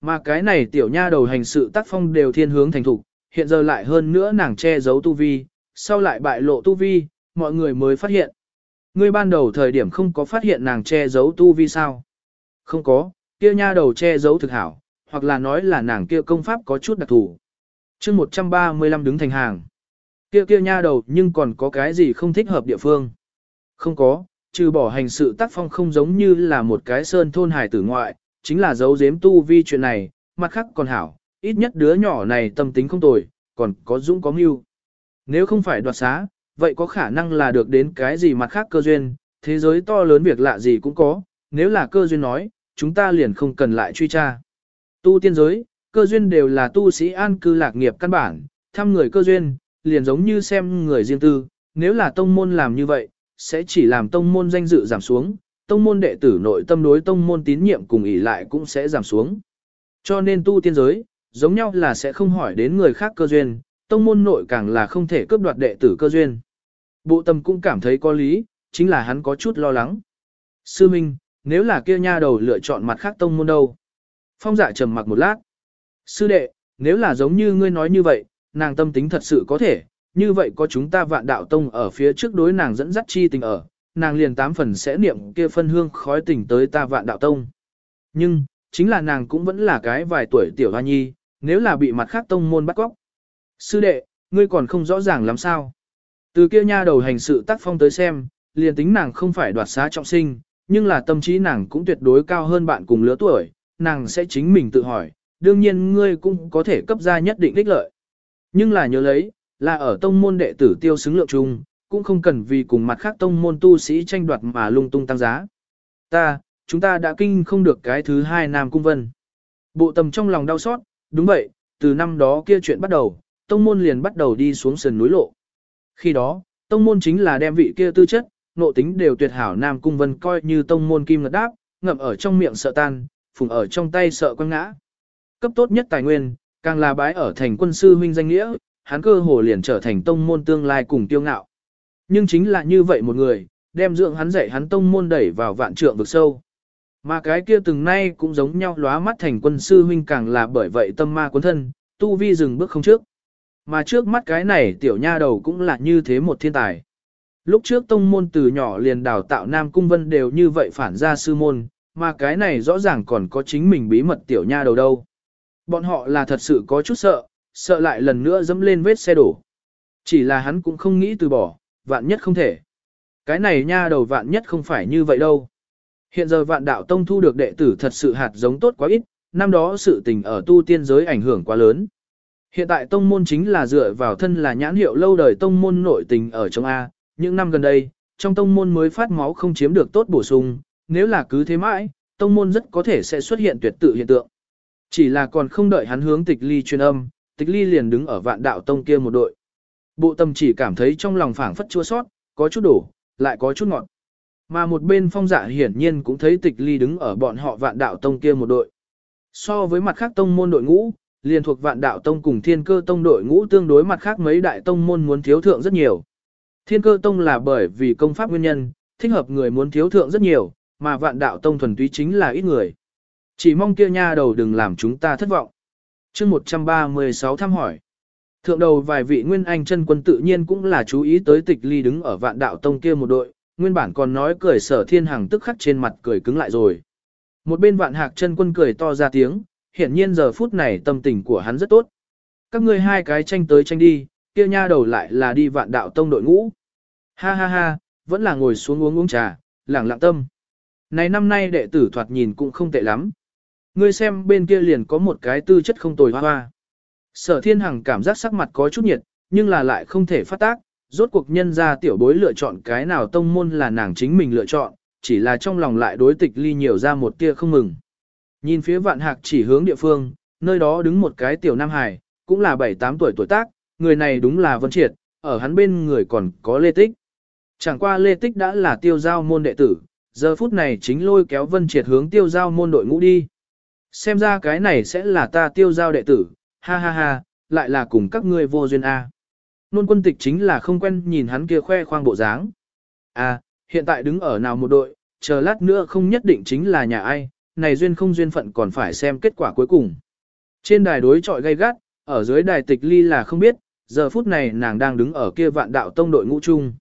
Mà cái này tiểu nha đầu hành sự tác phong đều thiên hướng thành thục, hiện giờ lại hơn nữa nàng che giấu tu vi, sau lại bại lộ tu vi, mọi người mới phát hiện. Ngươi ban đầu thời điểm không có phát hiện nàng che giấu tu vi sao? Không có, kia nha đầu che giấu thực hảo, hoặc là nói là nàng kia công pháp có chút đặc thù. chương 135 đứng thành hàng. Kia kia nha đầu nhưng còn có cái gì không thích hợp địa phương? Không có, trừ bỏ hành sự tác phong không giống như là một cái sơn thôn hải tử ngoại, chính là giấu giếm tu vi chuyện này, mặt khác còn hảo, ít nhất đứa nhỏ này tâm tính không tồi, còn có dũng có mưu. Nếu không phải đoạt xá, vậy có khả năng là được đến cái gì mặt khác cơ duyên, thế giới to lớn việc lạ gì cũng có, nếu là cơ duyên nói, chúng ta liền không cần lại truy tra. Tu tiên giới, cơ duyên đều là tu sĩ an cư lạc nghiệp căn bản, thăm người cơ duyên, liền giống như xem người riêng tư, nếu là tông môn làm như vậy, sẽ chỉ làm tông môn danh dự giảm xuống, tông môn đệ tử nội tâm đối tông môn tín nhiệm cùng ỷ lại cũng sẽ giảm xuống. Cho nên tu tiên giới, giống nhau là sẽ không hỏi đến người khác cơ duyên, tông môn nội càng là không thể cướp đoạt đệ tử cơ duyên. Bộ tâm cũng cảm thấy có lý, chính là hắn có chút lo lắng. Sư Minh, nếu là kia nha đầu lựa chọn mặt khác tông môn đâu? Phong dạ trầm mặc một lát. Sư đệ, nếu là giống như ngươi nói như vậy, nàng tâm tính thật sự có thể, như vậy có chúng ta vạn đạo tông ở phía trước đối nàng dẫn dắt chi tình ở, nàng liền tám phần sẽ niệm kia phân hương khói tình tới ta vạn đạo tông. Nhưng, chính là nàng cũng vẫn là cái vài tuổi tiểu hoa nhi, nếu là bị mặt khác tông môn bắt cóc. Sư đệ, ngươi còn không rõ ràng làm sao. Từ kia nha đầu hành sự tác phong tới xem, liền tính nàng không phải đoạt xá trọng sinh, nhưng là tâm trí nàng cũng tuyệt đối cao hơn bạn cùng lứa tuổi, nàng sẽ chính mình tự hỏi, đương nhiên ngươi cũng có thể cấp ra nhất định đích lợi. Nhưng là nhớ lấy, là ở tông môn đệ tử tiêu xứng lượng chung, cũng không cần vì cùng mặt khác tông môn tu sĩ tranh đoạt mà lung tung tăng giá. Ta, chúng ta đã kinh không được cái thứ hai Nam Cung Vân. Bộ tầm trong lòng đau xót, đúng vậy, từ năm đó kia chuyện bắt đầu, tông môn liền bắt đầu đi xuống sườn núi lộ. Khi đó, tông môn chính là đem vị kia tư chất, nộ tính đều tuyệt hảo Nam Cung Vân coi như tông môn kim ngật đáp, ngậm ở trong miệng sợ tan, phùng ở trong tay sợ quăng ngã. Cấp tốt nhất tài nguyên, càng là bái ở thành quân sư huynh danh nghĩa, hắn cơ hồ liền trở thành tông môn tương lai cùng tiêu ngạo. Nhưng chính là như vậy một người, đem dưỡng hắn dạy hắn tông môn đẩy vào vạn trượng vực sâu. Mà cái kia từng nay cũng giống nhau lóa mắt thành quân sư huynh càng là bởi vậy tâm ma cuốn thân, tu vi dừng bước không trước. Mà trước mắt cái này tiểu nha đầu cũng là như thế một thiên tài. Lúc trước tông môn từ nhỏ liền đào tạo Nam Cung Vân đều như vậy phản ra sư môn, mà cái này rõ ràng còn có chính mình bí mật tiểu nha đầu đâu. Bọn họ là thật sự có chút sợ, sợ lại lần nữa dẫm lên vết xe đổ. Chỉ là hắn cũng không nghĩ từ bỏ, vạn nhất không thể. Cái này nha đầu vạn nhất không phải như vậy đâu. Hiện giờ vạn đạo tông thu được đệ tử thật sự hạt giống tốt quá ít, năm đó sự tình ở tu tiên giới ảnh hưởng quá lớn. Hiện tại tông môn chính là dựa vào thân là nhãn hiệu lâu đời tông môn nội tình ở trong A, những năm gần đây, trong tông môn mới phát máu không chiếm được tốt bổ sung, nếu là cứ thế mãi, tông môn rất có thể sẽ xuất hiện tuyệt tự hiện tượng. Chỉ là còn không đợi hắn hướng tịch ly truyền âm, tịch ly liền đứng ở vạn đạo tông kia một đội. Bộ tâm chỉ cảm thấy trong lòng phảng phất chua sót, có chút đổ, lại có chút ngọt. Mà một bên phong dạ hiển nhiên cũng thấy tịch ly đứng ở bọn họ vạn đạo tông kia một đội. So với mặt khác tông môn đội ngũ, liền thuộc vạn đạo tông cùng thiên cơ tông đội ngũ tương đối mặt khác mấy đại tông môn muốn thiếu thượng rất nhiều. Thiên cơ tông là bởi vì công pháp nguyên nhân, thích hợp người muốn thiếu thượng rất nhiều, mà vạn đạo tông thuần túy chính là ít người. Chỉ mong kia nha đầu đừng làm chúng ta thất vọng. chương 136 thăm hỏi. Thượng đầu vài vị nguyên anh chân quân tự nhiên cũng là chú ý tới tịch ly đứng ở vạn đạo tông kia một đội, nguyên bản còn nói cười sở thiên hằng tức khắc trên mặt cười cứng lại rồi. Một bên vạn hạc chân quân cười to ra tiếng, hiển nhiên giờ phút này tâm tình của hắn rất tốt. Các ngươi hai cái tranh tới tranh đi, kia nha đầu lại là đi vạn đạo tông đội ngũ. Ha ha ha, vẫn là ngồi xuống uống uống trà, lẳng lặng tâm. Này năm nay đệ tử thoạt nhìn cũng không tệ lắm. Ngươi xem bên kia liền có một cái tư chất không tồi hoa hoa. Sở thiên hằng cảm giác sắc mặt có chút nhiệt, nhưng là lại không thể phát tác, rốt cuộc nhân ra tiểu bối lựa chọn cái nào tông môn là nàng chính mình lựa chọn, chỉ là trong lòng lại đối tịch ly nhiều ra một tia không mừng. Nhìn phía vạn hạc chỉ hướng địa phương, nơi đó đứng một cái tiểu nam hải, cũng là 7-8 tuổi tuổi tác, người này đúng là Vân Triệt, ở hắn bên người còn có Lê Tích. Chẳng qua Lê Tích đã là tiêu giao môn đệ tử, giờ phút này chính lôi kéo Vân Triệt hướng tiêu giao môn đội ngũ đi. Xem ra cái này sẽ là ta tiêu giao đệ tử, ha ha ha, lại là cùng các ngươi vô duyên a. Nôn quân tịch chính là không quen nhìn hắn kia khoe khoang bộ dáng. À, hiện tại đứng ở nào một đội, chờ lát nữa không nhất định chính là nhà ai, này duyên không duyên phận còn phải xem kết quả cuối cùng. Trên đài đối trọi gay gắt, ở dưới đài tịch ly là không biết, giờ phút này nàng đang đứng ở kia vạn đạo tông đội ngũ chung.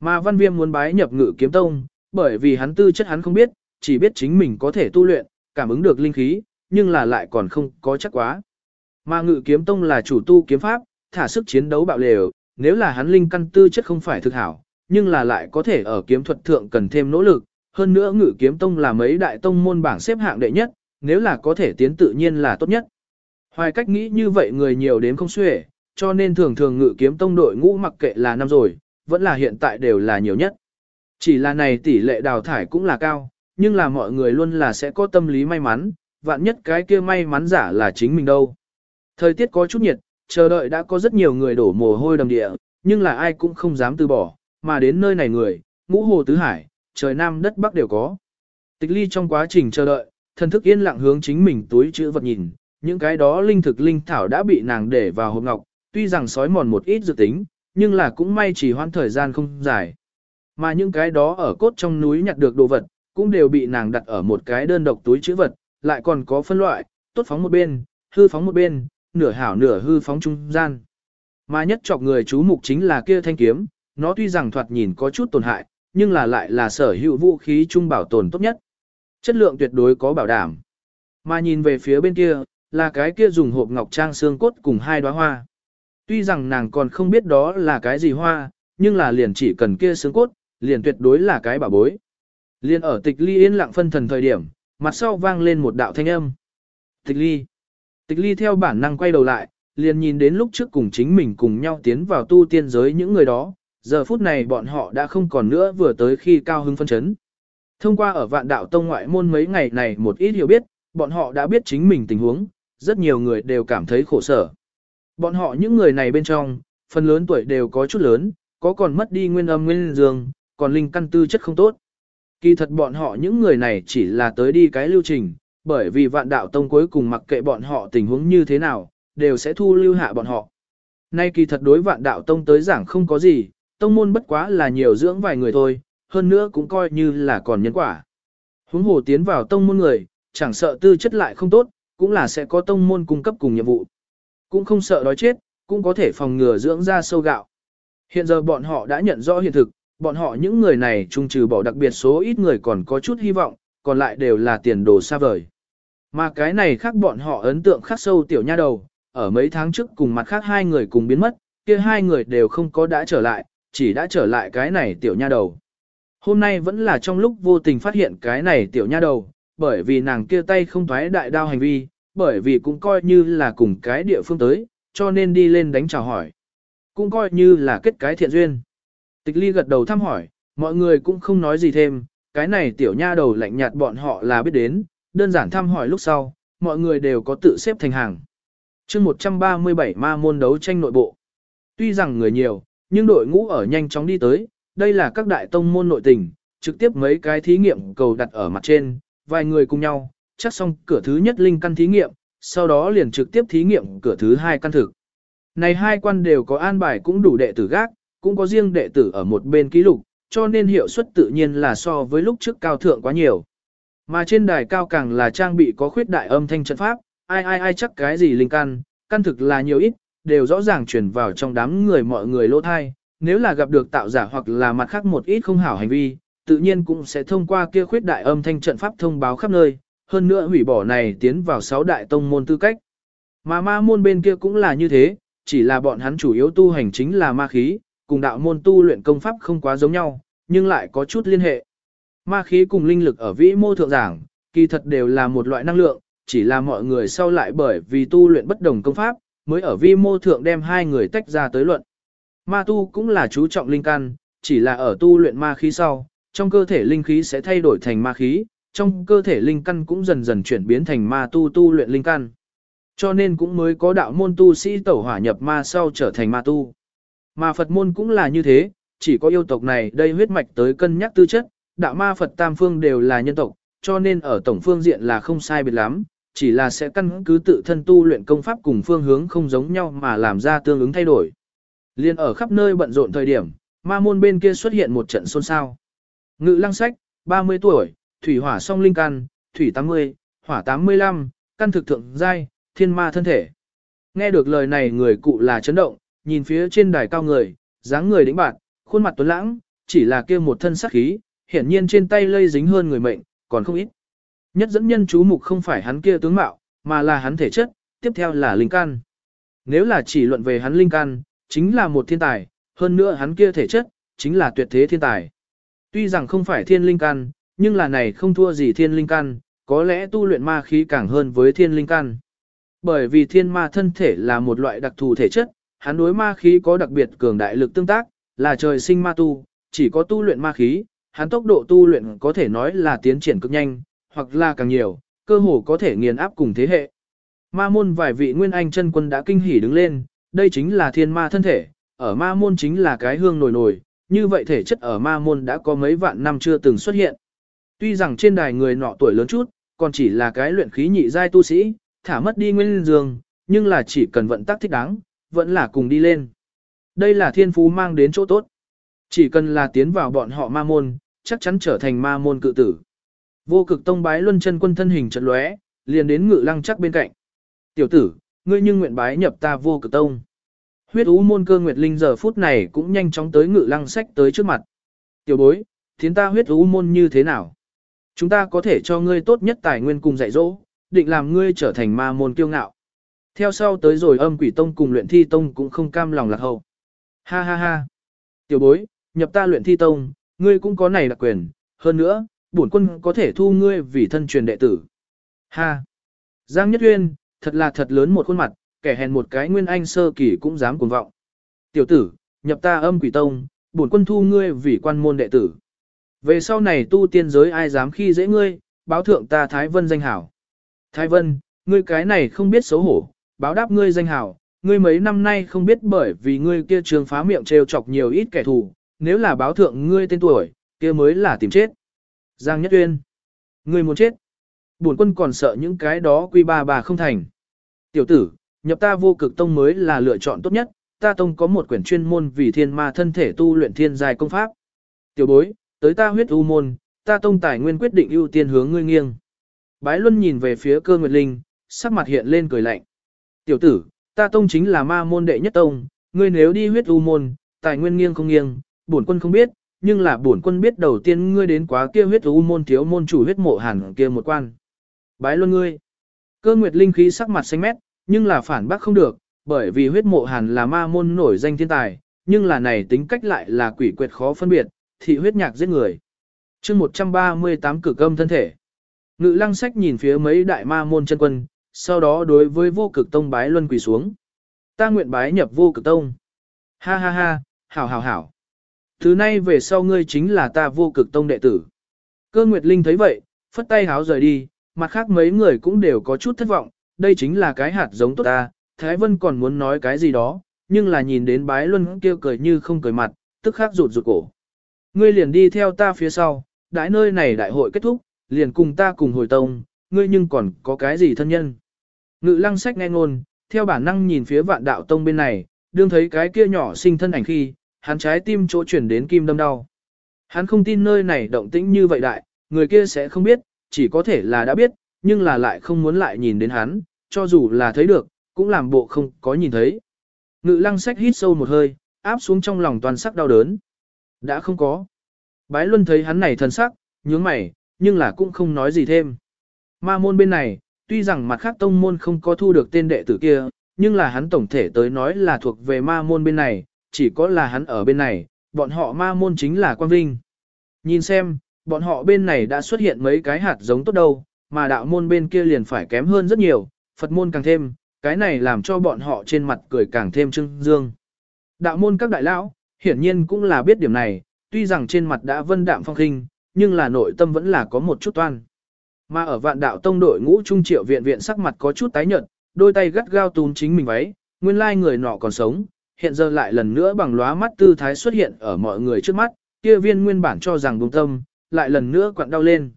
Mà văn viêm muốn bái nhập ngự kiếm tông, bởi vì hắn tư chất hắn không biết, chỉ biết chính mình có thể tu luyện, cảm ứng được linh khí, nhưng là lại còn không có chắc quá. Mà ngự kiếm tông là chủ tu kiếm pháp, thả sức chiến đấu bạo lều, nếu là hắn linh căn tư chất không phải thực hảo, nhưng là lại có thể ở kiếm thuật thượng cần thêm nỗ lực, hơn nữa ngự kiếm tông là mấy đại tông môn bảng xếp hạng đệ nhất, nếu là có thể tiến tự nhiên là tốt nhất. Hoài cách nghĩ như vậy người nhiều đến không xuể, cho nên thường thường ngự kiếm tông đội ngũ mặc kệ là năm rồi, vẫn là hiện tại đều là nhiều nhất. Chỉ là này tỷ lệ đào thải cũng là cao, nhưng là mọi người luôn là sẽ có tâm lý may mắn, vạn nhất cái kia may mắn giả là chính mình đâu. Thời tiết có chút nhiệt, chờ đợi đã có rất nhiều người đổ mồ hôi đầm địa, nhưng là ai cũng không dám từ bỏ, mà đến nơi này người, ngũ hồ tứ hải, trời nam đất bắc đều có. Tịch ly trong quá trình chờ đợi, thần thức yên lặng hướng chính mình túi chữ vật nhìn, những cái đó linh thực linh thảo đã bị nàng để vào hộp ngọc, tuy rằng sói mòn một ít dự tính, nhưng là cũng may chỉ hoãn thời gian không dài. Mà những cái đó ở cốt trong núi nhặt được đồ vật, cũng đều bị nàng đặt ở một cái đơn độc túi chữ vật, lại còn có phân loại, tốt phóng một bên, hư phóng một bên, nửa hảo nửa hư phóng trung gian. Mà nhất chọc người chú mục chính là kia thanh kiếm, nó tuy rằng thoạt nhìn có chút tổn hại, nhưng là lại là sở hữu vũ khí trung bảo tồn tốt nhất. Chất lượng tuyệt đối có bảo đảm. Mà nhìn về phía bên kia, là cái kia dùng hộp ngọc trang xương cốt cùng hai đóa hoa. Tuy rằng nàng còn không biết đó là cái gì hoa, nhưng là liền chỉ cần kia xương cốt, liền tuyệt đối là cái bảo bối. Liền ở tịch ly yên lặng phân thần thời điểm, mặt sau vang lên một đạo thanh âm. Tịch ly. Tịch ly theo bản năng quay đầu lại, liền nhìn đến lúc trước cùng chính mình cùng nhau tiến vào tu tiên giới những người đó, giờ phút này bọn họ đã không còn nữa vừa tới khi cao hưng phân chấn. Thông qua ở vạn đạo tông ngoại môn mấy ngày này một ít hiểu biết, bọn họ đã biết chính mình tình huống, rất nhiều người đều cảm thấy khổ sở. Bọn họ những người này bên trong, phần lớn tuổi đều có chút lớn, có còn mất đi nguyên âm nguyên dương, còn linh căn tư chất không tốt. Kỳ thật bọn họ những người này chỉ là tới đi cái lưu trình, bởi vì vạn đạo tông cuối cùng mặc kệ bọn họ tình huống như thế nào, đều sẽ thu lưu hạ bọn họ. Nay kỳ thật đối vạn đạo tông tới giảng không có gì, tông môn bất quá là nhiều dưỡng vài người thôi, hơn nữa cũng coi như là còn nhân quả. Huống hồ tiến vào tông môn người, chẳng sợ tư chất lại không tốt, cũng là sẽ có tông môn cung cấp cùng nhiệm vụ. Cũng không sợ đói chết, cũng có thể phòng ngừa dưỡng ra sâu gạo. Hiện giờ bọn họ đã nhận rõ hiện thực, bọn họ những người này trung trừ bỏ đặc biệt số ít người còn có chút hy vọng, còn lại đều là tiền đồ xa vời. Mà cái này khác bọn họ ấn tượng khắc sâu tiểu nha đầu, ở mấy tháng trước cùng mặt khác hai người cùng biến mất, kia hai người đều không có đã trở lại, chỉ đã trở lại cái này tiểu nha đầu. Hôm nay vẫn là trong lúc vô tình phát hiện cái này tiểu nha đầu, bởi vì nàng kia tay không thoái đại đao hành vi, bởi vì cũng coi như là cùng cái địa phương tới, cho nên đi lên đánh chào hỏi. Cũng coi như là kết cái thiện duyên. Tịch ly gật đầu thăm hỏi, mọi người cũng không nói gì thêm, cái này tiểu nha đầu lạnh nhạt bọn họ là biết đến, đơn giản thăm hỏi lúc sau, mọi người đều có tự xếp thành hàng. chương 137 ma môn đấu tranh nội bộ. Tuy rằng người nhiều, nhưng đội ngũ ở nhanh chóng đi tới, đây là các đại tông môn nội tình, trực tiếp mấy cái thí nghiệm cầu đặt ở mặt trên, vài người cùng nhau, chắc xong cửa thứ nhất linh căn thí nghiệm, sau đó liền trực tiếp thí nghiệm cửa thứ hai căn thực. Này hai quan đều có an bài cũng đủ đệ tử gác, cũng có riêng đệ tử ở một bên ký lục, cho nên hiệu suất tự nhiên là so với lúc trước cao thượng quá nhiều. Mà trên đài cao càng là trang bị có khuyết đại âm thanh trận pháp, ai ai ai chắc cái gì linh căn, căn thực là nhiều ít, đều rõ ràng truyền vào trong đám người mọi người lỗ thai, nếu là gặp được tạo giả hoặc là mặt khác một ít không hảo hành vi, tự nhiên cũng sẽ thông qua kia khuyết đại âm thanh trận pháp thông báo khắp nơi, hơn nữa hủy bỏ này tiến vào sáu đại tông môn tư cách. Mà ma môn bên kia cũng là như thế, chỉ là bọn hắn chủ yếu tu hành chính là ma khí, cùng đạo môn tu luyện công pháp không quá giống nhau, nhưng lại có chút liên hệ. Ma khí cùng linh lực ở vĩ mô thượng giảng, kỳ thật đều là một loại năng lượng, chỉ là mọi người sau lại bởi vì tu luyện bất đồng công pháp, mới ở vi mô thượng đem hai người tách ra tới luận. Ma tu cũng là chú trọng linh căn, chỉ là ở tu luyện ma khí sau, trong cơ thể linh khí sẽ thay đổi thành ma khí, trong cơ thể linh căn cũng dần dần chuyển biến thành ma tu tu luyện linh căn. Cho nên cũng mới có đạo môn tu sĩ tẩu hỏa nhập ma sau trở thành ma tu. Mà Phật môn cũng là như thế, chỉ có yêu tộc này đây huyết mạch tới cân nhắc tư chất, đạo ma Phật tam phương đều là nhân tộc, cho nên ở tổng phương diện là không sai biệt lắm, chỉ là sẽ căn cứ tự thân tu luyện công pháp cùng phương hướng không giống nhau mà làm ra tương ứng thay đổi. Liên ở khắp nơi bận rộn thời điểm, ma môn bên kia xuất hiện một trận xôn xao. Ngự lăng sách, 30 tuổi, thủy hỏa song linh căn, thủy 80, hỏa 85, căn thực thượng giai, thiên ma thân thể. Nghe được lời này người cụ là chấn động, nhìn phía trên đài cao người, dáng người đĩnh bạn, khuôn mặt tuấn lãng, chỉ là kia một thân sắc khí, hiển nhiên trên tay lây dính hơn người mệnh, còn không ít. Nhất dẫn nhân chú mục không phải hắn kia tướng mạo, mà là hắn thể chất, tiếp theo là linh căn. Nếu là chỉ luận về hắn linh căn, chính là một thiên tài, hơn nữa hắn kia thể chất, chính là tuyệt thế thiên tài. Tuy rằng không phải thiên linh căn, nhưng là này không thua gì thiên linh căn, có lẽ tu luyện ma khí càng hơn với thiên linh căn. Bởi vì thiên ma thân thể là một loại đặc thù thể chất, hắn đối ma khí có đặc biệt cường đại lực tương tác, là trời sinh ma tu, chỉ có tu luyện ma khí, hắn tốc độ tu luyện có thể nói là tiến triển cực nhanh, hoặc là càng nhiều, cơ hồ có thể nghiền áp cùng thế hệ. Ma môn vài vị nguyên anh chân quân đã kinh hỉ đứng lên, đây chính là thiên ma thân thể, ở ma môn chính là cái hương nổi nổi, như vậy thể chất ở ma môn đã có mấy vạn năm chưa từng xuất hiện. Tuy rằng trên đài người nọ tuổi lớn chút, còn chỉ là cái luyện khí nhị giai tu sĩ, thả mất đi nguyên dương, nhưng là chỉ cần vận tắc thích đáng, vẫn là cùng đi lên. Đây là thiên phú mang đến chỗ tốt. Chỉ cần là tiến vào bọn họ ma môn, chắc chắn trở thành ma môn cự tử. Vô cực tông bái luân chân quân thân hình trận lóe, liền đến ngự lăng chắc bên cạnh. Tiểu tử, ngươi nhưng nguyện bái nhập ta vô cực tông. Huyết ú môn cơ nguyệt linh giờ phút này cũng nhanh chóng tới ngự lăng sách tới trước mặt. Tiểu bối, thiến ta huyết ú môn như thế nào? Chúng ta có thể cho ngươi tốt nhất tài nguyên cùng dạy dỗ, định làm ngươi trở thành ma môn kiêu ngạo. Theo sau tới rồi âm quỷ tông cùng luyện thi tông cũng không cam lòng lạc hậu. Ha ha ha. Tiểu bối, nhập ta luyện thi tông, ngươi cũng có này đặc quyền, hơn nữa, bổn quân có thể thu ngươi vì thân truyền đệ tử. Ha. Giang Nhất Uyên, thật là thật lớn một khuôn mặt, kẻ hèn một cái nguyên anh sơ kỳ cũng dám cuồng vọng. Tiểu tử, nhập ta âm quỷ tông, bổn quân thu ngươi vì quan môn đệ tử. Về sau này tu tiên giới ai dám khi dễ ngươi, báo thượng ta Thái Vân danh hảo. Thái Vân, ngươi cái này không biết xấu hổ, báo đáp ngươi danh hảo, ngươi mấy năm nay không biết bởi vì ngươi kia trường phá miệng trêu chọc nhiều ít kẻ thù, nếu là báo thượng ngươi tên tuổi, kia mới là tìm chết. Giang Nhất Uyên, ngươi muốn chết. Bổn quân còn sợ những cái đó quy ba bà không thành. Tiểu tử, nhập ta vô cực tông mới là lựa chọn tốt nhất, ta tông có một quyển chuyên môn vì thiên ma thân thể tu luyện thiên giai công pháp. Tiểu bối, tới ta huyết u môn, ta tông tài nguyên quyết định ưu tiên hướng ngươi nghiêng. Bái Luân nhìn về phía cơ nguyệt linh, sắc mặt hiện lên cười lạnh. Tiểu tử, ta tông chính là ma môn đệ nhất tông, ngươi nếu đi huyết u môn, tài nguyên nghiêng không nghiêng, bổn quân không biết, nhưng là bổn quân biết đầu tiên ngươi đến quá kia huyết u môn thiếu môn chủ huyết mộ hẳn kia một quan. Bái Luân ngươi. Cơ nguyệt linh khí sắc mặt xanh mét, nhưng là phản bác không được, bởi vì huyết mộ hàn là ma môn nổi danh thiên tài, nhưng là này tính cách lại là quỷ quyệt khó phân biệt, thị huyết nhạc giết người. chương 138 cực âm thân thể. Ngự lăng sách nhìn phía mấy đại ma môn chân quân, sau đó đối với vô cực tông bái luân quỳ xuống. Ta nguyện bái nhập vô cực tông. Ha ha ha, hảo hảo hảo. Thứ nay về sau ngươi chính là ta vô cực tông đệ tử. Cơ Nguyệt Linh thấy vậy, phất tay háo rời đi, mặt khác mấy người cũng đều có chút thất vọng, đây chính là cái hạt giống tốt ta. Thái Vân còn muốn nói cái gì đó, nhưng là nhìn đến bái luân kêu cười như không cười mặt, tức khắc rụt rụt cổ. Ngươi liền đi theo ta phía sau, đãi nơi này đại hội kết thúc, liền cùng ta cùng hồi tông, ngươi nhưng còn có cái gì thân nhân. Ngự lăng sách nghe ngôn, theo bản năng nhìn phía vạn đạo tông bên này, đương thấy cái kia nhỏ sinh thân ảnh khi, hắn trái tim chỗ chuyển đến kim đâm đau. Hắn không tin nơi này động tĩnh như vậy đại, người kia sẽ không biết, chỉ có thể là đã biết, nhưng là lại không muốn lại nhìn đến hắn, cho dù là thấy được, cũng làm bộ không có nhìn thấy. Ngự lăng sách hít sâu một hơi, áp xuống trong lòng toàn sắc đau đớn. Đã không có. Bái Luân thấy hắn này thần sắc, nhướng mày, nhưng là cũng không nói gì thêm. Ma môn bên này, tuy rằng mặt khác tông môn không có thu được tên đệ tử kia, nhưng là hắn tổng thể tới nói là thuộc về ma môn bên này, chỉ có là hắn ở bên này, bọn họ ma môn chính là quan vinh. Nhìn xem, bọn họ bên này đã xuất hiện mấy cái hạt giống tốt đâu, mà đạo môn bên kia liền phải kém hơn rất nhiều, Phật môn càng thêm, cái này làm cho bọn họ trên mặt cười càng thêm trưng dương. Đạo môn các đại lão, hiển nhiên cũng là biết điểm này, tuy rằng trên mặt đã vân đạm phong khinh, nhưng là nội tâm vẫn là có một chút toan. Mà ở vạn đạo tông đội ngũ trung triệu viện viện sắc mặt có chút tái nhợt, đôi tay gắt gao túm chính mình váy, nguyên lai người nọ còn sống, hiện giờ lại lần nữa bằng lóa mắt tư thái xuất hiện ở mọi người trước mắt, kia viên nguyên bản cho rằng bùng tâm, lại lần nữa quặn đau lên.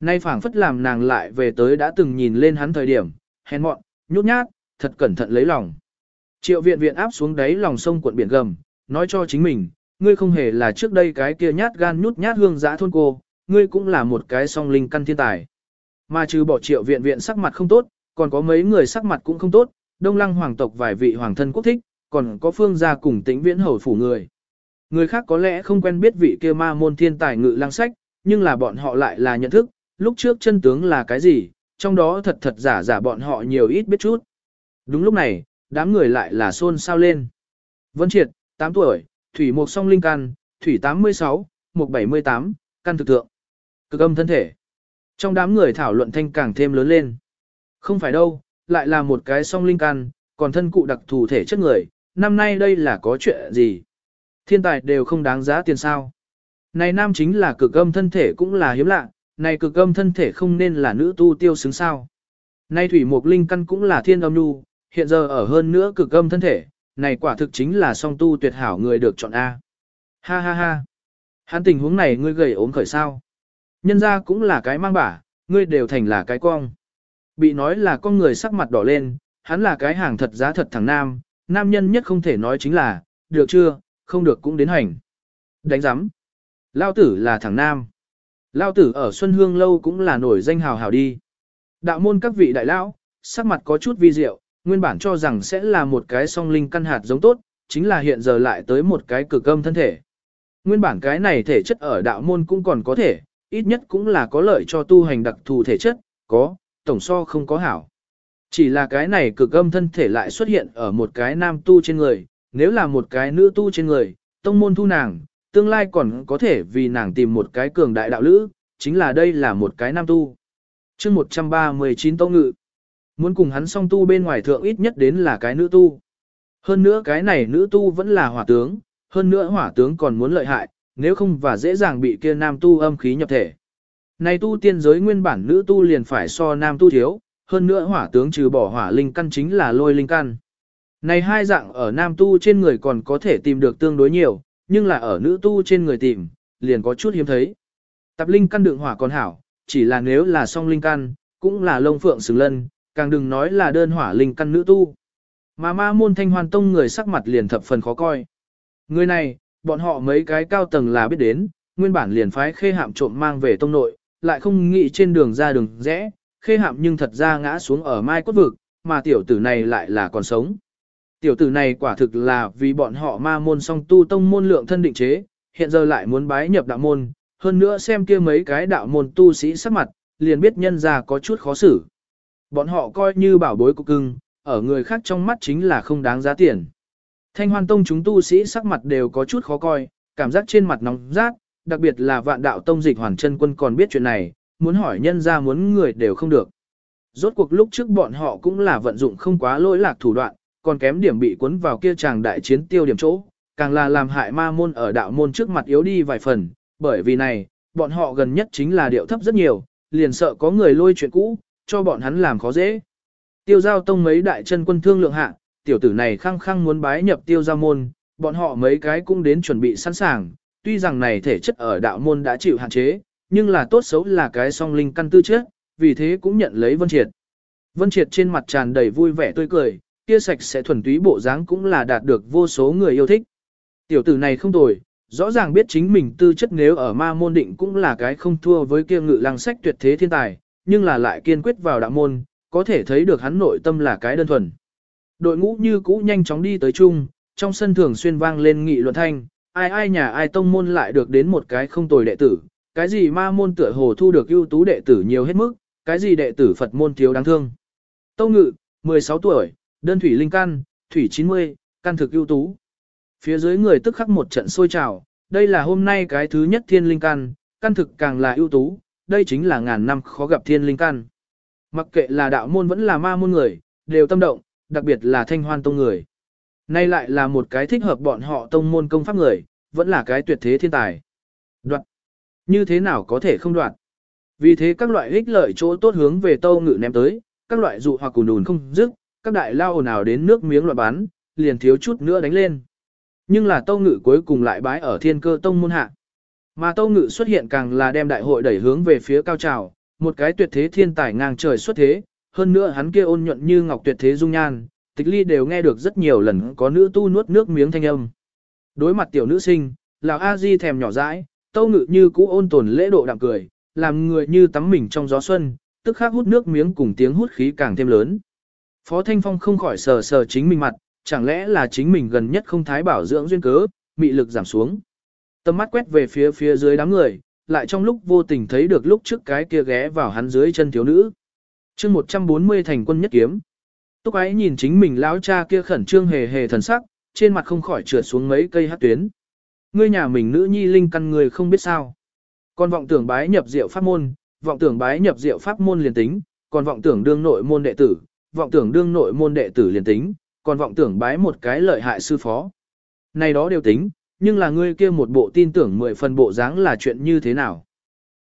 Nay phảng phất làm nàng lại về tới đã từng nhìn lên hắn thời điểm, hèn mọn, nhút nhát, thật cẩn thận lấy lòng. Triệu viện viện áp xuống đáy lòng sông cuộn biển gầm, nói cho chính mình, ngươi không hề là trước đây cái kia nhát gan nhút nhát hương giã thôn cô, ngươi cũng là một cái song linh căn thiên tài. Mà trừ bỏ triệu viện viện sắc mặt không tốt, còn có mấy người sắc mặt cũng không tốt, đông lăng hoàng tộc vài vị hoàng thân quốc thích, còn có phương gia cùng tĩnh viễn hầu phủ người. Người khác có lẽ không quen biết vị kia ma môn thiên tài ngự lang sách, nhưng là bọn họ lại là nhận thức, lúc trước chân tướng là cái gì, trong đó thật thật giả giả bọn họ nhiều ít biết chút. Đúng lúc này, đám người lại là xôn xao lên. Vân Triệt, 8 tuổi, Thủy Mục Song Linh Căn, Thủy 86, Mục 78, Căn thực thượng. Cực âm thân thể. Trong đám người thảo luận thanh càng thêm lớn lên. Không phải đâu, lại là một cái song linh căn, còn thân cụ đặc thù thể chất người, năm nay đây là có chuyện gì? Thiên tài đều không đáng giá tiền sao. Này nam chính là cực âm thân thể cũng là hiếm lạ, này cực âm thân thể không nên là nữ tu tiêu xứng sao. Nay thủy mục linh căn cũng là thiên âm nu, hiện giờ ở hơn nữa cực âm thân thể, này quả thực chính là song tu tuyệt hảo người được chọn A. Ha ha ha. Hắn tình huống này ngươi gầy ốm khởi sao. Nhân ra cũng là cái mang bả, ngươi đều thành là cái cong. Bị nói là con người sắc mặt đỏ lên, hắn là cái hàng thật giá thật thằng nam, nam nhân nhất không thể nói chính là, được chưa, không được cũng đến hành. Đánh giám. Lao tử là thằng nam. Lao tử ở Xuân Hương Lâu cũng là nổi danh hào hào đi. Đạo môn các vị đại lão, sắc mặt có chút vi diệu, nguyên bản cho rằng sẽ là một cái song linh căn hạt giống tốt, chính là hiện giờ lại tới một cái cực âm thân thể. Nguyên bản cái này thể chất ở đạo môn cũng còn có thể, ít nhất cũng là có lợi cho tu hành đặc thù thể chất, có, tổng so không có hảo. Chỉ là cái này cực âm thân thể lại xuất hiện ở một cái nam tu trên người, nếu là một cái nữ tu trên người, tông môn thu nàng, tương lai còn có thể vì nàng tìm một cái cường đại đạo lữ, chính là đây là một cái nam tu. chương 139 tông ngự, muốn cùng hắn song tu bên ngoài thượng ít nhất đến là cái nữ tu. Hơn nữa cái này nữ tu vẫn là hỏa tướng, hơn nữa hỏa tướng còn muốn lợi hại, nếu không và dễ dàng bị kia nam tu âm khí nhập thể. Này tu tiên giới nguyên bản nữ tu liền phải so nam tu thiếu, hơn nữa hỏa tướng trừ bỏ hỏa linh căn chính là lôi linh căn. Này hai dạng ở nam tu trên người còn có thể tìm được tương đối nhiều, nhưng là ở nữ tu trên người tìm, liền có chút hiếm thấy. Tạp linh căn đựng hỏa còn hảo, chỉ là nếu là song linh căn, cũng là lông phượng xứng lân, càng đừng nói là đơn hỏa linh căn nữ tu. Mà ma môn thanh hoàn tông người sắc mặt liền thập phần khó coi. Người này, bọn họ mấy cái cao tầng là biết đến, nguyên bản liền phái khê hạm trộm mang về tông nội, lại không nghĩ trên đường ra đường rẽ, khê hạm nhưng thật ra ngã xuống ở mai cốt vực, mà tiểu tử này lại là còn sống. Tiểu tử này quả thực là vì bọn họ ma môn song tu tông môn lượng thân định chế, hiện giờ lại muốn bái nhập đạo môn, hơn nữa xem kia mấy cái đạo môn tu sĩ sắc mặt, liền biết nhân ra có chút khó xử. Bọn họ coi như bảo bối của cưng, ở người khác trong mắt chính là không đáng giá tiền. Thanh hoan tông chúng tu sĩ sắc mặt đều có chút khó coi, cảm giác trên mặt nóng rát, đặc biệt là vạn đạo tông dịch hoàn chân quân còn biết chuyện này, muốn hỏi nhân ra muốn người đều không được. Rốt cuộc lúc trước bọn họ cũng là vận dụng không quá lỗi lạc thủ đoạn, còn kém điểm bị cuốn vào kia chàng đại chiến tiêu điểm chỗ, càng là làm hại ma môn ở đạo môn trước mặt yếu đi vài phần, bởi vì này, bọn họ gần nhất chính là điệu thấp rất nhiều, liền sợ có người lôi chuyện cũ, cho bọn hắn làm khó dễ. Tiêu giao tông mấy đại chân quân thương lượng hạ, tiểu tử này khăng khăng muốn bái nhập tiêu giao môn, bọn họ mấy cái cũng đến chuẩn bị sẵn sàng, tuy rằng này thể chất ở đạo môn đã chịu hạn chế, nhưng là tốt xấu là cái song linh căn tư chất, vì thế cũng nhận lấy Vân Triệt. Vân Triệt trên mặt tràn đầy vui vẻ tươi cười, kia sạch sẽ thuần túy bộ dáng cũng là đạt được vô số người yêu thích. Tiểu tử này không tồi, rõ ràng biết chính mình tư chất nếu ở ma môn định cũng là cái không thua với kia ngự lăng sách tuyệt thế thiên tài, nhưng là lại kiên quyết vào đạo môn, có thể thấy được hắn nội tâm là cái đơn thuần. Đội ngũ như cũ nhanh chóng đi tới chung, trong sân thường xuyên vang lên nghị luận thanh, ai ai nhà ai tông môn lại được đến một cái không tồi đệ tử, cái gì ma môn tựa hồ thu được ưu tú đệ tử nhiều hết mức, cái gì đệ tử Phật môn thiếu đáng thương. Tâu Ngự, 16 tuổi, đơn thủy linh căn, thủy 90, căn thực ưu tú. Phía dưới người tức khắc một trận sôi trào, đây là hôm nay cái thứ nhất thiên linh căn, căn thực càng là ưu tú, đây chính là ngàn năm khó gặp thiên linh căn. Mặc kệ là đạo môn vẫn là ma môn người, đều tâm động, đặc biệt là thanh hoan tông người. Nay lại là một cái thích hợp bọn họ tông môn công pháp người, vẫn là cái tuyệt thế thiên tài. Đoạn. Như thế nào có thể không đoạn? Vì thế các loại ích lợi chỗ tốt hướng về tâu ngự ném tới, các loại dụ hoặc cùn đùn không dứt, các đại lao ồn ào đến nước miếng loại bán, liền thiếu chút nữa đánh lên. Nhưng là tâu ngự cuối cùng lại bái ở thiên cơ tông môn hạ. Mà tâu ngự xuất hiện càng là đem đại hội đẩy hướng về phía cao trào, một cái tuyệt thế thiên tài ngang trời xuất thế, hơn nữa hắn kia ôn nhuận như ngọc tuyệt thế dung nhan, tịch ly đều nghe được rất nhiều lần có nữ tu nuốt nước miếng thanh âm. Đối mặt tiểu nữ sinh, lão A Di thèm nhỏ dãi, tâu ngự như cũ ôn tồn lễ độ đạm cười, làm người như tắm mình trong gió xuân, tức khắc hút nước miếng cùng tiếng hút khí càng thêm lớn. Phó Thanh Phong không khỏi sờ sờ chính mình mặt, chẳng lẽ là chính mình gần nhất không thái bảo dưỡng duyên cớ, mị lực giảm xuống. Tầm mắt quét về phía phía dưới đám người, lại trong lúc vô tình thấy được lúc trước cái kia ghé vào hắn dưới chân thiếu nữ. chương 140 thành quân nhất kiếm. Túc ấy nhìn chính mình lão cha kia khẩn trương hề hề thần sắc, trên mặt không khỏi trượt xuống mấy cây hát tuyến. Ngươi nhà mình nữ nhi linh căn người không biết sao. Còn vọng tưởng bái nhập diệu pháp môn, vọng tưởng bái nhập diệu pháp môn liền tính, còn vọng tưởng đương nội môn đệ tử, vọng tưởng đương nội môn đệ tử liền tính, còn vọng tưởng bái một cái lợi hại sư phó. Này đó đều tính, nhưng là ngươi kia một bộ tin tưởng mười phần bộ dáng là chuyện như thế nào.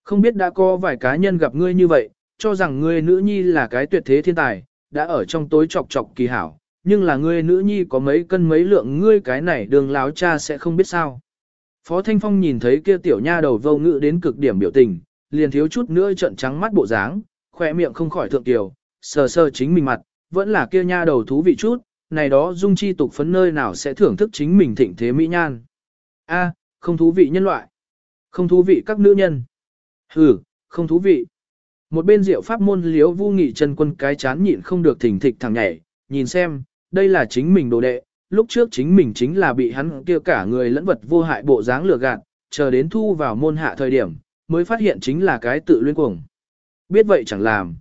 Không biết đã có vài cá nhân gặp ngươi như vậy, cho rằng ngươi nữ nhi là cái tuyệt thế thiên tài, đã ở trong tối chọc chọc kỳ hảo, nhưng là ngươi nữ nhi có mấy cân mấy lượng ngươi cái này đường láo cha sẽ không biết sao. Phó Thanh Phong nhìn thấy kia tiểu nha đầu vô ngữ đến cực điểm biểu tình, liền thiếu chút nữa trận trắng mắt bộ dáng, khỏe miệng không khỏi thượng tiểu, sờ sờ chính mình mặt, vẫn là kia nha đầu thú vị chút, này đó dung chi tục phấn nơi nào sẽ thưởng thức chính mình thịnh thế mỹ nhan. A, không thú vị nhân loại. Không thú vị các nữ nhân. Hừ, không thú vị. Một bên rượu pháp môn liếu vu nghị chân quân cái chán nhịn không được thỉnh thịch thằng nhảy, nhìn xem, đây là chính mình đồ đệ, lúc trước chính mình chính là bị hắn kia cả người lẫn vật vô hại bộ dáng lừa gạt, chờ đến thu vào môn hạ thời điểm, mới phát hiện chính là cái tự luyên cuồng. Biết vậy chẳng làm.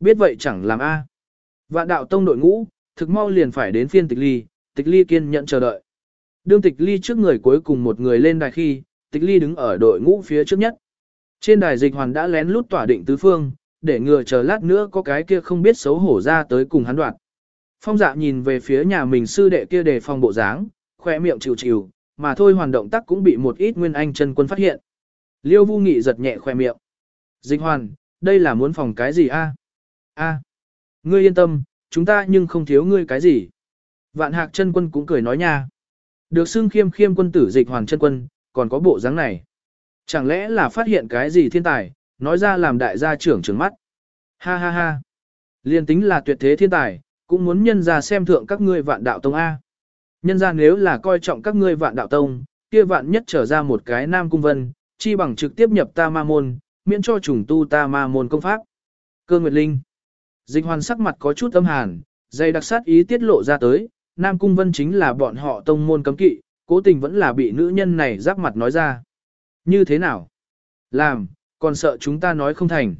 Biết vậy chẳng làm A. Vạn đạo tông đội ngũ, thực mau liền phải đến phiên tịch ly, tịch ly kiên nhận chờ đợi. Đương tịch ly trước người cuối cùng một người lên đài khi, tịch ly đứng ở đội ngũ phía trước nhất. Trên đài dịch hoàn đã lén lút tỏa định tứ phương, để ngừa chờ lát nữa có cái kia không biết xấu hổ ra tới cùng hắn đoạn. Phong dạ nhìn về phía nhà mình sư đệ kia đề phòng bộ dáng, khoe miệng chịu chịu, mà thôi hoàn động tác cũng bị một ít nguyên anh chân quân phát hiện. Liêu vu nghị giật nhẹ khoe miệng. Dịch hoàn, đây là muốn phòng cái gì a? A, ngươi yên tâm, chúng ta nhưng không thiếu ngươi cái gì. Vạn hạc chân quân cũng cười nói nha. Được xưng khiêm khiêm quân tử dịch hoàn chân quân, còn có bộ dáng này. Chẳng lẽ là phát hiện cái gì thiên tài, nói ra làm đại gia trưởng trừng mắt. Ha ha ha. Liên tính là tuyệt thế thiên tài, cũng muốn nhân ra xem thượng các ngươi vạn đạo tông A. Nhân ra nếu là coi trọng các ngươi vạn đạo tông, kia vạn nhất trở ra một cái nam cung vân, chi bằng trực tiếp nhập ta ma môn, miễn cho trùng tu ta ma môn công pháp. Cơ Nguyệt Linh. Dịch hoàn sắc mặt có chút âm hàn, dây đặc sát ý tiết lộ ra tới, Nam Cung Vân chính là bọn họ tông môn cấm kỵ, cố tình vẫn là bị nữ nhân này giáp mặt nói ra. Như thế nào? Làm, còn sợ chúng ta nói không thành.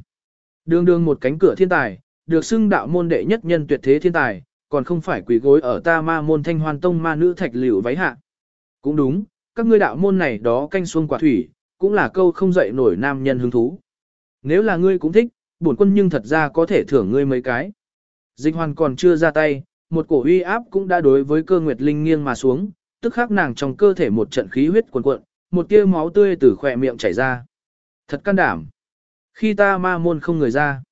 Đường đường một cánh cửa thiên tài, được xưng đạo môn đệ nhất nhân tuyệt thế thiên tài, còn không phải quỷ gối ở ta ma môn thanh hoan tông ma nữ thạch liễu váy hạ. Cũng đúng, các ngươi đạo môn này đó canh xuông quả thủy, cũng là câu không dậy nổi nam nhân hứng thú. Nếu là ngươi cũng thích, bổn quân nhưng thật ra có thể thưởng ngươi mấy cái. Dịch hoàn còn chưa ra tay, một cổ uy áp cũng đã đối với cơ nguyệt linh nghiêng mà xuống, tức khắc nàng trong cơ thể một trận khí huyết cuồn cuộn, một tia máu tươi từ khỏe miệng chảy ra. Thật can đảm. Khi ta ma môn không người ra.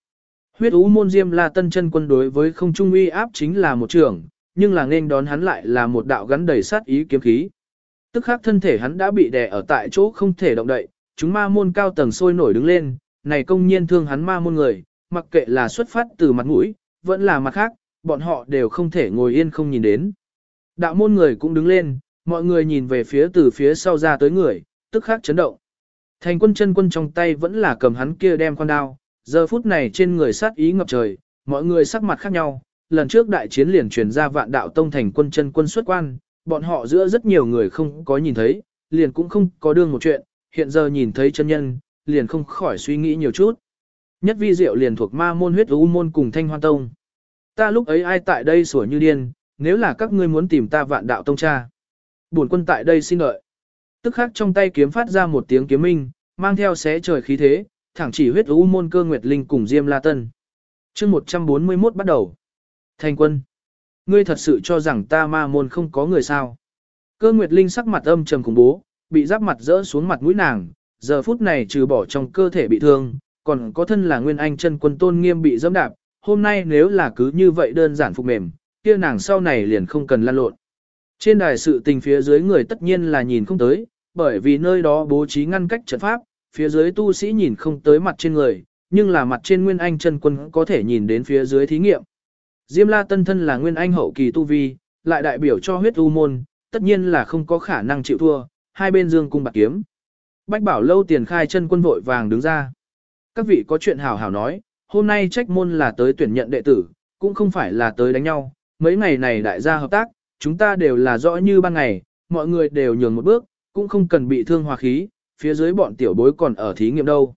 Huyết ú môn diêm la tân chân quân đối với không trung uy áp chính là một trường, nhưng là nên đón hắn lại là một đạo gắn đầy sát ý kiếm khí. Tức khắc thân thể hắn đã bị đè ở tại chỗ không thể động đậy, chúng ma môn cao tầng sôi nổi đứng lên, này công nhiên thương hắn ma môn người, mặc kệ là xuất phát từ mặt mũi, vẫn là mặt khác, bọn họ đều không thể ngồi yên không nhìn đến. Đạo môn người cũng đứng lên, mọi người nhìn về phía từ phía sau ra tới người, tức khắc chấn động. Thành quân chân quân trong tay vẫn là cầm hắn kia đem con đao, giờ phút này trên người sát ý ngập trời, mọi người sắc mặt khác nhau, lần trước đại chiến liền truyền ra vạn đạo tông thành quân chân quân xuất quan, bọn họ giữa rất nhiều người không có nhìn thấy, liền cũng không có đương một chuyện, hiện giờ nhìn thấy chân nhân, liền không khỏi suy nghĩ nhiều chút. Nhất vi diệu liền thuộc ma môn huyết u môn cùng thanh hoan tông. Ta lúc ấy ai tại đây sủa như điên, nếu là các ngươi muốn tìm ta vạn đạo tông cha. Bổn quân tại đây xin lợi. Tức khắc trong tay kiếm phát ra một tiếng kiếm minh, mang theo xé trời khí thế, thẳng chỉ huyết u môn cơ nguyệt linh cùng Diêm La Tân. chương 141 bắt đầu. Thành quân. Ngươi thật sự cho rằng ta ma môn không có người sao. Cơ nguyệt linh sắc mặt âm trầm khủng bố, bị giáp mặt rỡ xuống mặt mũi nàng, giờ phút này trừ bỏ trong cơ thể bị thương, còn có thân là nguyên anh chân quân tôn nghiêm bị dẫm đạp, hôm nay nếu là cứ như vậy đơn giản phục mềm, kia nàng sau này liền không cần lan lộn. Trên đài sự tình phía dưới người tất nhiên là nhìn không tới, bởi vì nơi đó bố trí ngăn cách trận pháp, phía dưới tu sĩ nhìn không tới mặt trên người, nhưng là mặt trên Nguyên Anh chân quân có thể nhìn đến phía dưới thí nghiệm. Diêm La Tân Thân là Nguyên Anh hậu kỳ tu vi, lại đại biểu cho huyết u môn, tất nhiên là không có khả năng chịu thua, hai bên dương cung bạc kiếm. Bách bảo lâu tiền khai chân quân vội vàng đứng ra. Các vị có chuyện hảo hảo nói, hôm nay trách môn là tới tuyển nhận đệ tử, cũng không phải là tới đánh nhau, mấy ngày này đại gia hợp tác, chúng ta đều là rõ như ban ngày, mọi người đều nhường một bước, cũng không cần bị thương hòa khí, phía dưới bọn tiểu bối còn ở thí nghiệm đâu.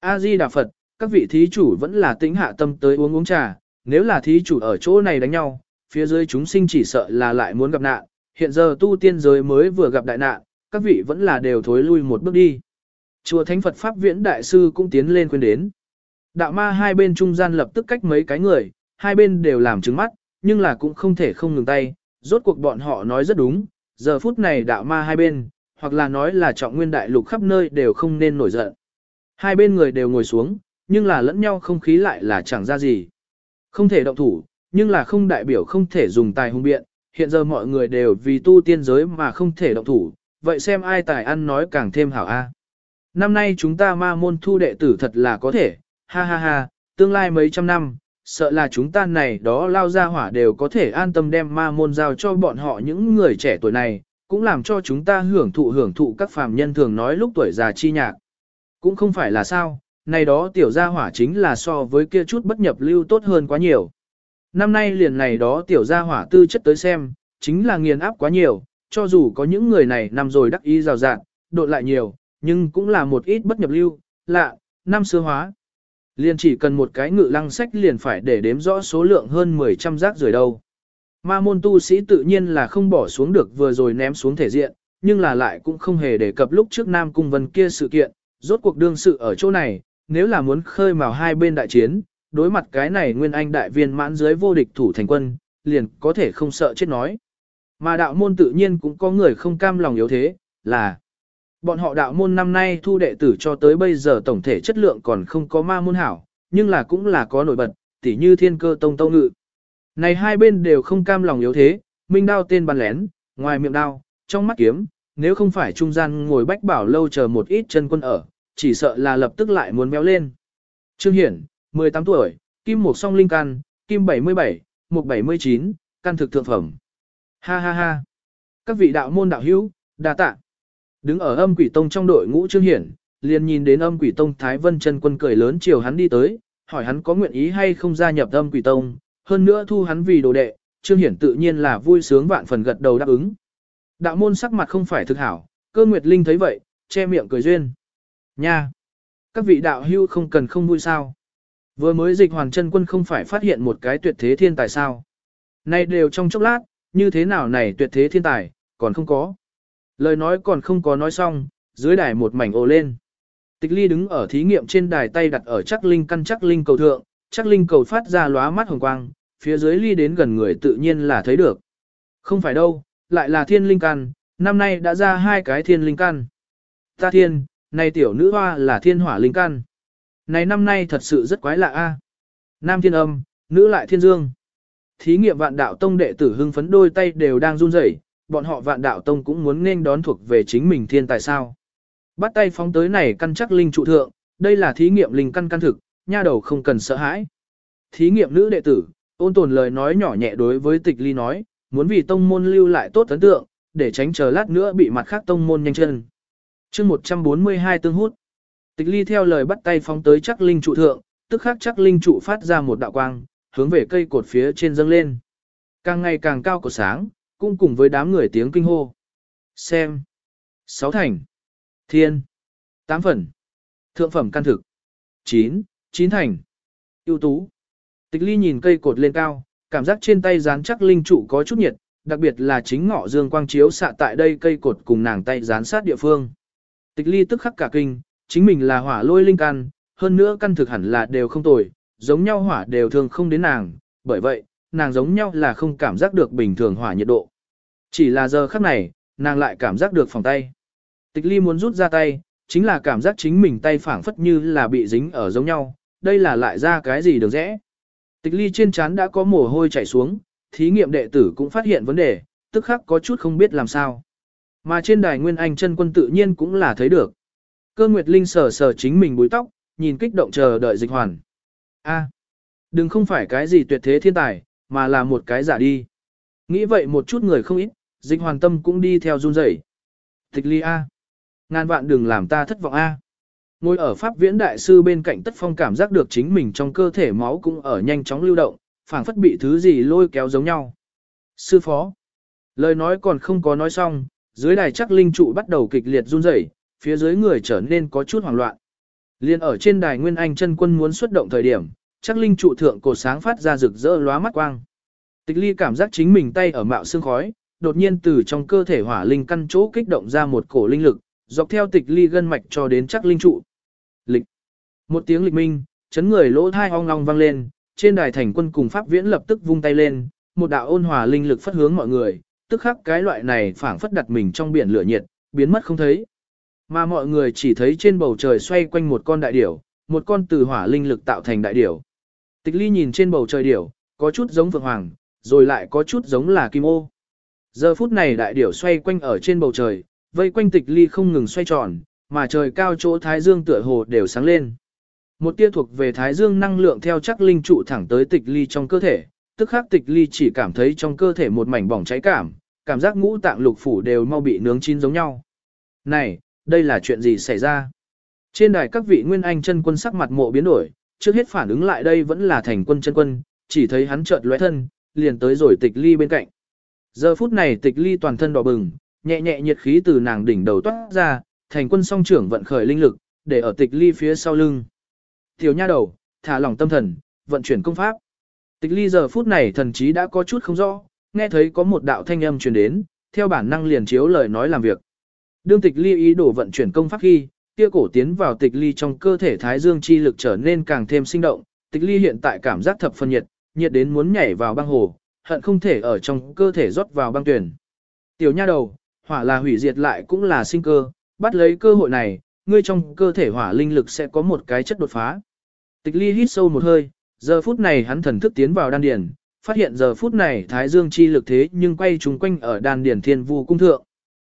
A-di Đà Phật, các vị thí chủ vẫn là tĩnh hạ tâm tới uống uống trà, nếu là thí chủ ở chỗ này đánh nhau, phía dưới chúng sinh chỉ sợ là lại muốn gặp nạn, hiện giờ tu tiên giới mới vừa gặp đại nạn, các vị vẫn là đều thối lui một bước đi. Chùa Thánh Phật Pháp Viễn Đại Sư cũng tiến lên khuyên đến. Đạo ma hai bên trung gian lập tức cách mấy cái người, hai bên đều làm trứng mắt, nhưng là cũng không thể không ngừng tay, rốt cuộc bọn họ nói rất đúng, giờ phút này đạo ma hai bên, hoặc là nói là trọng nguyên đại lục khắp nơi đều không nên nổi giận. Hai bên người đều ngồi xuống, nhưng là lẫn nhau không khí lại là chẳng ra gì. Không thể động thủ, nhưng là không đại biểu không thể dùng tài hung biện, hiện giờ mọi người đều vì tu tiên giới mà không thể động thủ, vậy xem ai tài ăn nói càng thêm hảo a. Năm nay chúng ta ma môn thu đệ tử thật là có thể, ha ha ha, tương lai mấy trăm năm, sợ là chúng ta này đó lao ra hỏa đều có thể an tâm đem ma môn giao cho bọn họ những người trẻ tuổi này, cũng làm cho chúng ta hưởng thụ hưởng thụ các phàm nhân thường nói lúc tuổi già chi nhạc. Cũng không phải là sao, này đó tiểu gia hỏa chính là so với kia chút bất nhập lưu tốt hơn quá nhiều. Năm nay liền này đó tiểu gia hỏa tư chất tới xem, chính là nghiền áp quá nhiều, cho dù có những người này nằm rồi đắc ý rào rạng, đột lại nhiều, nhưng cũng là một ít bất nhập lưu, lạ, năm xưa hóa. Liền chỉ cần một cái ngự lăng sách liền phải để đếm rõ số lượng hơn 10 trăm rác rưởi đâu. Ma môn tu sĩ tự nhiên là không bỏ xuống được vừa rồi ném xuống thể diện, nhưng là lại cũng không hề đề cập lúc trước Nam Cung Vân kia sự kiện, rốt cuộc đương sự ở chỗ này, nếu là muốn khơi mào hai bên đại chiến, đối mặt cái này nguyên anh đại viên mãn dưới vô địch thủ thành quân, liền có thể không sợ chết nói. Mà đạo môn tự nhiên cũng có người không cam lòng yếu thế, là bọn họ đạo môn năm nay thu đệ tử cho tới bây giờ tổng thể chất lượng còn không có ma môn hảo, nhưng là cũng là có nổi bật, tỉ như thiên cơ tông tông ngự. Này hai bên đều không cam lòng yếu thế, minh đao tên bắn lén, ngoài miệng đao, trong mắt kiếm, nếu không phải trung gian ngồi bách bảo lâu chờ một ít chân quân ở, chỉ sợ là lập tức lại muốn béo lên. Trương Hiển, 18 tuổi, kim một song linh Can, kim 77, mục 79, căn thực thượng phẩm. Ha ha ha. Các vị đạo môn đạo hữu, đa tạ. Đứng ở âm quỷ tông trong đội ngũ Trương Hiển, liền nhìn đến âm quỷ tông Thái Vân chân quân cười lớn chiều hắn đi tới, hỏi hắn có nguyện ý hay không gia nhập âm quỷ tông, hơn nữa thu hắn vì đồ đệ, Trương Hiển tự nhiên là vui sướng vạn phần gật đầu đáp ứng. Đạo môn sắc mặt không phải thực hảo, cơ nguyệt linh thấy vậy, che miệng cười duyên. Nha! Các vị đạo hưu không cần không vui sao. Vừa mới dịch hoàn chân quân không phải phát hiện một cái tuyệt thế thiên tài sao. Này đều trong chốc lát, như thế nào này tuyệt thế thiên tài, còn không có. Lời nói còn không có nói xong, dưới đài một mảnh ồ lên. Tịch ly đứng ở thí nghiệm trên đài tay đặt ở chắc linh căn chắc linh cầu thượng, chắc linh cầu phát ra lóa mắt hồng quang, phía dưới ly đến gần người tự nhiên là thấy được. Không phải đâu, lại là thiên linh căn, năm nay đã ra hai cái thiên linh căn. Ta thiên, này tiểu nữ hoa là thiên hỏa linh căn. Này năm nay thật sự rất quái lạ a. Nam thiên âm, nữ lại thiên dương. Thí nghiệm vạn đạo tông đệ tử hưng phấn đôi tay đều đang run rẩy, bọn họ vạn đạo tông cũng muốn nên đón thuộc về chính mình thiên tài sao. Bắt tay phóng tới này căn chắc linh trụ thượng, đây là thí nghiệm linh căn căn thực, nha đầu không cần sợ hãi. Thí nghiệm nữ đệ tử, ôn tồn lời nói nhỏ nhẹ đối với tịch ly nói, muốn vì tông môn lưu lại tốt ấn tượng, để tránh chờ lát nữa bị mặt khác tông môn nhanh chân. chương 142 tương hút. Tịch ly theo lời bắt tay phóng tới chắc linh trụ thượng, tức khắc chắc linh trụ phát ra một đạo quang, hướng về cây cột phía trên dâng lên. Càng ngày càng cao của sáng, cũng cùng với đám người tiếng kinh hô. Xem. Sáu thành. Thiên. Tám phần. Thượng phẩm căn thực. Chín. Chín thành. ưu tú. Tịch ly nhìn cây cột lên cao, cảm giác trên tay dán chắc linh trụ có chút nhiệt, đặc biệt là chính ngọ dương quang chiếu xạ tại đây cây cột cùng nàng tay dán sát địa phương. Tịch ly tức khắc cả kinh, chính mình là hỏa lôi linh căn, hơn nữa căn thực hẳn là đều không tồi, giống nhau hỏa đều thường không đến nàng, bởi vậy, nàng giống nhau là không cảm giác được bình thường hỏa nhiệt độ. Chỉ là giờ khắc này, nàng lại cảm giác được phòng tay. Tịch ly muốn rút ra tay, chính là cảm giác chính mình tay phảng phất như là bị dính ở giống nhau, đây là lại ra cái gì được rẽ. Tịch ly trên trán đã có mồ hôi chảy xuống, thí nghiệm đệ tử cũng phát hiện vấn đề, tức khắc có chút không biết làm sao. Mà trên đài Nguyên Anh chân quân tự nhiên cũng là thấy được. Cơ Nguyệt Linh sờ sờ chính mình búi tóc, nhìn kích động chờ đợi dịch hoàn. A, đừng không phải cái gì tuyệt thế thiên tài, mà là một cái giả đi. Nghĩ vậy một chút người không ít, dịch hoàn tâm cũng đi theo run rẩy. Tịch ly A. Ngàn vạn đừng làm ta thất vọng A. Ngồi ở pháp viễn đại sư bên cạnh tất phong cảm giác được chính mình trong cơ thể máu cũng ở nhanh chóng lưu động, phảng phất bị thứ gì lôi kéo giống nhau. Sư phó. Lời nói còn không có nói xong, dưới đài chắc linh trụ bắt đầu kịch liệt run rẩy, phía dưới người trở nên có chút hoảng loạn. Liên ở trên đài Nguyên Anh chân quân muốn xuất động thời điểm, chắc linh trụ thượng cổ sáng phát ra rực rỡ lóa mắt quang. Tịch ly cảm giác chính mình tay ở mạo xương khói, đột nhiên từ trong cơ thể hỏa linh căn chỗ kích động ra một cổ linh lực, dọc theo tịch ly gân mạch cho đến chắc linh trụ. Lịch. Một tiếng lịch minh, chấn người lỗ thai ong long vang lên, trên đài thành quân cùng pháp viễn lập tức vung tay lên, một đạo ôn hòa linh lực phất hướng mọi người, tức khắc cái loại này phảng phất đặt mình trong biển lửa nhiệt, biến mất không thấy. Mà mọi người chỉ thấy trên bầu trời xoay quanh một con đại điểu, một con từ hỏa linh lực tạo thành đại điểu. Tịch ly nhìn trên bầu trời điểu, có chút giống vượng hoàng, rồi lại có chút giống là kim ô. Giờ phút này đại điểu xoay quanh ở trên bầu trời, vây quanh tịch ly không ngừng xoay tròn, mà trời cao chỗ thái dương tựa hồ đều sáng lên. Một tia thuộc về thái dương năng lượng theo chắc linh trụ thẳng tới tịch ly trong cơ thể, tức khắc tịch ly chỉ cảm thấy trong cơ thể một mảnh bỏng cháy cảm, cảm giác ngũ tạng lục phủ đều mau bị nướng chín giống nhau. Này, đây là chuyện gì xảy ra? Trên đài các vị nguyên anh chân quân sắc mặt mộ biến đổi, trước hết phản ứng lại đây vẫn là thành quân chân quân, chỉ thấy hắn chợt lóe thân, liền tới rồi tịch ly bên cạnh. Giờ phút này tịch ly toàn thân đỏ bừng, nhẹ nhẹ nhiệt khí từ nàng đỉnh đầu toát ra, thành quân song trưởng vận khởi linh lực, để ở tịch ly phía sau lưng. Tiểu nha đầu, thả lỏng tâm thần, vận chuyển công pháp. Tịch ly giờ phút này thần trí đã có chút không rõ, nghe thấy có một đạo thanh âm truyền đến, theo bản năng liền chiếu lời nói làm việc. Đương tịch ly ý đồ vận chuyển công pháp khi, kia cổ tiến vào tịch ly trong cơ thể thái dương chi lực trở nên càng thêm sinh động, tịch ly hiện tại cảm giác thập phân nhiệt, nhiệt đến muốn nhảy vào băng hồ, hận không thể ở trong cơ thể rót vào băng tuyển. Tiểu nha đầu, hỏa là hủy diệt lại cũng là sinh cơ, bắt lấy cơ hội này, ngươi trong cơ thể hỏa linh lực sẽ có một cái chất đột phá. Tịch ly hít sâu một hơi, giờ phút này hắn thần thức tiến vào đan điền, phát hiện giờ phút này thái dương chi lực thế nhưng quay trùng quanh ở đan điền thiên vu cung thượng.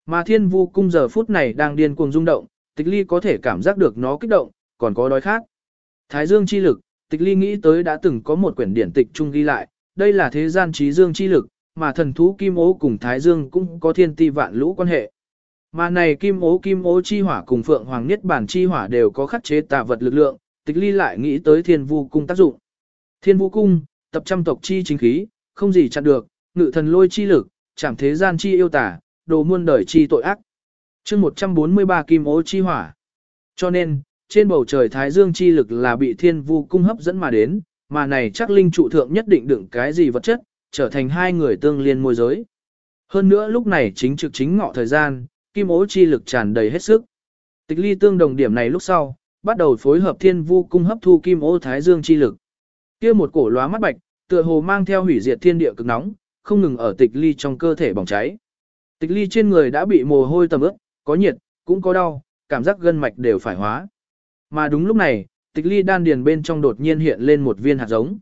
Mà thiên vu cung giờ phút này đang điên cuồng rung động, tịch ly có thể cảm giác được nó kích động, còn có đói khác. Thái dương chi lực, tịch ly nghĩ tới đã từng có một quyển điển tịch chung ghi lại, đây là thế gian trí dương chi lực, mà thần thú kim ố cùng thái dương cũng có thiên ti vạn lũ quan hệ. Mà này kim ố kim ố chi hỏa cùng phượng hoàng niết bản chi hỏa đều có khắc chế tà vật lực lượng, tịch ly lại nghĩ tới thiên vu cung tác dụng. Thiên vu cung, tập trăm tộc chi chính khí, không gì chặn được, ngự thần lôi chi lực, chẳng thế gian chi yêu tả, đồ muôn đời chi tội ác. chương 143 kim ố chi hỏa. Cho nên, trên bầu trời thái dương chi lực là bị thiên vu cung hấp dẫn mà đến, mà này chắc linh trụ thượng nhất định đựng cái gì vật chất, trở thành hai người tương liên môi giới. Hơn nữa lúc này chính trực chính ngọ thời gian, kim ố chi lực tràn đầy hết sức. Tịch ly tương đồng điểm này lúc sau, bắt đầu phối hợp thiên vu cung hấp thu kim ô thái dương chi lực. kia một cổ lóa mắt bạch, tựa hồ mang theo hủy diệt thiên địa cực nóng, không ngừng ở tịch ly trong cơ thể bỏng cháy. Tịch ly trên người đã bị mồ hôi tầm ướt, có nhiệt, cũng có đau, cảm giác gân mạch đều phải hóa. Mà đúng lúc này, tịch ly đan điền bên trong đột nhiên hiện lên một viên hạt giống.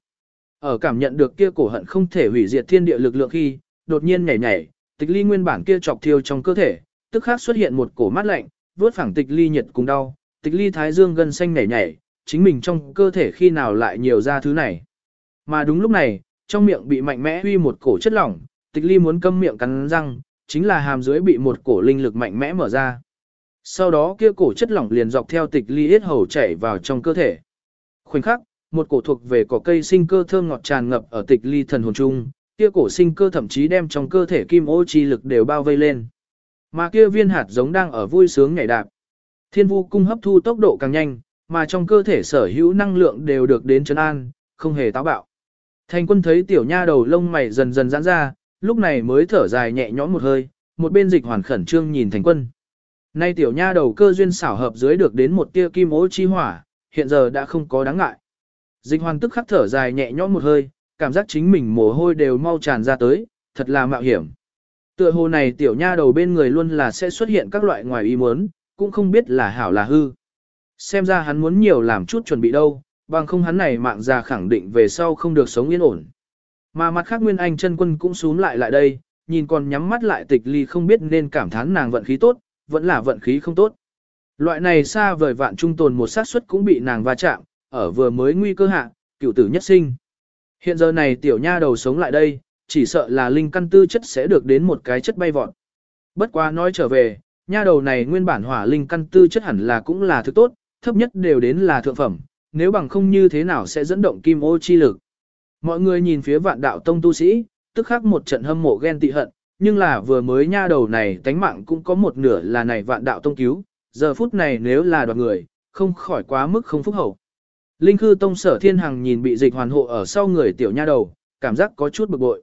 Ở cảm nhận được kia cổ hận không thể hủy diệt thiên địa lực lượng khi, đột nhiên nhảy nhảy, tịch ly nguyên bản kia chọc thiêu trong cơ thể, tức khắc xuất hiện một cổ mát lạnh, vớt phẳng tịch ly nhiệt cùng đau, tịch ly thái dương gân xanh nhảy nhảy, chính mình trong cơ thể khi nào lại nhiều ra thứ này. Mà đúng lúc này, trong miệng bị mạnh mẽ huy một cổ chất lỏng, tịch ly muốn câm miệng cắn răng, chính là hàm dưới bị một cổ linh lực mạnh mẽ mở ra. Sau đó kia cổ chất lỏng liền dọc theo tịch ly yết hầu chảy vào trong cơ thể. Khoảnh khắc, một cổ thuộc về cỏ cây sinh cơ thơm ngọt tràn ngập ở tịch ly thần hồn trung, kia cổ sinh cơ thậm chí đem trong cơ thể kim ô chi lực đều bao vây lên. Mà kia viên hạt giống đang ở vui sướng nhảy đạp. Thiên vu cung hấp thu tốc độ càng nhanh, mà trong cơ thể sở hữu năng lượng đều được đến trấn an, không hề táo bạo. Thành quân thấy tiểu nha đầu lông mày dần dần giãn ra, lúc này mới thở dài nhẹ nhõm một hơi, một bên dịch hoàn khẩn trương nhìn thành quân. Nay tiểu nha đầu cơ duyên xảo hợp dưới được đến một tia kim ố chi hỏa, hiện giờ đã không có đáng ngại. Dịch hoàn tức khắc thở dài nhẹ nhõm một hơi, cảm giác chính mình mồ hôi đều mau tràn ra tới, thật là mạo hiểm. Tựa hồ này tiểu nha đầu bên người luôn là sẽ xuất hiện các loại ngoài ý muốn, cũng không biết là hảo là hư. Xem ra hắn muốn nhiều làm chút chuẩn bị đâu, bằng không hắn này mạng già khẳng định về sau không được sống yên ổn. Mà mặt khác Nguyên Anh chân quân cũng xuống lại lại đây, nhìn còn nhắm mắt lại tịch ly không biết nên cảm thán nàng vận khí tốt, vẫn là vận khí không tốt. Loại này xa vời vạn trung tồn một xác suất cũng bị nàng va chạm, ở vừa mới nguy cơ hạ, cựu tử nhất sinh. Hiện giờ này tiểu nha đầu sống lại đây, chỉ sợ là linh căn tư chất sẽ được đến một cái chất bay vọt. Bất quá nói trở về, nha đầu này nguyên bản hỏa linh căn tư chất hẳn là cũng là thứ tốt, thấp nhất đều đến là thượng phẩm, nếu bằng không như thế nào sẽ dẫn động kim ô chi lực. Mọi người nhìn phía vạn đạo tông tu sĩ, tức khắc một trận hâm mộ ghen tị hận, nhưng là vừa mới nha đầu này tánh mạng cũng có một nửa là này vạn đạo tông cứu, giờ phút này nếu là đoạt người, không khỏi quá mức không phúc hậu. Linh khư tông sở thiên hằng nhìn bị dịch hoàn hộ ở sau người tiểu nha đầu, cảm giác có chút bực bội.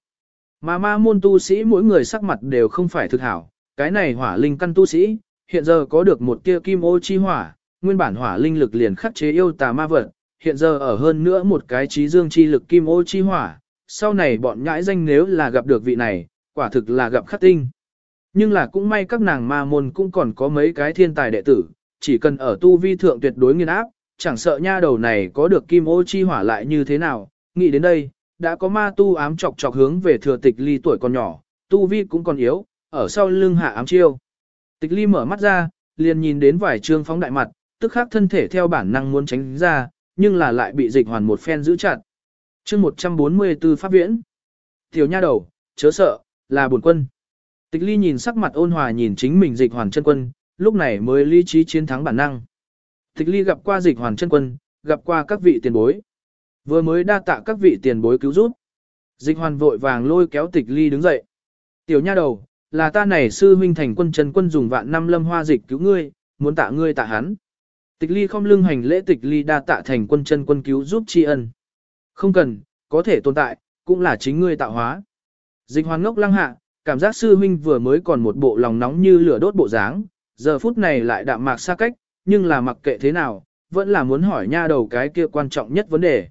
Mà ma môn tu sĩ mỗi người sắc mặt đều không phải thực hảo, cái này hỏa linh căn tu sĩ, hiện giờ có được một tia kim ô chi hỏa, nguyên bản hỏa linh lực liền khắc chế yêu tà ma vật, hiện giờ ở hơn nữa một cái trí dương chi lực kim ô chi hỏa, sau này bọn nhãi danh nếu là gặp được vị này, quả thực là gặp khắc tinh. Nhưng là cũng may các nàng ma môn cũng còn có mấy cái thiên tài đệ tử, chỉ cần ở tu vi thượng tuyệt đối nghiên áp, chẳng sợ nha đầu này có được kim ô chi hỏa lại như thế nào, nghĩ đến đây, đã có ma tu ám chọc chọc hướng về thừa tịch ly tuổi còn nhỏ, tu vi cũng còn yếu, ở sau lưng hạ ám chiêu. Tịch ly mở mắt ra, liền nhìn đến vài trương phóng đại mặt, tức khắc thân thể theo bản năng muốn tránh ra, nhưng là lại bị dịch hoàn một phen giữ chặt. chương 144 pháp viễn. Tiểu nha đầu, chớ sợ, là buồn quân. Tịch ly nhìn sắc mặt ôn hòa nhìn chính mình dịch hoàn chân quân, lúc này mới lý trí chiến thắng bản năng. Tịch ly gặp qua dịch hoàn chân quân, gặp qua các vị tiền bối. Vừa mới đa tạ các vị tiền bối cứu giúp. Dịch hoàn vội vàng lôi kéo tịch ly đứng dậy. Tiểu nha đầu, là ta này sư huynh thành quân chân quân dùng vạn năm lâm hoa dịch cứu ngươi, muốn tạ ngươi tạ hắn. Tịch ly không lưng hành lễ tịch ly đa tạ thành quân chân quân cứu giúp tri ân. Không cần, có thể tồn tại, cũng là chính ngươi tạo hóa. Dịch hoàn ngốc lăng hạ, cảm giác sư huynh vừa mới còn một bộ lòng nóng như lửa đốt bộ dáng, giờ phút này lại đạm mạc xa cách, nhưng là mặc kệ thế nào, vẫn là muốn hỏi nha đầu cái kia quan trọng nhất vấn đề.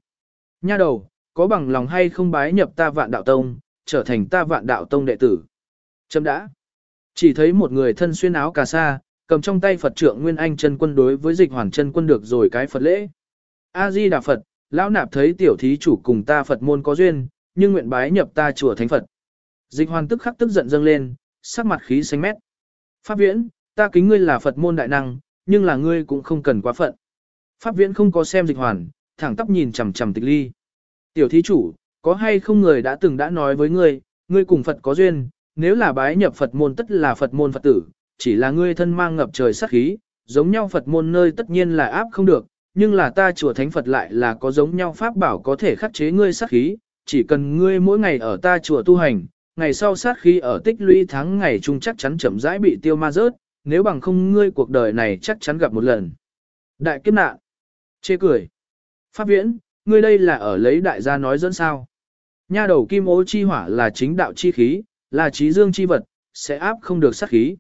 Nha đầu, có bằng lòng hay không bái nhập ta vạn đạo tông, trở thành ta vạn đạo tông đệ tử. Chấm đã. Chỉ thấy một người thân xuyên áo cà sa, cầm trong tay Phật trượng Nguyên Anh chân quân đối với dịch hoàn chân quân được rồi cái Phật lễ. A-di Đà Phật, lão nạp thấy tiểu thí chủ cùng ta Phật môn có duyên, nhưng nguyện bái nhập ta chùa thánh Phật. Dịch hoàn tức khắc tức giận dâng lên, sắc mặt khí xanh mét. Pháp viễn, ta kính ngươi là Phật môn đại năng, nhưng là ngươi cũng không cần quá phận. Pháp viễn không có xem dịch hoàn, thẳng tóc nhìn chằm chằm tịch ly. Tiểu thí chủ, có hay không người đã từng đã nói với ngươi, ngươi cùng Phật có duyên, nếu là bái nhập Phật môn tất là Phật môn Phật tử, chỉ là ngươi thân mang ngập trời sát khí, giống nhau Phật môn nơi tất nhiên là áp không được, nhưng là ta chùa thánh Phật lại là có giống nhau pháp bảo có thể khắc chế ngươi sát khí, chỉ cần ngươi mỗi ngày ở ta chùa tu hành, ngày sau sát khí ở tích lũy tháng ngày chung chắc chắn chậm rãi bị tiêu ma rớt, nếu bằng không ngươi cuộc đời này chắc chắn gặp một lần. Đại kiếp nạn. Chê cười. Pháp viễn, ngươi đây là ở lấy đại gia nói dẫn sao. Nha đầu kim ô chi hỏa là chính đạo chi khí, là trí dương chi vật, sẽ áp không được sát khí.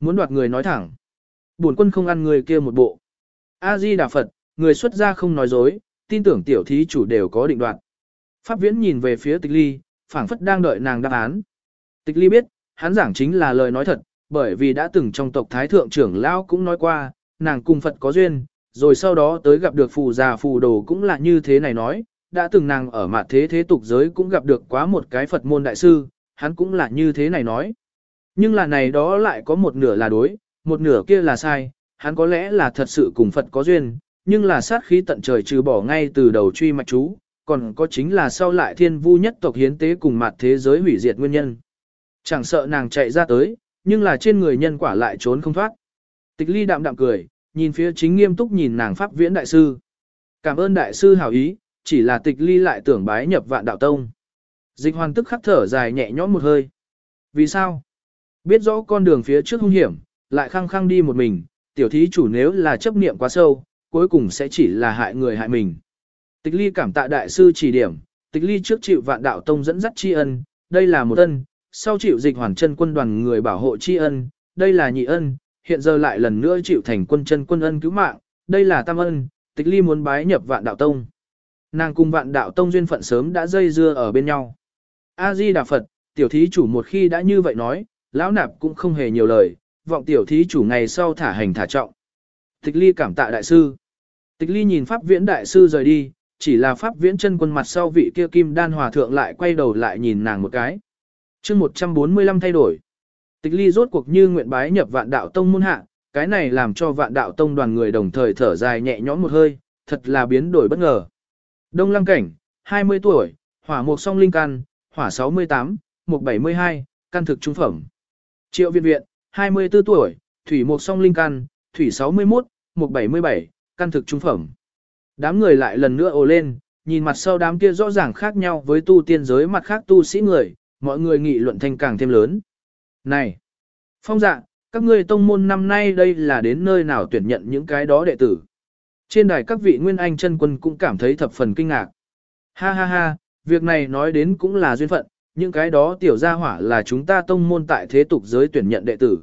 Muốn đoạt người nói thẳng. Bổn quân không ăn người kia một bộ. A-di Đà Phật, người xuất gia không nói dối, tin tưởng tiểu thí chủ đều có định đoạt. Pháp viễn nhìn về phía tịch ly, phảng phất đang đợi nàng đáp án. Tịch ly biết, hắn giảng chính là lời nói thật, bởi vì đã từng trong tộc thái thượng trưởng lão cũng nói qua, nàng cùng Phật có duyên, rồi sau đó tới gặp được phù già phù đồ cũng là như thế này nói, đã từng nàng ở mặt thế thế tục giới cũng gặp được quá một cái Phật môn đại sư, hắn cũng là như thế này nói. Nhưng là này đó lại có một nửa là đối, một nửa kia là sai, hắn có lẽ là thật sự cùng Phật có duyên, nhưng là sát khí tận trời trừ bỏ ngay từ đầu truy mạch chú, còn có chính là sau lại thiên vu nhất tộc hiến tế cùng mặt thế giới hủy diệt nguyên nhân. Chẳng sợ nàng chạy ra tới, nhưng là trên người nhân quả lại trốn không thoát. Tịch ly đạm đạm cười, nhìn phía chính nghiêm túc nhìn nàng pháp viễn đại sư. Cảm ơn đại sư hảo ý, chỉ là tịch ly lại tưởng bái nhập vạn đạo tông. Dịch hoàn tức khắc thở dài nhẹ nhõm một hơi. Vì sao? Biết rõ con đường phía trước hung hiểm, lại khăng khăng đi một mình, tiểu thí chủ nếu là chấp niệm quá sâu, cuối cùng sẽ chỉ là hại người hại mình. Tịch ly cảm tạ đại sư chỉ điểm, tịch ly trước chịu vạn đạo tông dẫn dắt tri ân, đây là một ân, sau chịu dịch hoàn chân quân đoàn người bảo hộ tri ân, đây là nhị ân, hiện giờ lại lần nữa chịu thành quân chân quân ân cứu mạng, đây là tam ân, tịch ly muốn bái nhập vạn đạo tông. Nàng cùng vạn đạo tông duyên phận sớm đã dây dưa ở bên nhau. A-di Đà Phật, tiểu thí chủ một khi đã như vậy nói, lão nạp cũng không hề nhiều lời, vọng tiểu thí chủ ngày sau thả hành thả trọng. Tịch ly cảm tạ đại sư. Tịch ly nhìn pháp viễn đại sư rời đi, chỉ là pháp viễn chân quân mặt sau vị kia kim đan hòa thượng lại quay đầu lại nhìn nàng một cái. chương 145 thay đổi. Tịch ly rốt cuộc như nguyện bái nhập vạn đạo tông môn hạ, cái này làm cho vạn đạo tông đoàn người đồng thời thở dài nhẹ nhõm một hơi, thật là biến đổi bất ngờ. Đông lăng cảnh, 20 tuổi, hỏa mục song linh căn, hỏa 68, mục 72, căn thực trung phẩm. Triệu viện viện, 24 tuổi, thủy mục song linh căn, thủy 61, mục 77, căn thực trung phẩm. Đám người lại lần nữa ồ lên, nhìn mặt sau đám kia rõ ràng khác nhau với tu tiên giới mặt khác tu sĩ người, mọi người nghị luận thành càng thêm lớn. Này! Phong dạ, các ngươi tông môn năm nay đây là đến nơi nào tuyển nhận những cái đó đệ tử. Trên đài các vị nguyên anh chân quân cũng cảm thấy thập phần kinh ngạc. Ha ha ha, việc này nói đến cũng là duyên phận, những cái đó tiểu gia hỏa là chúng ta tông môn tại thế tục giới tuyển nhận đệ tử.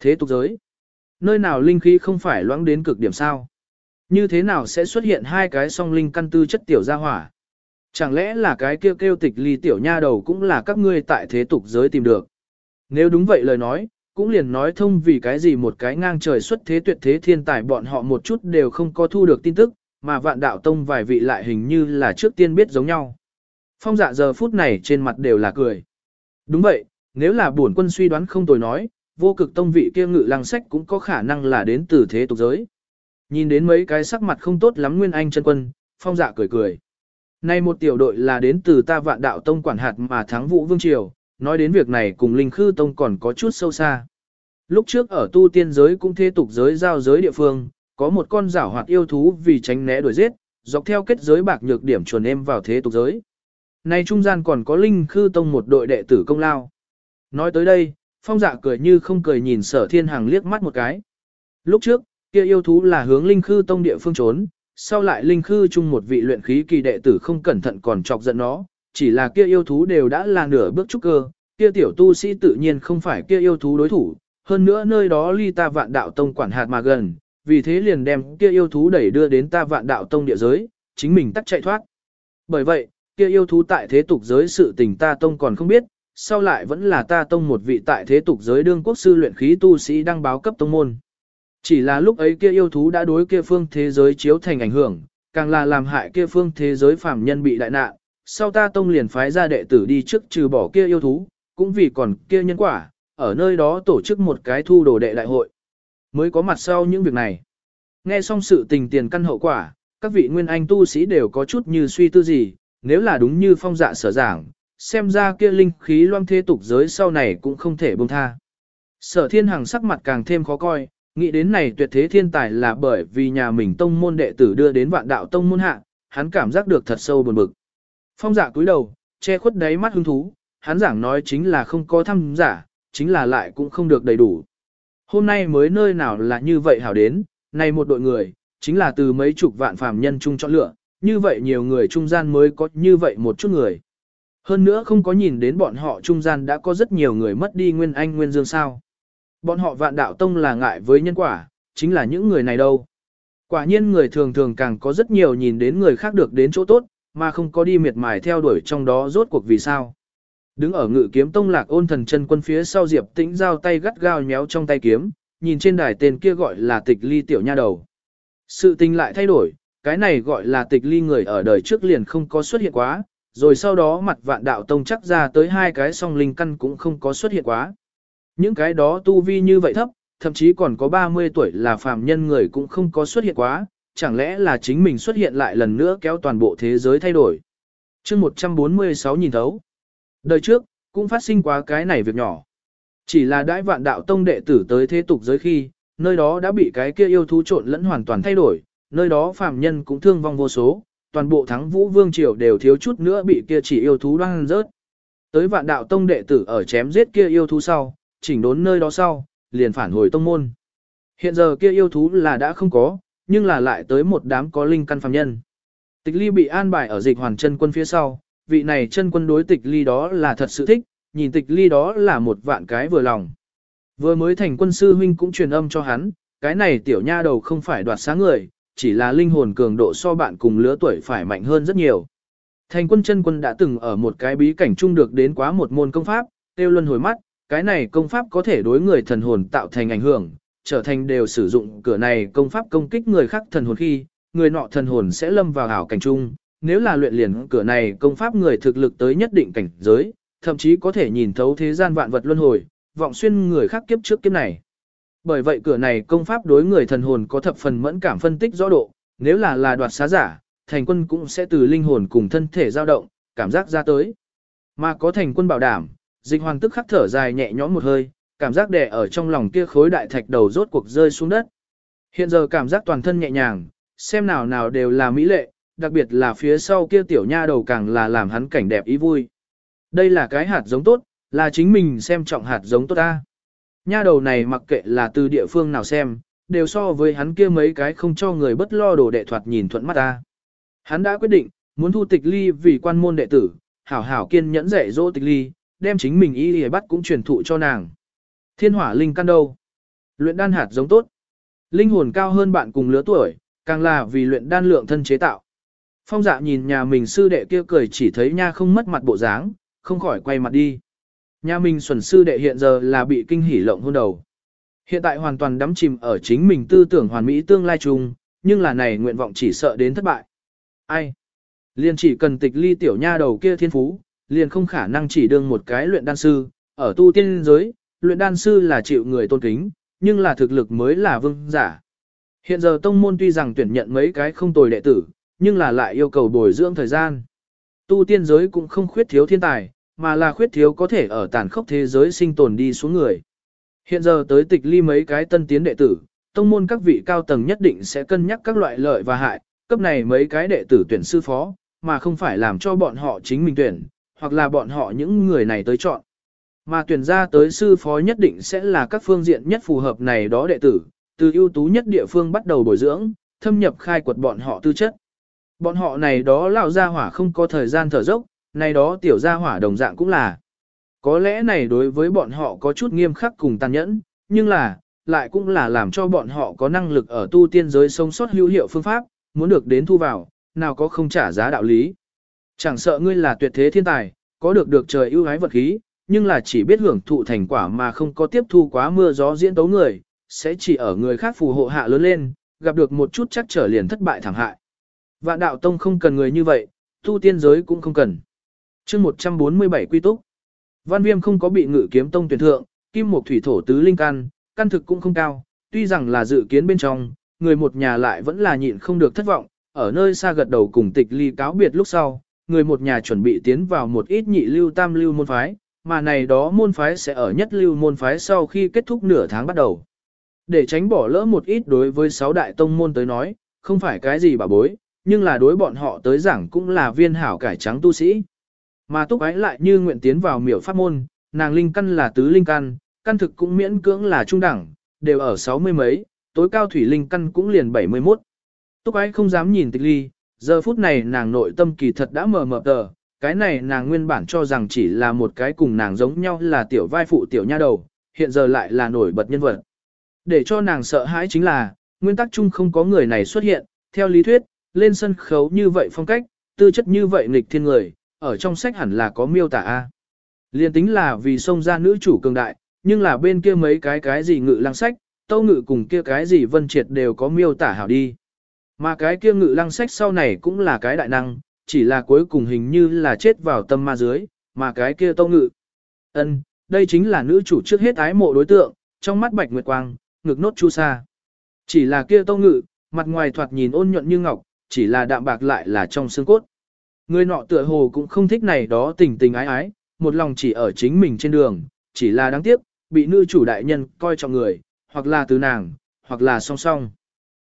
Thế tục giới? Nơi nào linh khí không phải loãng đến cực điểm sao? Như thế nào sẽ xuất hiện hai cái song linh căn tư chất tiểu gia hỏa? Chẳng lẽ là cái kêu kêu tịch ly tiểu nha đầu cũng là các ngươi tại thế tục giới tìm được? Nếu đúng vậy lời nói, cũng liền nói thông vì cái gì một cái ngang trời xuất thế tuyệt thế thiên tài bọn họ một chút đều không có thu được tin tức, mà vạn đạo tông vài vị lại hình như là trước tiên biết giống nhau. Phong dạ giờ phút này trên mặt đều là cười. Đúng vậy, nếu là bổn quân suy đoán không tồi nói, vô cực tông vị kia ngự lăng sách cũng có khả năng là đến từ thế tục giới. Nhìn đến mấy cái sắc mặt không tốt lắm nguyên anh chân quân, phong dạ cười cười. Nay một tiểu đội là đến từ ta vạn đạo tông quản hạt mà thắng vũ vương triều, nói đến việc này cùng linh khư tông còn có chút sâu xa. Lúc trước ở tu tiên giới cũng thế tục giới giao giới địa phương, có một con giảo hoạt yêu thú vì tránh né đuổi giết, dọc theo kết giới bạc nhược điểm chuẩn em vào thế tục giới. Nay trung gian còn có linh khư tông một đội đệ tử công lao. Nói tới đây, phong dạ cười như không cười nhìn sở thiên hàng liếc mắt một cái. Lúc trước, kia yêu thú là hướng linh khư tông địa phương trốn, sau lại linh khư chung một vị luyện khí kỳ đệ tử không cẩn thận còn chọc giận nó, chỉ là kia yêu thú đều đã là nửa bước trúc cơ, kia tiểu tu sĩ tự nhiên không phải kia yêu thú đối thủ, hơn nữa nơi đó ly ta vạn đạo tông quản hạt mà gần, vì thế liền đem kia yêu thú đẩy đưa đến ta vạn đạo tông địa giới, chính mình tắt chạy thoát. Bởi vậy, kia yêu thú tại thế tục giới sự tình ta tông còn không biết, sau lại vẫn là ta tông một vị tại thế tục giới đương quốc sư luyện khí tu sĩ đăng báo cấp tông môn. Chỉ là lúc ấy kia yêu thú đã đối kia phương thế giới chiếu thành ảnh hưởng, càng là làm hại kia phương thế giới phàm nhân bị đại nạn, sau ta tông liền phái ra đệ tử đi trước trừ bỏ kia yêu thú, cũng vì còn kia nhân quả, ở nơi đó tổ chức một cái thu đồ đệ đại hội. Mới có mặt sau những việc này. Nghe xong sự tình tiền căn hậu quả, các vị nguyên anh tu sĩ đều có chút như suy tư gì, nếu là đúng như phong dạ sở giảng, xem ra kia linh khí loang thế tục giới sau này cũng không thể buông tha. Sở thiên hằng sắc mặt càng thêm khó coi, nghĩ đến này tuyệt thế thiên tài là bởi vì nhà mình tông môn đệ tử đưa đến vạn đạo tông môn hạ, hắn cảm giác được thật sâu buồn bực. Phong giả cúi đầu, che khuất đáy mắt hứng thú, hắn giảng nói chính là không có thăm giả, chính là lại cũng không được đầy đủ. Hôm nay mới nơi nào là như vậy hảo đến, này một đội người, chính là từ mấy chục vạn phàm nhân chung chọn lựa, như vậy nhiều người trung gian mới có như vậy một chút người. Hơn nữa không có nhìn đến bọn họ trung gian đã có rất nhiều người mất đi nguyên anh nguyên dương sao. Bọn họ vạn đạo tông là ngại với nhân quả, chính là những người này đâu. Quả nhiên người thường thường càng có rất nhiều nhìn đến người khác được đến chỗ tốt, mà không có đi miệt mài theo đuổi trong đó rốt cuộc vì sao. Đứng ở ngự kiếm tông lạc ôn thần chân quân phía sau Diệp Tĩnh giao tay gắt gao nhéo trong tay kiếm, nhìn trên đài tên kia gọi là tịch ly tiểu nha đầu. Sự tình lại thay đổi, cái này gọi là tịch ly người ở đời trước liền không có xuất hiện quá, rồi sau đó mặt vạn đạo tông chắc ra tới hai cái song linh căn cũng không có xuất hiện quá. Những cái đó tu vi như vậy thấp, thậm chí còn có 30 tuổi là phàm nhân người cũng không có xuất hiện quá, chẳng lẽ là chính mình xuất hiện lại lần nữa kéo toàn bộ thế giới thay đổi. chương 146 nhìn thấu. Đời trước, cũng phát sinh quá cái này việc nhỏ. Chỉ là đãi vạn đạo tông đệ tử tới thế tục giới khi, nơi đó đã bị cái kia yêu thú trộn lẫn hoàn toàn thay đổi, nơi đó phàm nhân cũng thương vong vô số, toàn bộ thắng vũ vương triều đều thiếu chút nữa bị kia chỉ yêu thú đoan rớt. Tới vạn đạo tông đệ tử ở chém giết kia yêu thú sau, chỉnh đốn nơi đó sau, liền phản hồi tông môn. Hiện giờ kia yêu thú là đã không có, nhưng là lại tới một đám có linh căn phàm nhân. Tịch ly bị an bài ở dịch hoàn chân quân phía sau, vị này chân quân đối tịch ly đó là thật sự thích, nhìn tịch ly đó là một vạn cái vừa lòng. Vừa mới thành quân sư huynh cũng truyền âm cho hắn, cái này tiểu nha đầu không phải đoạt sáng người, chỉ là linh hồn cường độ so bạn cùng lứa tuổi phải mạnh hơn rất nhiều. Thành quân chân quân đã từng ở một cái bí cảnh chung được đến quá một môn công pháp, tiêu luân hồi mắt, cái này công pháp có thể đối người thần hồn tạo thành ảnh hưởng, trở thành đều sử dụng cửa này công pháp công kích người khác thần hồn khi, người nọ thần hồn sẽ lâm vào ảo cảnh chung, nếu là luyện liền cửa này công pháp người thực lực tới nhất định cảnh giới, thậm chí có thể nhìn thấu thế gian vạn vật luân hồi, vọng xuyên người khác kiếp trước kiếp này. Bởi vậy cửa này công pháp đối người thần hồn có thập phần mẫn cảm phân tích rõ độ, nếu là là đoạt xá giả, thành quân cũng sẽ từ linh hồn cùng thân thể dao động, cảm giác ra tới. Mà có thành quân bảo đảm, dịch hoàng tức khắc thở dài nhẹ nhõm một hơi, cảm giác đè ở trong lòng kia khối đại thạch đầu rốt cuộc rơi xuống đất. Hiện giờ cảm giác toàn thân nhẹ nhàng, xem nào nào đều là mỹ lệ, đặc biệt là phía sau kia tiểu nha đầu càng là làm hắn cảnh đẹp ý vui. Đây là cái hạt giống tốt, là chính mình xem trọng hạt giống tốt ta. Nha đầu này mặc kệ là từ địa phương nào xem, đều so với hắn kia mấy cái không cho người bất lo đồ đệ thoạt nhìn thuận mắt ta. Hắn đã quyết định, muốn thu tịch ly vì quan môn đệ tử, hảo hảo kiên nhẫn dạy dỗ tịch ly, đem chính mình y y bắt cũng truyền thụ cho nàng. Thiên hỏa linh căn đâu? Luyện đan hạt giống tốt. Linh hồn cao hơn bạn cùng lứa tuổi, càng là vì luyện đan lượng thân chế tạo. Phong dạ nhìn nhà mình sư đệ kia cười chỉ thấy nha không mất mặt bộ dáng, không khỏi quay mặt đi. Nhà mình xuẩn sư đệ hiện giờ là bị kinh hỉ lộng hôn đầu. Hiện tại hoàn toàn đắm chìm ở chính mình tư tưởng hoàn mỹ tương lai chung, nhưng là này nguyện vọng chỉ sợ đến thất bại. Ai? Liền chỉ cần tịch ly tiểu nha đầu kia thiên phú, liền không khả năng chỉ đương một cái luyện đan sư, ở tu tiên giới, luyện đan sư là chịu người tôn kính, nhưng là thực lực mới là vương giả. Hiện giờ tông môn tuy rằng tuyển nhận mấy cái không tồi đệ tử, nhưng là lại yêu cầu bồi dưỡng thời gian. Tu tiên giới cũng không khuyết thiếu thiên tài, mà là khuyết thiếu có thể ở tàn khốc thế giới sinh tồn đi xuống người. Hiện giờ tới tịch ly mấy cái tân tiến đệ tử, tông môn các vị cao tầng nhất định sẽ cân nhắc các loại lợi và hại, cấp này mấy cái đệ tử tuyển sư phó, mà không phải làm cho bọn họ chính mình tuyển, hoặc là bọn họ những người này tới chọn. Mà tuyển ra tới sư phó nhất định sẽ là các phương diện nhất phù hợp này đó đệ tử, từ ưu tú nhất địa phương bắt đầu bồi dưỡng, thâm nhập khai quật bọn họ tư chất. Bọn họ này đó lão gia hỏa không có thời gian thở dốc, này đó tiểu gia hỏa đồng dạng cũng là. Có lẽ này đối với bọn họ có chút nghiêm khắc cùng tàn nhẫn, nhưng là, lại cũng là làm cho bọn họ có năng lực ở tu tiên giới sống sót hữu hiệu phương pháp, muốn được đến thu vào, nào có không trả giá đạo lý. Chẳng sợ ngươi là tuyệt thế thiên tài, có được được trời ưu ái vật khí, nhưng là chỉ biết hưởng thụ thành quả mà không có tiếp thu quá mưa gió diễn tấu người, sẽ chỉ ở người khác phù hộ hạ lớn lên, gặp được một chút chắc trở liền thất bại thảm hại. Vạn đạo tông không cần người như vậy, tu tiên giới cũng không cần. chương 147 quy túc. Văn viêm không có bị ngự kiếm tông tuyển thượng, kim một thủy thổ tứ linh căn, căn thực cũng không cao, tuy rằng là dự kiến bên trong, người một nhà lại vẫn là nhịn không được thất vọng, ở nơi xa gật đầu cùng tịch ly cáo biệt lúc sau, người một nhà chuẩn bị tiến vào một ít nhị lưu tam lưu môn phái, mà này đó môn phái sẽ ở nhất lưu môn phái sau khi kết thúc nửa tháng bắt đầu. Để tránh bỏ lỡ một ít đối với sáu đại tông môn tới nói, không phải cái gì bà bối, nhưng là đối bọn họ tới giảng cũng là viên hảo cải trắng tu sĩ. Mà túc ái lại như nguyện tiến vào miểu pháp môn, nàng linh căn là tứ linh căn, căn thực cũng miễn cưỡng là trung đẳng, đều ở sáu mươi mấy, tối cao thủy linh căn cũng liền 71. Túc ái không dám nhìn tịch ly, giờ phút này nàng nội tâm kỳ thật đã mờ mờ tờ, cái này nàng nguyên bản cho rằng chỉ là một cái cùng nàng giống nhau là tiểu vai phụ tiểu nha đầu, hiện giờ lại là nổi bật nhân vật. Để cho nàng sợ hãi chính là, nguyên tắc chung không có người này xuất hiện, theo lý thuyết, lên sân khấu như vậy phong cách, tư chất như vậy nghịch thiên người, ở trong sách hẳn là có miêu tả A. Liên tính là vì xông ra nữ chủ cường đại, nhưng là bên kia mấy cái cái gì ngự lăng sách, tâu ngự cùng kia cái gì vân triệt đều có miêu tả hảo đi. Mà cái kia ngự lăng sách sau này cũng là cái đại năng, chỉ là cuối cùng hình như là chết vào tâm ma dưới, mà cái kia tâu ngự. ân đây chính là nữ chủ trước hết ái mộ đối tượng, trong mắt bạch nguyệt quang, ngực nốt chu sa. Chỉ là kia tâu ngự, mặt ngoài thoạt nhìn ôn nhuận như ngọc, chỉ là đạm bạc lại là trong xương cốt. Người nọ tựa hồ cũng không thích này đó tình tình ái ái, một lòng chỉ ở chính mình trên đường, chỉ là đáng tiếc, bị nữ chủ đại nhân coi trọng người, hoặc là từ nàng, hoặc là song song.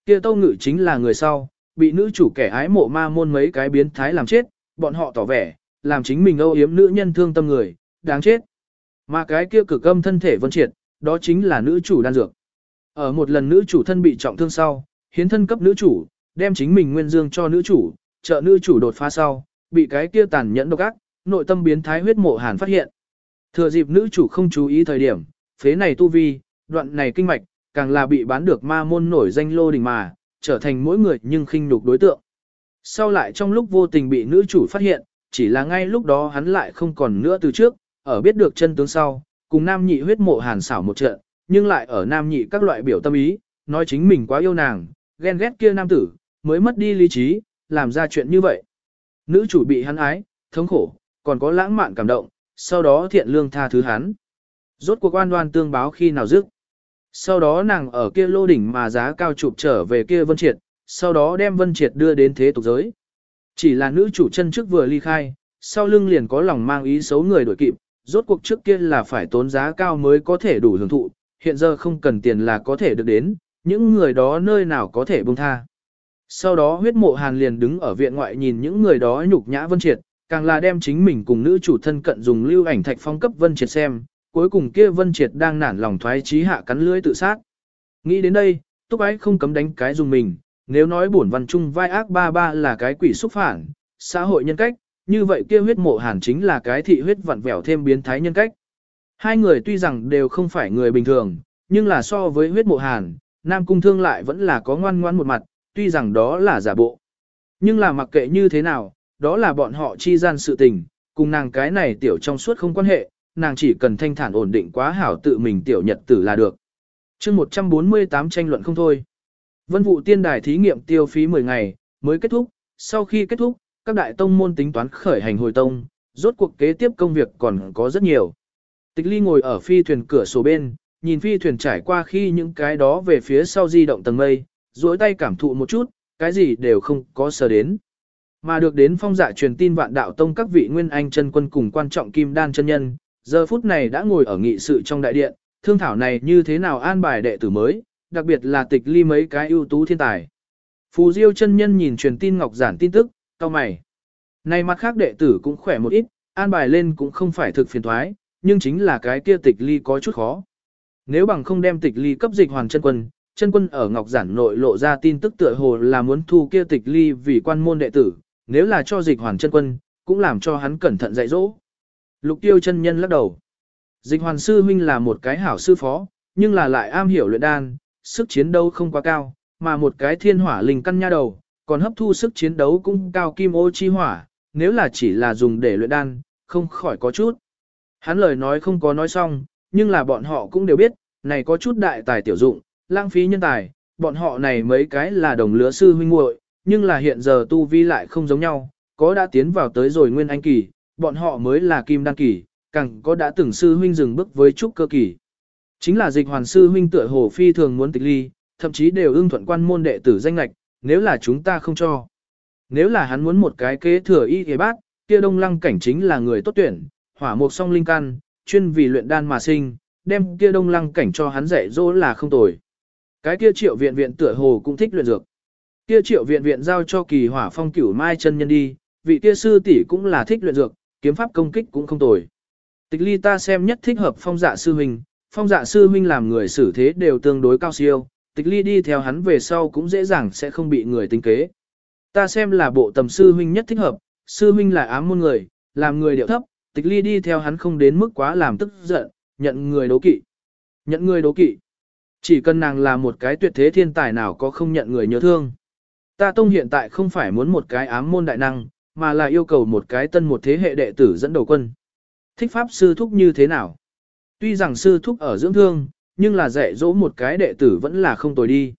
Kia tâu ngự chính là người sau, bị nữ chủ kẻ ái mộ ma môn mấy cái biến thái làm chết, bọn họ tỏ vẻ, làm chính mình âu yếm nữ nhân thương tâm người, đáng chết. Mà cái kia cực âm thân thể vân triệt, đó chính là nữ chủ đan dược. Ở một lần nữ chủ thân bị trọng thương sau, hiến thân cấp nữ chủ, đem chính mình nguyên dương cho nữ chủ, trợ nữ chủ đột phá sau, bị cái kia tàn nhẫn độc ác, nội tâm biến thái huyết mộ hàn phát hiện. Thừa dịp nữ chủ không chú ý thời điểm, phế này tu vi, đoạn này kinh mạch, càng là bị bán được ma môn nổi danh lô đình mà, trở thành mỗi người nhưng khinh nhục đối tượng. Sau lại trong lúc vô tình bị nữ chủ phát hiện, chỉ là ngay lúc đó hắn lại không còn nữa từ trước, ở biết được chân tướng sau, cùng nam nhị huyết mộ hàn xảo một trận, nhưng lại ở nam nhị các loại biểu tâm ý, nói chính mình quá yêu nàng, ghen ghét kia nam tử, mới mất đi lý trí, làm ra chuyện như vậy. Nữ chủ bị hắn ái, thống khổ, còn có lãng mạn cảm động, sau đó thiện lương tha thứ hắn. Rốt cuộc oan đoan tương báo khi nào dứt. Sau đó nàng ở kia lô đỉnh mà giá cao chụp trở về kia Vân Triệt, sau đó đem Vân Triệt đưa đến thế tục giới. Chỉ là nữ chủ chân trước vừa ly khai, sau lưng liền có lòng mang ý xấu người đổi kịp, rốt cuộc trước kia là phải tốn giá cao mới có thể đủ hưởng thụ, hiện giờ không cần tiền là có thể được đến, những người đó nơi nào có thể buông tha. Sau đó huyết mộ hàn liền đứng ở viện ngoại nhìn những người đó nhục nhã Vân Triệt, càng là đem chính mình cùng nữ chủ thân cận dùng lưu ảnh thạch phong cấp Vân Triệt xem, cuối cùng kia Vân Triệt đang nản lòng thoái chí hạ cắn lưỡi tự sát. Nghĩ đến đây, Túc Ái không cấm đánh cái dùng mình, nếu nói bổn văn trung vai ác ba ba là cái quỷ xúc phản, xã hội nhân cách, như vậy kia huyết mộ hàn chính là cái thị huyết vặn vẹo thêm biến thái nhân cách. Hai người tuy rằng đều không phải người bình thường, nhưng là so với huyết mộ hàn, Nam Cung Thương lại vẫn là có ngoan ngoan một mặt, tuy rằng đó là giả bộ. Nhưng là mặc kệ như thế nào, đó là bọn họ chi gian sự tình, cùng nàng cái này tiểu trong suốt không quan hệ, nàng chỉ cần thanh thản ổn định quá hảo tự mình tiểu nhật tử là được. chương 148 tranh luận không thôi. Vân vụ tiên đài thí nghiệm tiêu phí 10 ngày, mới kết thúc, sau khi kết thúc, các đại tông môn tính toán khởi hành hồi tông, rốt cuộc kế tiếp công việc còn có rất nhiều. Tịch ly ngồi ở phi thuyền cửa sổ bên, nhìn phi thuyền trải qua khi những cái đó về phía sau di động tầng mây, duỗi tay cảm thụ một chút, cái gì đều không có sờ đến. Mà được đến phong dạ truyền tin vạn đạo tông các vị nguyên anh chân quân cùng quan trọng kim đan chân nhân, giờ phút này đã ngồi ở nghị sự trong đại điện, thương thảo này như thế nào an bài đệ tử mới, đặc biệt là tịch ly mấy cái ưu tú thiên tài. Phù Diêu chân nhân nhìn truyền tin ngọc giản tin tức, cao mày. Này mặt khác đệ tử cũng khỏe một ít, an bài lên cũng không phải thực phiền thoái, nhưng chính là cái kia tịch ly có chút khó. Nếu bằng không đem tịch ly cấp dịch hoàn chân quân, chân quân ở ngọc giản nội lộ ra tin tức tựa hồ là muốn thu kia tịch ly vì quan môn đệ tử, nếu là cho dịch hoàn chân quân, cũng làm cho hắn cẩn thận dạy dỗ. Lục tiêu chân nhân lắc đầu. Dịch hoàn sư huynh là một cái hảo sư phó, nhưng là lại am hiểu luyện đan, sức chiến đấu không quá cao, mà một cái thiên hỏa linh căn nha đầu, còn hấp thu sức chiến đấu cũng cao kim ô chi hỏa, nếu là chỉ là dùng để luyện đan, không khỏi có chút. Hắn lời nói không có nói xong, nhưng là bọn họ cũng đều biết, này có chút đại tài tiểu dụng, lãng phí nhân tài, bọn họ này mấy cái là đồng lứa sư huynh muội, nhưng là hiện giờ tu vi lại không giống nhau, có đã tiến vào tới rồi nguyên anh kỳ, bọn họ mới là kim đan kỳ, càng có đã từng sư huynh dừng bước với trúc cơ kỳ. Chính là dịch hoàn sư huynh tựa hồ phi thường muốn tịch ly, thậm chí đều ưng thuận quan môn đệ tử danh lạch, nếu là chúng ta không cho. Nếu là hắn muốn một cái kế thừa y ghế bát, kia đông lăng cảnh chính là người tốt tuyển, hỏa mục song linh căn, chuyên vì luyện đan mà sinh, đem kia đông lăng cảnh cho hắn dạy dỗ là không tồi. Cái kia triệu viện viện tựa hồ cũng thích luyện dược. Kia triệu viện viện giao cho kỳ hỏa phong cửu mai chân nhân đi, vị kia sư tỷ cũng là thích luyện dược, kiếm pháp công kích cũng không tồi. Tịch ly ta xem nhất thích hợp phong dạ sư huynh, phong dạ sư huynh làm người xử thế đều tương đối cao siêu, tịch ly đi theo hắn về sau cũng dễ dàng sẽ không bị người tính kế. Ta xem là bộ tầm sư huynh nhất thích hợp, sư huynh là ám môn người, làm người điệu thấp, tịch ly đi theo hắn không đến mức quá làm tức giận, nhận người đố kỵ. Nhận người đố kỵ. Chỉ cần nàng là một cái tuyệt thế thiên tài nào có không nhận người nhớ thương. Ta tông hiện tại không phải muốn một cái ám môn đại năng, mà là yêu cầu một cái tân một thế hệ đệ tử dẫn đầu quân. Thích pháp sư thúc như thế nào? Tuy rằng sư thúc ở dưỡng thương, nhưng là dạy dỗ một cái đệ tử vẫn là không tồi đi.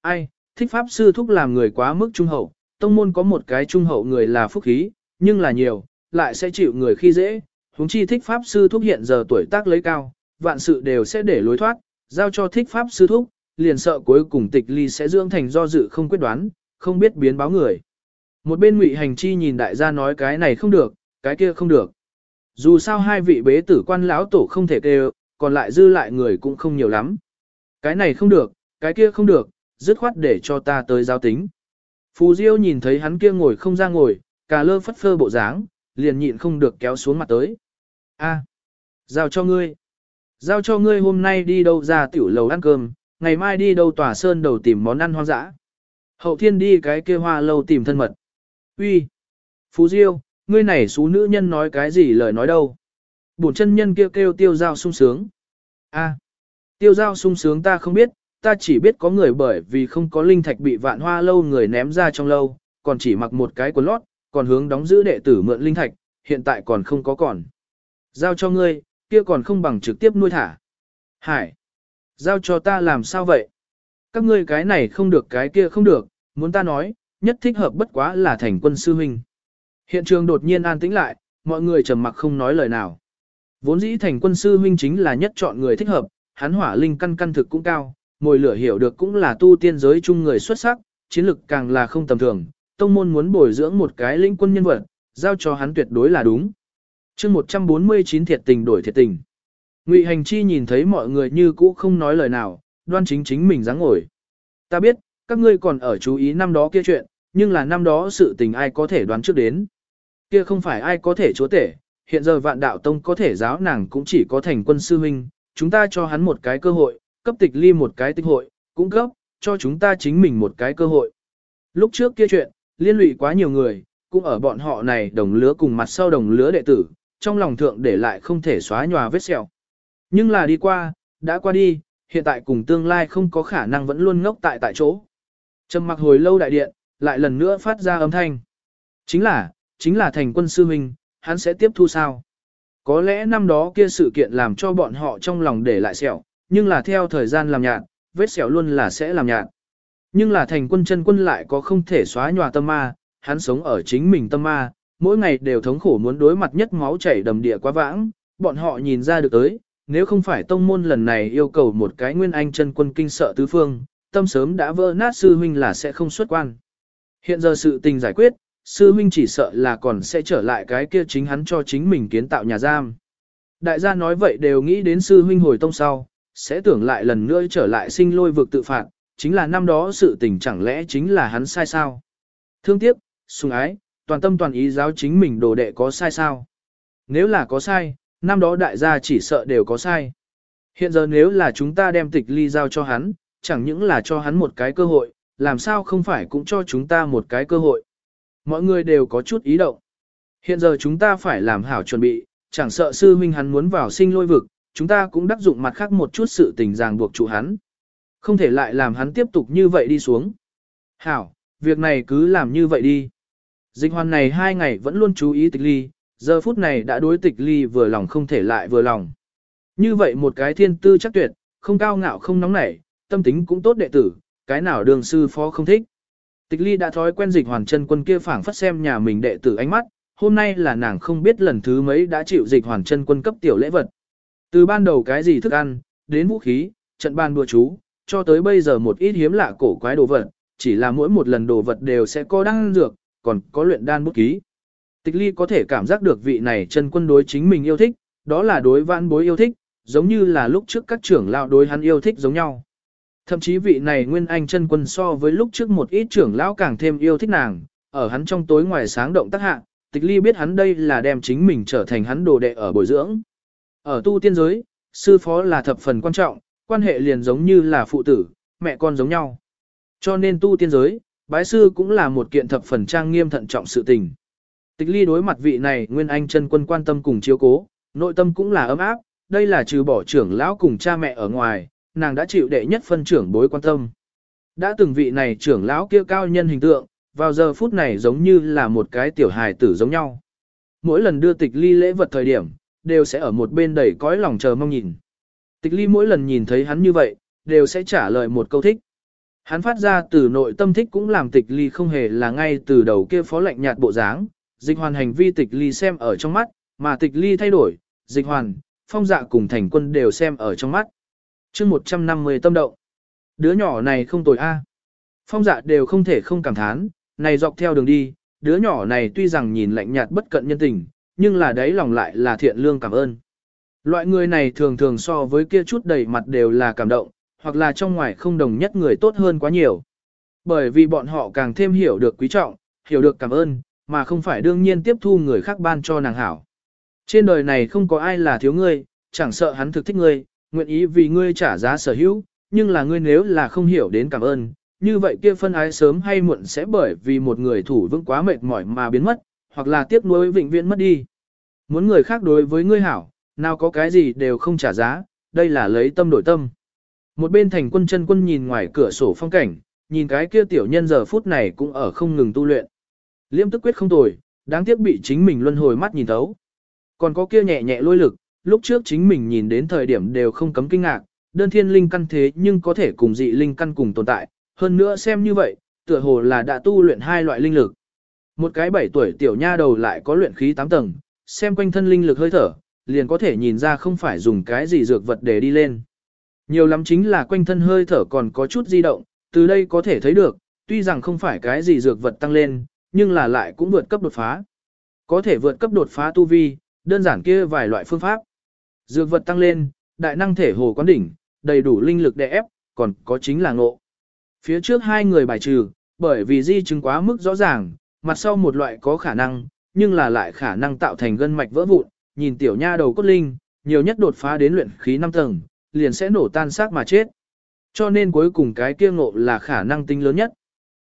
Ai, thích pháp sư thúc làm người quá mức trung hậu, tông môn có một cái trung hậu người là phúc khí, nhưng là nhiều, lại sẽ chịu người khi dễ, Húng chi thích pháp sư thúc hiện giờ tuổi tác lấy cao, vạn sự đều sẽ để lối thoát, giao cho thích pháp sư thúc, liền sợ cuối cùng tịch ly sẽ dưỡng thành do dự không quyết đoán, không biết biến báo người. Một bên ngụy hành chi nhìn đại gia nói cái này không được, cái kia không được. Dù sao hai vị bế tử quan lão tổ không thể kêu, còn lại dư lại người cũng không nhiều lắm. Cái này không được, cái kia không được, dứt khoát để cho ta tới giao tính. Phù Diêu nhìn thấy hắn kia ngồi không ra ngồi, cà lơ phất phơ bộ dáng, liền nhịn không được kéo xuống mặt tới. A, giao cho ngươi. Giao cho ngươi hôm nay đi đâu ra tiểu lầu ăn cơm, ngày mai đi đâu tòa sơn đầu tìm món ăn hoang dã. Hậu thiên đi cái kia hoa lâu tìm thân mật. Uy, Phú Diêu, ngươi này xú nữ nhân nói cái gì lời nói đâu. Bổn chân nhân kia kêu kêu tiêu giao sung sướng. A, tiêu giao sung sướng ta không biết, ta chỉ biết có người bởi vì không có linh thạch bị vạn hoa lâu người ném ra trong lâu, còn chỉ mặc một cái quần lót, còn hướng đóng giữ đệ tử mượn linh thạch, hiện tại còn không có còn. Giao cho ngươi, kia còn không bằng trực tiếp nuôi thả. Hải, giao cho ta làm sao vậy? Các ngươi cái này không được cái kia không được, muốn ta nói, nhất thích hợp bất quá là thành quân sư huynh. Hiện trường đột nhiên an tĩnh lại, mọi người trầm mặc không nói lời nào. Vốn dĩ thành quân sư huynh chính là nhất chọn người thích hợp, hắn hỏa linh căn căn thực cũng cao, mồi lửa hiểu được cũng là tu tiên giới chung người xuất sắc, chiến lực càng là không tầm thường, tông môn muốn bồi dưỡng một cái linh quân nhân vật, giao cho hắn tuyệt đối là đúng. chương 149 thiệt tình đổi thiệt tình. Ngụy Hành Chi nhìn thấy mọi người như cũ không nói lời nào, đoan chính chính mình dáng ngồi. Ta biết, các ngươi còn ở chú ý năm đó kia chuyện, nhưng là năm đó sự tình ai có thể đoán trước đến. Kia không phải ai có thể chúa tể, hiện giờ vạn đạo tông có thể giáo nàng cũng chỉ có thành quân sư huynh, chúng ta cho hắn một cái cơ hội, cấp tịch ly một cái tịch hội, cũng cấp, cho chúng ta chính mình một cái cơ hội. Lúc trước kia chuyện, liên lụy quá nhiều người, cũng ở bọn họ này đồng lứa cùng mặt sau đồng lứa đệ tử, trong lòng thượng để lại không thể xóa nhòa vết sẹo. Nhưng là đi qua, đã qua đi, hiện tại cùng tương lai không có khả năng vẫn luôn ngốc tại tại chỗ. Trầm mặc hồi lâu đại điện, lại lần nữa phát ra âm thanh. Chính là, chính là thành quân sư huynh, hắn sẽ tiếp thu sao? Có lẽ năm đó kia sự kiện làm cho bọn họ trong lòng để lại sẹo, nhưng là theo thời gian làm nhạt, vết sẹo luôn là sẽ làm nhạt. Nhưng là thành quân chân quân lại có không thể xóa nhòa tâm ma, hắn sống ở chính mình tâm ma, mỗi ngày đều thống khổ muốn đối mặt nhất máu chảy đầm địa quá vãng, bọn họ nhìn ra được tới, nếu không phải tông môn lần này yêu cầu một cái nguyên anh chân quân kinh sợ tứ phương, tâm sớm đã vỡ nát sư huynh là sẽ không xuất quan. Hiện giờ sự tình giải quyết, sư huynh chỉ sợ là còn sẽ trở lại cái kia chính hắn cho chính mình kiến tạo nhà giam. Đại gia nói vậy đều nghĩ đến sư huynh hồi tông sau, sẽ tưởng lại lần nữa trở lại sinh lôi vực tự phạt, chính là năm đó sự tình chẳng lẽ chính là hắn sai sao. Thương tiếc, sùng ái, toàn tâm toàn ý giáo chính mình đồ đệ có sai sao. Nếu là có sai, năm đó đại gia chỉ sợ đều có sai. Hiện giờ nếu là chúng ta đem tịch ly giao cho hắn, chẳng những là cho hắn một cái cơ hội, làm sao không phải cũng cho chúng ta một cái cơ hội. Mọi người đều có chút ý động. Hiện giờ chúng ta phải làm hảo chuẩn bị, chẳng sợ sư huynh hắn muốn vào sinh lôi vực, chúng ta cũng đắc dụng mặt khác một chút sự tình ràng buộc chủ hắn. Không thể lại làm hắn tiếp tục như vậy đi xuống. Hảo, việc này cứ làm như vậy đi. Dịch hoàn này hai ngày vẫn luôn chú ý tịch ly, giờ phút này đã đối tịch ly vừa lòng không thể lại vừa lòng. Như vậy một cái thiên tư chắc tuyệt, không cao ngạo không nóng nảy, tâm tính cũng tốt đệ tử, cái nào đường sư phó không thích. Tịch ly đã thói quen dịch hoàn chân quân kia phảng phất xem nhà mình đệ tử ánh mắt, hôm nay là nàng không biết lần thứ mấy đã chịu dịch hoàn chân quân cấp tiểu lễ vật. Từ ban đầu cái gì thức ăn, đến vũ khí, trận ban đùa chú, cho tới bây giờ một ít hiếm lạ cổ quái đồ vật, chỉ là mỗi một lần đồ vật đều sẽ có đan dược, còn có luyện đan bút ký. Tịch ly có thể cảm giác được vị này chân quân đối chính mình yêu thích, đó là đối vãn bối yêu thích, giống như là lúc trước các trưởng lão đối hắn yêu thích giống nhau. Thậm chí vị này nguyên anh chân quân so với lúc trước một ít trưởng lão càng thêm yêu thích nàng, ở hắn trong tối ngoài sáng động tác hạ, tịch ly biết hắn đây là đem chính mình trở thành hắn đồ đệ ở bồi dưỡng. Ở tu tiên giới, sư phó là thập phần quan trọng, quan hệ liền giống như là phụ tử, mẹ con giống nhau. Cho nên tu tiên giới, bái sư cũng là một kiện thập phần trang nghiêm thận trọng sự tình. Tịch ly đối mặt vị này nguyên anh chân quân quan tâm cùng chiếu cố, nội tâm cũng là ấm áp, đây là trừ bỏ trưởng lão cùng cha mẹ ở ngoài, nàng đã chịu đệ nhất phân trưởng bối quan tâm. Đã từng vị này trưởng lão kia cao nhân hình tượng, vào giờ phút này giống như là một cái tiểu hài tử giống nhau. Mỗi lần đưa tịch ly lễ vật thời điểm, đều sẽ ở một bên đầy cõi lòng chờ mong nhìn. Tịch ly mỗi lần nhìn thấy hắn như vậy, đều sẽ trả lời một câu thích. Hắn phát ra từ nội tâm thích cũng làm tịch ly không hề là ngay từ đầu kia phó lạnh nhạt bộ dáng, dịch hoàn hành vi tịch ly xem ở trong mắt, mà tịch ly thay đổi, dịch hoàn, phong dạ cùng thành quân đều xem ở trong mắt chương 150 tâm động. Đứa nhỏ này không tồi a Phong dạ đều không thể không cảm thán, này dọc theo đường đi, đứa nhỏ này tuy rằng nhìn lạnh nhạt bất cận nhân tình, nhưng là đấy lòng lại là thiện lương cảm ơn. Loại người này thường thường so với kia chút đầy mặt đều là cảm động, hoặc là trong ngoài không đồng nhất người tốt hơn quá nhiều. Bởi vì bọn họ càng thêm hiểu được quý trọng, hiểu được cảm ơn, mà không phải đương nhiên tiếp thu người khác ban cho nàng hảo. Trên đời này không có ai là thiếu ngươi, chẳng sợ hắn thực thích ngươi, nguyện ý vì ngươi trả giá sở hữu, nhưng là ngươi nếu là không hiểu đến cảm ơn, như vậy kia phân ái sớm hay muộn sẽ bởi vì một người thủ vững quá mệt mỏi mà biến mất, hoặc là tiếc nuối vĩnh viễn mất đi. Muốn người khác đối với ngươi hảo, nào có cái gì đều không trả giá, đây là lấy tâm đổi tâm. Một bên thành quân chân quân nhìn ngoài cửa sổ phong cảnh, nhìn cái kia tiểu nhân giờ phút này cũng ở không ngừng tu luyện. Liêm tức quyết không tồi, đáng tiếc bị chính mình luân hồi mắt nhìn thấu. Còn có kia nhẹ nhẹ lôi lực, lúc trước chính mình nhìn đến thời điểm đều không cấm kinh ngạc, đơn thiên linh căn thế nhưng có thể cùng dị linh căn cùng tồn tại, hơn nữa xem như vậy, tựa hồ là đã tu luyện hai loại linh lực. Một cái bảy tuổi tiểu nha đầu lại có luyện khí 8 tầng, xem quanh thân linh lực hơi thở, liền có thể nhìn ra không phải dùng cái gì dược vật để đi lên. Nhiều lắm chính là quanh thân hơi thở còn có chút di động, từ đây có thể thấy được, tuy rằng không phải cái gì dược vật tăng lên, nhưng là lại cũng vượt cấp đột phá. Có thể vượt cấp đột phá tu vi, đơn giản kia vài loại phương pháp. Dược vật tăng lên, đại năng thể hồ quán đỉnh, đầy đủ linh lực để ép, còn có chính là ngộ. Phía trước hai người bài trừ, bởi vì di chứng quá mức rõ ràng, mặt sau một loại có khả năng, nhưng là lại khả năng tạo thành gân mạch vỡ vụn, nhìn tiểu nha đầu cốt linh, nhiều nhất đột phá đến luyện khí 5 tầng, liền sẽ nổ tan xác mà chết. Cho nên cuối cùng cái kia ngộ là khả năng tính lớn nhất.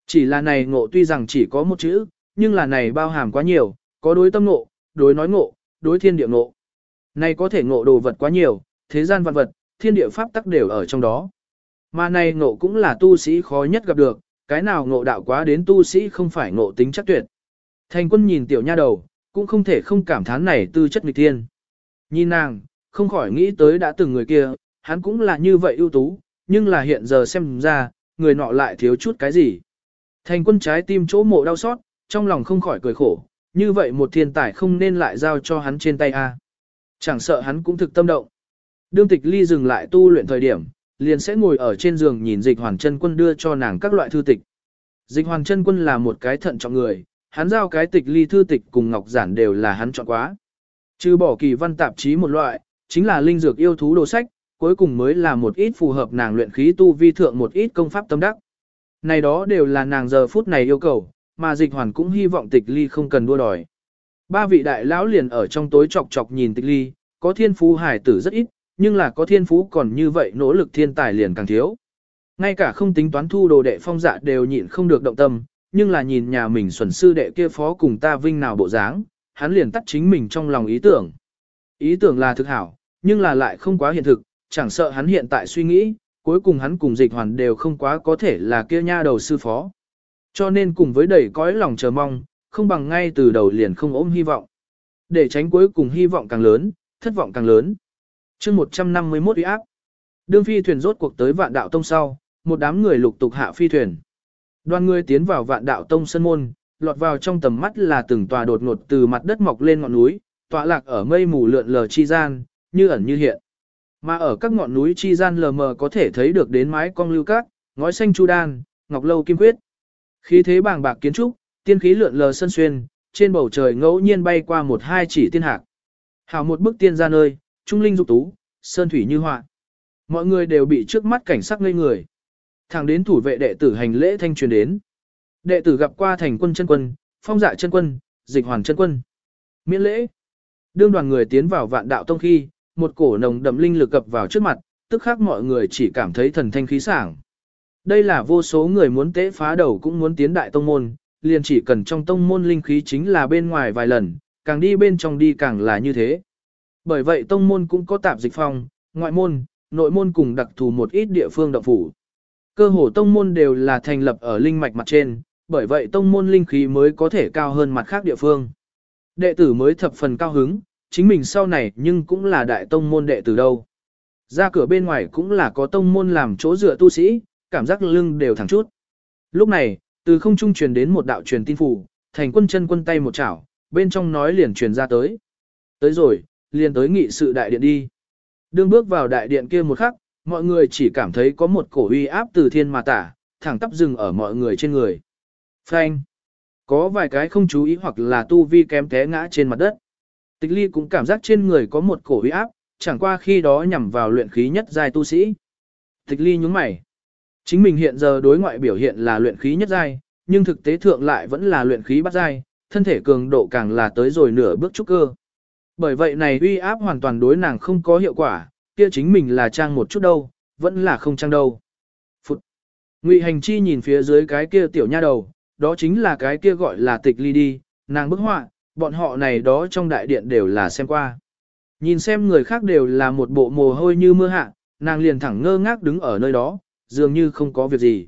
Chỉ là này ngộ tuy rằng chỉ có một chữ, nhưng là này bao hàm quá nhiều, có đối tâm ngộ, đối nói ngộ, đối thiên địa ngộ. Này có thể ngộ đồ vật quá nhiều, thế gian vạn vật, thiên địa pháp tắc đều ở trong đó. Mà này ngộ cũng là tu sĩ khó nhất gặp được, cái nào ngộ đạo quá đến tu sĩ không phải ngộ tính chắc tuyệt. Thành quân nhìn tiểu nha đầu, cũng không thể không cảm thán này tư chất nghịch thiên. Nhìn nàng, không khỏi nghĩ tới đã từng người kia, hắn cũng là như vậy ưu tú, nhưng là hiện giờ xem ra, người nọ lại thiếu chút cái gì. Thành quân trái tim chỗ mộ đau xót, trong lòng không khỏi cười khổ, như vậy một thiên tài không nên lại giao cho hắn trên tay a. Chẳng sợ hắn cũng thực tâm động. Đương tịch ly dừng lại tu luyện thời điểm, liền sẽ ngồi ở trên giường nhìn dịch hoàn chân quân đưa cho nàng các loại thư tịch. Dịch hoàn chân quân là một cái thận trọng người, hắn giao cái tịch ly thư tịch cùng ngọc giản đều là hắn chọn quá. Trừ bỏ kỳ văn tạp chí một loại, chính là linh dược yêu thú đồ sách, cuối cùng mới là một ít phù hợp nàng luyện khí tu vi thượng một ít công pháp tâm đắc. Này đó đều là nàng giờ phút này yêu cầu, mà dịch hoàn cũng hy vọng tịch ly không cần đua đòi. Ba vị đại lão liền ở trong tối chọc chọc nhìn tịch ly, có thiên phú hải tử rất ít, nhưng là có thiên phú còn như vậy nỗ lực thiên tài liền càng thiếu. Ngay cả không tính toán thu đồ đệ phong dạ đều nhịn không được động tâm, nhưng là nhìn nhà mình xuẩn sư đệ kia phó cùng ta vinh nào bộ dáng, hắn liền tắt chính mình trong lòng ý tưởng. Ý tưởng là thực hảo, nhưng là lại không quá hiện thực, chẳng sợ hắn hiện tại suy nghĩ, cuối cùng hắn cùng dịch hoàn đều không quá có thể là kia nha đầu sư phó. Cho nên cùng với đầy cõi lòng chờ mong, không bằng ngay từ đầu liền không ôm hy vọng. Để tránh cuối cùng hy vọng càng lớn, thất vọng càng lớn. chương 151 uy áp. Đương phi thuyền rốt cuộc tới vạn đạo tông sau, một đám người lục tục hạ phi thuyền. Đoàn người tiến vào vạn đạo tông sân môn, lọt vào trong tầm mắt là từng tòa đột ngột từ mặt đất mọc lên ngọn núi, tọa lạc ở mây mù lượn lờ chi gian, như ẩn như hiện. Mà ở các ngọn núi chi gian lờ mờ có thể thấy được đến mái cong lưu cát, ngói xanh chu đan, ngọc lâu kim quyết. Khí thế bàng bạc kiến trúc, tiên khí lượn lờ sân xuyên, trên bầu trời ngẫu nhiên bay qua một hai chỉ tiên hạc. Hào một bức tiên ra nơi, trung linh dục tú, sơn thủy như họa. Mọi người đều bị trước mắt cảnh sắc ngây người. Thẳng đến thủ vệ đệ tử hành lễ thanh truyền đến. Đệ tử gặp qua thành quân chân quân, phong dạ chân quân, dịch hoàn chân quân. Miễn lễ. Đương đoàn người tiến vào vạn đạo tông khi, một cổ nồng đậm linh lực cập vào trước mặt, tức khác mọi người chỉ cảm thấy thần thanh khí sảng. Đây là vô số người muốn tế phá đầu cũng muốn tiến đại tông môn, liền chỉ cần trong tông môn linh khí chính là bên ngoài vài lần, càng đi bên trong đi càng là như thế. Bởi vậy tông môn cũng có tạp dịch phong, ngoại môn, nội môn cùng đặc thù một ít địa phương động phủ. Cơ hồ tông môn đều là thành lập ở linh mạch mặt trên, bởi vậy tông môn linh khí mới có thể cao hơn mặt khác địa phương. Đệ tử mới thập phần cao hứng, chính mình sau này nhưng cũng là đại tông môn đệ tử đâu. Ra cửa bên ngoài cũng là có tông môn làm chỗ dựa tu sĩ, cảm giác lưng đều thẳng chút. Lúc này, từ không trung truyền đến một đạo truyền tin phủ, thành quân chân quân tay một chảo, bên trong nói liền truyền ra tới. Tới rồi, liền tới nghị sự đại điện đi. Đương bước vào đại điện kia một khắc, mọi người chỉ cảm thấy có một cổ uy áp từ thiên mà tả, thẳng tắp dừng ở mọi người trên người. Phanh. Có vài cái không chú ý hoặc là tu vi kém té ngã trên mặt đất. Tịch ly cũng cảm giác trên người có một cổ uy áp, chẳng qua khi đó nhằm vào luyện khí nhất giai tu sĩ. Tịch ly nhúng mày. Chính mình hiện giờ đối ngoại biểu hiện là luyện khí nhất giai, nhưng thực tế thượng lại vẫn là luyện khí bắt giai, thân thể cường độ càng là tới rồi nửa bước trúc cơ. Bởi vậy này uy áp hoàn toàn đối nàng không có hiệu quả, kia chính mình là trang một chút đâu, vẫn là không trang đâu. Phụt. Ngụy hành chi nhìn phía dưới cái kia tiểu nha đầu, đó chính là cái kia gọi là tịch ly đi, nàng bức họa, bọn họ này đó trong đại điện đều là xem qua. Nhìn xem người khác đều là một bộ mồ hôi như mưa hạ, nàng liền thẳng ngơ ngác đứng ở nơi đó, dường như không có việc gì.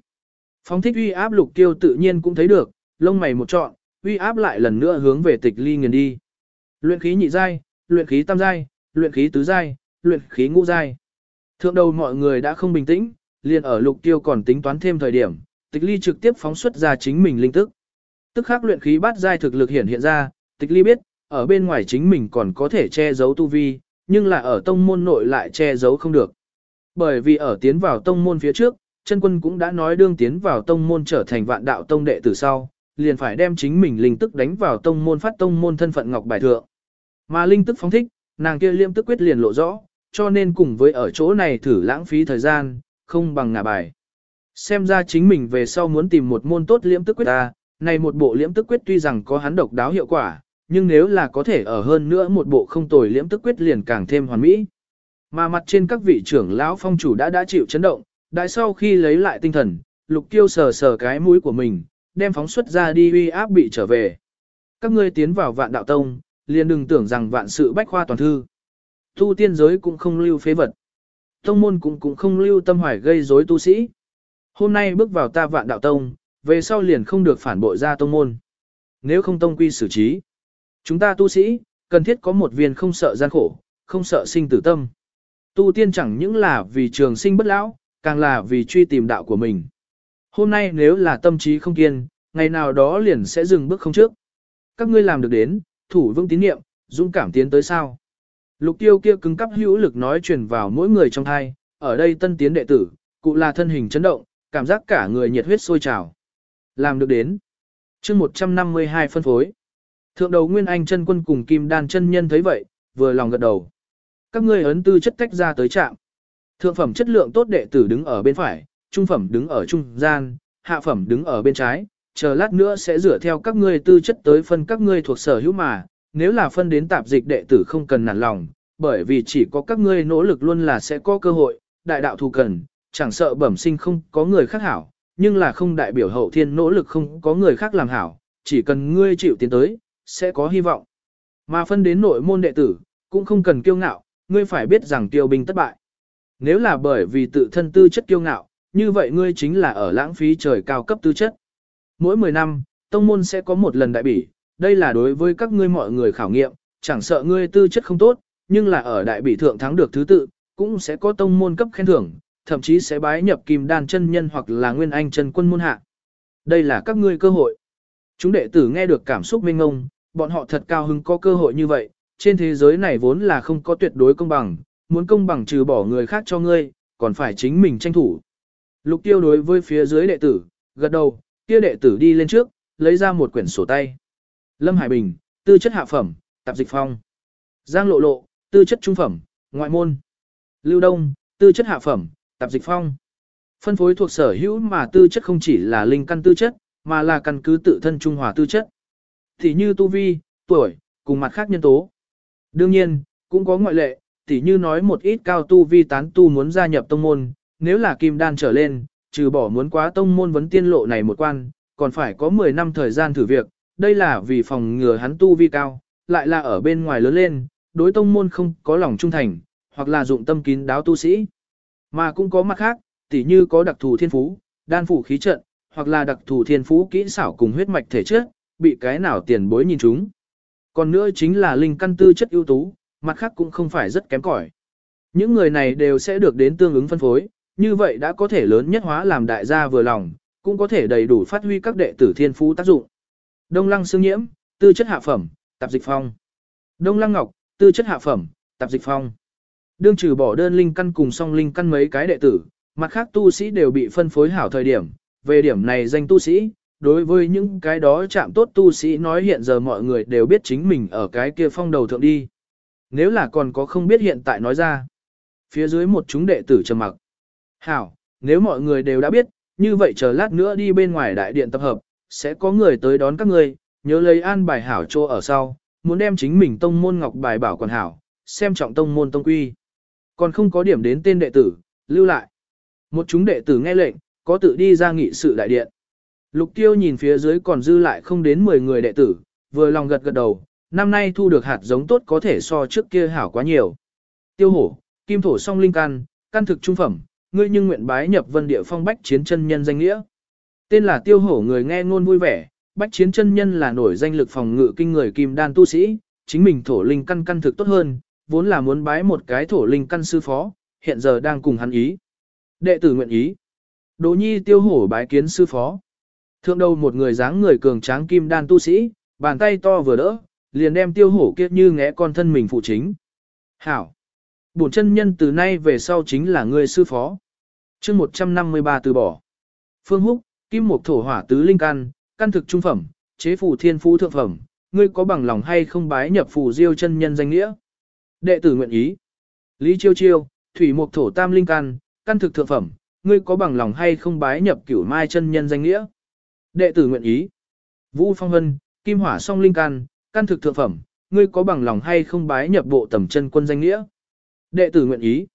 Phóng thích uy áp lục tiêu tự nhiên cũng thấy được, lông mày một trọn, uy áp lại lần nữa hướng về tịch ly nghiền đi. Luyện khí nhị giai, luyện khí tam giai, luyện khí tứ giai, luyện khí ngũ giai. Thượng đầu mọi người đã không bình tĩnh, liền ở lục tiêu còn tính toán thêm thời điểm, tịch ly trực tiếp phóng xuất ra chính mình linh tức. Tức khắc luyện khí bát giai thực lực hiện hiện ra, tịch ly biết, ở bên ngoài chính mình còn có thể che giấu tu vi, nhưng là ở tông môn nội lại che giấu không được. Bởi vì ở tiến vào tông môn phía trước, chân quân cũng đã nói đương tiến vào tông môn trở thành vạn đạo tông đệ từ sau, liền phải đem chính mình linh tức đánh vào tông môn phát tông môn thân phận ngọc bài thượng. Mà linh tức phóng thích, nàng kia liêm tức quyết liền lộ rõ, cho nên cùng với ở chỗ này thử lãng phí thời gian, không bằng ngả bài. Xem ra chính mình về sau muốn tìm một môn tốt liễm tức quyết ta, này một bộ liễm tức quyết tuy rằng có hắn độc đáo hiệu quả, nhưng nếu là có thể ở hơn nữa một bộ không tồi liễm tức quyết liền càng thêm hoàn mỹ. Mà mặt trên các vị trưởng lão phong chủ đã đã chịu chấn động, đại sau khi lấy lại tinh thần, lục tiêu sờ sờ cái mũi của mình, đem phóng xuất ra đi uy áp bị trở về. Các ngươi tiến vào vạn đạo tông, liền đừng tưởng rằng vạn sự bách khoa toàn thư. Tu tiên giới cũng không lưu phế vật. Tông môn cũng cũng không lưu tâm hoài gây rối tu sĩ. Hôm nay bước vào ta vạn đạo tông, về sau liền không được phản bội ra tông môn. Nếu không tông quy xử trí, chúng ta tu sĩ, cần thiết có một viên không sợ gian khổ, không sợ sinh tử tâm. Tu tiên chẳng những là vì trường sinh bất lão, càng là vì truy tìm đạo của mình. Hôm nay nếu là tâm trí không kiên, ngày nào đó liền sẽ dừng bước không trước. Các ngươi làm được đến, thủ vững tín niệm, dũng cảm tiến tới sao. Lục tiêu kia cứng cắp hữu lực nói truyền vào mỗi người trong thai, ở đây tân tiến đệ tử, cụ là thân hình chấn động, cảm giác cả người nhiệt huyết sôi trào. Làm được đến. chương 152 phân phối. Thượng đầu Nguyên Anh chân quân cùng Kim Đan chân nhân thấy vậy, vừa lòng gật đầu. Các ngươi ấn tư chất tách ra tới trạm. Thượng phẩm chất lượng tốt đệ tử đứng ở bên phải, trung phẩm đứng ở trung gian, hạ phẩm đứng ở bên trái, chờ lát nữa sẽ dựa theo các ngươi tư chất tới phân các ngươi thuộc sở hữu mà, nếu là phân đến tạp dịch đệ tử không cần nản lòng, bởi vì chỉ có các ngươi nỗ lực luôn là sẽ có cơ hội, đại đạo thù cần, chẳng sợ bẩm sinh không có người khác hảo, nhưng là không đại biểu hậu thiên nỗ lực không có người khác làm hảo, chỉ cần ngươi chịu tiến tới, sẽ có hy vọng. Mà phân đến nội môn đệ tử, cũng không cần kiêu ngạo, ngươi phải biết rằng tiêu binh thất bại. Nếu là bởi vì tự thân tư chất kiêu ngạo, như vậy ngươi chính là ở lãng phí trời cao cấp tư chất. Mỗi 10 năm, tông môn sẽ có một lần đại bỉ, đây là đối với các ngươi mọi người khảo nghiệm, chẳng sợ ngươi tư chất không tốt, nhưng là ở đại bỉ thượng thắng được thứ tự, cũng sẽ có tông môn cấp khen thưởng, thậm chí sẽ bái nhập kim đan chân nhân hoặc là nguyên anh chân quân môn hạ. Đây là các ngươi cơ hội. Chúng đệ tử nghe được cảm xúc mênh ngông, bọn họ thật cao hứng có cơ hội như vậy, trên thế giới này vốn là không có tuyệt đối công bằng, muốn công bằng trừ bỏ người khác cho ngươi, còn phải chính mình tranh thủ. Lục tiêu đối với phía dưới đệ tử, gật đầu, kia đệ tử đi lên trước, lấy ra một quyển sổ tay. Lâm Hải Bình, tư chất hạ phẩm, tạp dịch phong. Giang Lộ Lộ, tư chất trung phẩm, ngoại môn. Lưu Đông, tư chất hạ phẩm, tạp dịch phong. Phân phối thuộc sở hữu mà tư chất không chỉ là linh căn tư chất, mà là căn cứ tự thân trung hòa tư chất. Thì như tu vi, tuổi, cùng mặt khác nhân tố. Đương nhiên, cũng có ngoại lệ, tỉ như nói một ít cao tu vi tán tu muốn gia nhập tông môn, nếu là kim đan trở lên, trừ bỏ muốn quá tông môn vấn tiên lộ này một quan, còn phải có 10 năm thời gian thử việc, đây là vì phòng ngừa hắn tu vi cao, lại là ở bên ngoài lớn lên, đối tông môn không có lòng trung thành, hoặc là dụng tâm kín đáo tu sĩ. Mà cũng có mặt khác, tỉ như có đặc thù thiên phú, đan phủ khí trận, hoặc là đặc thù thiên phú kỹ xảo cùng huyết mạch thể chất, bị cái nào tiền bối nhìn chúng. Còn nữa chính là linh căn tư chất ưu tú, mặt khác cũng không phải rất kém cỏi. Những người này đều sẽ được đến tương ứng phân phối, như vậy đã có thể lớn nhất hóa làm đại gia vừa lòng, cũng có thể đầy đủ phát huy các đệ tử thiên phú tác dụng. Đông Lăng Sương Nhiễm, tư chất hạ phẩm, tạp dịch phong. Đông Lăng Ngọc, tư chất hạ phẩm, tạp dịch phong. Đương trừ bỏ đơn linh căn cùng song linh căn mấy cái đệ tử, mặt khác tu sĩ đều bị phân phối hảo thời điểm. Về điểm này danh tu sĩ, đối với những cái đó chạm tốt tu sĩ nói hiện giờ mọi người đều biết chính mình ở cái kia phong đầu thượng đi. Nếu là còn có không biết hiện tại nói ra. Phía dưới một chúng đệ tử trầm mặc. Hảo, nếu mọi người đều đã biết, như vậy chờ lát nữa đi bên ngoài đại điện tập hợp, sẽ có người tới đón các ngươi, nhớ lấy an bài hảo chỗ ở sau, muốn đem chính mình tông môn ngọc bài bảo còn hảo, xem trọng tông môn tông quy. Còn không có điểm đến tên đệ tử, lưu lại. Một chúng đệ tử nghe lệnh, có tự đi ra nghị sự đại điện. Lục tiêu nhìn phía dưới còn dư lại không đến 10 người đệ tử, vừa lòng gật gật đầu, năm nay thu được hạt giống tốt có thể so trước kia hảo quá nhiều. Tiêu hổ, kim thổ song linh căn, căn thực trung phẩm, ngươi nhưng nguyện bái nhập vân địa phong bách chiến chân nhân danh nghĩa. Tên là tiêu hổ người nghe ngôn vui vẻ, bách chiến chân nhân là nổi danh lực phòng ngự kinh người kim đan tu sĩ, chính mình thổ linh căn căn thực tốt hơn, vốn là muốn bái một cái thổ linh căn sư phó, hiện giờ đang cùng hắn ý. Đệ tử nguyện ý. Đỗ nhi tiêu hổ bái kiến sư phó. Thượng đầu một người dáng người cường tráng kim đan tu sĩ, bàn tay to vừa đỡ, liền đem tiêu hổ kia như ngẽ con thân mình phụ chính. Hảo. Bổn chân nhân từ nay về sau chính là người sư phó. chương 153 từ bỏ. Phương Húc, kim mục thổ hỏa tứ linh căn, căn thực trung phẩm, chế phù thiên phú thượng phẩm, ngươi có bằng lòng hay không bái nhập phù diêu chân nhân danh nghĩa? Đệ tử nguyện ý. Lý Chiêu Chiêu, thủy mục thổ tam linh căn, căn thực thượng phẩm, ngươi có bằng lòng hay không bái nhập cửu mai chân nhân danh nghĩa? Đệ tử nguyện ý. Vũ Phong Hân, Kim Hỏa Song Linh Can, căn thực thượng phẩm, ngươi có bằng lòng hay không bái nhập bộ tầm chân quân danh nghĩa? Đệ tử nguyện ý.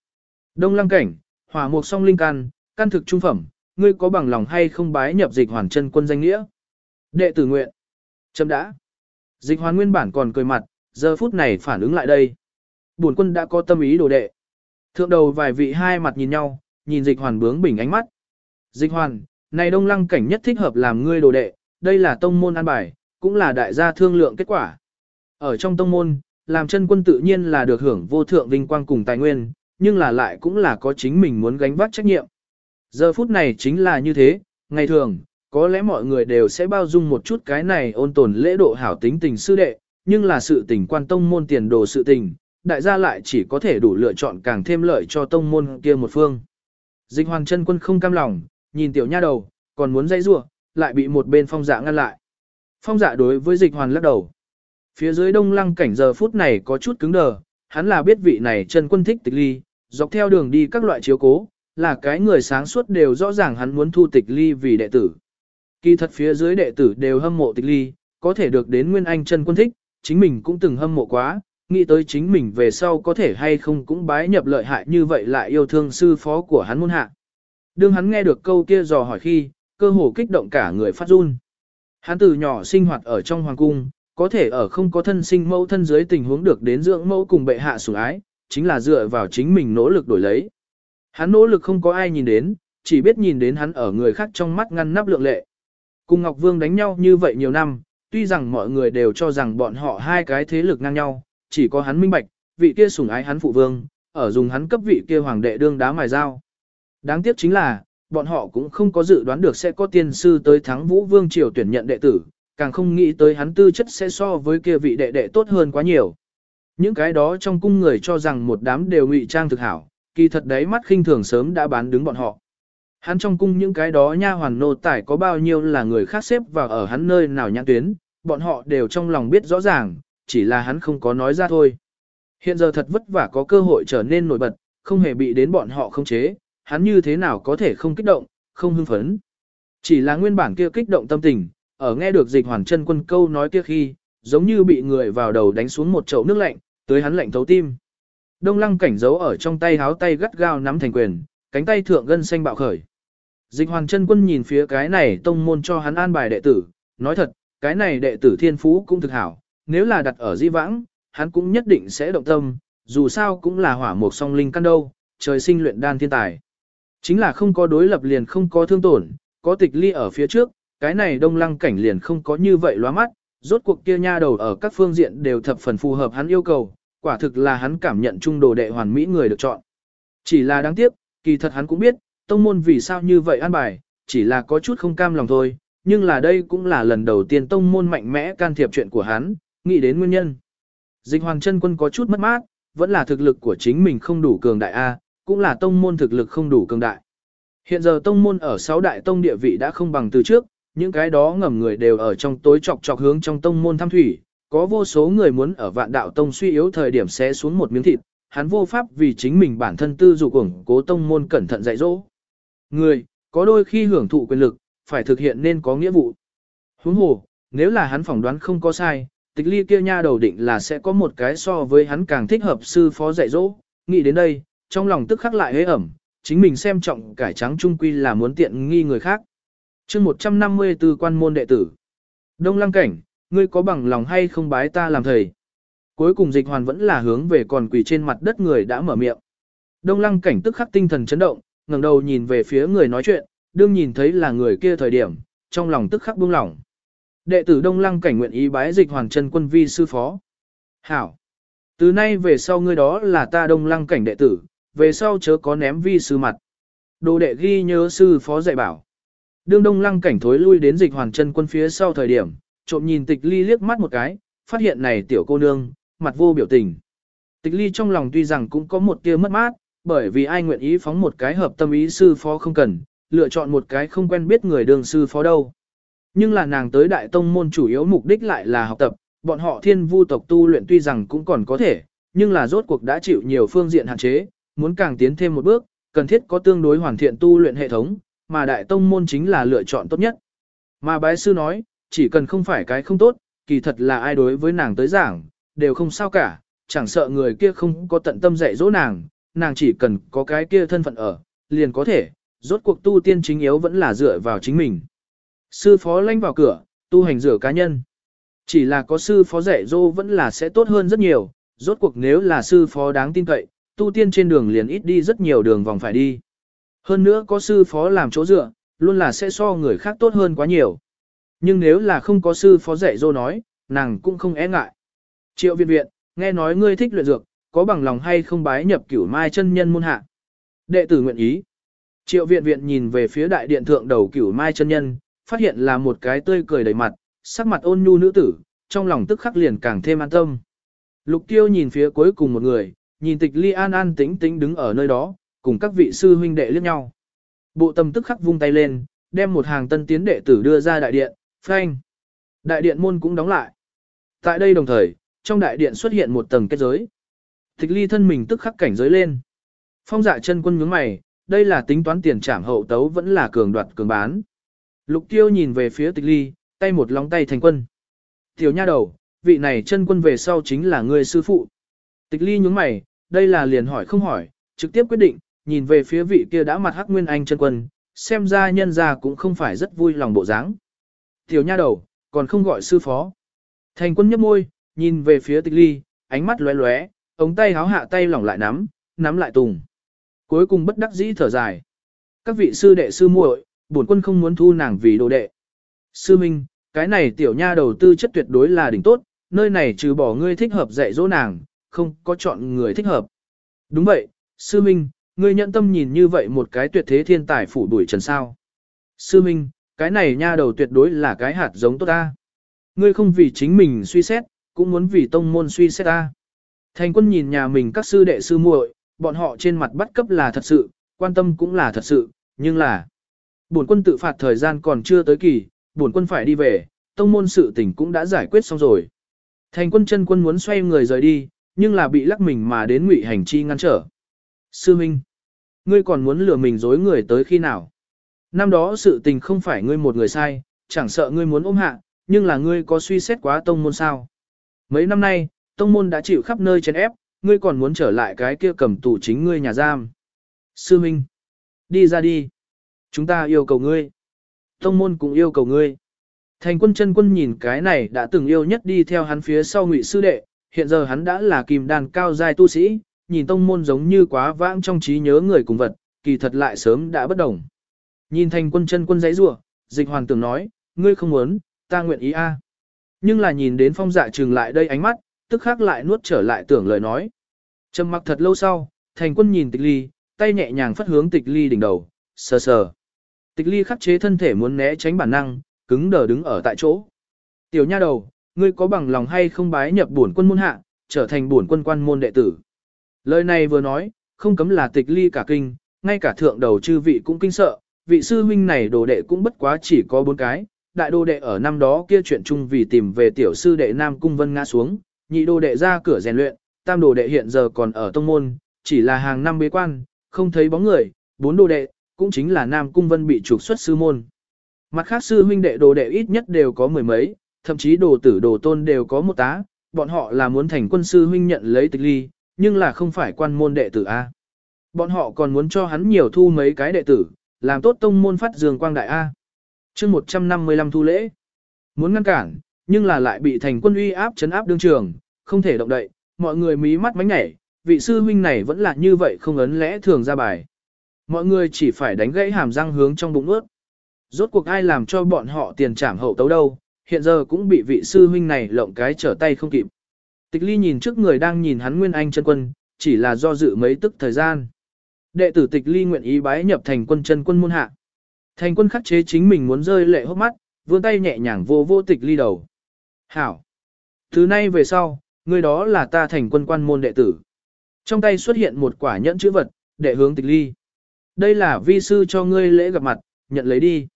Đông Lăng Cảnh, Hỏa Mục Song Linh Can, căn thực trung phẩm, ngươi có bằng lòng hay không bái nhập dịch hoàn chân quân danh nghĩa? Đệ tử nguyện. Chấm đã. Dịch hoàn nguyên bản còn cười mặt, giờ phút này phản ứng lại đây. Bổn quân đã có tâm ý đồ đệ. Thượng đầu vài vị hai mặt nhìn nhau, nhìn dịch hoàn bướng bình ánh mắt. Dịch hoàn, này đông lăng cảnh nhất thích hợp làm ngươi đồ đệ, đây là tông môn an bài, cũng là đại gia thương lượng kết quả. Ở trong tông môn, làm chân quân tự nhiên là được hưởng vô thượng vinh quang cùng tài nguyên, nhưng là lại cũng là có chính mình muốn gánh vác trách nhiệm. Giờ phút này chính là như thế, ngày thường, có lẽ mọi người đều sẽ bao dung một chút cái này ôn tồn lễ độ hảo tính tình sư đệ, nhưng là sự tình quan tông môn tiền đồ sự tình, đại gia lại chỉ có thể đủ lựa chọn càng thêm lợi cho tông môn kia một phương. Dịch hoàng chân quân không cam lòng, nhìn tiểu nha đầu, còn muốn dây rua, lại bị một bên phong dạ ngăn lại. Phong dạ đối với dịch hoàn lắc đầu. Phía dưới đông lăng cảnh giờ phút này có chút cứng đờ, hắn là biết vị này chân quân thích tịch ly, dọc theo đường đi các loại chiếu cố, là cái người sáng suốt đều rõ ràng hắn muốn thu tịch ly vì đệ tử. Kỳ thật phía dưới đệ tử đều hâm mộ tịch ly, có thể được đến nguyên anh chân quân thích, chính mình cũng từng hâm mộ quá, nghĩ tới chính mình về sau có thể hay không cũng bái nhập lợi hại như vậy lại yêu thương sư phó của hắn môn hạ. Đương hắn nghe được câu kia dò hỏi khi, cơ hồ kích động cả người phát run. Hắn từ nhỏ sinh hoạt ở trong hoàng cung, có thể ở không có thân sinh mẫu thân dưới tình huống được đến dưỡng mẫu cùng bệ hạ sủng ái, chính là dựa vào chính mình nỗ lực đổi lấy. Hắn nỗ lực không có ai nhìn đến, chỉ biết nhìn đến hắn ở người khác trong mắt ngăn nắp lượng lệ. Cùng Ngọc Vương đánh nhau như vậy nhiều năm, tuy rằng mọi người đều cho rằng bọn họ hai cái thế lực ngang nhau, chỉ có hắn minh bạch, vị kia sủng ái hắn phụ vương, ở dùng hắn cấp vị kia hoàng đệ đương đá mài dao. Đáng tiếc chính là, bọn họ cũng không có dự đoán được sẽ có tiên sư tới thắng vũ vương triều tuyển nhận đệ tử, càng không nghĩ tới hắn tư chất sẽ so với kia vị đệ đệ tốt hơn quá nhiều. Những cái đó trong cung người cho rằng một đám đều ngụy trang thực hảo, kỳ thật đấy mắt khinh thường sớm đã bán đứng bọn họ. Hắn trong cung những cái đó nha hoàn nô tải có bao nhiêu là người khác xếp vào ở hắn nơi nào nhãn tuyến, bọn họ đều trong lòng biết rõ ràng, chỉ là hắn không có nói ra thôi. Hiện giờ thật vất vả có cơ hội trở nên nổi bật, không hề bị đến bọn họ không chế, hắn như thế nào có thể không kích động, không hưng phấn. Chỉ là nguyên bản kia kích động tâm tình, ở nghe được dịch hoàn chân quân câu nói kia khi, giống như bị người vào đầu đánh xuống một chậu nước lạnh, tới hắn lạnh thấu tim. Đông lăng cảnh giấu ở trong tay háo tay gắt gao nắm thành quyền, cánh tay thượng gân xanh bạo khởi. Dịch hoàn chân quân nhìn phía cái này tông môn cho hắn an bài đệ tử, nói thật, cái này đệ tử thiên phú cũng thực hảo, nếu là đặt ở di vãng, hắn cũng nhất định sẽ động tâm, dù sao cũng là hỏa mục song linh căn đâu, trời sinh luyện đan thiên tài. Chính là không có đối lập liền không có thương tổn, có tịch ly ở phía trước, cái này đông lăng cảnh liền không có như vậy loa mắt, rốt cuộc kia nha đầu ở các phương diện đều thập phần phù hợp hắn yêu cầu, quả thực là hắn cảm nhận trung đồ đệ hoàn mỹ người được chọn. Chỉ là đáng tiếc, kỳ thật hắn cũng biết, tông môn vì sao như vậy an bài, chỉ là có chút không cam lòng thôi, nhưng là đây cũng là lần đầu tiên tông môn mạnh mẽ can thiệp chuyện của hắn, nghĩ đến nguyên nhân. Dịch hoàng chân quân có chút mất mát, vẫn là thực lực của chính mình không đủ cường đại A, cũng là tông môn thực lực không đủ cường đại. Hiện giờ tông môn ở sáu đại tông địa vị đã không bằng từ trước, những cái đó ngầm người đều ở trong tối chọc chọc hướng trong tông môn thăm thủy, có vô số người muốn ở vạn đạo tông suy yếu thời điểm sẽ xuống một miếng thịt, hắn vô pháp vì chính mình bản thân tư dục ủng cố tông môn cẩn thận dạy dỗ. Người, có đôi khi hưởng thụ quyền lực, phải thực hiện nên có nghĩa vụ. Huống hồ, nếu là hắn phỏng đoán không có sai, tịch ly kia nha đầu định là sẽ có một cái so với hắn càng thích hợp sư phó dạy dỗ. Nghĩ đến đây, trong lòng tức khắc lại hế ẩm, chính mình xem trọng cải trắng trung quy là muốn tiện nghi người khác. chương 154 quan môn đệ tử. Đông lăng cảnh, ngươi có bằng lòng hay không bái ta làm thầy? Cuối cùng dịch hoàn vẫn là hướng về còn quỳ trên mặt đất người đã mở miệng. Đông lăng cảnh tức khắc tinh thần chấn động, ngẩng đầu nhìn về phía người nói chuyện, đương nhìn thấy là người kia thời điểm, trong lòng tức khắc buông lỏng. Đệ tử Đông Lăng cảnh nguyện ý bái dịch hoàn chân quân vi sư phó. Hảo! Từ nay về sau ngươi đó là ta Đông Lăng cảnh đệ tử, về sau chớ có ném vi sư mặt. Đồ đệ ghi nhớ sư phó dạy bảo. Đương Đông Lăng cảnh thối lui đến dịch hoàng chân quân phía sau thời điểm, trộm nhìn tịch ly liếc mắt một cái, phát hiện này tiểu cô nương, mặt vô biểu tình. Tịch ly trong lòng tuy rằng cũng có một tia mất mát, bởi vì ai nguyện ý phóng một cái hợp tâm ý sư phó không cần, lựa chọn một cái không quen biết người đường sư phó đâu. Nhưng là nàng tới đại tông môn chủ yếu mục đích lại là học tập, bọn họ thiên vu tộc tu luyện tuy rằng cũng còn có thể, nhưng là rốt cuộc đã chịu nhiều phương diện hạn chế, muốn càng tiến thêm một bước, cần thiết có tương đối hoàn thiện tu luyện hệ thống, mà đại tông môn chính là lựa chọn tốt nhất. Mà bái sư nói, chỉ cần không phải cái không tốt, kỳ thật là ai đối với nàng tới giảng, đều không sao cả, chẳng sợ người kia không có tận tâm dạy dỗ nàng, nàng chỉ cần có cái kia thân phận ở, liền có thể, rốt cuộc tu tiên chính yếu vẫn là dựa vào chính mình. Sư phó lanh vào cửa, tu hành rửa cá nhân. Chỉ là có sư phó dạy dỗ vẫn là sẽ tốt hơn rất nhiều, rốt cuộc nếu là sư phó đáng tin cậy, tu tiên trên đường liền ít đi rất nhiều đường vòng phải đi. Hơn nữa có sư phó làm chỗ dựa, luôn là sẽ so người khác tốt hơn quá nhiều. Nhưng nếu là không có sư phó dạy dỗ nói, nàng cũng không e ngại. Triệu viện viện, nghe nói ngươi thích luyện dược, có bằng lòng hay không bái nhập cửu mai chân nhân môn hạ. Đệ tử nguyện ý. Triệu viện viện nhìn về phía đại điện thượng đầu cửu mai chân nhân, phát hiện là một cái tươi cười đầy mặt, sắc mặt ôn nhu nữ tử, trong lòng tức khắc liền càng thêm an tâm. Lục tiêu nhìn phía cuối cùng một người, nhìn tịch ly an an tĩnh tĩnh đứng ở nơi đó, cùng các vị sư huynh đệ liếc nhau. Bộ tâm tức khắc vung tay lên, đem một hàng tân tiến đệ tử đưa ra đại điện, phanh. Đại điện môn cũng đóng lại. Tại đây đồng thời, trong đại điện xuất hiện một tầng kết giới. Tịch ly thân mình tức khắc cảnh giới lên. Phong dạ chân quân nhướng mày, đây là tính toán tiền trảm hậu tấu vẫn là cường đoạt cường bán. Lục tiêu nhìn về phía tịch ly, tay một lóng tay thành quân. Tiểu nha đầu, vị này chân quân về sau chính là người sư phụ. Tịch ly nhướng mày, đây là liền hỏi không hỏi, trực tiếp quyết định, nhìn về phía vị kia đã mặt hắc nguyên anh chân quân, xem ra nhân ra cũng không phải rất vui lòng bộ dáng. Tiểu nha đầu, còn không gọi sư phó. Thành quân nhấp môi, nhìn về phía tịch ly, ánh mắt lóe lóe, ống tay háo hạ tay lỏng lại nắm, nắm lại tùng. Cuối cùng bất đắc dĩ thở dài. Các vị sư đệ sư muội, bổn quân không muốn thu nàng vì đồ đệ. Sư Minh, cái này tiểu nha đầu tư chất tuyệt đối là đỉnh tốt, nơi này trừ bỏ ngươi thích hợp dạy dỗ nàng, không có chọn người thích hợp. Đúng vậy, Sư Minh, ngươi nhận tâm nhìn như vậy một cái tuyệt thế thiên tài phủ đuổi trần sao. Sư Minh, cái này nha đầu tuyệt đối là cái hạt giống tốt ta. Ngươi không vì chính mình suy xét, cũng muốn vì tông môn suy xét ta. Thành quân nhìn nhà mình các sư đệ sư muội, bọn họ trên mặt bắt cấp là thật sự, quan tâm cũng là thật sự, nhưng là bổn quân tự phạt thời gian còn chưa tới kỳ, bổn quân phải đi về, tông môn sự tình cũng đã giải quyết xong rồi. Thành quân chân quân muốn xoay người rời đi, nhưng là bị lắc mình mà đến ngụy hành chi ngăn trở. Sư Minh, ngươi còn muốn lừa mình dối người tới khi nào? Năm đó sự tình không phải ngươi một người sai, chẳng sợ ngươi muốn ôm hạ, nhưng là ngươi có suy xét quá tông môn sao? Mấy năm nay, tông môn đã chịu khắp nơi chèn ép, ngươi còn muốn trở lại cái kia cầm tù chính ngươi nhà giam. Sư Minh, đi ra đi. Chúng ta yêu cầu ngươi. Tông môn cũng yêu cầu ngươi. Thành quân chân quân nhìn cái này đã từng yêu nhất đi theo hắn phía sau ngụy sư đệ, hiện giờ hắn đã là kim đàn cao giai tu sĩ, nhìn tông môn giống như quá vãng trong trí nhớ người cùng vật, kỳ thật lại sớm đã bất đồng. Nhìn thành quân chân quân giấy rủa dịch hoàng tưởng nói, ngươi không muốn, ta nguyện ý a. Nhưng là nhìn đến phong dạ trừng lại đây ánh mắt, tức khắc lại nuốt trở lại tưởng lời nói. Trầm mặc thật lâu sau, thành quân nhìn tịch ly, tay nhẹ nhàng phất hướng tịch ly đỉnh đầu, sờ sờ. Tịch ly khắc chế thân thể muốn né tránh bản năng, cứng đờ đứng ở tại chỗ. Tiểu nha đầu, ngươi có bằng lòng hay không bái nhập bổn quân môn hạ, trở thành bổn quân quan môn đệ tử. Lời này vừa nói, không cấm là tịch ly cả kinh, ngay cả thượng đầu chư vị cũng kinh sợ, vị sư huynh này đồ đệ cũng bất quá chỉ có bốn cái, đại đồ đệ ở năm đó kia chuyện chung vì tìm về tiểu sư đệ Nam Cung Vân ngã xuống, nhị đồ đệ ra cửa rèn luyện, tam đồ đệ hiện giờ còn ở tông môn, chỉ là hàng năm bế quan, không thấy bóng người, bốn đồ đệ, cũng chính là Nam Cung Vân bị trục xuất sư môn. Mặt khác sư huynh đệ đồ đệ ít nhất đều có mười mấy, thậm chí đồ tử đồ tôn đều có một tá, bọn họ là muốn thành quân sư huynh nhận lấy tịch ly, nhưng là không phải quan môn đệ tử A. Bọn họ còn muốn cho hắn nhiều thu mấy cái đệ tử, làm tốt tông môn phát dương quang đại A. chương 155 thu lễ. Muốn ngăn cản, nhưng là lại bị thành quân uy áp chấn áp đương trường, không thể động đậy, mọi người mí mắt mánh nhảy, vị sư huynh này vẫn là như vậy không ấn lẽ thường ra bài. Mọi người chỉ phải đánh gãy hàm răng hướng trong bụng ướt. Rốt cuộc ai làm cho bọn họ tiền trảm hậu tấu đâu, hiện giờ cũng bị vị sư huynh này lộng cái trở tay không kịp. Tịch ly nhìn trước người đang nhìn hắn nguyên anh chân quân, chỉ là do dự mấy tức thời gian. Đệ tử tịch ly nguyện ý bái nhập thành quân chân quân môn hạ. Thành quân khắc chế chính mình muốn rơi lệ hốc mắt, vươn tay nhẹ nhàng vô vô tịch ly đầu. Hảo! Thứ nay về sau, người đó là ta thành quân quan môn đệ tử. Trong tay xuất hiện một quả nhẫn chữ vật, đệ hướng tịch ly. Đây là vi sư cho ngươi lễ gặp mặt, nhận lấy đi.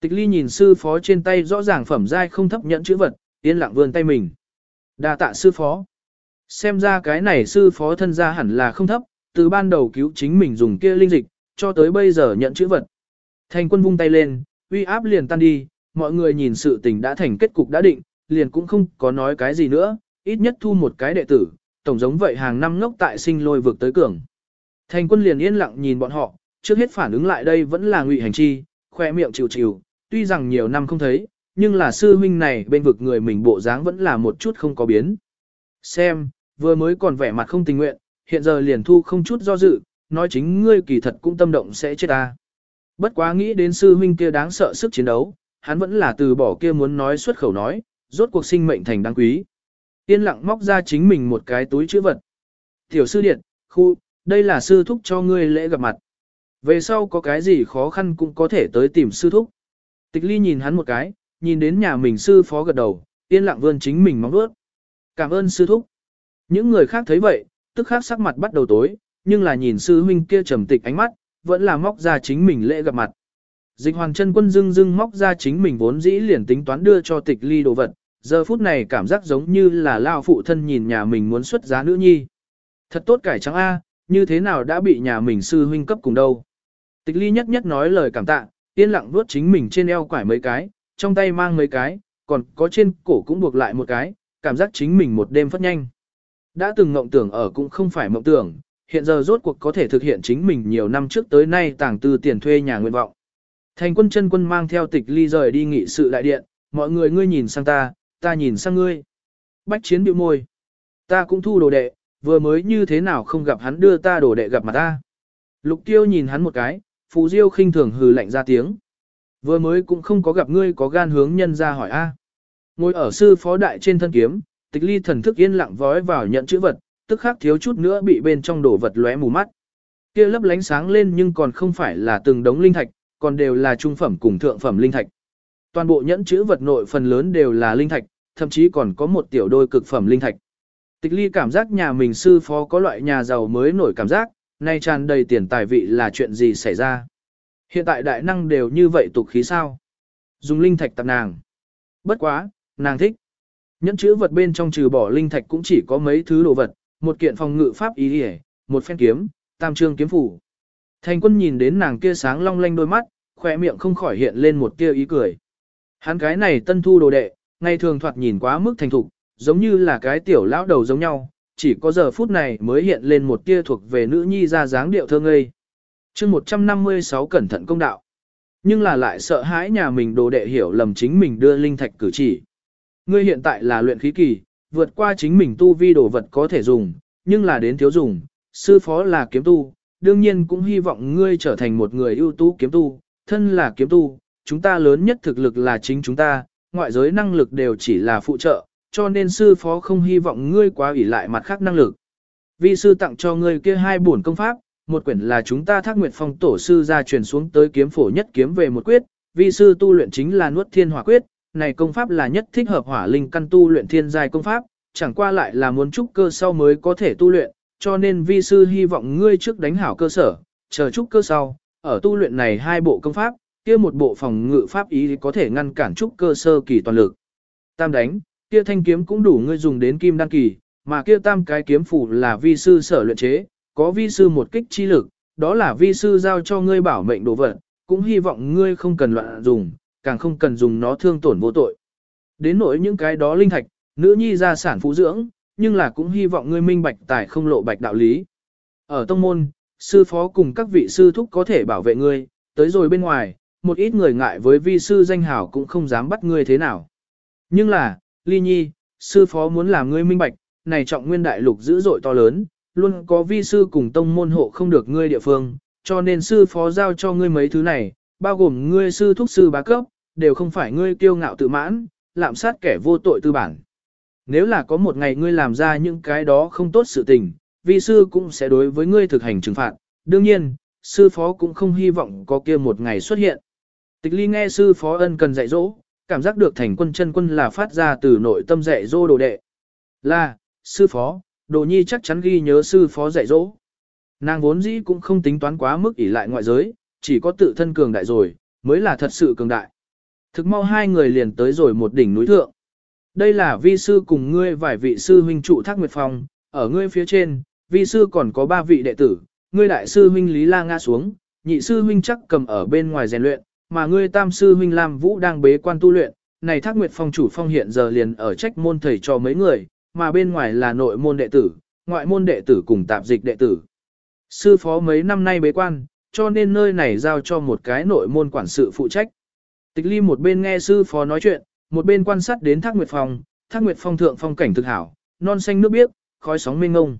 Tịch ly nhìn sư phó trên tay rõ ràng phẩm giai không thấp nhẫn chữ vật, yên lặng vươn tay mình. đa tạ sư phó. Xem ra cái này sư phó thân gia hẳn là không thấp, từ ban đầu cứu chính mình dùng kia linh dịch, cho tới bây giờ nhận chữ vật. Thành quân vung tay lên, uy áp liền tan đi, mọi người nhìn sự tình đã thành kết cục đã định, liền cũng không có nói cái gì nữa, ít nhất thu một cái đệ tử, tổng giống vậy hàng năm ngốc tại sinh lôi vực tới cường. Thành quân liền yên lặng nhìn bọn họ, trước hết phản ứng lại đây vẫn là ngụy hành chi, khoe miệng chịu chịu, tuy rằng nhiều năm không thấy, nhưng là sư huynh này bên vực người mình bộ dáng vẫn là một chút không có biến. Xem, vừa mới còn vẻ mặt không tình nguyện, hiện giờ liền thu không chút do dự, nói chính ngươi kỳ thật cũng tâm động sẽ chết ta. Bất quá nghĩ đến sư huynh kia đáng sợ sức chiến đấu, hắn vẫn là từ bỏ kia muốn nói xuất khẩu nói, rốt cuộc sinh mệnh thành đáng quý. Yên lặng móc ra chính mình một cái túi chữ vật. Tiểu sư điện, khu, đây là sư thúc cho ngươi lễ gặp mặt. Về sau có cái gì khó khăn cũng có thể tới tìm sư thúc. Tịch ly nhìn hắn một cái, nhìn đến nhà mình sư phó gật đầu, yên lặng vươn chính mình móng vuốt. Cảm ơn sư thúc. Những người khác thấy vậy, tức khác sắc mặt bắt đầu tối, nhưng là nhìn sư huynh kia trầm tịch ánh mắt, vẫn là móc ra chính mình lễ gặp mặt. Dịch hoàng chân quân dưng dưng móc ra chính mình vốn dĩ liền tính toán đưa cho tịch ly đồ vật, giờ phút này cảm giác giống như là lao phụ thân nhìn nhà mình muốn xuất giá nữ nhi. Thật tốt cải trắng A, như thế nào đã bị nhà mình sư huynh cấp cùng đâu. Tịch ly nhất nhất nói lời cảm tạ, yên lặng vuốt chính mình trên eo quải mấy cái, trong tay mang mấy cái, còn có trên cổ cũng buộc lại một cái, cảm giác chính mình một đêm phát nhanh. Đã từng mộng tưởng ở cũng không phải mộng tưởng, hiện giờ rốt cuộc có thể thực hiện chính mình nhiều năm trước tới nay tàng tư tiền thuê nhà nguyện vọng. Thành quân chân quân mang theo tịch ly rời đi nghị sự đại điện, mọi người ngươi nhìn sang ta, ta nhìn sang ngươi. Bách chiến biểu môi. Ta cũng thu đồ đệ, vừa mới như thế nào không gặp hắn đưa ta đồ đệ gặp mặt ta. Lục tiêu nhìn hắn một cái, Phù Diêu khinh thường hừ lạnh ra tiếng. Vừa mới cũng không có gặp ngươi có gan hướng nhân ra hỏi a. Ngồi ở sư phó đại trên thân kiếm, tịch ly thần thức yên lặng vói vào nhận chữ vật, tức khắc thiếu chút nữa bị bên trong đổ vật lóe mù mắt. Kia lấp lánh sáng lên nhưng còn không phải là từng đống linh thạch, còn đều là trung phẩm cùng thượng phẩm linh thạch. Toàn bộ nhẫn chữ vật nội phần lớn đều là linh thạch, thậm chí còn có một tiểu đôi cực phẩm linh thạch. Tịch ly cảm giác nhà mình sư phó có loại nhà giàu mới nổi cảm giác, nay tràn đầy tiền tài vị là chuyện gì xảy ra. Hiện tại đại năng đều như vậy tục khí sao. Dùng linh thạch tập nàng. Bất quá, nàng thích. Nhẫn chữ vật bên trong trừ bỏ linh thạch cũng chỉ có mấy thứ đồ vật, một kiện phòng ngự pháp ý hề, một phen kiếm, tam trương kiếm phủ. Thành quân nhìn đến nàng kia sáng long lanh đôi mắt, khỏe miệng không khỏi hiện lên một tia ý cười. Hắn cái này tân thu đồ đệ, ngày thường thoạt nhìn quá mức thành thục, giống như là cái tiểu lão đầu giống nhau, chỉ có giờ phút này mới hiện lên một tia thuộc về nữ nhi ra dáng điệu thơ ngây. chương 156 cẩn thận công đạo. Nhưng là lại sợ hãi nhà mình đồ đệ hiểu lầm chính mình đưa linh thạch cử chỉ. Ngươi hiện tại là luyện khí kỳ, vượt qua chính mình tu vi đồ vật có thể dùng, nhưng là đến thiếu dùng, sư phó là kiếm tu, đương nhiên cũng hy vọng ngươi trở thành một người ưu tú kiếm tu, thân là kiếm tu, chúng ta lớn nhất thực lực là chính chúng ta, ngoại giới năng lực đều chỉ là phụ trợ, cho nên sư phó không hy vọng ngươi quá ủy lại mặt khác năng lực. Vi sư tặng cho ngươi kia hai bổn công pháp, một quyển là chúng ta thác nguyệt phong tổ sư ra truyền xuống tới kiếm phổ nhất kiếm về một quyết, vi sư tu luyện chính là nuốt thiên hỏa quyết, này công pháp là nhất thích hợp hỏa linh căn tu luyện thiên giai công pháp, chẳng qua lại là muốn trúc cơ sau mới có thể tu luyện, cho nên vi sư hy vọng ngươi trước đánh hảo cơ sở, chờ trúc cơ sau, ở tu luyện này hai bộ công pháp, kia một bộ phòng ngự pháp ý có thể ngăn cản trúc cơ sơ kỳ toàn lực. Tam đánh, kia thanh kiếm cũng đủ ngươi dùng đến kim đan kỳ, mà kia tam cái kiếm phủ là vi sư sở luyện chế, có vi sư một kích chi lực, đó là vi sư giao cho ngươi bảo mệnh đồ vật, cũng hy vọng ngươi không cần loạn dùng, càng không cần dùng nó thương tổn vô tội. Đến nỗi những cái đó linh thạch, nữ nhi gia sản phú dưỡng, nhưng là cũng hy vọng ngươi minh bạch tài không lộ bạch đạo lý. Ở tông môn, sư phó cùng các vị sư thúc có thể bảo vệ ngươi, tới rồi bên ngoài, một ít người ngại với vi sư danh hảo cũng không dám bắt ngươi thế nào. Nhưng là, ly nhi, sư phó muốn làm ngươi minh bạch, này trọng nguyên đại lục dữ dội to lớn, luôn có vi sư cùng tông môn hộ không được ngươi địa phương, cho nên sư phó giao cho ngươi mấy thứ này, bao gồm ngươi sư thúc sư bá cấp, đều không phải ngươi kiêu ngạo tự mãn, lạm sát kẻ vô tội tư bản. Nếu là có một ngày ngươi làm ra những cái đó không tốt sự tình, vi sư cũng sẽ đối với ngươi thực hành trừng phạt. Đương nhiên, sư phó cũng không hy vọng có kia một ngày xuất hiện. Tịch ly nghe sư phó ân cần dạy dỗ, cảm giác được thành quân chân quân là phát ra từ nội tâm dạy dỗ đồ đệ. Là, sư phó, đồ nhi chắc chắn ghi nhớ sư phó dạy dỗ. Nàng vốn dĩ cũng không tính toán quá mức ỷ lại ngoại giới, chỉ có tự thân cường đại rồi, mới là thật sự cường đại. Thực mau hai người liền tới rồi một đỉnh núi thượng. Đây là vi sư cùng ngươi vài vị sư huynh trụ thác nguyệt phong, ở ngươi phía trên, vi sư còn có ba vị đệ tử, ngươi đại sư huynh Lý La Nga xuống, nhị sư huynh chắc cầm ở bên ngoài rèn luyện, mà ngươi tam sư huynh Lam Vũ đang bế quan tu luyện, này Thác Nguyệt Phong chủ phong hiện giờ liền ở trách môn thầy cho mấy người, mà bên ngoài là nội môn đệ tử, ngoại môn đệ tử cùng tạp dịch đệ tử. Sư phó mấy năm nay bế quan, cho nên nơi này giao cho một cái nội môn quản sự phụ trách. Tịch ly một bên nghe sư phó nói chuyện, một bên quan sát đến Thác Nguyệt Phong, Thác Nguyệt Phong thượng phong cảnh thực hảo, non xanh nước biếc, khói sóng mênh ngông.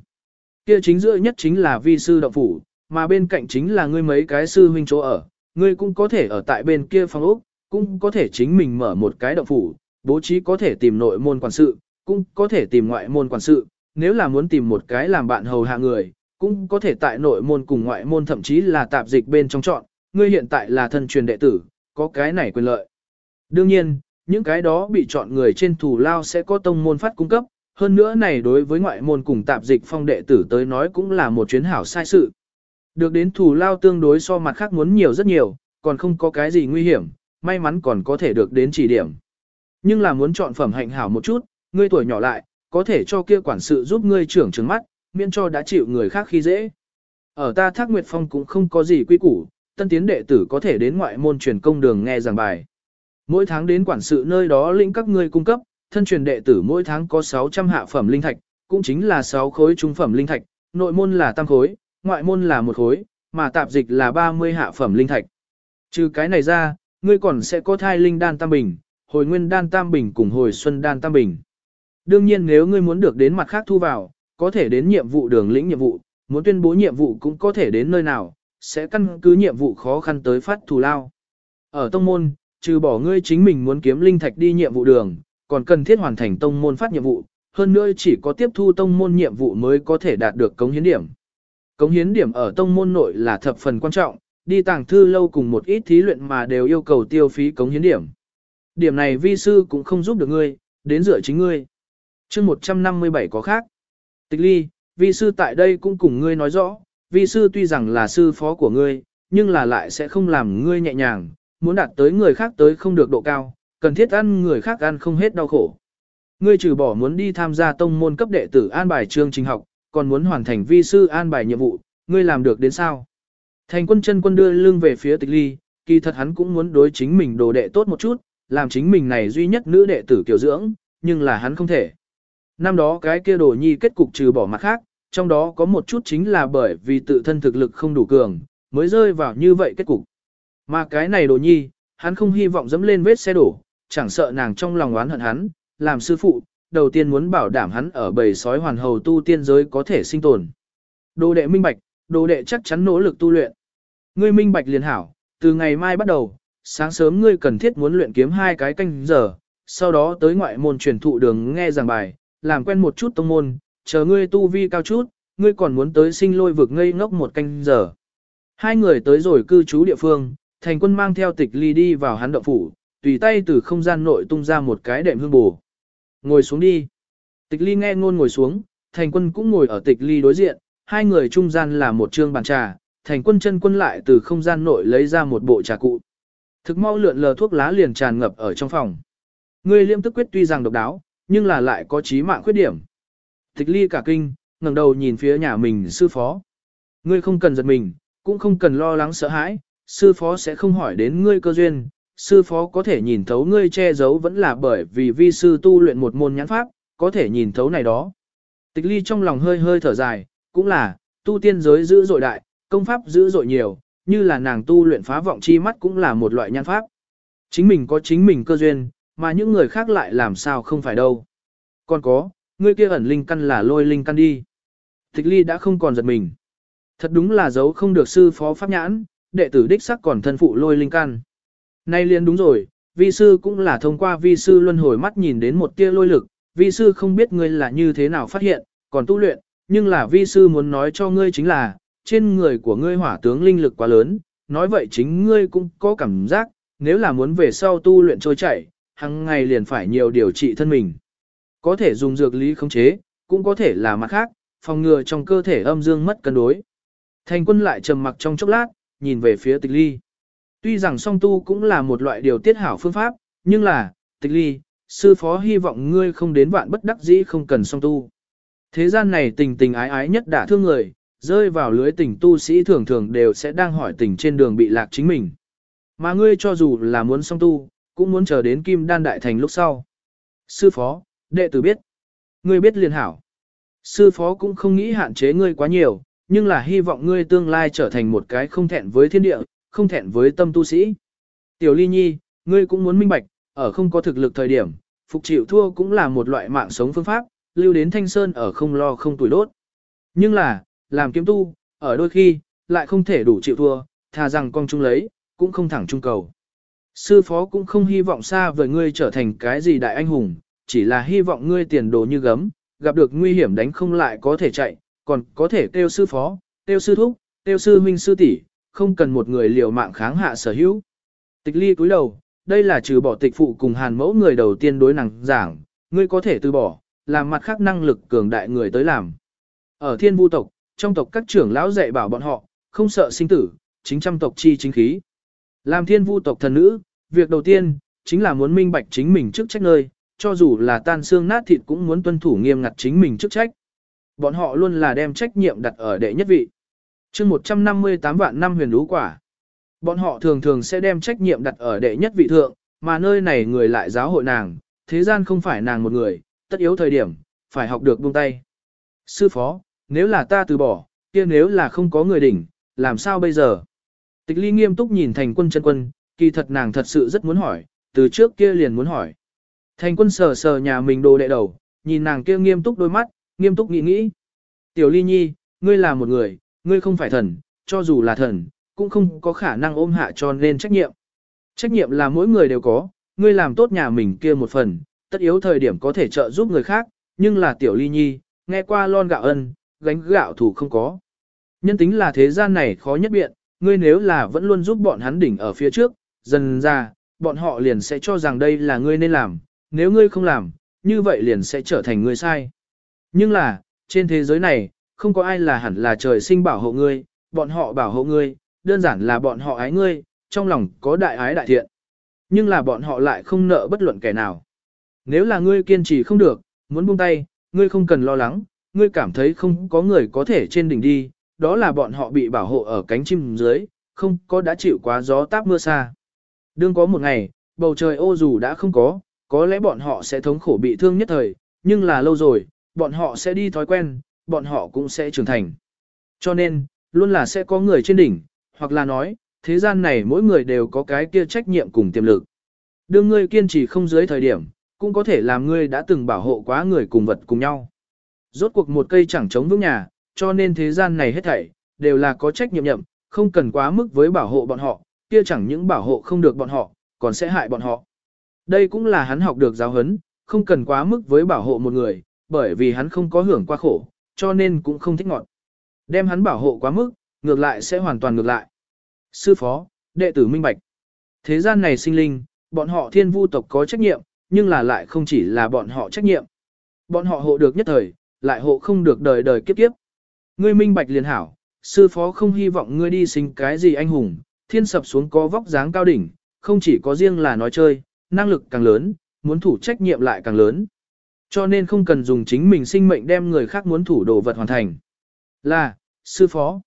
Kia chính giữa nhất chính là vi sư động phủ, mà bên cạnh chính là ngươi mấy cái sư huynh chỗ ở, ngươi cũng có thể ở tại bên kia phòng ốc, cũng có thể chính mình mở một cái động phủ, bố trí có thể tìm nội môn quản sự, cũng có thể tìm ngoại môn quản sự, nếu là muốn tìm một cái làm bạn hầu hạ người, cũng có thể tại nội môn cùng ngoại môn thậm chí là tạp dịch bên trong chọn, ngươi hiện tại là thân truyền đệ tử, có cái này quyền lợi. Đương nhiên, những cái đó bị chọn người trên thủ lao sẽ có tông môn phát cung cấp, hơn nữa này đối với ngoại môn cùng tạp dịch phong đệ tử tới nói cũng là một chuyến hảo sai sự. Được đến thủ lao tương đối so mặt khác muốn nhiều rất nhiều, còn không có cái gì nguy hiểm, may mắn còn có thể được đến chỉ điểm. Nhưng là muốn chọn phẩm hạnh hảo một chút, ngươi tuổi nhỏ lại, có thể cho kia quản sự giúp ngươi trưởng trứng mắt, miễn cho đã chịu người khác khi dễ. Ở ta Thác Nguyệt Phong cũng không có gì quy củ, tân tiến đệ tử có thể đến ngoại môn truyền công đường nghe giảng bài. Mỗi tháng đến quản sự nơi đó lĩnh các ngươi cung cấp, thân truyền đệ tử mỗi tháng có 600 hạ phẩm linh thạch, cũng chính là 6 khối trung phẩm linh thạch, nội môn là tam khối, ngoại môn là một khối, mà tạp dịch là 30 hạ phẩm linh thạch. Trừ cái này ra, ngươi còn sẽ có thai linh đan tam bình, hồi nguyên đan tam bình cùng hồi xuân đan tam bình. Đương nhiên nếu ngươi muốn được đến mặt khác thu vào, có thể đến nhiệm vụ đường lĩnh nhiệm vụ, muốn tuyên bố nhiệm vụ cũng có thể đến nơi nào, sẽ căn cứ nhiệm vụ khó khăn tới phát thù lao. Ở tông môn, trừ bỏ ngươi chính mình muốn kiếm linh thạch đi nhiệm vụ đường, còn cần thiết hoàn thành tông môn phát nhiệm vụ, hơn nữa chỉ có tiếp thu tông môn nhiệm vụ mới có thể đạt được cống hiến điểm. Cống hiến điểm ở tông môn nội là thập phần quan trọng, đi tàng thư lâu cùng một ít thí luyện mà đều yêu cầu tiêu phí cống hiến điểm. Điểm này vi sư cũng không giúp được ngươi, đến dựa chính ngươi. chương 157 có khác. Tịch ly, vi sư tại đây cũng cùng ngươi nói rõ, vi sư tuy rằng là sư phó của ngươi, nhưng là lại sẽ không làm ngươi nhẹ nhàng, muốn đạt tới người khác tới không được độ cao, cần thiết ăn người khác ăn không hết đau khổ. Ngươi trừ bỏ muốn đi tham gia tông môn cấp đệ tử an bài chương trình học, còn muốn hoàn thành vi sư an bài nhiệm vụ, ngươi làm được đến sao? Thành quân chân quân đưa lưng về phía tịch ly, kỳ thật hắn cũng muốn đối chính mình đồ đệ tốt một chút, làm chính mình này duy nhất nữ đệ tử kiểu dưỡng, nhưng là hắn không thể. Năm đó cái kia đồ nhi kết cục trừ bỏ mặt khác, trong đó có một chút chính là bởi vì tự thân thực lực không đủ cường, mới rơi vào như vậy kết cục. Mà cái này đồ nhi, hắn không hy vọng dẫm lên vết xe đổ, chẳng sợ nàng trong lòng oán hận hắn, làm sư phụ, đầu tiên muốn bảo đảm hắn ở bầy sói hoàn hầu tu tiên giới có thể sinh tồn. Đồ đệ minh bạch, đồ đệ chắc chắn nỗ lực tu luyện. Ngươi minh bạch liền hảo, từ ngày mai bắt đầu, sáng sớm ngươi cần thiết muốn luyện kiếm hai cái canh giờ, sau đó tới ngoại môn truyền thụ đường nghe giảng bài, làm quen một chút tông môn, chờ ngươi tu vi cao chút, ngươi còn muốn tới sinh lôi vực ngây ngốc một canh giờ. Hai người tới rồi cư trú địa phương, thành quân mang theo tịch ly đi vào hắn động phủ, tùy tay từ không gian nội tung ra một cái đệm hương bù. Ngồi xuống đi. Tịch ly nghe ngôn ngồi xuống, thành quân cũng ngồi ở tịch ly đối diện, hai người trung gian là một trương bàn trà, thành quân chân quân lại từ không gian nội lấy ra một bộ trà cụ. Thực mau lượn lờ thuốc lá liền tràn ngập ở trong phòng. Ngươi liêm tức quyết tuy rằng độc đáo, nhưng là lại có trí mạng khuyết điểm. Tịch ly cả kinh, ngẩng đầu nhìn phía nhà mình sư phó. Ngươi không cần giật mình, cũng không cần lo lắng sợ hãi, sư phó sẽ không hỏi đến ngươi cơ duyên, sư phó có thể nhìn thấu ngươi che giấu vẫn là bởi vì vi sư tu luyện một môn nhãn pháp, có thể nhìn thấu này đó. Tịch ly trong lòng hơi hơi thở dài, cũng là, tu tiên giới dữ dội đại, công pháp dữ dội nhiều, như là nàng tu luyện phá vọng chi mắt cũng là một loại nhãn pháp. Chính mình có chính mình cơ duyên, mà những người khác lại làm sao không phải đâu. Còn có, ngươi kia ẩn linh căn là lôi linh căn đi. Tịch ly đã không còn giật mình. Thật đúng là giấu không được sư phó pháp nhãn, đệ tử đích sắc còn thân phụ lôi linh căn. Nay liền đúng rồi, vi sư cũng là thông qua vi sư luân hồi mắt nhìn đến một tia lôi lực, vi sư không biết ngươi là như thế nào phát hiện, còn tu luyện, nhưng là vi sư muốn nói cho ngươi chính là, trên người của ngươi hỏa tướng linh lực quá lớn, nói vậy chính ngươi cũng có cảm giác, nếu là muốn về sau tu luyện trôi chảy, hàng ngày liền phải nhiều điều trị thân mình. Có thể dùng dược lý khống chế, cũng có thể là mặt khác, phòng ngừa trong cơ thể âm dương mất cân đối. Thành quân lại trầm mặc trong chốc lát, nhìn về phía tịch ly. Tuy rằng song tu cũng là một loại điều tiết hảo phương pháp, nhưng là, tịch ly, sư phó hy vọng ngươi không đến vạn bất đắc dĩ không cần song tu. Thế gian này tình tình ái ái nhất đã thương người, rơi vào lưới tình tu sĩ thường thường đều sẽ đang hỏi tình trên đường bị lạc chính mình. Mà ngươi cho dù là muốn song tu, cũng muốn chờ đến kim đan đại thành lúc sau. Sư phó, đệ tử biết. Ngươi biết liền hảo. Sư phó cũng không nghĩ hạn chế ngươi quá nhiều, nhưng là hy vọng ngươi tương lai trở thành một cái không thẹn với thiên địa, không thẹn với tâm tu sĩ. Tiểu ly nhi, ngươi cũng muốn minh bạch, ở không có thực lực thời điểm, phục chịu thua cũng là một loại mạng sống phương pháp, lưu đến thanh sơn ở không lo không tuổi đốt. Nhưng là, làm kiếm tu, ở đôi khi, lại không thể đủ chịu thua, thà rằng con chung lấy, cũng không thẳng trung cầu. Sư phó cũng không hy vọng xa với ngươi trở thành cái gì đại anh hùng, chỉ là hy vọng ngươi tiền đồ như gấm, gặp được nguy hiểm đánh không lại có thể chạy, còn có thể kêu sư phó, kêu sư thúc, kêu sư huynh sư tỷ, không cần một người liều mạng kháng hạ sở hữu. Tịch ly cúi đầu, đây là trừ bỏ tịch phụ cùng hàn mẫu người đầu tiên đối nàng giảng, ngươi có thể từ bỏ, làm mặt khác năng lực cường đại người tới làm. Ở thiên vu tộc, trong tộc các trưởng lão dạy bảo bọn họ, không sợ sinh tử, chính trăm tộc chi chính khí. Làm thiên vu tộc thần nữ, việc đầu tiên, chính là muốn minh bạch chính mình trước trách nơi, cho dù là tan xương nát thịt cũng muốn tuân thủ nghiêm ngặt chính mình trước trách. Bọn họ luôn là đem trách nhiệm đặt ở đệ nhất vị chương 158 vạn năm huyền lũ quả. Bọn họ thường thường sẽ đem trách nhiệm đặt ở đệ nhất vị thượng, mà nơi này người lại giáo hội nàng, thế gian không phải nàng một người, tất yếu thời điểm, phải học được buông tay. Sư phó, nếu là ta từ bỏ, kia nếu là không có người đỉnh, làm sao bây giờ? Tịch ly nghiêm túc nhìn thành quân chân quân, kỳ thật nàng thật sự rất muốn hỏi, từ trước kia liền muốn hỏi. Thành quân sờ sờ nhà mình đồ đệ đầu, nhìn nàng kia nghiêm túc đôi mắt, nghiêm túc nghĩ nghĩ. Tiểu ly nhi, ngươi là một người, ngươi không phải thần, cho dù là thần, cũng không có khả năng ôm hạ cho nên trách nhiệm. Trách nhiệm là mỗi người đều có, ngươi làm tốt nhà mình kia một phần, tất yếu thời điểm có thể trợ giúp người khác, nhưng là tiểu ly nhi, nghe qua lon gạo ân, gánh gạo thủ không có. Nhân tính là thế gian này khó nhất biện, ngươi nếu là vẫn luôn giúp bọn hắn đỉnh ở phía trước, dần ra, bọn họ liền sẽ cho rằng đây là ngươi nên làm, nếu ngươi không làm, như vậy liền sẽ trở thành ngươi sai. Nhưng là, trên thế giới này, không có ai là hẳn là trời sinh bảo hộ ngươi, bọn họ bảo hộ ngươi, đơn giản là bọn họ ái ngươi, trong lòng có đại ái đại thiện. Nhưng là bọn họ lại không nợ bất luận kẻ nào. Nếu là ngươi kiên trì không được, muốn buông tay, ngươi không cần lo lắng, ngươi cảm thấy không có người có thể trên đỉnh đi, đó là bọn họ bị bảo hộ ở cánh chim dưới, không có đã chịu quá gió táp mưa xa. Đương có một ngày, bầu trời ô dù đã không có, có lẽ bọn họ sẽ thống khổ bị thương nhất thời, nhưng là lâu rồi, bọn họ sẽ đi thói quen, bọn họ cũng sẽ trưởng thành. Cho nên, luôn là sẽ có người trên đỉnh, hoặc là nói, thế gian này mỗi người đều có cái kia trách nhiệm cùng tiềm lực. Đương ngươi kiên trì không dưới thời điểm, cũng có thể làm ngươi đã từng bảo hộ quá người cùng vật cùng nhau. Rốt cuộc một cây chẳng chống vững nhà, cho nên thế gian này hết thảy, đều là có trách nhiệm nhậm, không cần quá mức với bảo hộ bọn họ, kia chẳng những bảo hộ không được bọn họ, còn sẽ hại bọn họ. Đây cũng là hắn học được giáo huấn, không cần quá mức với bảo hộ một người, bởi vì hắn không có hưởng qua khổ, cho nên cũng không thích ngọt. Đem hắn bảo hộ quá mức, ngược lại sẽ hoàn toàn ngược lại. Sư phó, đệ tử minh bạch. Thế gian này sinh linh, bọn họ thiên vu tộc có trách nhiệm, nhưng là lại không chỉ là bọn họ trách nhiệm. Bọn họ hộ được nhất thời, lại hộ không được đời đời kiếp kiếp. Ngươi minh bạch liền hảo, sư phó không hy vọng ngươi đi sinh cái gì anh hùng, thiên sập xuống có vóc dáng cao đỉnh, không chỉ có riêng là nói chơi, năng lực càng lớn, muốn thủ trách nhiệm lại càng lớn. Cho nên không cần dùng chính mình sinh mệnh đem người khác muốn thủ đồ vật hoàn thành. Là, sư phó.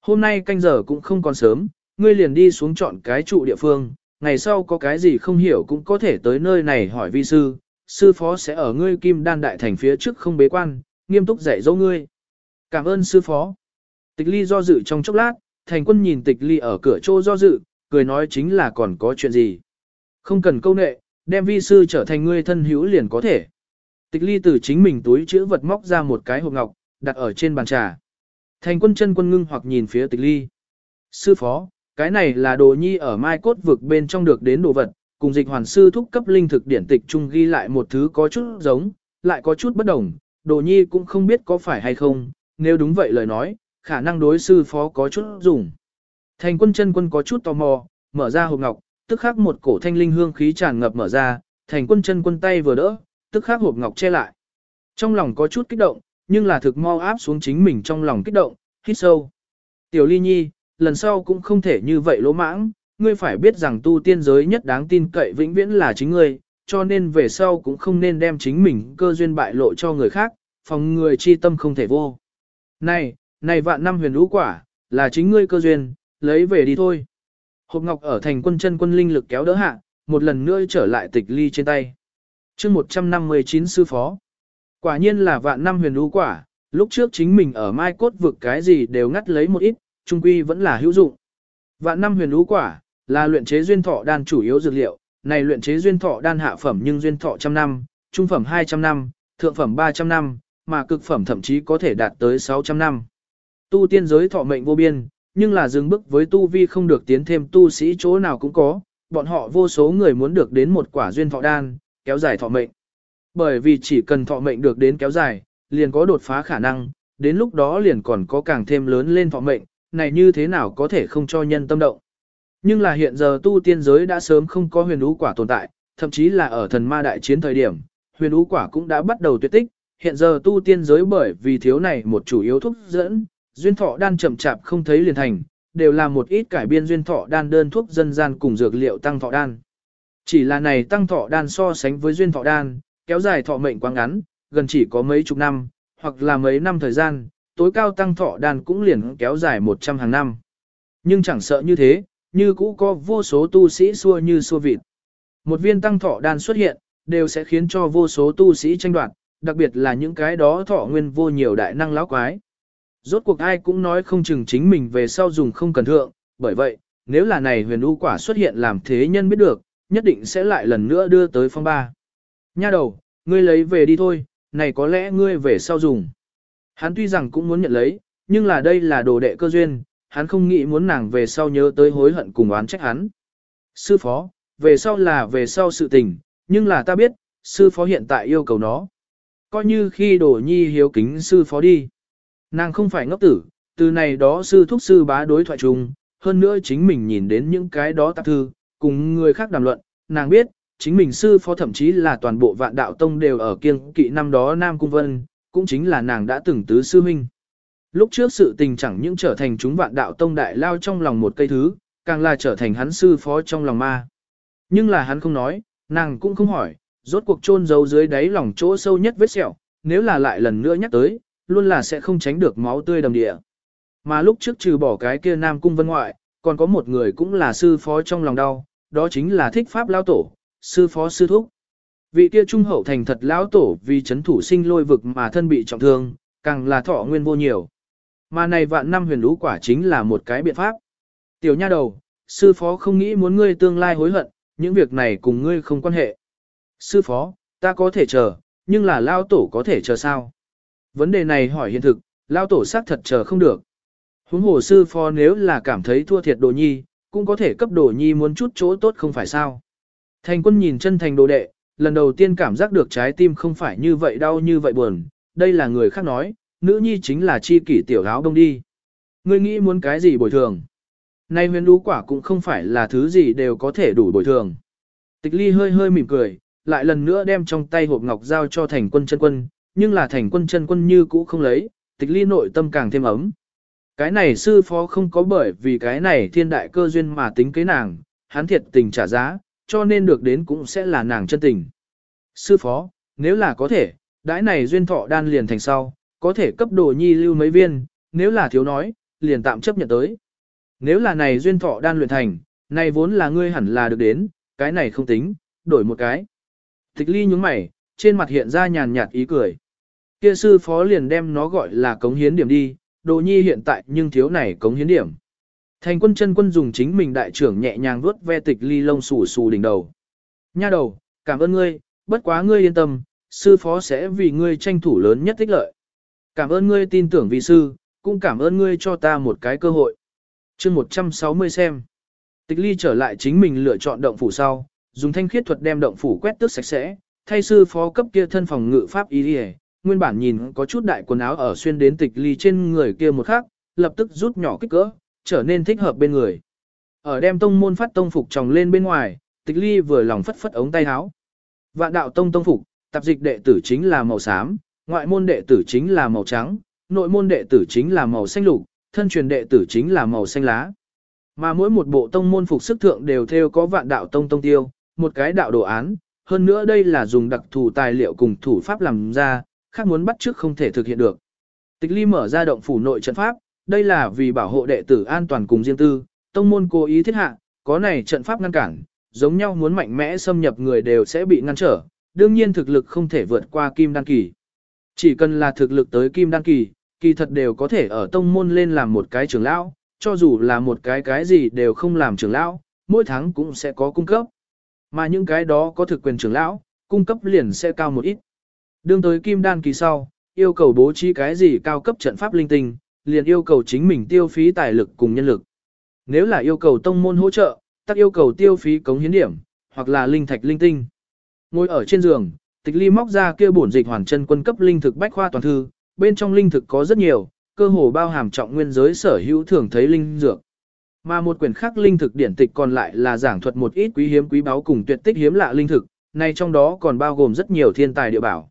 Hôm nay canh giờ cũng không còn sớm, ngươi liền đi xuống chọn cái trụ địa phương, ngày sau có cái gì không hiểu cũng có thể tới nơi này hỏi vi sư, sư phó sẽ ở ngươi kim đan đại thành phía trước không bế quan, nghiêm túc dạy dỗ ngươi. Cảm ơn sư phó. Tịch ly do dự trong chốc lát, thành quân nhìn tịch ly ở cửa chỗ do dự, cười nói chính là còn có chuyện gì. Không cần câu nệ, đem vi sư trở thành ngươi thân hữu liền có thể. Tịch ly từ chính mình túi chữ vật móc ra một cái hộp ngọc, đặt ở trên bàn trà. Thành quân chân quân ngưng hoặc nhìn phía tịch ly. Sư phó, cái này là đồ nhi ở mai cốt vực bên trong được đến đồ vật, cùng dịch hoàn sư thúc cấp linh thực điển tịch chung ghi lại một thứ có chút giống, lại có chút bất đồng, đồ nhi cũng không biết có phải hay không, nếu đúng vậy lời nói, khả năng đối sư phó có chút dùng. Thành quân chân quân có chút tò mò, mở ra hộp ngọc, tức khắc một cổ thanh linh hương khí tràn ngập mở ra, thành quân chân quân tay vừa đỡ, tức khắc hộp ngọc che lại. Trong lòng có chút kích động, nhưng là thực mau áp xuống chính mình trong lòng kích động, hít sâu. Tiểu ly nhi, lần sau cũng không thể như vậy lỗ mãng, ngươi phải biết rằng tu tiên giới nhất đáng tin cậy vĩnh viễn là chính ngươi, cho nên về sau cũng không nên đem chính mình cơ duyên bại lộ cho người khác, phòng người chi tâm không thể vô. Này, này vạn năm huyền lũ quả, là chính ngươi cơ duyên, lấy về đi thôi. Hộp ngọc ở thành quân chân quân linh lực kéo đỡ hạ, một lần nữa trở lại tịch ly trên tay chương 159 sư phó. Quả nhiên là vạn năm huyền lũ quả, lúc trước chính mình ở mai cốt vực cái gì đều ngắt lấy một ít, trung quy vẫn là hữu dụng. Vạn năm huyền lũ quả, là luyện chế duyên thọ đan chủ yếu dược liệu, này luyện chế duyên thọ đan hạ phẩm nhưng duyên thọ trăm năm, trung phẩm 200 năm, thượng phẩm 300 năm, mà cực phẩm thậm chí có thể đạt tới 600 năm. Tu tiên giới thọ mệnh vô biên, nhưng là dừng bước với tu vi không được tiến thêm tu sĩ chỗ nào cũng có, bọn họ vô số người muốn được đến một quả duyên thọ đan, kéo dài thọ mệnh. Bởi vì chỉ cần thọ mệnh được đến kéo dài, liền có đột phá khả năng, đến lúc đó liền còn có càng thêm lớn lên thọ mệnh, này như thế nào có thể không cho nhân tâm động. Nhưng là hiện giờ tu tiên giới đã sớm không có huyền ú quả tồn tại, thậm chí là ở thần ma đại chiến thời điểm, huyền ú quả cũng đã bắt đầu tuyệt tích, hiện giờ tu tiên giới bởi vì thiếu này một chủ yếu thuốc dẫn, duyên thọ đan chậm chạp không thấy liền thành, đều là một ít cải biên duyên thọ đan đơn thuốc dân gian cùng dược liệu tăng thọ đan. Chỉ là này tăng thọ đan so sánh với duyên thọ đan, kéo dài thọ mệnh quá ngắn, gần chỉ có mấy chục năm, hoặc là mấy năm thời gian, tối cao tăng thọ đan cũng liền kéo dài 100 hàng năm. Nhưng chẳng sợ như thế, như cũ có vô số tu sĩ xua như xua vịt. Một viên tăng thọ đan xuất hiện, đều sẽ khiến cho vô số tu sĩ tranh đoạt, đặc biệt là những cái đó thọ nguyên vô nhiều đại năng lão quái. Rốt cuộc ai cũng nói không chừng chính mình về sau dùng không cần thượng, bởi vậy, nếu là này huyền u quả xuất hiện làm thế nhân biết được, nhất định sẽ lại lần nữa đưa tới phong ba. Nha đầu, ngươi lấy về đi thôi, này có lẽ ngươi về sau dùng. Hắn tuy rằng cũng muốn nhận lấy, nhưng là đây là đồ đệ cơ duyên, hắn không nghĩ muốn nàng về sau nhớ tới hối hận cùng oán trách hắn. Sư phó, về sau là về sau sự tình, nhưng là ta biết, sư phó hiện tại yêu cầu nó. Coi như khi đổ nhi hiếu kính sư phó đi. Nàng không phải ngốc tử, từ này đó sư thúc sư bá đối thoại chung, hơn nữa chính mình nhìn đến những cái đó tạp thư, cùng người khác đàm luận, nàng biết, chính mình sư phó thậm chí là toàn bộ vạn đạo tông đều ở kiêng kỵ năm đó Nam Cung Vân, cũng chính là nàng đã từng tứ sư huynh. Lúc trước sự tình chẳng những trở thành chúng vạn đạo tông đại lao trong lòng một cây thứ, càng là trở thành hắn sư phó trong lòng ma. Nhưng là hắn không nói, nàng cũng không hỏi, rốt cuộc chôn giấu dưới đáy lòng chỗ sâu nhất vết sẹo, nếu là lại lần nữa nhắc tới, luôn là sẽ không tránh được máu tươi đầm địa. Mà lúc trước trừ bỏ cái kia Nam Cung Vân ngoại, còn có một người cũng là sư phó trong lòng đau, đó chính là thích pháp lao tổ, sư phó sư thúc. Vị kia trung hậu thành thật lão tổ vì chấn thủ sinh lôi vực mà thân bị trọng thương, càng là thọ nguyên vô nhiều. Mà này vạn năm huyền lũ quả chính là một cái biện pháp. Tiểu nha đầu, sư phó không nghĩ muốn ngươi tương lai hối hận, những việc này cùng ngươi không quan hệ. Sư phó, ta có thể chờ, nhưng là lao tổ có thể chờ sao? Vấn đề này hỏi hiện thực, lao tổ xác thật chờ không được. Huống hồ sư phó nếu là cảm thấy thua thiệt đồ nhi, cũng có thể cấp đồ nhi muốn chút chỗ tốt không phải sao. Thành quân nhìn chân thành đồ đệ, lần đầu tiên cảm giác được trái tim không phải như vậy đau như vậy buồn, đây là người khác nói, nữ nhi chính là chi kỷ tiểu áo đông đi. Ngươi nghĩ muốn cái gì bồi thường? Nay huyền lũ quả cũng không phải là thứ gì đều có thể đủ bồi thường. Tịch ly hơi hơi mỉm cười, lại lần nữa đem trong tay hộp ngọc giao cho thành quân chân quân, nhưng là thành quân chân quân như cũ không lấy, tịch ly nội tâm càng thêm ấm. Cái này sư phó không có bởi vì cái này thiên đại cơ duyên mà tính kế nàng, hắn thiệt tình trả giá, cho nên được đến cũng sẽ là nàng chân tình. Sư phó, nếu là có thể, đãi này duyên thọ đan liền thành sau, có thể cấp đồ nhi lưu mấy viên, nếu là thiếu nói, liền tạm chấp nhận tới. Nếu là này duyên thọ đan luyện thành, này vốn là ngươi hẳn là được đến, cái này không tính, đổi một cái. Tịch ly nhúng mày, trên mặt hiện ra nhàn nhạt ý cười. Kia sư phó liền đem nó gọi là cống hiến điểm đi, đồ nhi hiện tại nhưng thiếu này cống hiến điểm. Thành quân chân quân dùng chính mình đại trưởng nhẹ nhàng vuốt ve tịch ly lông xù xù đỉnh đầu. Nha đầu, cảm ơn ngươi, bất quá ngươi yên tâm, sư phó sẽ vì ngươi tranh thủ lớn nhất tích lợi. Cảm ơn ngươi tin tưởng vị sư, cũng cảm ơn ngươi cho ta một cái cơ hội. chương 160 xem. Tịch ly trở lại chính mình lựa chọn động phủ sau, dùng thanh khiết thuật đem động phủ quét tước sạch sẽ, thay sư phó cấp kia thân phòng ngự pháp ý đi nguyên bản nhìn có chút đại quần áo ở xuyên đến tịch ly trên người kia một khắc, lập tức rút nhỏ kích cỡ, trở nên thích hợp bên người. Ở đem tông môn phát tông phục tròng lên bên ngoài, tịch ly vừa lòng phất phất ống tay áo. Vạn đạo tông tông phục, tạp dịch đệ tử chính là màu xám, ngoại môn đệ tử chính là màu trắng, nội môn đệ tử chính là màu xanh lục, thân truyền đệ tử chính là màu xanh lá. Mà mỗi một bộ tông môn phục sức thượng đều theo có vạn đạo tông tông tiêu, một cái đạo đồ án, hơn nữa đây là dùng đặc thù tài liệu cùng thủ pháp làm ra, khác muốn bắt trước không thể thực hiện được. Tịch ly mở ra động phủ nội trận pháp, đây là vì bảo hộ đệ tử an toàn cùng riêng tư, tông môn cố ý thiết hạ, có này trận pháp ngăn cản, giống nhau muốn mạnh mẽ xâm nhập người đều sẽ bị ngăn trở, đương nhiên thực lực không thể vượt qua kim đan kỳ. Chỉ cần là thực lực tới kim đan kỳ, kỳ thật đều có thể ở tông môn lên làm một cái trưởng lão, cho dù là một cái cái gì đều không làm trưởng lão, mỗi tháng cũng sẽ có cung cấp. Mà những cái đó có thực quyền trưởng lão, cung cấp liền sẽ cao một ít. Đương tới kim đan kỳ sau, yêu cầu bố trí cái gì cao cấp trận pháp linh tinh, liền yêu cầu chính mình tiêu phí tài lực cùng nhân lực. Nếu là yêu cầu tông môn hỗ trợ, tắc yêu cầu tiêu phí cống hiến điểm, hoặc là linh thạch linh tinh. Ngồi ở trên giường, tịch ly móc ra kia bổn dịch hoàn chân quân cấp linh thực bách khoa toàn thư, bên trong linh thực có rất nhiều, cơ hồ bao hàm trọng nguyên giới sở hữu thường thấy linh dược. Mà một quyển khác linh thực điển tịch còn lại là giảng thuật một ít quý hiếm quý báu cùng tuyệt tích hiếm lạ linh thực, này trong đó còn bao gồm rất nhiều thiên tài địa bảo.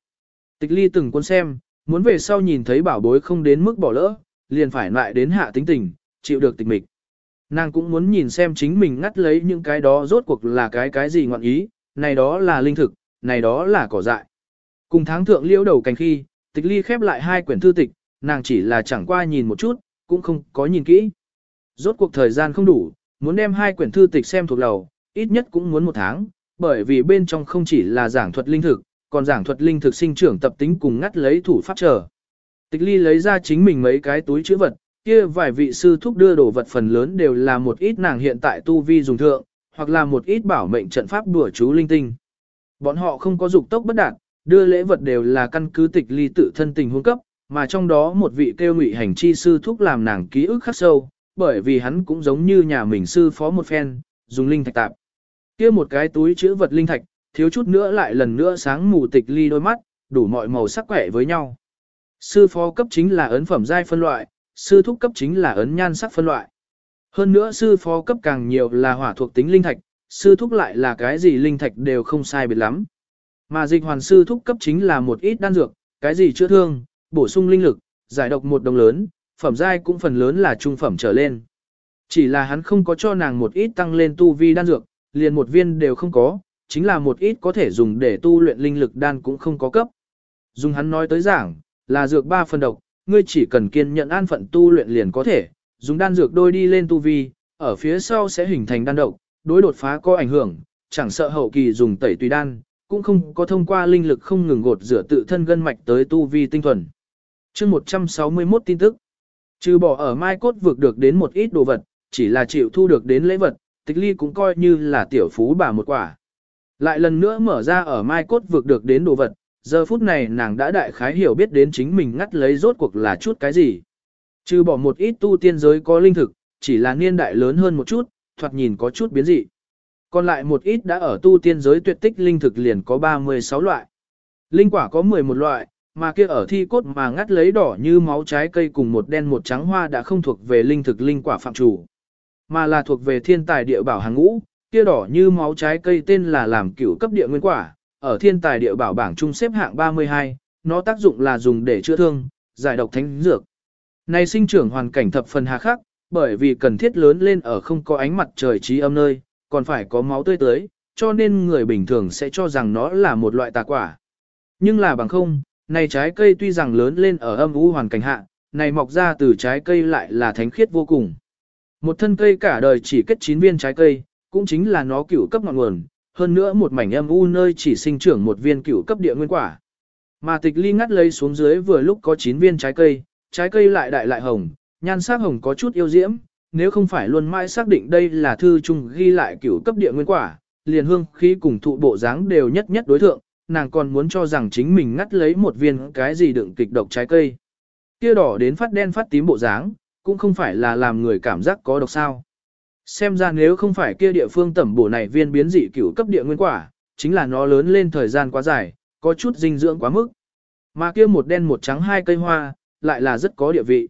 Tịch ly từng cuốn xem, muốn về sau nhìn thấy bảo bối không đến mức bỏ lỡ, liền phải lại đến hạ tính tình, chịu được tịch mịch. Nàng cũng muốn nhìn xem chính mình ngắt lấy những cái đó rốt cuộc là cái cái gì ngọn ý, này đó là linh thực, này đó là cỏ dại. Cùng tháng thượng liễu đầu cành khi, tịch ly khép lại hai quyển thư tịch, nàng chỉ là chẳng qua nhìn một chút, cũng không có nhìn kỹ. Rốt cuộc thời gian không đủ, muốn đem hai quyển thư tịch xem thuộc đầu, ít nhất cũng muốn một tháng, bởi vì bên trong không chỉ là giảng thuật linh thực, còn giảng thuật linh thực sinh trưởng tập tính cùng ngắt lấy thủ pháp trở. Tịch ly lấy ra chính mình mấy cái túi chữ vật, kia vài vị sư thúc đưa đồ vật phần lớn đều là một ít nàng hiện tại tu vi dùng thượng, hoặc là một ít bảo mệnh trận pháp đùa chú linh tinh. Bọn họ không có dục tốc bất đạt, đưa lễ vật đều là căn cứ tịch ly tự thân tình huống cấp, mà trong đó một vị kêu ngụy hành chi sư thúc làm nàng ký ức khắc sâu, bởi vì hắn cũng giống như nhà mình sư phó một phen, dùng linh thạch tạp. kia một cái túi chữ vật linh thạch, thiếu chút nữa lại lần nữa sáng mù tịch ly đôi mắt, đủ mọi màu sắc quẻ với nhau. Sư phó cấp chính là ấn phẩm giai phân loại, sư thúc cấp chính là ấn nhan sắc phân loại. Hơn nữa sư phó cấp càng nhiều là hỏa thuộc tính linh thạch, sư thúc lại là cái gì linh thạch đều không sai biệt lắm. Mà dịch hoàn sư thúc cấp chính là một ít đan dược, cái gì chữa thương, bổ sung linh lực, giải độc một đồng lớn, phẩm giai cũng phần lớn là trung phẩm trở lên. Chỉ là hắn không có cho nàng một ít tăng lên tu vi đan dược, liền một viên đều không có, chính là một ít có thể dùng để tu luyện linh lực đan cũng không có cấp. Dùng hắn nói tới giảng, là dược ba phần độc, ngươi chỉ cần kiên nhận an phận tu luyện liền có thể, dùng đan dược đôi đi lên tu vi, ở phía sau sẽ hình thành đan độc, đối đột phá có ảnh hưởng, chẳng sợ hậu kỳ dùng tẩy tùy đan, cũng không có thông qua linh lực không ngừng gột rửa tự thân gân mạch tới tu vi tinh thuần. Chương 161 tin tức. Trừ bỏ ở Mai Cốt vượt được đến một ít đồ vật, chỉ là chịu thu được đến lễ vật, tịch ly cũng coi như là tiểu phú bà một quả. Lại lần nữa mở ra ở Mai Cốt vượt được đến đồ vật, giờ phút này nàng đã đại khái hiểu biết đến chính mình ngắt lấy rốt cuộc là chút cái gì. Trừ bỏ một ít tu tiên giới có linh thực, chỉ là niên đại lớn hơn một chút, thoạt nhìn có chút biến dị. Còn lại một ít đã ở tu tiên giới tuyệt tích linh thực liền có 36 loại. Linh quả có 11 loại, mà kia ở thi cốt mà ngắt lấy đỏ như máu trái cây cùng một đen một trắng hoa đã không thuộc về linh thực linh quả phạm chủ, mà là thuộc về thiên tài địa bảo hàng ngũ, kia đỏ như máu trái cây tên là làm cửu cấp địa nguyên quả, ở thiên tài địa bảo bảng trung xếp hạng 32, nó tác dụng là dùng để chữa thương, giải độc thánh dược. Này sinh trưởng hoàn cảnh thập phần hà khắc, bởi vì cần thiết lớn lên ở không có ánh mặt trời trí âm nơi, còn phải có máu tươi tới, cho nên người bình thường sẽ cho rằng nó là một loại tà quả. Nhưng là bằng không, này trái cây tuy rằng lớn lên ở âm u hoàn cảnh hạ, này mọc ra từ trái cây lại là thánh khiết vô cùng. Một thân cây cả đời chỉ kết 9 viên trái cây, cũng chính là nó cửu cấp ngọn nguồn, hơn nữa một mảnh âm u nơi chỉ sinh trưởng một viên cửu cấp địa nguyên quả. Mà tịch ly ngắt lấy xuống dưới vừa lúc có 9 viên trái cây, trái cây lại đại lại hồng, nhan sắc hồng có chút yêu diễm, nếu không phải luôn mãi xác định đây là thư chung ghi lại cửu cấp địa nguyên quả, liền hương khí cùng thụ bộ dáng đều nhất nhất đối thượng, nàng còn muốn cho rằng chính mình ngắt lấy một viên cái gì đựng kịch độc trái cây. Kia đỏ đến phát đen phát tím bộ dáng, cũng không phải là làm người cảm giác có độc sao. Xem ra nếu không phải kia địa phương tẩm bổ này viên biến dị cửu cấp địa nguyên quả, chính là nó lớn lên thời gian quá dài, có chút dinh dưỡng quá mức. Mà kia một đen một trắng hai cây hoa, lại là rất có địa vị.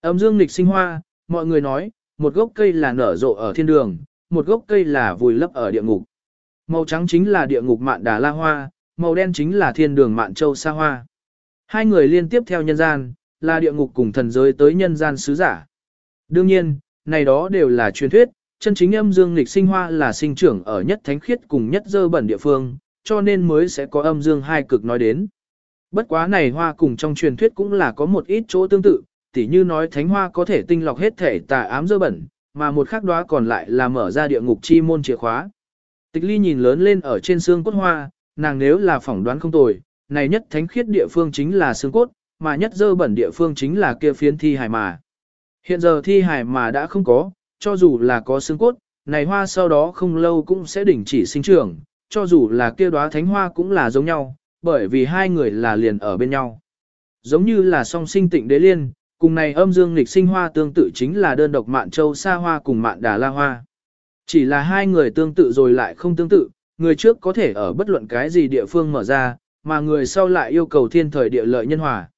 Âm dương lịch sinh hoa, mọi người nói, một gốc cây là nở rộ ở thiên đường, một gốc cây là vùi lấp ở địa ngục. Màu trắng chính là địa ngục mạn đà la hoa, màu đen chính là thiên đường mạn châu sa hoa. Hai người liên tiếp theo nhân gian, là địa ngục cùng thần giới tới nhân gian sứ giả. Đương nhiên, này đó đều là truyền thuyết, chân chính âm dương lịch sinh hoa là sinh trưởng ở nhất thánh khiết cùng nhất dơ bẩn địa phương, cho nên mới sẽ có âm dương hai cực nói đến. Bất quá này hoa cùng trong truyền thuyết cũng là có một ít chỗ tương tự, tỉ như nói thánh hoa có thể tinh lọc hết thể tà ám dơ bẩn, mà một khác đóa còn lại là mở ra địa ngục chi môn chìa khóa. Tịch ly nhìn lớn lên ở trên xương cốt hoa, nàng nếu là phỏng đoán không tồi, này nhất thánh khiết địa phương chính là xương cốt, mà nhất dơ bẩn địa phương chính là kia phiến thi hài mà. Hiện giờ thi hài mà đã không có, cho dù là có xương cốt, này hoa sau đó không lâu cũng sẽ đình chỉ sinh trưởng, cho dù là kia đóa thánh hoa cũng là giống nhau, bởi vì hai người là liền ở bên nhau. Giống như là song sinh tịnh đế liên, cùng này âm dương nghịch sinh hoa tương tự chính là đơn độc mạn châu sa hoa cùng mạn đà la hoa. Chỉ là hai người tương tự rồi lại không tương tự, người trước có thể ở bất luận cái gì địa phương mở ra, mà người sau lại yêu cầu thiên thời địa lợi nhân hòa.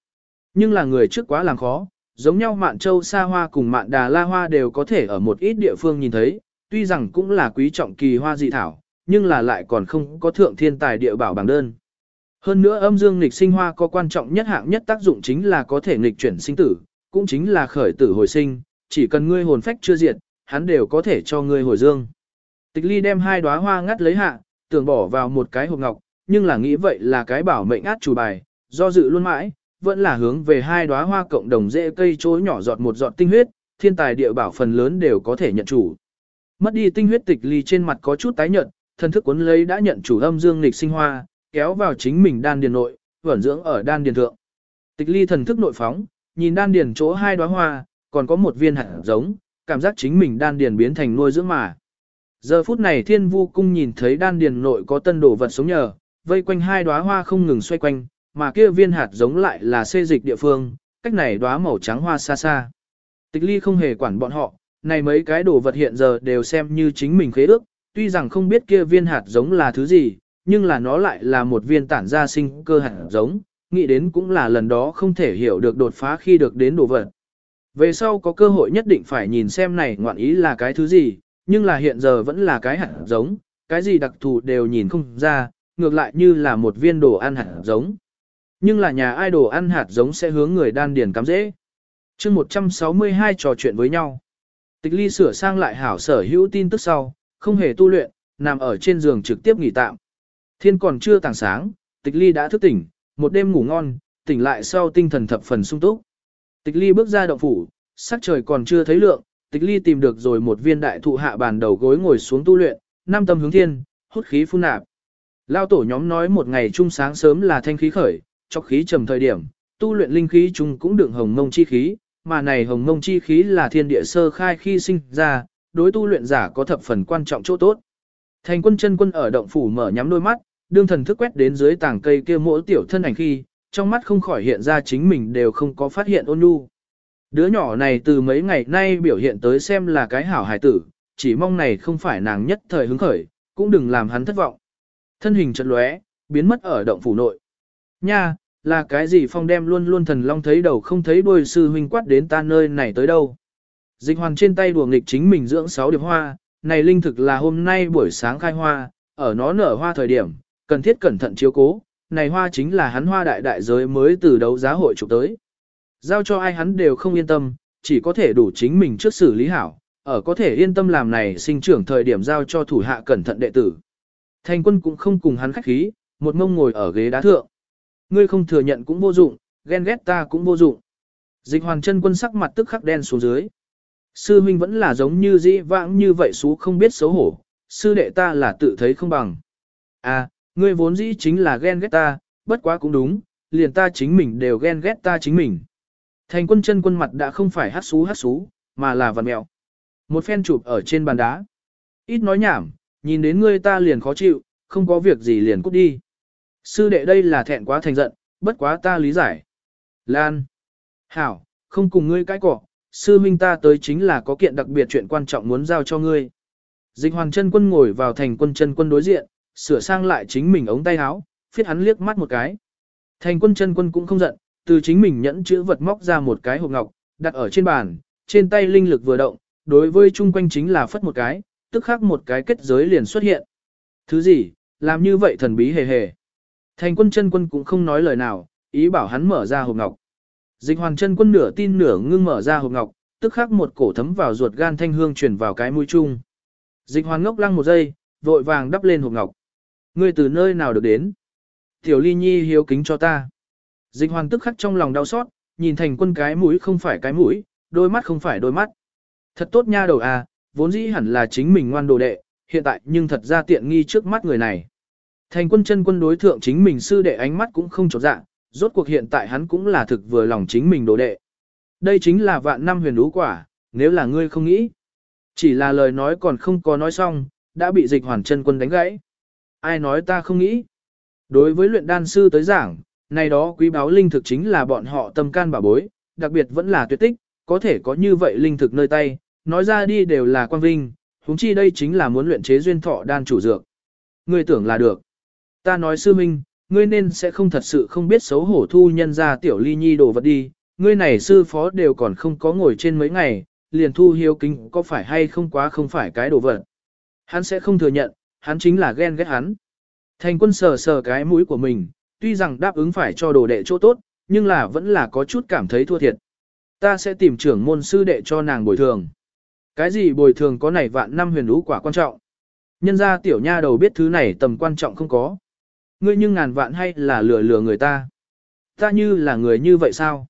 Nhưng là người trước quá làm khó, giống nhau mạn châu sa hoa cùng mạn đà la hoa đều có thể ở một ít địa phương nhìn thấy, tuy rằng cũng là quý trọng kỳ hoa dị thảo, nhưng là lại còn không có thượng thiên tài địa bảo bằng đơn. Hơn nữa âm dương nghịch sinh hoa có quan trọng nhất hạng nhất tác dụng chính là có thể nghịch chuyển sinh tử, cũng chính là khởi tử hồi sinh, chỉ cần ngươi hồn phách chưa diệt, hắn đều có thể cho ngươi hồi dương. Tịch ly đem hai đóa hoa ngắt lấy hạ, tưởng bỏ vào một cái hộp ngọc, nhưng là nghĩ vậy là cái bảo mệnh át chủ bài, do dự luôn mãi, vẫn là hướng về hai đóa hoa cộng đồng dễ cây chối nhỏ giọt một giọt tinh huyết, thiên tài địa bảo phần lớn đều có thể nhận chủ. Mất đi tinh huyết tịch ly trên mặt có chút tái nhợt, thân thức cuốn lấy đã nhận chủ âm dương nghịch sinh hoa, kéo vào chính mình đan điền nội, vẩn dưỡng ở đan điền thượng. Tịch ly thần thức nội phóng, nhìn đan điền chỗ hai đóa hoa, còn có một viên hạt giống, cảm giác chính mình đan điền biến thành nuôi dưỡng mà. Giờ phút này thiên vu cung nhìn thấy đan điền nội có tân đồ vật sống nhờ, vây quanh hai đóa hoa không ngừng xoay quanh, mà kia viên hạt giống lại là xê dịch địa phương, cách này đóa màu trắng hoa xa xa. Tịch ly không hề quản bọn họ, này mấy cái đồ vật hiện giờ đều xem như chính mình khế ước, tuy rằng không biết kia viên hạt giống là thứ gì, nhưng là nó lại là một viên tản ra sinh cơ hạt giống, nghĩ đến cũng là lần đó không thể hiểu được đột phá khi được đến đồ vật. Về sau có cơ hội nhất định phải nhìn xem này ngoạn ý là cái thứ gì, nhưng là hiện giờ vẫn là cái hạt giống, cái gì đặc thù đều nhìn không ra, ngược lại như là một viên đồ ăn hạt giống. Nhưng là nhà ai đồ ăn hạt giống sẽ hướng người đan điền cắm dễ. chương 162 trò chuyện với nhau. Tịch ly sửa sang lại hảo sở hữu tin tức sau, không hề tu luyện, nằm ở trên giường trực tiếp nghỉ tạm. Thiên còn chưa tảng sáng, tịch ly đã thức tỉnh, một đêm ngủ ngon, tỉnh lại sau tinh thần thập phần sung túc. Tịch ly bước ra động phủ, sắc trời còn chưa thấy lượng, tịch ly tìm được rồi một viên đại thụ hạ bàn đầu gối ngồi xuống tu luyện, nam tâm hướng thiên, hút khí phun nạp. Lao tổ nhóm nói một ngày trung sáng sớm là thanh khí khởi, cho khí trầm thời điểm, tu luyện linh khí chung cũng đựng hồng mông chi khí, mà này hồng mông chi khí là thiên địa sơ khai khi sinh ra, đối tu luyện giả có thập phần quan trọng chỗ tốt. Thành quân chân quân ở động phủ mở nhắm đôi mắt, đương thần thức quét đến dưới tảng cây kia mỗi tiểu thân ảnh khi, trong mắt không khỏi hiện ra chính mình đều không có phát hiện ôn nhu. Đứa nhỏ này từ mấy ngày nay biểu hiện tới xem là cái hảo hài tử, chỉ mong này không phải nàng nhất thời hứng khởi, cũng đừng làm hắn thất vọng. Thân hình chợt lóe, biến mất ở động phủ nội. Nha, là cái gì phong đem luôn luôn thần long thấy đầu không thấy đuôi sư huynh quát đến ta nơi này tới đâu. Dịch hoàn trên tay đùa nghịch chính mình dưỡng sáu điệp hoa, này linh thực là hôm nay buổi sáng khai hoa, ở nó nở hoa thời điểm, cần thiết cẩn thận chiếu cố, này hoa chính là hắn hoa đại đại giới mới từ đấu giá hội chụp tới. Giao cho ai hắn đều không yên tâm, chỉ có thể đủ chính mình trước xử lý hảo, ở có thể yên tâm làm này sinh trưởng thời điểm giao cho thủ hạ cẩn thận đệ tử. Thành quân cũng không cùng hắn khách khí, một mông ngồi ở ghế đá thượng. Ngươi không thừa nhận cũng vô dụng, ghen ghét ta cũng vô dụng. Dịch hoàn chân quân sắc mặt tức khắc đen xuống dưới. Sư huynh vẫn là giống như dĩ vãng như vậy xú không biết xấu hổ, sư đệ ta là tự thấy không bằng. À, ngươi vốn dĩ chính là ghen ghét ta, bất quá cũng đúng, liền ta chính mình đều ghen ghét ta chính mình. Thành quân chân quân mặt đã không phải hát xú hát xú, mà là vằn mẹo. Một phen chụp ở trên bàn đá. Ít nói nhảm, nhìn đến ngươi ta liền khó chịu, không có việc gì liền cút đi. Sư đệ đây là thẹn quá thành giận, bất quá ta lý giải. Lan. Hảo, không cùng ngươi cãi cọ, sư minh ta tới chính là có kiện đặc biệt chuyện quan trọng muốn giao cho ngươi. Dịch hoàng chân quân ngồi vào thành quân chân quân đối diện, sửa sang lại chính mình ống tay áo, phiết hắn liếc mắt một cái. Thành quân chân quân cũng không giận, từ chính mình nhẫn chữ vật móc ra một cái hộp ngọc, đặt ở trên bàn, trên tay linh lực vừa động, đối với chung quanh chính là phất một cái, tức khắc một cái kết giới liền xuất hiện. Thứ gì, làm như vậy thần bí hề hề. Thành quân chân quân cũng không nói lời nào, ý bảo hắn mở ra hộp ngọc. Dịch hoàn chân quân nửa tin nửa ngưng mở ra hộp ngọc, tức khắc một cổ thấm vào ruột gan thanh hương truyền vào cái mũi chung. Dịch hoàn ngốc lăng một giây, vội vàng đắp lên hộp ngọc. Ngươi từ nơi nào được đến? Tiểu ly nhi hiếu kính cho ta. Dịch hoàn tức khắc trong lòng đau xót, nhìn thành quân cái mũi không phải cái mũi, đôi mắt không phải đôi mắt. Thật tốt nha đầu à, vốn dĩ hẳn là chính mình ngoan đồ đệ, hiện tại nhưng thật ra tiện nghi trước mắt người này. Thành quân chân quân đối thượng chính mình sư đệ ánh mắt cũng không chột dạ, rốt cuộc hiện tại hắn cũng là thực vừa lòng chính mình đồ đệ. Đây chính là vạn năm huyền đú quả, nếu là ngươi không nghĩ. Chỉ là lời nói còn không có nói xong, đã bị dịch hoàn chân quân đánh gãy. Ai nói ta không nghĩ. Đối với luyện đan sư tới giảng, này đó quý báo linh thực chính là bọn họ tâm can bảo bối, đặc biệt vẫn là tuyệt tích, có thể có như vậy linh thực nơi tay, nói ra đi đều là quan vinh, huống chi đây chính là muốn luyện chế duyên thọ đan chủ dược. Ngươi tưởng là được. Ta nói sư minh, ngươi nên sẽ không thật sự không biết xấu hổ thu nhân ra tiểu ly nhi đồ vật đi, ngươi này sư phó đều còn không có ngồi trên mấy ngày, liền thu hiếu kính có phải hay không quá không phải cái đồ vật. Hắn sẽ không thừa nhận, hắn chính là ghen ghét hắn. Thành quân sờ sờ cái mũi của mình, tuy rằng đáp ứng phải cho đồ đệ chỗ tốt, nhưng là vẫn là có chút cảm thấy thua thiệt. Ta sẽ tìm trưởng môn sư đệ cho nàng bồi thường. Cái gì bồi thường có này vạn năm huyền lũ quả quan trọng. Nhân ra tiểu nha đầu biết thứ này tầm quan trọng không có. Ngươi nhưng ngàn vạn hay là lừa lừa người ta. Ta như là người như vậy sao?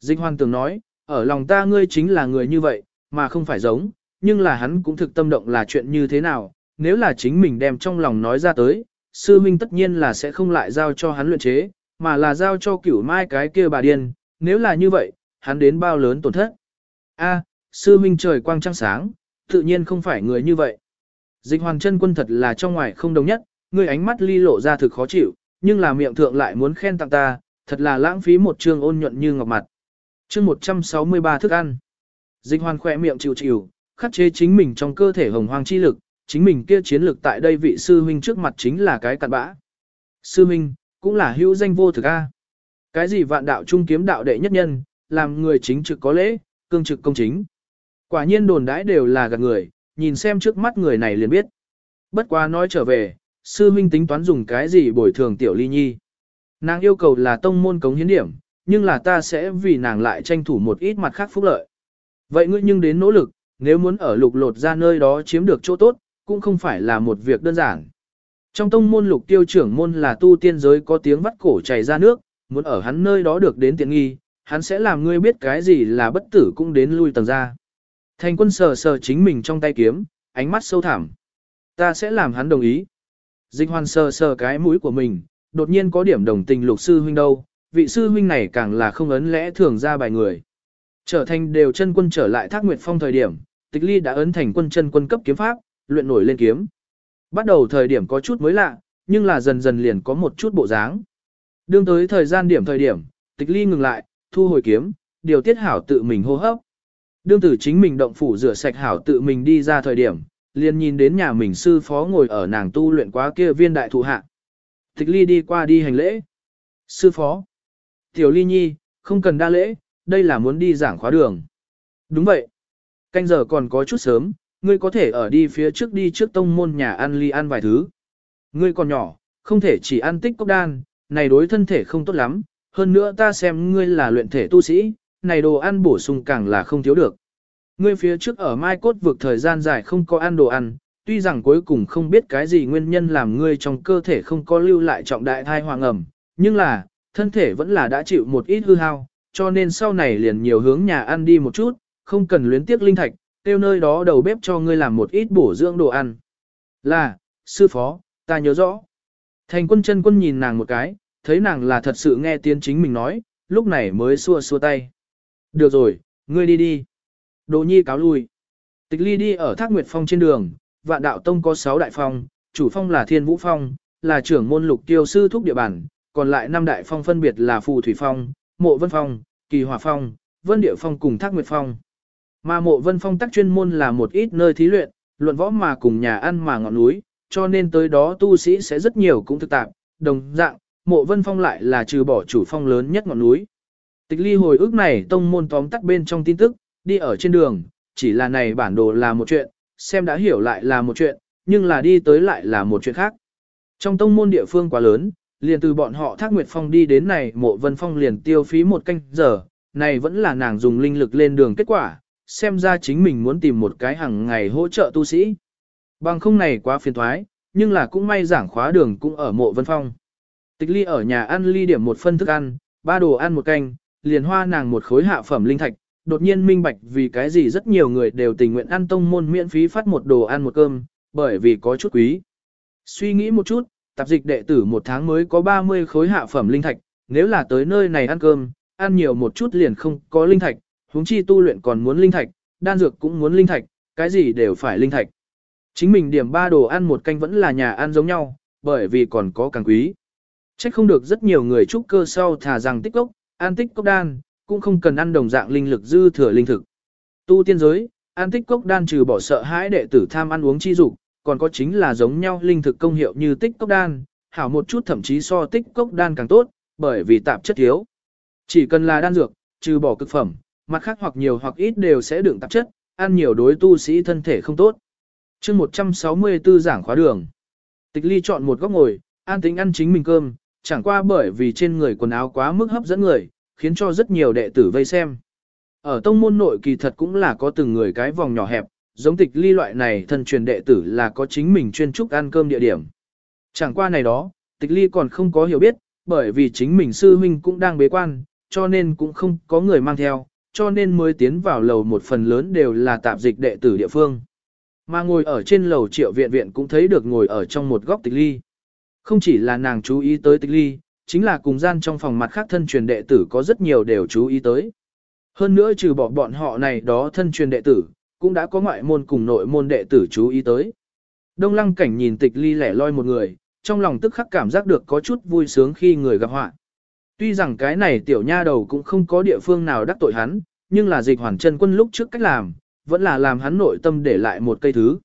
Dịch hoàn tưởng nói, ở lòng ta ngươi chính là người như vậy, mà không phải giống, nhưng là hắn cũng thực tâm động là chuyện như thế nào, nếu là chính mình đem trong lòng nói ra tới, sư minh tất nhiên là sẽ không lại giao cho hắn luyện chế, mà là giao cho cửu mai cái kia bà điên, nếu là như vậy, hắn đến bao lớn tổn thất. A, sư minh trời quang trăng sáng, tự nhiên không phải người như vậy. Dịch hoàng chân quân thật là trong ngoài không đồng nhất, người ánh mắt ly lộ ra thực khó chịu, nhưng là miệng thượng lại muốn khen tặng ta, thật là lãng phí một trường ôn nhuận như ngọc mặt. chương 163 thức ăn. Dịch hoàn khỏe miệng chịu chịu, khắc chế chính mình trong cơ thể hồng hoang chi lực, chính mình kia chiến lực tại đây vị sư huynh trước mặt chính là cái cặn bã. Sư huynh, cũng là hữu danh vô thực a. Cái gì vạn đạo trung kiếm đạo đệ nhất nhân, làm người chính trực có lễ, cương trực công chính. Quả nhiên đồn đãi đều là gạt người, nhìn xem trước mắt người này liền biết. Bất quá nói trở về, sư huynh tính toán dùng cái gì bồi thường tiểu ly nhi. Nàng yêu cầu là tông môn cống hiến điểm, nhưng là ta sẽ vì nàng lại tranh thủ một ít mặt khác phúc lợi. Vậy ngươi nhưng đến nỗ lực, nếu muốn ở lục lột ra nơi đó chiếm được chỗ tốt, cũng không phải là một việc đơn giản. Trong tông môn lục tiêu trưởng môn là tu tiên giới có tiếng vắt cổ chảy ra nước, muốn ở hắn nơi đó được đến tiện nghi, hắn sẽ làm ngươi biết cái gì là bất tử cũng đến lui tầng ra. Thành quân sờ sờ chính mình trong tay kiếm, ánh mắt sâu thẳm. Ta sẽ làm hắn đồng ý. Dịch hoàn sờ sờ cái mũi của mình, đột nhiên có điểm đồng tình lục sư huynh đâu, vị sư huynh này càng là không ấn lẽ thường ra bài người. Trở thành đều chân quân trở lại thác nguyệt phong thời điểm, tịch ly đã ấn thành quân chân quân cấp kiếm pháp, luyện nổi lên kiếm. Bắt đầu thời điểm có chút mới lạ, nhưng là dần dần liền có một chút bộ dáng. Đương tới thời gian điểm thời điểm, tịch ly ngừng lại, thu hồi kiếm, điều tiết hảo tự mình hô hấp. Đương tử chính mình động phủ rửa sạch hảo tự mình đi ra thời điểm, liền nhìn đến nhà mình sư phó ngồi ở nàng tu luyện quá kia viên đại thụ hạ. Tịch ly đi qua đi hành lễ. Sư phó. Tiểu ly nhi, không cần đa lễ, đây là muốn đi giảng khóa đường. Đúng vậy. Canh giờ còn có chút sớm, ngươi có thể ở đi phía trước đi trước tông môn nhà ăn ly ăn vài thứ. Ngươi còn nhỏ, không thể chỉ ăn tích cốc đan, này đối thân thể không tốt lắm, hơn nữa ta xem ngươi là luyện thể tu sĩ, này đồ ăn bổ sung càng là không thiếu được. Ngươi phía trước ở Mai Cốt vực thời gian dài không có ăn đồ ăn, tuy rằng cuối cùng không biết cái gì nguyên nhân làm ngươi trong cơ thể không có lưu lại trọng đại thai hoàng ẩm, nhưng là, thân thể vẫn là đã chịu một ít hư hao, cho nên sau này liền nhiều hướng nhà ăn đi một chút, không cần luyến tiếc linh thạch, tiêu nơi đó đầu bếp cho ngươi làm một ít bổ dưỡng đồ ăn. Là, sư phó, ta nhớ rõ. Thành quân chân quân nhìn nàng một cái, thấy nàng là thật sự nghe tiếng chính mình nói, lúc này mới xua xua tay. Được rồi, ngươi đi đi. Đồ nhi cáo lui. Tịch ly đi ở thác nguyệt phong trên đường, vạn đạo tông có 6 đại phong, chủ phong là thiên vũ phong, là trưởng môn lục tiêu sư thúc địa bản, còn lại năm đại phong phân biệt là phù thủy phong, mộ vân phong, kỳ hòa phong, vân địa phong cùng thác nguyệt phong. Mà mộ vân phong tác chuyên môn là một ít nơi thí luyện, luận võ mà cùng nhà ăn mà ngọn núi, cho nên tới đó tu sĩ sẽ rất nhiều cũng thực tạp, đồng dạng, mộ vân phong lại là trừ bỏ chủ phong lớn nhất ngọn núi. Tịch ly hồi ức này tông môn tóm tắt bên trong tin tức, đi ở trên đường, chỉ là này bản đồ là một chuyện, xem đã hiểu lại là một chuyện, nhưng là đi tới lại là một chuyện khác. Trong tông môn địa phương quá lớn, liền từ bọn họ thác nguyệt phong đi đến này mộ vân phong liền tiêu phí một canh giờ, này vẫn là nàng dùng linh lực lên đường kết quả, xem ra chính mình muốn tìm một cái hàng ngày hỗ trợ tu sĩ. Bằng không này quá phiền thoái, nhưng là cũng may giảng khóa đường cũng ở mộ vân phong. Tịch ly ở nhà ăn ly điểm một phân thức ăn, ba đồ ăn một canh, liền hoa nàng một khối hạ phẩm linh thạch, đột nhiên minh bạch vì cái gì rất nhiều người đều tình nguyện ăn tông môn miễn phí phát một đồ ăn một cơm, bởi vì có chút quý. Suy nghĩ một chút, tạp dịch đệ tử một tháng mới có 30 khối hạ phẩm linh thạch, nếu là tới nơi này ăn cơm, ăn nhiều một chút liền không có linh thạch, huống chi tu luyện còn muốn linh thạch, đan dược cũng muốn linh thạch, cái gì đều phải linh thạch. Chính mình điểm ba đồ ăn một canh vẫn là nhà ăn giống nhau, bởi vì còn có càng quý. Chắc không được rất nhiều người trúc cơ sau thà rằng tích cốc, ăn tích cốc đan, cũng không cần ăn đồng dạng linh lực dư thừa linh thực. Tu tiên giới, ăn tích cốc đan trừ bỏ sợ hãi đệ tử tham ăn uống chi dục, còn có chính là giống nhau linh thực công hiệu như tích cốc đan, hảo một chút thậm chí so tích cốc đan càng tốt, bởi vì tạp chất thiếu. Chỉ cần là đan dược, trừ bỏ cực phẩm, mặt khác hoặc nhiều hoặc ít đều sẽ đựng tạp chất, ăn nhiều đối tu sĩ thân thể không tốt. chương 164 giảng khóa đường. Tịch ly chọn một góc ngồi, an tính ăn chính mình cơm, chẳng qua bởi vì trên người quần áo quá mức hấp dẫn người, khiến cho rất nhiều đệ tử vây xem. Ở tông môn nội kỳ thật cũng là có từng người cái vòng nhỏ hẹp, giống tịch ly loại này thân truyền đệ tử là có chính mình chuyên trúc ăn cơm địa điểm. Chẳng qua này đó, tịch ly còn không có hiểu biết, bởi vì chính mình sư huynh cũng đang bế quan, cho nên cũng không có người mang theo, cho nên mới tiến vào lầu một phần lớn đều là tạp dịch đệ tử địa phương. Mà ngồi ở trên lầu triệu viện viện cũng thấy được ngồi ở trong một góc tịch ly. Không chỉ là nàng chú ý tới tịch ly, chính là cùng gian trong phòng mặt khác thân truyền đệ tử có rất nhiều đều chú ý tới. Hơn nữa trừ bỏ bọn họ này đó thân truyền đệ tử, cũng đã có ngoại môn cùng nội môn đệ tử chú ý tới. Đông lăng cảnh nhìn tịch ly lẻ loi một người, trong lòng tức khắc cảm giác được có chút vui sướng khi người gặp họa. Tuy rằng cái này tiểu nha đầu cũng không có địa phương nào đắc tội hắn, nhưng là dịch hoàn chân quân lúc trước cách làm, vẫn là làm hắn nội tâm để lại một cây thứ.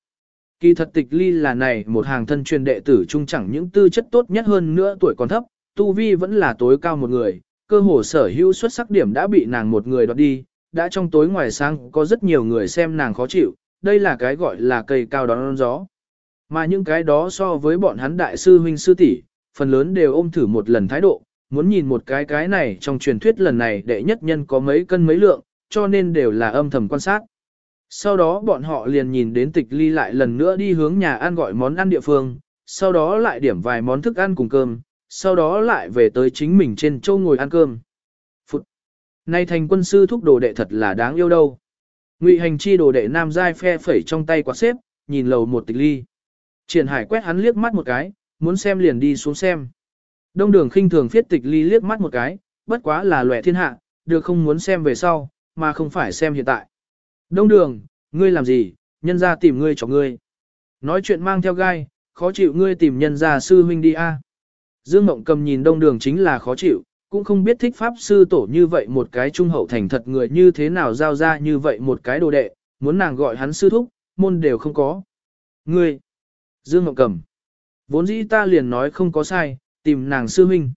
Kỳ thật tịch ly là này một hàng thân truyền đệ tử trung chẳng những tư chất tốt nhất hơn nữa tuổi còn thấp, tu vi vẫn là tối cao một người, cơ hồ sở hữu xuất sắc điểm đã bị nàng một người đoạt đi, đã trong tối ngoài sáng có rất nhiều người xem nàng khó chịu, đây là cái gọi là cây cao đón gió. Mà những cái đó so với bọn hắn đại sư huynh sư tỷ, phần lớn đều ôm thử một lần thái độ, muốn nhìn một cái cái này trong truyền thuyết lần này đệ nhất nhân có mấy cân mấy lượng, cho nên đều là âm thầm quan sát. Sau đó bọn họ liền nhìn đến tịch ly lại lần nữa đi hướng nhà ăn gọi món ăn địa phương, sau đó lại điểm vài món thức ăn cùng cơm, sau đó lại về tới chính mình trên châu ngồi ăn cơm. Phụt! Nay thành quân sư thúc đồ đệ thật là đáng yêu đâu. Ngụy hành chi đồ đệ nam giai phe phẩy trong tay quạt xếp, nhìn lầu một tịch ly. Triển hải quét hắn liếc mắt một cái, muốn xem liền đi xuống xem. Đông đường khinh thường phiết tịch ly liếc mắt một cái, bất quá là lòe thiên hạ, được không muốn xem về sau, mà không phải xem hiện tại. Đông đường, ngươi làm gì, nhân ra tìm ngươi cho ngươi. Nói chuyện mang theo gai, khó chịu ngươi tìm nhân ra sư huynh đi a. Dương Mộng cầm nhìn đông đường chính là khó chịu, cũng không biết thích pháp sư tổ như vậy một cái trung hậu thành thật người như thế nào giao ra như vậy một cái đồ đệ, muốn nàng gọi hắn sư thúc, môn đều không có. Ngươi, Dương Mộng cầm, vốn dĩ ta liền nói không có sai, tìm nàng sư huynh.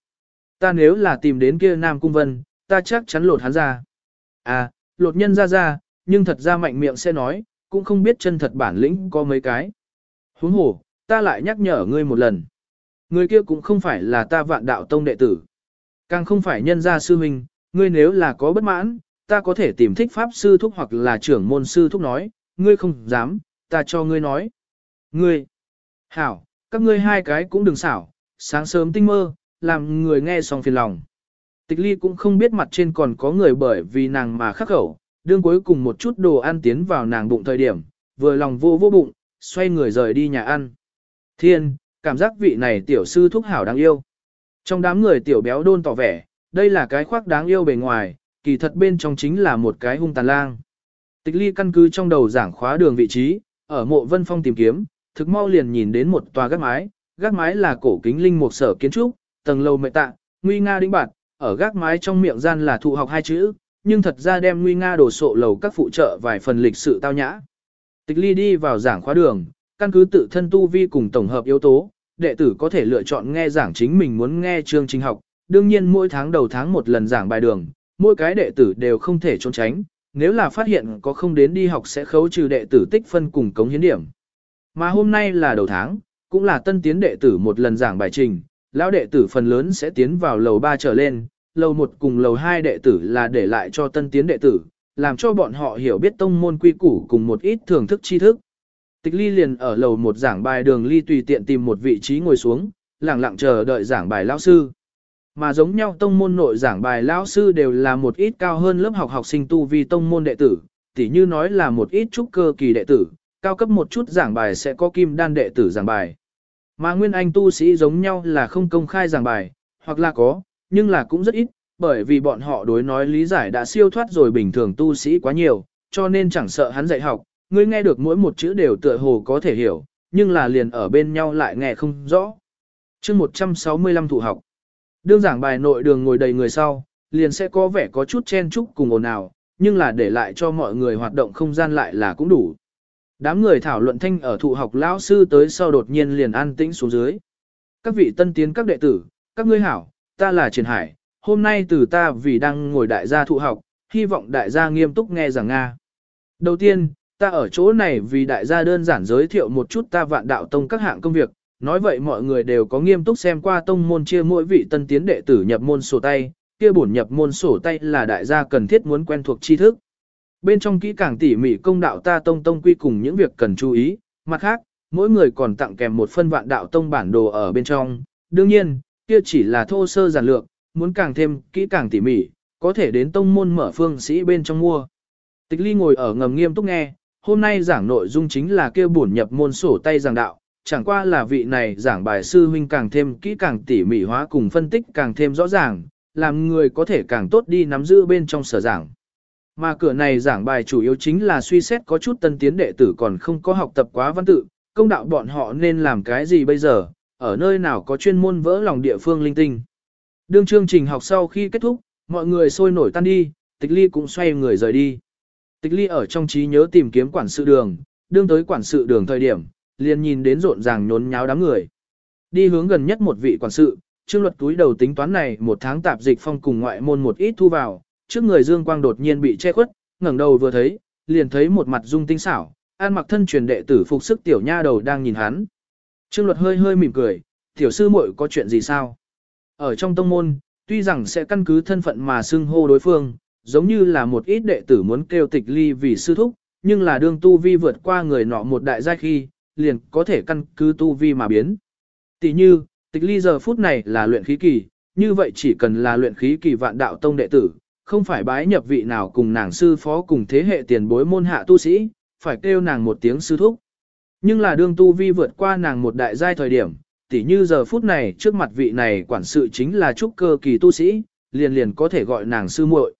Ta nếu là tìm đến kia Nam Cung Vân, ta chắc chắn lột hắn ra. À, lột nhân ra ra, nhưng thật ra mạnh miệng sẽ nói, cũng không biết chân thật bản lĩnh có mấy cái. Huống hồ, ta lại nhắc nhở ngươi một lần. Người kia cũng không phải là ta vạn đạo tông đệ tử. Càng không phải nhân gia sư huynh, ngươi nếu là có bất mãn, ta có thể tìm thích pháp sư thúc hoặc là trưởng môn sư thúc nói, ngươi không dám, ta cho ngươi nói. Ngươi, hảo, các ngươi hai cái cũng đừng xảo, sáng sớm tinh mơ, làm người nghe xong phiền lòng. Tịch ly cũng không biết mặt trên còn có người bởi vì nàng mà khắc khẩu, đương cuối cùng một chút đồ ăn tiến vào nàng bụng thời điểm, vừa lòng vô vô bụng, xoay người rời đi nhà ăn. Thiên, cảm giác vị này tiểu sư thúc hảo đáng yêu. Trong đám người tiểu béo đôn tỏ vẻ, đây là cái khoác đáng yêu bề ngoài, kỳ thật bên trong chính là một cái hung tàn lang. Tịch ly căn cứ trong đầu giảng khóa đường vị trí, ở mộ vân phong tìm kiếm, thực mau liền nhìn đến một tòa gác mái, gác mái là cổ kính linh một sở kiến trúc, tầng lầu mệ tạ, nguy nga đĩnh bạt, ở gác mái trong miệng gian là thụ học hai chữ, nhưng thật ra đem nguy nga đổ sộ lầu các phụ trợ vài phần lịch sự tao nhã. Tịch ly đi vào giảng khóa đường, căn cứ tự thân tu vi cùng tổng hợp yếu tố, đệ tử có thể lựa chọn nghe giảng chính mình muốn nghe chương trình học, đương nhiên mỗi tháng đầu tháng một lần giảng bài đường, mỗi cái đệ tử đều không thể trốn tránh, nếu là phát hiện có không đến đi học sẽ khấu trừ đệ tử tích phân cùng cống hiến điểm. Mà hôm nay là đầu tháng, cũng là tân tiến đệ tử một lần giảng bài trình, lão đệ tử phần lớn sẽ tiến vào lầu 3 trở lên, lầu 1 cùng lầu 2 đệ tử là để lại cho tân tiến đệ tử, làm cho bọn họ hiểu biết tông môn quy củ cùng một ít thưởng thức tri thức. Tịch ly liền ở lầu một giảng bài đường ly tùy tiện tìm một vị trí ngồi xuống, lặng lặng chờ đợi giảng bài lão sư. Mà giống nhau tông môn nội giảng bài lão sư đều là một ít cao hơn lớp học học sinh tu vi tông môn đệ tử, tỉ như nói là một ít trúc cơ kỳ đệ tử, cao cấp một chút giảng bài sẽ có kim đan đệ tử giảng bài. Mà nguyên anh tu sĩ giống nhau là không công khai giảng bài, hoặc là có, nhưng là cũng rất ít, bởi vì bọn họ đối nói lý giải đã siêu thoát rồi bình thường tu sĩ quá nhiều, cho nên chẳng sợ hắn dạy học, ngươi nghe được mỗi một chữ đều tựa hồ có thể hiểu, nhưng là liền ở bên nhau lại nghe không rõ. chương 165 thụ học. Đương giảng bài nội đường ngồi đầy người sau, liền sẽ có vẻ có chút chen chúc cùng ồn ào, nhưng là để lại cho mọi người hoạt động không gian lại là cũng đủ. Đám người thảo luận thanh ở thụ học lão sư tới sau đột nhiên liền an tĩnh xuống dưới. Các vị tân tiến các đệ tử, các ngươi hảo, ta là Triển Hải, hôm nay từ ta vì đang ngồi đại gia thụ học, hy vọng đại gia nghiêm túc nghe giảng Nga. Đầu tiên, ta ở chỗ này vì đại gia đơn giản giới thiệu một chút ta vạn đạo tông các hạng công việc, nói vậy mọi người đều có nghiêm túc xem qua tông môn chia mỗi vị tân tiến đệ tử nhập môn sổ tay, kia bổn nhập môn sổ tay là đại gia cần thiết muốn quen thuộc tri thức. Bên trong kỹ càng tỉ mỉ công đạo ta tông tông quy cùng những việc cần chú ý, mặt khác, mỗi người còn tặng kèm một phân vạn đạo tông bản đồ ở bên trong, đương nhiên, kia chỉ là thô sơ giản lược, muốn càng thêm kỹ càng tỉ mỉ, có thể đến tông môn mở phương sĩ bên trong mua. Tịch ly ngồi ở ngầm nghiêm túc nghe, hôm nay giảng nội dung chính là kêu bổn nhập môn sổ tay giảng đạo, chẳng qua là vị này giảng bài sư huynh càng thêm kỹ càng tỉ mỉ hóa cùng phân tích càng thêm rõ ràng, làm người có thể càng tốt đi nắm giữ bên trong sở giảng. Mà cửa này giảng bài chủ yếu chính là suy xét có chút tân tiến đệ tử còn không có học tập quá văn tự, công đạo bọn họ nên làm cái gì bây giờ, ở nơi nào có chuyên môn vỡ lòng địa phương linh tinh. Đương chương trình học sau khi kết thúc, mọi người sôi nổi tan đi, tịch ly cũng xoay người rời đi. Tịch ly ở trong trí nhớ tìm kiếm quản sự đường, đương tới quản sự đường thời điểm, liền nhìn đến rộn ràng nhốn nháo đám người. Đi hướng gần nhất một vị quản sự, trương luật túi đầu tính toán này một tháng tạp dịch phong cùng ngoại môn một ít thu vào, trước người dương quang đột nhiên bị che khuất, ngẩng đầu vừa thấy, liền thấy một mặt dung tinh xảo, an mặc thân truyền đệ tử phục sức tiểu nha đầu đang nhìn hắn. Trương luật hơi hơi mỉm cười, tiểu sư muội có chuyện gì sao? Ở trong tông môn, tuy rằng sẽ căn cứ thân phận mà xưng hô đối phương, giống như là một ít đệ tử muốn kêu tịch ly vì sư thúc, nhưng là đương tu vi vượt qua người nọ một đại giai khi, liền có thể căn cứ tu vi mà biến. Tỷ như, tịch ly giờ phút này là luyện khí kỳ, như vậy chỉ cần là luyện khí kỳ vạn đạo tông đệ tử, không phải bái nhập vị nào cùng nàng sư phó cùng thế hệ tiền bối môn hạ tu sĩ, phải kêu nàng một tiếng sư thúc. Nhưng là đương tu vi vượt qua nàng một đại giai thời điểm, tỉ như giờ phút này trước mặt vị này quản sự chính là trúc cơ kỳ tu sĩ, liền liền có thể gọi nàng sư muội.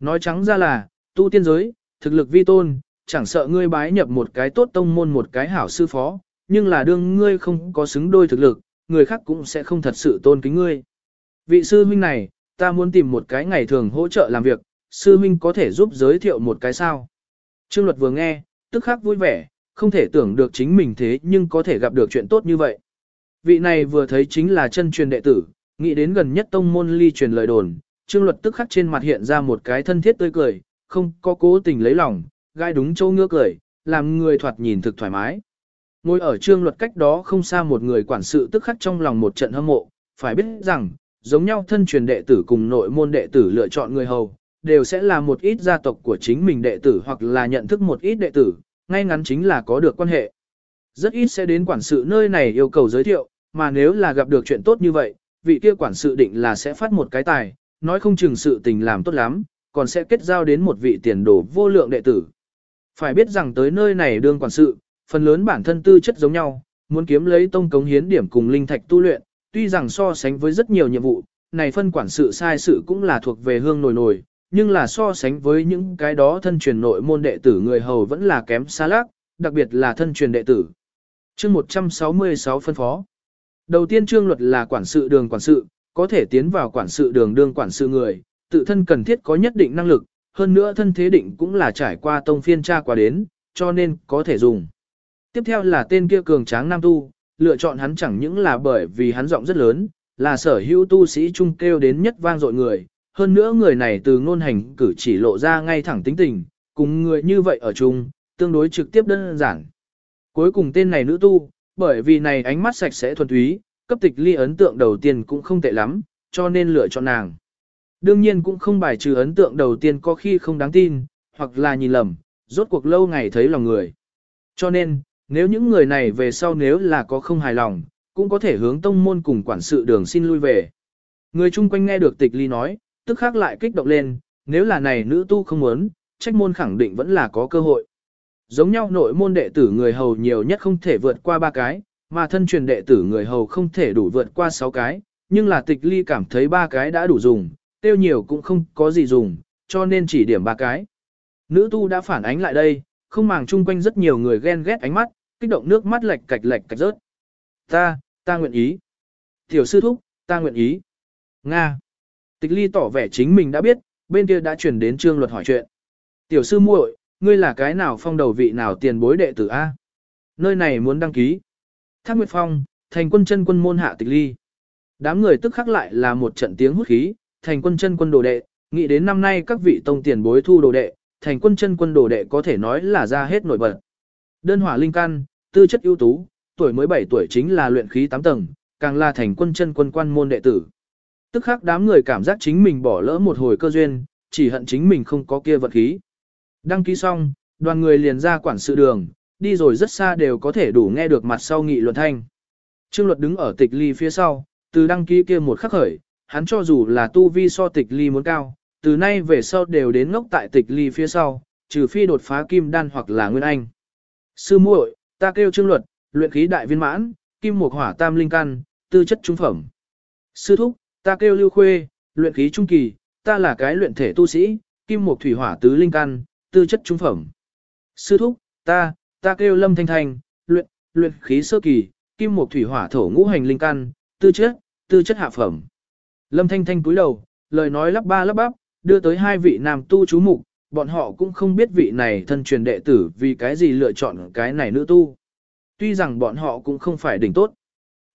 Nói trắng ra là, tu tiên giới, thực lực vi tôn, chẳng sợ ngươi bái nhập một cái tốt tông môn một cái hảo sư phó, nhưng là đương ngươi không có xứng đôi thực lực, người khác cũng sẽ không thật sự tôn kính ngươi. Vị sư huynh này, ta muốn tìm một cái ngày thường hỗ trợ làm việc, sư huynh có thể giúp giới thiệu một cái sao. Trương luật vừa nghe, tức khắc vui vẻ, không thể tưởng được chính mình thế nhưng có thể gặp được chuyện tốt như vậy. Vị này vừa thấy chính là chân truyền đệ tử, nghĩ đến gần nhất tông môn ly truyền lời đồn, trương luật tức khắc trên mặt hiện ra một cái thân thiết tươi cười, không có cố tình lấy lòng, gai đúng châu ngứa cười, làm người thoạt nhìn thực thoải mái. Ngồi ở trương luật cách đó không xa một người quản sự tức khắc trong lòng một trận hâm mộ, phải biết rằng, giống nhau thân truyền đệ tử cùng nội môn đệ tử lựa chọn người hầu, đều sẽ là một ít gia tộc của chính mình đệ tử hoặc là nhận thức một ít đệ tử, ngay ngắn chính là có được quan hệ. Rất ít sẽ đến quản sự nơi này yêu cầu giới thiệu, mà nếu là gặp được chuyện tốt như vậy, vị kia quản sự định là sẽ phát một cái tài, nói không chừng sự tình làm tốt lắm, còn sẽ kết giao đến một vị tiền đồ vô lượng đệ tử. Phải biết rằng tới nơi này đương quản sự, phần lớn bản thân tư chất giống nhau, muốn kiếm lấy tông cống hiến điểm cùng linh thạch tu luyện, tuy rằng so sánh với rất nhiều nhiệm vụ, này phân quản sự sai sự cũng là thuộc về hương nổi nổi, nhưng là so sánh với những cái đó thân truyền nội môn đệ tử người hầu vẫn là kém xa lác, đặc biệt là thân truyền đệ tử. Chương 166 phân phó. Đầu tiên chương luật là quản sự đường quản sự, có thể tiến vào quản sự đường đương quản sự người, tự thân cần thiết có nhất định năng lực, hơn nữa thân thế định cũng là trải qua tông phiên tra qua đến, cho nên có thể dùng. Tiếp theo là tên kia cường tráng nam tu, lựa chọn hắn chẳng những là bởi vì hắn giọng rất lớn, là sở hữu tu sĩ trung kêu đến nhất vang dội người, hơn nữa người này từ ngôn hành cử chỉ lộ ra ngay thẳng tính tình, cùng người như vậy ở chung, tương đối trực tiếp đơn giản. Cuối cùng tên này nữ tu, bởi vì này ánh mắt sạch sẽ thuần túy, cấp tịch ly ấn tượng đầu tiên cũng không tệ lắm, cho nên lựa chọn nàng. Đương nhiên cũng không bài trừ ấn tượng đầu tiên có khi không đáng tin, hoặc là nhìn lầm, rốt cuộc lâu ngày thấy lòng người. Cho nên, nếu những người này về sau nếu là có không hài lòng, cũng có thể hướng tông môn cùng quản sự đường xin lui về. Người chung quanh nghe được tịch ly nói, tức khắc lại kích động lên, nếu là này nữ tu không muốn, trách môn khẳng định vẫn là có cơ hội. Giống nhau nội môn đệ tử người hầu nhiều nhất không thể vượt qua ba cái, mà thân truyền đệ tử người hầu không thể đủ vượt qua sáu cái, nhưng là tịch ly cảm thấy ba cái đã đủ dùng, tiêu nhiều cũng không có gì dùng, cho nên chỉ điểm ba cái. Nữ tu đã phản ánh lại đây, không màng chung quanh rất nhiều người ghen ghét ánh mắt, kích động nước mắt lệch cạch lệch cạch rớt. Ta, ta nguyện ý. Tiểu sư thúc, ta nguyện ý. Nga. Tịch ly tỏ vẻ chính mình đã biết, bên kia đã chuyển đến trương luật hỏi chuyện. Tiểu sư muội, ngươi là cái nào phong đầu vị nào tiền bối đệ tử A? Nơi này muốn đăng ký. Thác Nguyệt Phong, thành quân chân quân môn hạ tịch ly. Đám người tức khắc lại là một trận tiếng hút khí, thành quân chân quân đồ đệ, nghĩ đến năm nay các vị tông tiền bối thu đồ đệ, thành quân chân quân đồ đệ có thể nói là ra hết nổi bật. Đơn hỏa linh căn, tư chất ưu tú, tuổi mới 7 tuổi chính là luyện khí 8 tầng, càng là thành quân chân quân quan môn đệ tử. Tức khắc đám người cảm giác chính mình bỏ lỡ một hồi cơ duyên, chỉ hận chính mình không có kia vật khí. Đăng ký xong, đoàn người liền ra quản sự đường, đi rồi rất xa đều có thể đủ nghe được mặt sau nghị luận thanh. Trương luật đứng ở tịch ly phía sau, từ đăng ký kia một khắc khởi, hắn cho dù là tu vi so tịch ly muốn cao, từ nay về sau đều đến ngốc tại tịch ly phía sau, trừ phi đột phá kim đan hoặc là nguyên anh. Sư muội, ta kêu trương luật, luyện khí đại viên mãn, kim mục hỏa tam linh căn, tư chất trung phẩm. Sư thúc, ta kêu lưu khuê, luyện khí trung kỳ, ta là cái luyện thể tu sĩ, kim mục thủy hỏa tứ linh căn, tư chất trung phẩm. Sư thúc, ta, ta kêu lâm thanh thanh, luyện, luyện khí sơ kỳ, kim một thủy hỏa thổ ngũ hành linh căn, tư chất, tư chất hạ phẩm. Lâm thanh thanh cúi đầu, lời nói lắp ba lắp bắp, đưa tới hai vị nam tu chú mục, bọn họ cũng không biết vị này thân truyền đệ tử vì cái gì lựa chọn cái này nữ tu. Tuy rằng bọn họ cũng không phải đỉnh tốt.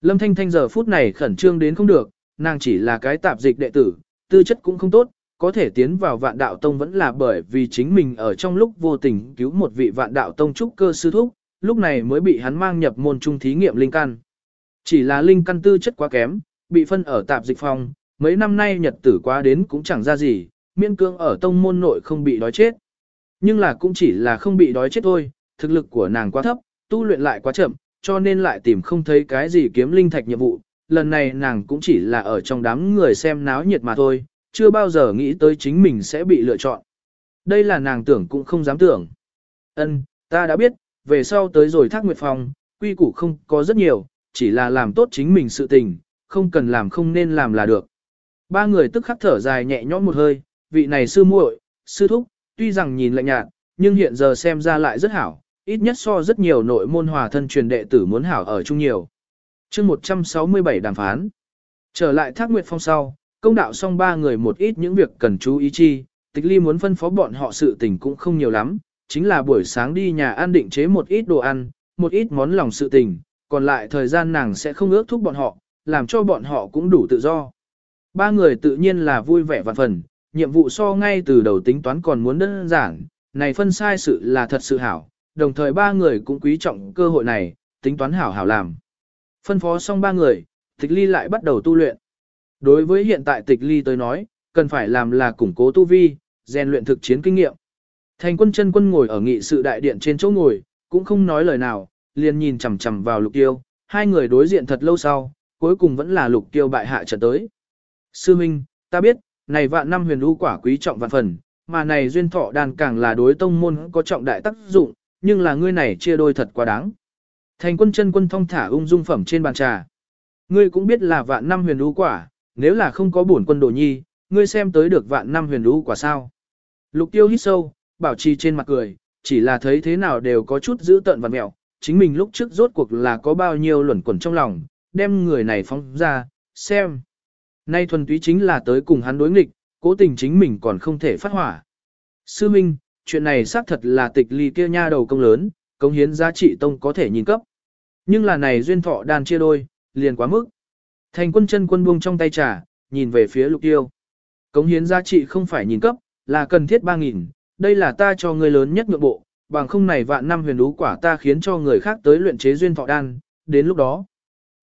Lâm Thanh Thanh giờ phút này khẩn trương đến không được, nàng chỉ là cái tạp dịch đệ tử, tư chất cũng không tốt, có thể tiến vào vạn đạo tông vẫn là bởi vì chính mình ở trong lúc vô tình cứu một vị vạn đạo tông trúc cơ sư thúc, lúc này mới bị hắn mang nhập môn trung thí nghiệm linh căn. Chỉ là linh căn tư chất quá kém, bị phân ở tạp dịch phòng, mấy năm nay nhật tử quá đến cũng chẳng ra gì, miên cương ở tông môn nội không bị đói chết. Nhưng là cũng chỉ là không bị đói chết thôi, thực lực của nàng quá thấp, tu luyện lại quá chậm, cho nên lại tìm không thấy cái gì kiếm linh thạch nhiệm vụ. Lần này nàng cũng chỉ là ở trong đám người xem náo nhiệt mà thôi, chưa bao giờ nghĩ tới chính mình sẽ bị lựa chọn. Đây là nàng tưởng cũng không dám tưởng. Ân, ta đã biết, về sau tới rồi thác nguyệt phòng, quy củ không có rất nhiều, chỉ là làm tốt chính mình sự tình, không cần làm không nên làm là được. Ba người tức khắc thở dài nhẹ nhõm một hơi, vị này sư muội, sư thúc, tuy rằng nhìn lạnh nhạt, nhưng hiện giờ xem ra lại rất hảo, ít nhất so rất nhiều nội môn hòa thân truyền đệ tử muốn hảo ở chung nhiều. chương 167 đàm phán. Trở lại thác nguyệt phong sau, công đạo xong ba người một ít những việc cần chú ý chi, tịch ly muốn phân phó bọn họ sự tình cũng không nhiều lắm, chính là buổi sáng đi nhà ăn định chế một ít đồ ăn, một ít món lòng sự tình, còn lại thời gian nàng sẽ không ước thúc bọn họ, làm cho bọn họ cũng đủ tự do. Ba người tự nhiên là vui vẻ vạn phần, nhiệm vụ so ngay từ đầu tính toán còn muốn đơn giản, này phân sai sự là thật sự hảo, đồng thời ba người cũng quý trọng cơ hội này, tính toán hảo hảo làm. Phân phó xong ba người, tịch ly lại bắt đầu tu luyện. Đối với hiện tại tịch ly tới nói, cần phải làm là củng cố tu vi, rèn luyện thực chiến kinh nghiệm. Thành quân chân quân ngồi ở nghị sự đại điện trên chỗ ngồi, cũng không nói lời nào, liền nhìn chằm chằm vào lục tiêu, hai người đối diện thật lâu sau, cuối cùng vẫn là lục tiêu bại hạ trận tới. Sư Minh, ta biết, này vạn năm huyền u quả quý trọng vạn phần, mà này duyên thọ đàn càng là đối tông môn có trọng đại tác dụng, nhưng là ngươi này chia đôi thật quá đáng. Thành quân chân quân thong thả ung dung phẩm trên bàn trà. Ngươi cũng biết là vạn năm huyền u quả, nếu là không có bổn quân đồ nhi, ngươi xem tới được vạn năm huyền lũ quả sao. Lục tiêu hít sâu, bảo trì trên mặt cười, chỉ là thấy thế nào đều có chút giữ tận và mẹo, chính mình lúc trước rốt cuộc là có bao nhiêu luẩn quẩn trong lòng, đem người này phóng ra, xem. Nay thuần túy chính là tới cùng hắn đối nghịch, cố tình chính mình còn không thể phát hỏa. Sư Minh, chuyện này xác thật là tịch ly kia nha đầu công lớn, công hiến giá trị tông có thể nhìn cấp. Nhưng là này duyên thọ đàn chia đôi, liền quá mức. Thành quân chân quân buông trong tay trà, nhìn về phía lục tiêu. Cống hiến giá trị không phải nhìn cấp, là cần thiết 3.000, đây là ta cho người lớn nhất nhượng bộ, bằng không này vạn năm huyền đú quả ta khiến cho người khác tới luyện chế duyên thọ đan, đến lúc đó.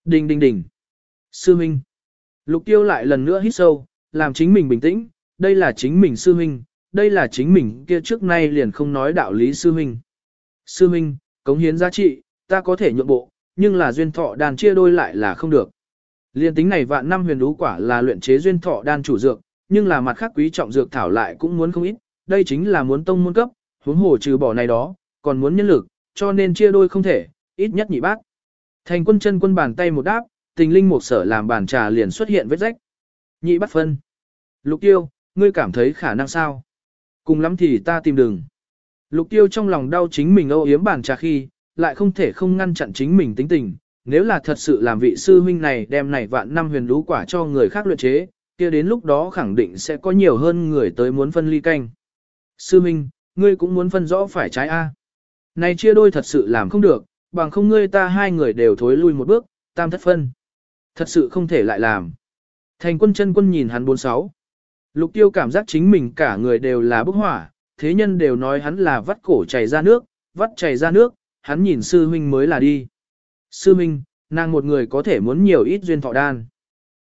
Đình đình đình. Sư Minh. Lục tiêu lại lần nữa hít sâu, làm chính mình bình tĩnh, đây là chính mình sư Minh, đây là chính mình kia trước nay liền không nói đạo lý sư Minh. Sư Minh, cống hiến giá trị, ta có thể nhượng bộ, nhưng là duyên thọ đàn chia đôi lại là không được. Liên tính này vạn năm huyền đú quả là luyện chế duyên thọ đan chủ dược, nhưng là mặt khác quý trọng dược thảo lại cũng muốn không ít, đây chính là muốn tông môn cấp, huống hồ trừ bỏ này đó, còn muốn nhân lực, cho nên chia đôi không thể, ít nhất nhị bác. Thành quân chân quân bàn tay một đáp, tình linh một sở làm bàn trà liền xuất hiện vết rách. Nhị bắt phân. Lục tiêu, ngươi cảm thấy khả năng sao? Cùng lắm thì ta tìm đường. Lục tiêu trong lòng đau chính mình âu yếm bàn trà khi, lại không thể không ngăn chặn chính mình tính tình. Nếu là thật sự làm vị sư huynh này đem này vạn năm huyền lũ quả cho người khác luyện chế, kia đến lúc đó khẳng định sẽ có nhiều hơn người tới muốn phân ly canh. Sư huynh, ngươi cũng muốn phân rõ phải trái A. Này chia đôi thật sự làm không được, bằng không ngươi ta hai người đều thối lui một bước, tam thất phân. Thật sự không thể lại làm. Thành quân chân quân nhìn hắn bốn sáu. Lục tiêu cảm giác chính mình cả người đều là bức hỏa, thế nhân đều nói hắn là vắt cổ chảy ra nước, vắt chảy ra nước, hắn nhìn sư huynh mới là đi. Sư Minh, nàng một người có thể muốn nhiều ít duyên thọ đan.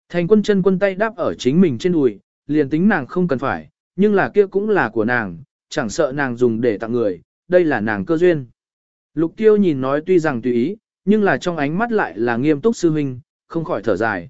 Thành quân chân quân tay đáp ở chính mình trên đùi, liền tính nàng không cần phải, nhưng là kia cũng là của nàng, chẳng sợ nàng dùng để tặng người, đây là nàng cơ duyên. Lục tiêu nhìn nói tuy rằng tùy ý, nhưng là trong ánh mắt lại là nghiêm túc sư huynh, không khỏi thở dài.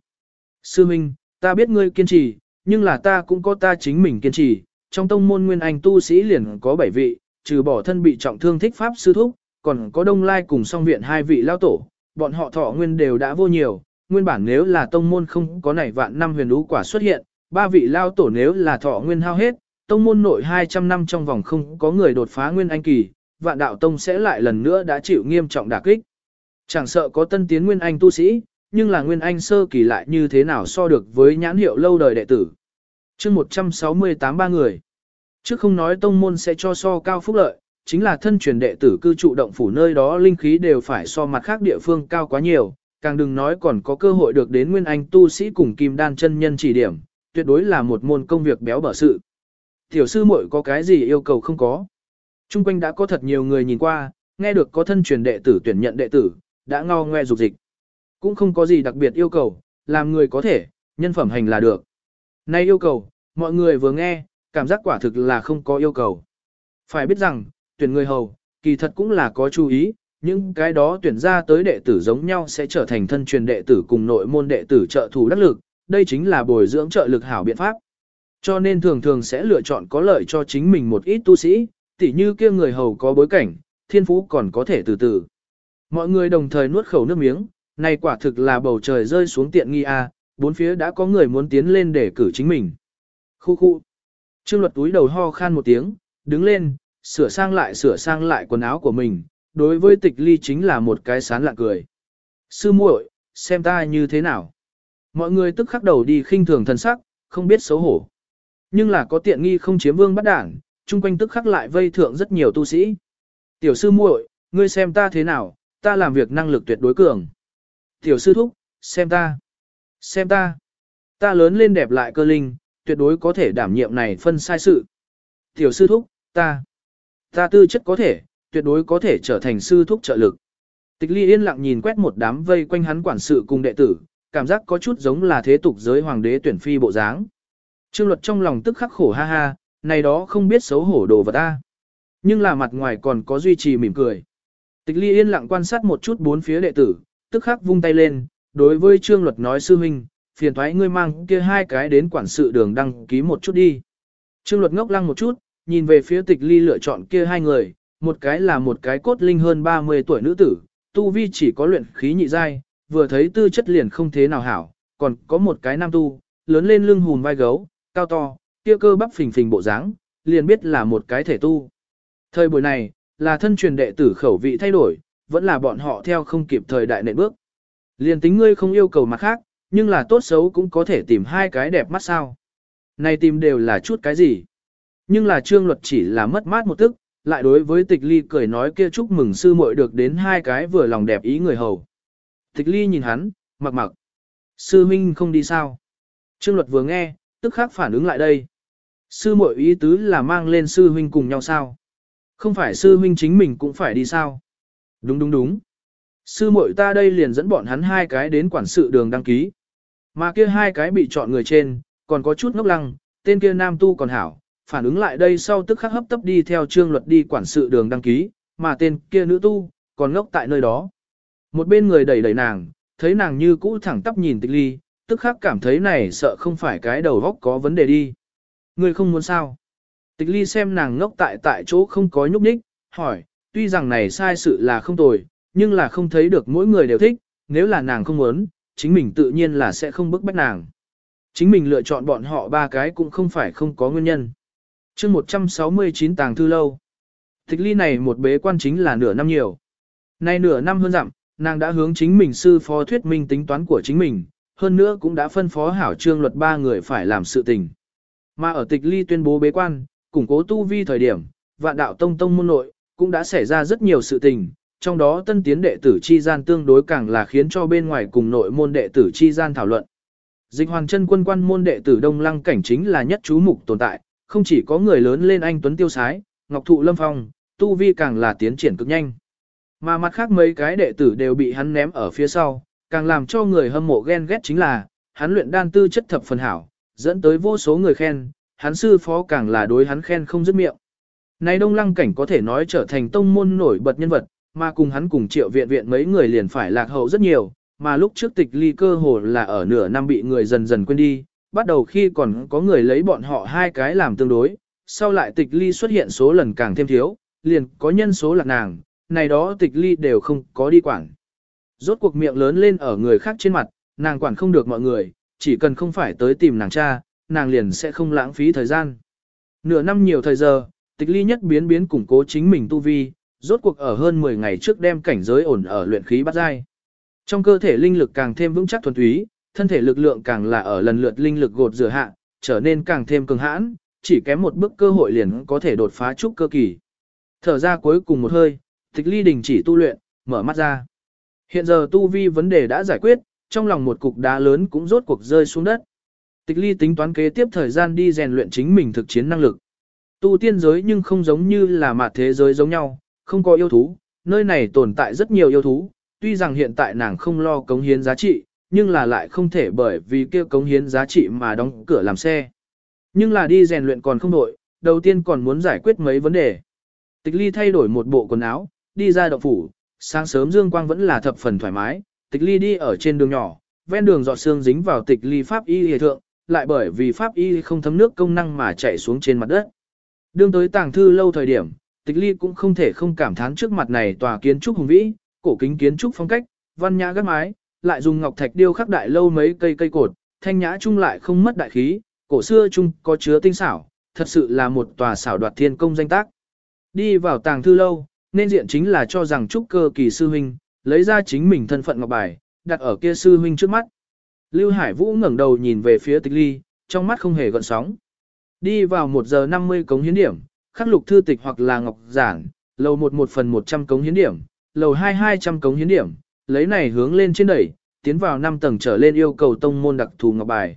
Sư huynh, ta biết ngươi kiên trì, nhưng là ta cũng có ta chính mình kiên trì, trong tông môn nguyên anh tu sĩ liền có bảy vị, trừ bỏ thân bị trọng thương thích pháp sư thúc, còn có đông lai cùng song viện hai vị lao tổ, bọn họ thọ nguyên đều đã vô nhiều, nguyên bản nếu là tông môn không có nảy vạn năm huyền lũ quả xuất hiện, ba vị lao tổ nếu là thọ nguyên hao hết, tông môn nội 200 năm trong vòng không có người đột phá nguyên anh kỳ, vạn đạo tông sẽ lại lần nữa đã chịu nghiêm trọng đả kích. Chẳng sợ có tân tiến nguyên anh tu sĩ, nhưng là nguyên anh sơ kỳ lại như thế nào so được với nhãn hiệu lâu đời đệ tử. chương 168 ba người. Trước không nói tông môn sẽ cho so cao phúc lợi, chính là thân truyền đệ tử cư trụ động phủ nơi đó linh khí đều phải so mặt khác địa phương cao quá nhiều, càng đừng nói còn có cơ hội được đến nguyên anh tu sĩ cùng kim đan chân nhân chỉ điểm, tuyệt đối là một môn công việc béo bở sự. Tiểu sư muội có cái gì yêu cầu không có. Trung quanh đã có thật nhiều người nhìn qua, nghe được có thân truyền đệ tử tuyển nhận đệ tử, đã ngao ngoe dục dịch. Cũng không có gì đặc biệt yêu cầu, làm người có thể, nhân phẩm hành là được. Nay yêu cầu, mọi người vừa nghe, cảm giác quả thực là không có yêu cầu. Phải biết rằng, tuyển người hầu, kỳ thật cũng là có chú ý, những cái đó tuyển ra tới đệ tử giống nhau sẽ trở thành thân truyền đệ tử cùng nội môn đệ tử trợ thủ đắc lực, đây chính là bồi dưỡng trợ lực hảo biện pháp. Cho nên thường thường sẽ lựa chọn có lợi cho chính mình một ít tu sĩ, tỉ như kia người hầu có bối cảnh, thiên phú còn có thể từ từ. Mọi người đồng thời nuốt khẩu nước miếng, này quả thực là bầu trời rơi xuống tiện nghi a, bốn phía đã có người muốn tiến lên để cử chính mình. Khu khu. Trương luật túi đầu ho khan một tiếng, đứng lên, sửa sang lại sửa sang lại quần áo của mình, đối với tịch ly chính là một cái sán lạ cười. Sư muội, xem ta như thế nào. Mọi người tức khắc đầu đi khinh thường thần sắc, không biết xấu hổ. Nhưng là có tiện nghi không chiếm vương bắt đảng, chung quanh tức khắc lại vây thượng rất nhiều tu sĩ. Tiểu sư muội, ngươi xem ta thế nào, ta làm việc năng lực tuyệt đối cường. Tiểu sư thúc, xem ta, xem ta, ta lớn lên đẹp lại cơ linh, tuyệt đối có thể đảm nhiệm này phân sai sự. Tiểu sư thúc, ta, ta tư chất có thể, tuyệt đối có thể trở thành sư thúc trợ lực. Tịch ly yên lặng nhìn quét một đám vây quanh hắn quản sự cùng đệ tử, cảm giác có chút giống là thế tục giới hoàng đế tuyển phi bộ dáng. Trương luật trong lòng tức khắc khổ ha ha, này đó không biết xấu hổ đồ vật ta. Nhưng là mặt ngoài còn có duy trì mỉm cười. Tịch ly yên lặng quan sát một chút bốn phía đệ tử, tức khắc vung tay lên, đối với trương luật nói sư huynh, phiền thoái ngươi mang kia hai cái đến quản sự đường đăng ký một chút đi. Trương luật ngốc lăng một chút, nhìn về phía tịch ly lựa chọn kia hai người, một cái là một cái cốt linh hơn 30 tuổi nữ tử, tu vi chỉ có luyện khí nhị giai, vừa thấy tư chất liền không thế nào hảo, còn có một cái nam tu, lớn lên lưng hùn vai gấu, cao to, kia cơ bắp phình phình bộ dáng, liền biết là một cái thể tu. Thời buổi này, là thân truyền đệ tử khẩu vị thay đổi, vẫn là bọn họ theo không kịp thời đại nệ bước. Liền tính ngươi không yêu cầu mặt khác, nhưng là tốt xấu cũng có thể tìm hai cái đẹp mắt sao. Này tìm đều là chút cái gì. Nhưng là trương luật chỉ là mất mát một tức, lại đối với tịch ly cười nói kia chúc mừng sư muội được đến hai cái vừa lòng đẹp ý người hầu. Tịch ly nhìn hắn, mặc mặc. Sư huynh không đi sao? Trương luật vừa nghe, tức khắc phản ứng lại đây. Sư muội ý tứ là mang lên sư huynh cùng nhau sao? Không phải sư huynh chính mình cũng phải đi sao? Đúng đúng đúng. Sư muội ta đây liền dẫn bọn hắn hai cái đến quản sự đường đăng ký. Mà kia hai cái bị chọn người trên, còn có chút ngốc lăng, tên kia nam tu còn hảo, phản ứng lại đây sau tức khắc hấp tấp đi theo trương luật đi quản sự đường đăng ký, mà tên kia nữ tu, còn ngốc tại nơi đó. Một bên người đẩy đẩy nàng, thấy nàng như cũ thẳng tắp nhìn tịch ly, tức khắc cảm thấy này sợ không phải cái đầu góc có vấn đề đi. người không muốn sao? Tịch ly xem nàng ngốc tại tại chỗ không có nhúc nhích, hỏi, tuy rằng này sai sự là không tồi, nhưng là không thấy được mỗi người đều thích, nếu là nàng không muốn, chính mình tự nhiên là sẽ không bức bách nàng. Chính mình lựa chọn bọn họ ba cái cũng không phải không có nguyên nhân chương 169 tàng thư lâu. Tịch ly này một bế quan chính là nửa năm nhiều. Nay nửa năm hơn dặm, nàng đã hướng chính mình sư phó thuyết minh tính toán của chính mình, hơn nữa cũng đã phân phó hảo trương luật ba người phải làm sự tình. Mà ở tịch ly tuyên bố bế quan, củng cố tu vi thời điểm, vạn đạo tông tông môn nội, cũng đã xảy ra rất nhiều sự tình, trong đó tân tiến đệ tử chi gian tương đối càng là khiến cho bên ngoài cùng nội môn đệ tử chi gian thảo luận. Dịch hoàn chân quân quan môn đệ tử Đông Lăng cảnh chính là nhất chú mục tồn tại, không chỉ có người lớn lên anh Tuấn Tiêu Sái, Ngọc Thụ Lâm Phong, tu vi càng là tiến triển cực nhanh. Mà mặt khác mấy cái đệ tử đều bị hắn ném ở phía sau, càng làm cho người hâm mộ ghen ghét chính là, hắn luyện đan tư chất thập phần hảo, dẫn tới vô số người khen, hắn sư phó càng là đối hắn khen không dứt miệng. Này Đông Lăng cảnh có thể nói trở thành tông môn nổi bật nhân vật, mà cùng hắn cùng triệu viện viện mấy người liền phải lạc hậu rất nhiều, mà lúc trước tịch ly cơ hồ là ở nửa năm bị người dần dần quên đi, bắt đầu khi còn có người lấy bọn họ hai cái làm tương đối, sau lại tịch ly xuất hiện số lần càng thêm thiếu, liền có nhân số lạc nàng, này đó tịch ly đều không có đi quản. Rốt cuộc miệng lớn lên ở người khác trên mặt, nàng quản không được mọi người, chỉ cần không phải tới tìm nàng cha, nàng liền sẽ không lãng phí thời gian. Nửa năm nhiều thời giờ, tịch ly nhất biến biến củng cố chính mình tu vi, rốt cuộc ở hơn 10 ngày trước đem cảnh giới ổn ở luyện khí bắt giai. Trong cơ thể linh lực càng thêm vững chắc thuần túy, thân thể lực lượng càng là ở lần lượt linh lực gột rửa hạ, trở nên càng thêm cường hãn, chỉ kém một bước cơ hội liền có thể đột phá trúc cơ kỳ. Thở ra cuối cùng một hơi, tịch ly đình chỉ tu luyện, mở mắt ra. Hiện giờ tu vi vấn đề đã giải quyết, trong lòng một cục đá lớn cũng rốt cuộc rơi xuống đất. Tịch ly tính toán kế tiếp thời gian đi rèn luyện chính mình thực chiến năng lực. Tu tiên giới nhưng không giống như là mặt thế giới giống nhau, không có yêu thú, nơi này tồn tại rất nhiều yêu thú, tuy rằng hiện tại nàng không lo cống hiến giá trị, nhưng là lại không thể bởi vì kia cống hiến giá trị mà đóng cửa làm xe. Nhưng là đi rèn luyện còn không đổi, đầu tiên còn muốn giải quyết mấy vấn đề. Tịch ly thay đổi một bộ quần áo, đi ra động phủ, sáng sớm dương quang vẫn là thập phần thoải mái, tịch ly đi ở trên đường nhỏ, ven đường giọt xương dính vào tịch ly pháp y hề thượng, lại bởi vì pháp y không thấm nước công năng mà chạy xuống trên mặt đất. Đương tới tàng thư lâu thời điểm, tịch ly cũng không thể không cảm thán trước mặt này tòa kiến trúc hùng vĩ, cổ kính kiến trúc phong cách, văn nhã gác mái, lại dùng ngọc thạch điêu khắc đại lâu mấy cây cây cột, thanh nhã chung lại không mất đại khí, cổ xưa chung có chứa tinh xảo, thật sự là một tòa xảo đoạt thiên công danh tác. Đi vào tàng thư lâu, nên diện chính là cho rằng trúc cơ kỳ sư huynh, lấy ra chính mình thân phận ngọc bài, đặt ở kia sư huynh trước mắt. Lưu Hải Vũ ngẩng đầu nhìn về phía tịch ly, trong mắt không hề gợn sóng. Đi vào 1 giờ 50 cống hiến điểm, khắc lục thư tịch hoặc là ngọc giản, lầu 1 1 phần 100 cống hiến điểm, lầu 2 200 cống hiến điểm, lấy này hướng lên trên đẩy, tiến vào 5 tầng trở lên yêu cầu tông môn đặc thù ngọc bài.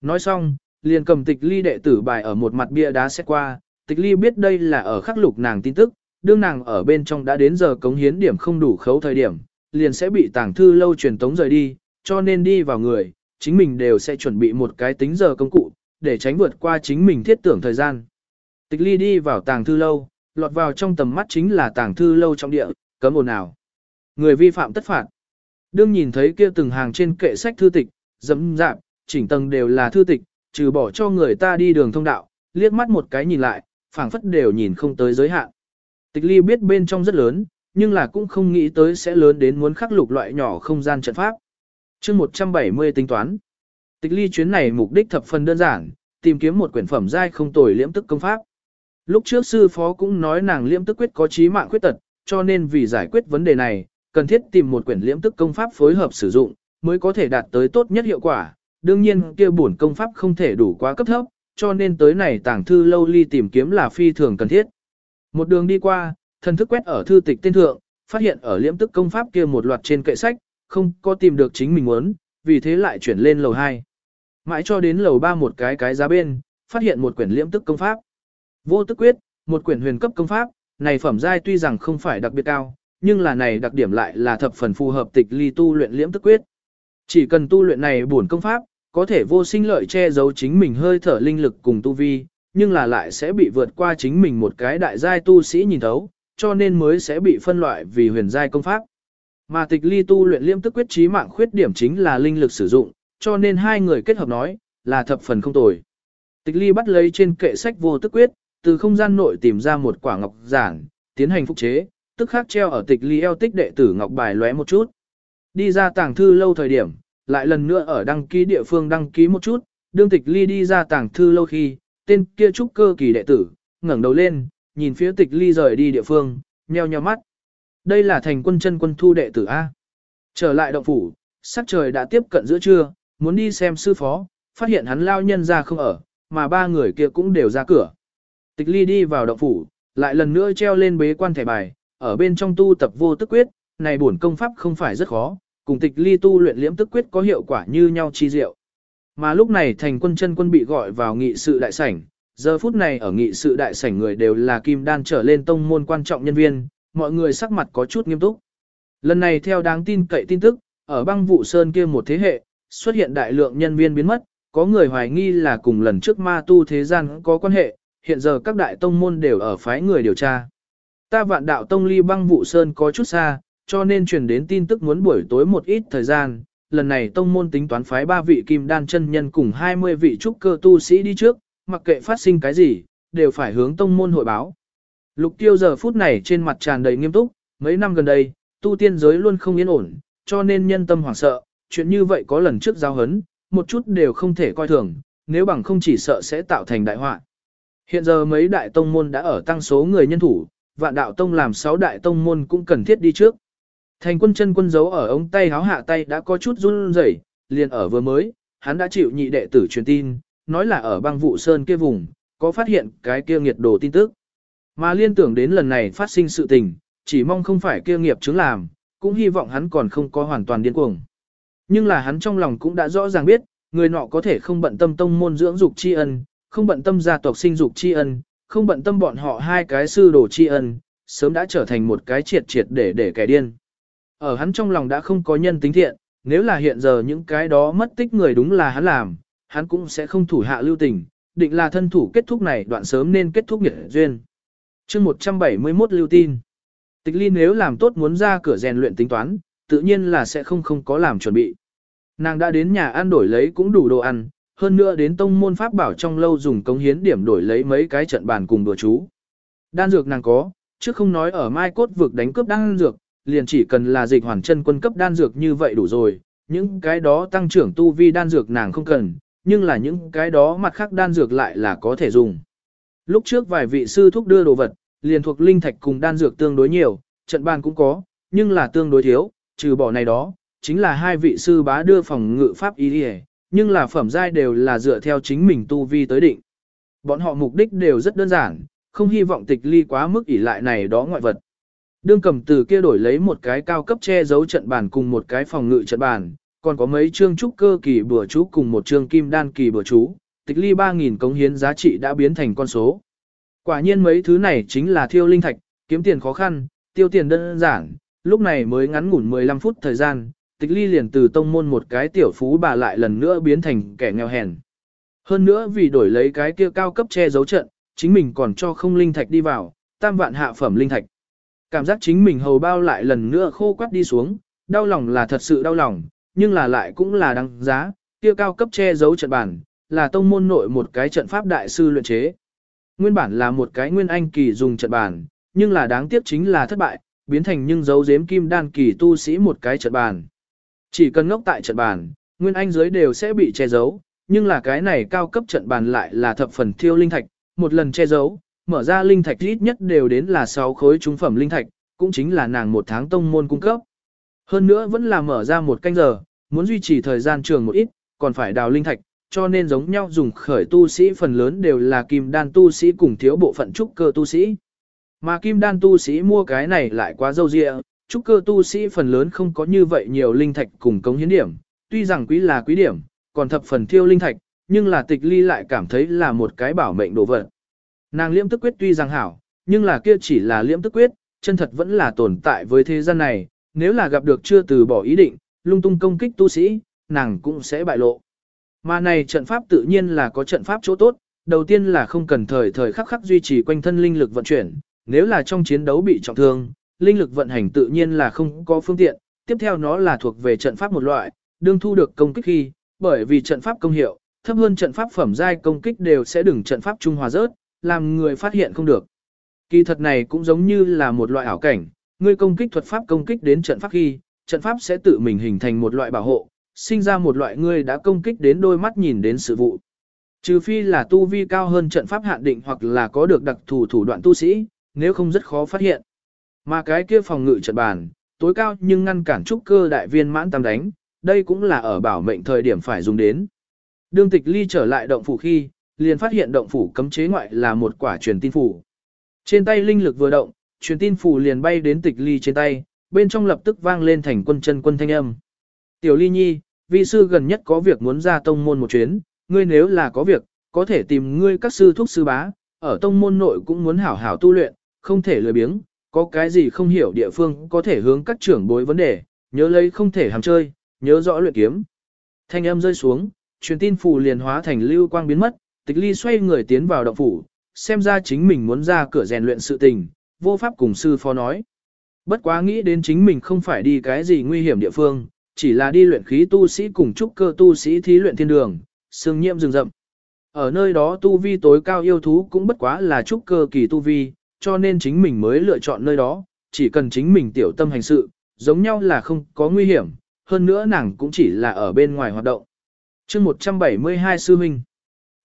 Nói xong, liền cầm tịch ly đệ tử bài ở một mặt bia đá xét qua, tịch ly biết đây là ở khắc lục nàng tin tức, đương nàng ở bên trong đã đến giờ cống hiến điểm không đủ khấu thời điểm, liền sẽ bị tàng thư lâu truyền tống rời đi, cho nên đi vào người, chính mình đều sẽ chuẩn bị một cái tính giờ công cụ, để tránh vượt qua chính mình thiết tưởng thời gian. Tịch ly đi vào tàng thư lâu, lọt vào trong tầm mắt chính là tàng thư lâu trong địa, cấm ồn nào. Người vi phạm tất phạt. Đương nhìn thấy kia từng hàng trên kệ sách thư tịch, dẫm dạp, chỉnh tầng đều là thư tịch, trừ bỏ cho người ta đi đường thông đạo, liếc mắt một cái nhìn lại, phảng phất đều nhìn không tới giới hạn. Tịch ly biết bên trong rất lớn, nhưng là cũng không nghĩ tới sẽ lớn đến muốn khắc lục loại nhỏ không gian trận pháp. chương 170 tính toán. Tịch ly chuyến này mục đích thập phần đơn giản, tìm kiếm một quyển phẩm giai không tồi liễm tức công pháp. Lúc trước sư phó cũng nói nàng liễm tức quyết có trí mạng quyết tật, cho nên vì giải quyết vấn đề này, cần thiết tìm một quyển liễm tức công pháp phối hợp sử dụng, mới có thể đạt tới tốt nhất hiệu quả. Đương nhiên kia bổn công pháp không thể đủ quá cấp thấp, cho nên tới này tàng thư lâu ly tìm kiếm là phi thường cần thiết. Một đường đi qua, thần thức quét ở thư tịch tên thượng, phát hiện ở liễm tức công pháp kia một loạt trên kệ sách, không có tìm được chính mình muốn, vì thế lại chuyển lên lầu 2. Mãi cho đến lầu 3 một cái cái giá bên, phát hiện một quyển liễm tức công pháp. Vô tức quyết, một quyển huyền cấp công pháp, này phẩm giai tuy rằng không phải đặc biệt cao, nhưng là này đặc điểm lại là thập phần phù hợp tịch ly tu luyện liễm tức quyết. Chỉ cần tu luyện này bổn công pháp, có thể vô sinh lợi che giấu chính mình hơi thở linh lực cùng tu vi, nhưng là lại sẽ bị vượt qua chính mình một cái đại giai tu sĩ nhìn thấu, cho nên mới sẽ bị phân loại vì huyền giai công pháp. Mà tịch ly tu luyện liễm tức quyết trí mạng khuyết điểm chính là linh lực sử dụng, cho nên hai người kết hợp nói, là thập phần không tồi. Tịch ly bắt lấy trên kệ sách vô tức quyết, từ không gian nội tìm ra một quả ngọc giản, tiến hành phục chế, tức khắc treo ở tịch ly eo tích đệ tử ngọc bài lóe một chút. Đi ra tàng thư lâu thời điểm, lại lần nữa ở đăng ký địa phương đăng ký một chút, đương tịch ly đi ra tàng thư lâu khi, tên kia trúc cơ kỳ đệ tử, ngẩng đầu lên, nhìn phía tịch ly rời đi địa phương, nheo nheo mắt. Đây là thành quân chân quân thu đệ tử A. Trở lại động phủ, sắc trời đã tiếp cận giữa trưa, muốn đi xem sư phó, phát hiện hắn lao nhân ra không ở, mà ba người kia cũng đều ra cửa. Tịch ly đi vào động phủ, lại lần nữa treo lên bế quan thẻ bài, ở bên trong tu tập vô tức quyết, này bổn công pháp không phải rất khó, cùng tịch ly tu luyện liễm tức quyết có hiệu quả như nhau chi diệu. Mà lúc này thành quân chân quân bị gọi vào nghị sự đại sảnh, giờ phút này ở nghị sự đại sảnh người đều là kim đan trở lên tông môn quan trọng nhân viên, mọi người sắc mặt có chút nghiêm túc. Lần này theo đáng tin cậy tin tức, ở băng vụ sơn kia một thế hệ, xuất hiện đại lượng nhân viên biến mất, có người hoài nghi là cùng lần trước ma tu thế gian có quan hệ, hiện giờ các đại tông môn đều ở phái người điều tra. Ta vạn đạo tông ly băng vụ sơn có chút xa, cho nên truyền đến tin tức muốn buổi tối một ít thời gian, lần này tông môn tính toán phái ba vị kim đan chân nhân cùng 20 vị trúc cơ tu sĩ đi trước, mặc kệ phát sinh cái gì, đều phải hướng tông môn hội báo. Lục tiêu giờ phút này trên mặt tràn đầy nghiêm túc, mấy năm gần đây, tu tiên giới luôn không yên ổn, cho nên nhân tâm hoảng sợ, chuyện như vậy có lần trước giao hấn, một chút đều không thể coi thường, nếu bằng không chỉ sợ sẽ tạo thành đại họa. Hiện giờ mấy đại tông môn đã ở tăng số người nhân thủ, vạn đạo tông làm sáu đại tông môn cũng cần thiết đi trước. Thành quân chân quân giấu ở ống tay háo hạ tay đã có chút run rẩy, liền ở vừa mới, hắn đã chịu nhị đệ tử truyền tin, nói là ở băng vụ sơn kia vùng, có phát hiện cái kia nghiệt đồ tin tức. Mà liên tưởng đến lần này phát sinh sự tình, chỉ mong không phải kia nghiệp chứng làm, cũng hy vọng hắn còn không có hoàn toàn điên cuồng. Nhưng là hắn trong lòng cũng đã rõ ràng biết, người nọ có thể không bận tâm tông môn dưỡng dục tri ân, không bận tâm gia tộc sinh dục tri ân, không bận tâm bọn họ hai cái sư đồ tri ân, sớm đã trở thành một cái triệt triệt để để kẻ điên. Ở hắn trong lòng đã không có nhân tính thiện, nếu là hiện giờ những cái đó mất tích người đúng là hắn làm, hắn cũng sẽ không thủ hạ lưu tình, định là thân thủ kết thúc này đoạn sớm nên kết thúc nghiệt duyên. chương 171 lưu tin. Tịch ly nếu làm tốt muốn ra cửa rèn luyện tính toán, tự nhiên là sẽ không không có làm chuẩn bị. Nàng đã đến nhà ăn đổi lấy cũng đủ đồ ăn, hơn nữa đến tông môn pháp bảo trong lâu dùng cống hiến điểm đổi lấy mấy cái trận bàn cùng đồ chú. Đan dược nàng có, chứ không nói ở mai cốt vực đánh cướp đan dược, liền chỉ cần là dịch hoàn chân quân cấp đan dược như vậy đủ rồi, những cái đó tăng trưởng tu vi đan dược nàng không cần, nhưng là những cái đó mặt khác đan dược lại là có thể dùng. Lúc trước vài vị sư thúc đưa đồ vật, liền thuộc linh thạch cùng đan dược tương đối nhiều, trận bàn cũng có, nhưng là tương đối thiếu, trừ bỏ này đó, chính là hai vị sư bá đưa phòng ngự pháp ý đi nhưng là phẩm giai đều là dựa theo chính mình tu vi tới định. Bọn họ mục đích đều rất đơn giản, không hy vọng tịch ly quá mức ỷ lại này đó ngoại vật. Đương cầm từ kia đổi lấy một cái cao cấp che giấu trận bàn cùng một cái phòng ngự trận bàn, còn có mấy chương trúc cơ kỳ bừa chú cùng một chương kim đan kỳ bừa chú, tịch ly 3.000 cống hiến giá trị đã biến thành con số. Quả nhiên mấy thứ này chính là thiêu linh thạch, kiếm tiền khó khăn, tiêu tiền đơn giản, lúc này mới ngắn ngủn 15 phút thời gian, tịch ly liền từ tông môn một cái tiểu phú bà lại lần nữa biến thành kẻ nghèo hèn. Hơn nữa vì đổi lấy cái kia cao cấp che giấu trận, chính mình còn cho không linh thạch đi vào, tam vạn hạ phẩm linh thạch. Cảm giác chính mình hầu bao lại lần nữa khô quắt đi xuống, đau lòng là thật sự đau lòng, nhưng là lại cũng là đáng giá, kia cao cấp che giấu trận bản, là tông môn nội một cái trận pháp đại sư luyện chế. Nguyên bản là một cái nguyên anh kỳ dùng trận bản, nhưng là đáng tiếc chính là thất bại, biến thành nhưng dấu giếm kim đan kỳ tu sĩ một cái trận bản. Chỉ cần ngốc tại trận bàn nguyên anh dưới đều sẽ bị che giấu, nhưng là cái này cao cấp trận bàn lại là thập phần thiêu linh thạch, một lần che giấu, mở ra linh thạch ít nhất đều đến là 6 khối trung phẩm linh thạch, cũng chính là nàng một tháng tông môn cung cấp. Hơn nữa vẫn là mở ra một canh giờ, muốn duy trì thời gian trường một ít, còn phải đào linh thạch, cho nên giống nhau dùng khởi tu sĩ phần lớn đều là kim đan tu sĩ cùng thiếu bộ phận trúc cơ tu sĩ. Mà kim đan tu sĩ mua cái này lại quá dâu dịa, trúc cơ tu sĩ phần lớn không có như vậy nhiều linh thạch cùng cống hiến điểm, tuy rằng quý là quý điểm, còn thập phần thiêu linh thạch, nhưng là tịch ly lại cảm thấy là một cái bảo mệnh đồ vật. Nàng liễm tức quyết tuy rằng hảo, nhưng là kia chỉ là liễm tức quyết, chân thật vẫn là tồn tại với thế gian này, nếu là gặp được chưa từ bỏ ý định, lung tung công kích tu sĩ, nàng cũng sẽ bại lộ. Mà này trận pháp tự nhiên là có trận pháp chỗ tốt, đầu tiên là không cần thời thời khắc khắc duy trì quanh thân linh lực vận chuyển, nếu là trong chiến đấu bị trọng thương, linh lực vận hành tự nhiên là không có phương tiện, tiếp theo nó là thuộc về trận pháp một loại, đương thu được công kích khi, bởi vì trận pháp công hiệu, thấp hơn trận pháp phẩm giai công kích đều sẽ đừng trận pháp trung hòa rớt, làm người phát hiện không được. Kỳ thật này cũng giống như là một loại ảo cảnh, ngươi công kích thuật pháp công kích đến trận pháp khi, trận pháp sẽ tự mình hình thành một loại bảo hộ, sinh ra một loại ngươi đã công kích đến đôi mắt nhìn đến sự vụ. Trừ phi là tu vi cao hơn trận pháp hạn định hoặc là có được đặc thù thủ đoạn tu sĩ, nếu không rất khó phát hiện. Mà cái kia phòng ngự trận bàn, tối cao nhưng ngăn cản trúc cơ đại viên mãn tam đánh, đây cũng là ở bảo mệnh thời điểm phải dùng đến. Đương tịch ly trở lại động phủ khi, liền phát hiện động phủ cấm chế ngoại là một quả truyền tin phủ. Trên tay linh lực vừa động, truyền tin phủ liền bay đến tịch ly trên tay, bên trong lập tức vang lên thành quân chân quân thanh âm. Tiểu ly nhi, vi sư gần nhất có việc muốn ra tông môn một chuyến, ngươi nếu là có việc, có thể tìm ngươi các sư thúc sư bá, ở tông môn nội cũng muốn hảo hảo tu luyện, không thể lười biếng, có cái gì không hiểu địa phương có thể hướng các trưởng bối vấn đề, nhớ lấy không thể hàm chơi, nhớ rõ luyện kiếm. Thanh âm rơi xuống, truyền tin phù liền hóa thành lưu quang biến mất, tịch ly xoay người tiến vào động phủ, xem ra chính mình muốn ra cửa rèn luyện sự tình, vô pháp cùng sư phó nói. Bất quá nghĩ đến chính mình không phải đi cái gì nguy hiểm địa phương, chỉ là đi luyện khí tu sĩ cùng trúc cơ tu sĩ thí luyện thiên đường, sương nhiễm rừng rậm. Ở nơi đó tu vi tối cao yêu thú cũng bất quá là trúc cơ kỳ tu vi, cho nên chính mình mới lựa chọn nơi đó, chỉ cần chính mình tiểu tâm hành sự, giống nhau là không có nguy hiểm, hơn nữa nàng cũng chỉ là ở bên ngoài hoạt động. chương 172 sư minh.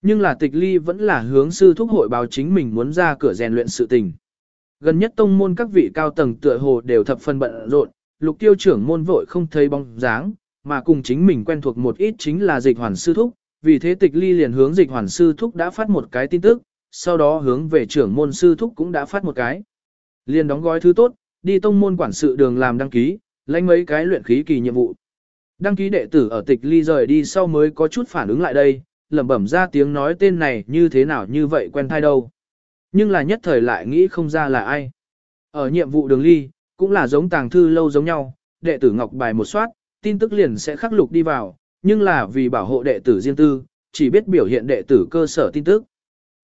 Nhưng là tịch ly vẫn là hướng sư thúc hội báo chính mình muốn ra cửa rèn luyện sự tình. Gần nhất tông môn các vị cao tầng tựa hồ đều thập phần bận rộn, lục tiêu trưởng môn vội không thấy bóng dáng, mà cùng chính mình quen thuộc một ít chính là dịch hoàn sư thúc, vì thế tịch ly liền hướng dịch hoàn sư thúc đã phát một cái tin tức, sau đó hướng về trưởng môn sư thúc cũng đã phát một cái. Liền đóng gói thứ tốt, đi tông môn quản sự đường làm đăng ký, lãnh mấy cái luyện khí kỳ nhiệm vụ. Đăng ký đệ tử ở tịch ly rời đi sau mới có chút phản ứng lại đây, lẩm bẩm ra tiếng nói tên này như thế nào như vậy quen thai đâu. Nhưng là nhất thời lại nghĩ không ra là ai. Ở nhiệm vụ đường ly, cũng là giống tàng thư lâu giống nhau, đệ tử ngọc bài một soát, tin tức liền sẽ khắc lục đi vào, nhưng là vì bảo hộ đệ tử riêng tư, chỉ biết biểu hiện đệ tử cơ sở tin tức.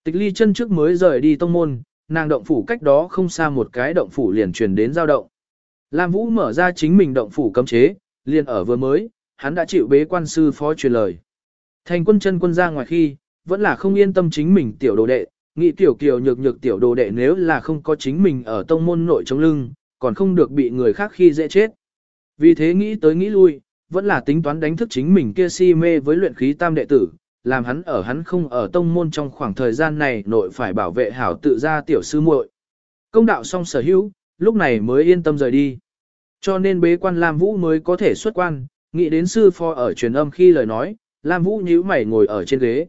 Tịch ly chân trước mới rời đi tông môn, nàng động phủ cách đó không xa một cái động phủ liền truyền đến giao động. Lam Vũ mở ra chính mình động phủ cấm chế, liền ở vừa mới, hắn đã chịu bế quan sư phó truyền lời. Thành quân chân quân ra ngoài khi, vẫn là không yên tâm chính mình tiểu đồ đệ, nghĩ tiểu kiều nhược nhược tiểu đồ đệ nếu là không có chính mình ở tông môn nội chống lưng, còn không được bị người khác khi dễ chết. Vì thế nghĩ tới nghĩ lui, vẫn là tính toán đánh thức chính mình kia si mê với luyện khí tam đệ tử, làm hắn ở hắn không ở tông môn trong khoảng thời gian này nội phải bảo vệ hảo tự gia tiểu sư muội. Công đạo xong sở hữu, lúc này mới yên tâm rời đi. Cho nên bế quan Lam Vũ mới có thể xuất quan, nghĩ đến sư phó ở truyền âm khi lời nói, Lam Vũ nhíu mày ngồi ở trên ghế.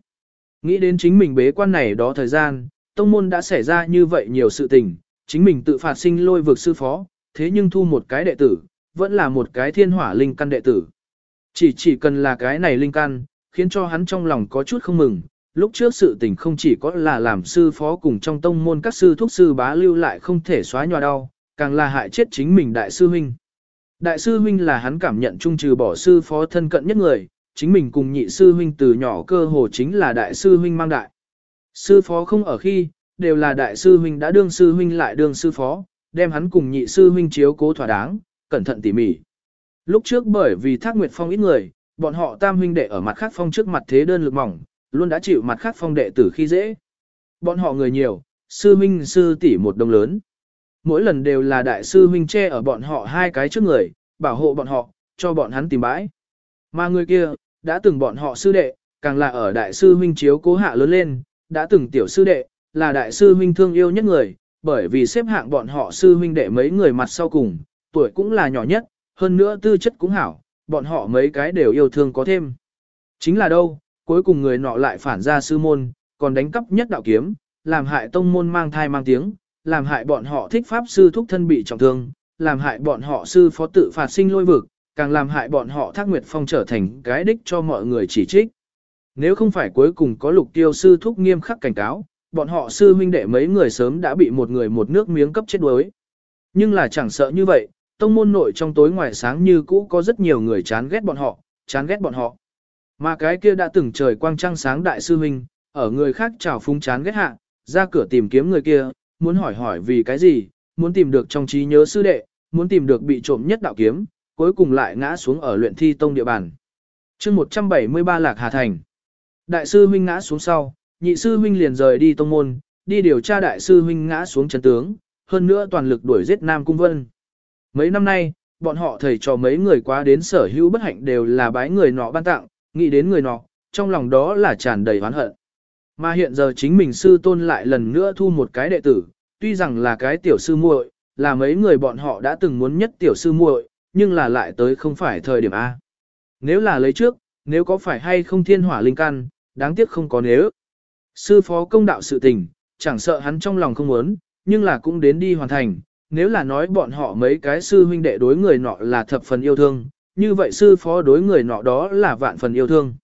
Nghĩ đến chính mình bế quan này đó thời gian, tông môn đã xảy ra như vậy nhiều sự tình, chính mình tự phạt sinh lôi vực sư phó, thế nhưng thu một cái đệ tử, vẫn là một cái thiên hỏa linh căn đệ tử. Chỉ chỉ cần là cái này linh căn, khiến cho hắn trong lòng có chút không mừng. Lúc trước sự tình không chỉ có là làm sư phó cùng trong tông môn các sư thúc sư bá lưu lại không thể xóa nhòa đau, càng là hại chết chính mình đại sư huynh. Đại sư huynh là hắn cảm nhận trung trừ bỏ sư phó thân cận nhất người, chính mình cùng nhị sư huynh từ nhỏ cơ hồ chính là đại sư huynh mang đại. Sư phó không ở khi, đều là đại sư huynh đã đương sư huynh lại đương sư phó, đem hắn cùng nhị sư huynh chiếu cố thỏa đáng, cẩn thận tỉ mỉ. Lúc trước bởi vì thác nguyệt phong ít người, bọn họ tam huynh đệ ở mặt khác phong trước mặt thế đơn lực mỏng, luôn đã chịu mặt khác phong đệ tử khi dễ. Bọn họ người nhiều, sư huynh sư tỷ một đồng lớn. Mỗi lần đều là đại sư huynh che ở bọn họ hai cái trước người, bảo hộ bọn họ, cho bọn hắn tìm bãi. Mà người kia, đã từng bọn họ sư đệ, càng là ở đại sư huynh chiếu cố hạ lớn lên, đã từng tiểu sư đệ, là đại sư huynh thương yêu nhất người, bởi vì xếp hạng bọn họ sư huynh đệ mấy người mặt sau cùng, tuổi cũng là nhỏ nhất, hơn nữa tư chất cũng hảo, bọn họ mấy cái đều yêu thương có thêm. Chính là đâu, cuối cùng người nọ lại phản ra sư môn, còn đánh cắp nhất đạo kiếm, làm hại tông môn mang thai mang tiếng, làm hại bọn họ thích pháp sư thúc thân bị trọng thương, làm hại bọn họ sư phó tự phạt sinh lôi vực, càng làm hại bọn họ thác nguyệt phong trở thành cái đích cho mọi người chỉ trích. Nếu không phải cuối cùng có lục tiêu sư thúc nghiêm khắc cảnh cáo, bọn họ sư huynh đệ mấy người sớm đã bị một người một nước miếng cấp chết đuối. Nhưng là chẳng sợ như vậy, tông môn nội trong tối ngoài sáng như cũ có rất nhiều người chán ghét bọn họ, chán ghét bọn họ. Mà cái kia đã từng trời quang trăng sáng đại sư huynh, ở người khác trào phúng chán ghét hạ, ra cửa tìm kiếm người kia, muốn hỏi hỏi vì cái gì, muốn tìm được trong trí nhớ sư đệ, muốn tìm được bị trộm nhất đạo kiếm, cuối cùng lại ngã xuống ở luyện thi tông địa bàn. chương 173 Lạc Hà Thành. Đại sư huynh ngã xuống sau, nhị sư huynh liền rời đi tông môn, đi điều tra đại sư huynh ngã xuống chân tướng, hơn nữa toàn lực đuổi giết Nam Cung Vân. Mấy năm nay, bọn họ thầy cho mấy người quá đến sở hữu bất hạnh đều là bái người nọ ban tặng, nghĩ đến người nọ, trong lòng đó là tràn đầy oán hận. Mà hiện giờ chính mình sư tôn lại lần nữa thu một cái đệ tử, tuy rằng là cái tiểu sư muội, là mấy người bọn họ đã từng muốn nhất tiểu sư muội, nhưng là lại tới không phải thời điểm A. Nếu là lấy trước, nếu có phải hay không thiên hỏa linh căn, đáng tiếc không có nếu. Sư phó công đạo sự tình, chẳng sợ hắn trong lòng không muốn, nhưng là cũng đến đi hoàn thành. Nếu là nói bọn họ mấy cái sư huynh đệ đối người nọ là thập phần yêu thương, như vậy sư phó đối người nọ đó là vạn phần yêu thương.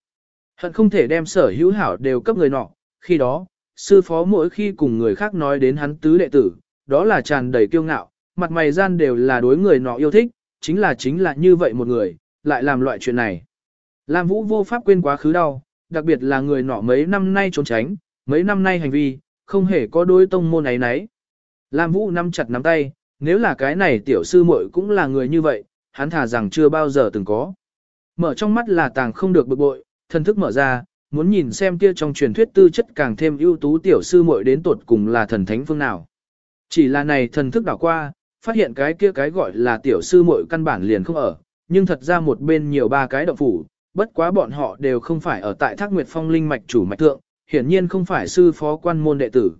Hận không thể đem sở hữu hảo đều cấp người nọ, khi đó, sư phó mỗi khi cùng người khác nói đến hắn tứ đệ tử, đó là tràn đầy kiêu ngạo, mặt mày gian đều là đối người nọ yêu thích, chính là chính là như vậy một người, lại làm loại chuyện này. Lam Vũ vô pháp quên quá khứ đau, đặc biệt là người nọ mấy năm nay trốn tránh, mấy năm nay hành vi, không hề có đối tông môn ấy nấy. Lam Vũ nắm chặt nắm tay, nếu là cái này tiểu sư muội cũng là người như vậy, hắn thả rằng chưa bao giờ từng có. Mở trong mắt là tàng không được bực bội, thân thức mở ra, muốn nhìn xem kia trong truyền thuyết tư chất càng thêm ưu tú tiểu sư muội đến tột cùng là thần thánh phương nào. Chỉ là này thần thức đảo qua, phát hiện cái kia cái gọi là tiểu sư muội căn bản liền không ở, nhưng thật ra một bên nhiều ba cái động phủ, bất quá bọn họ đều không phải ở tại Thác Nguyệt Phong linh mạch chủ mạch thượng, hiển nhiên không phải sư phó quan môn đệ tử.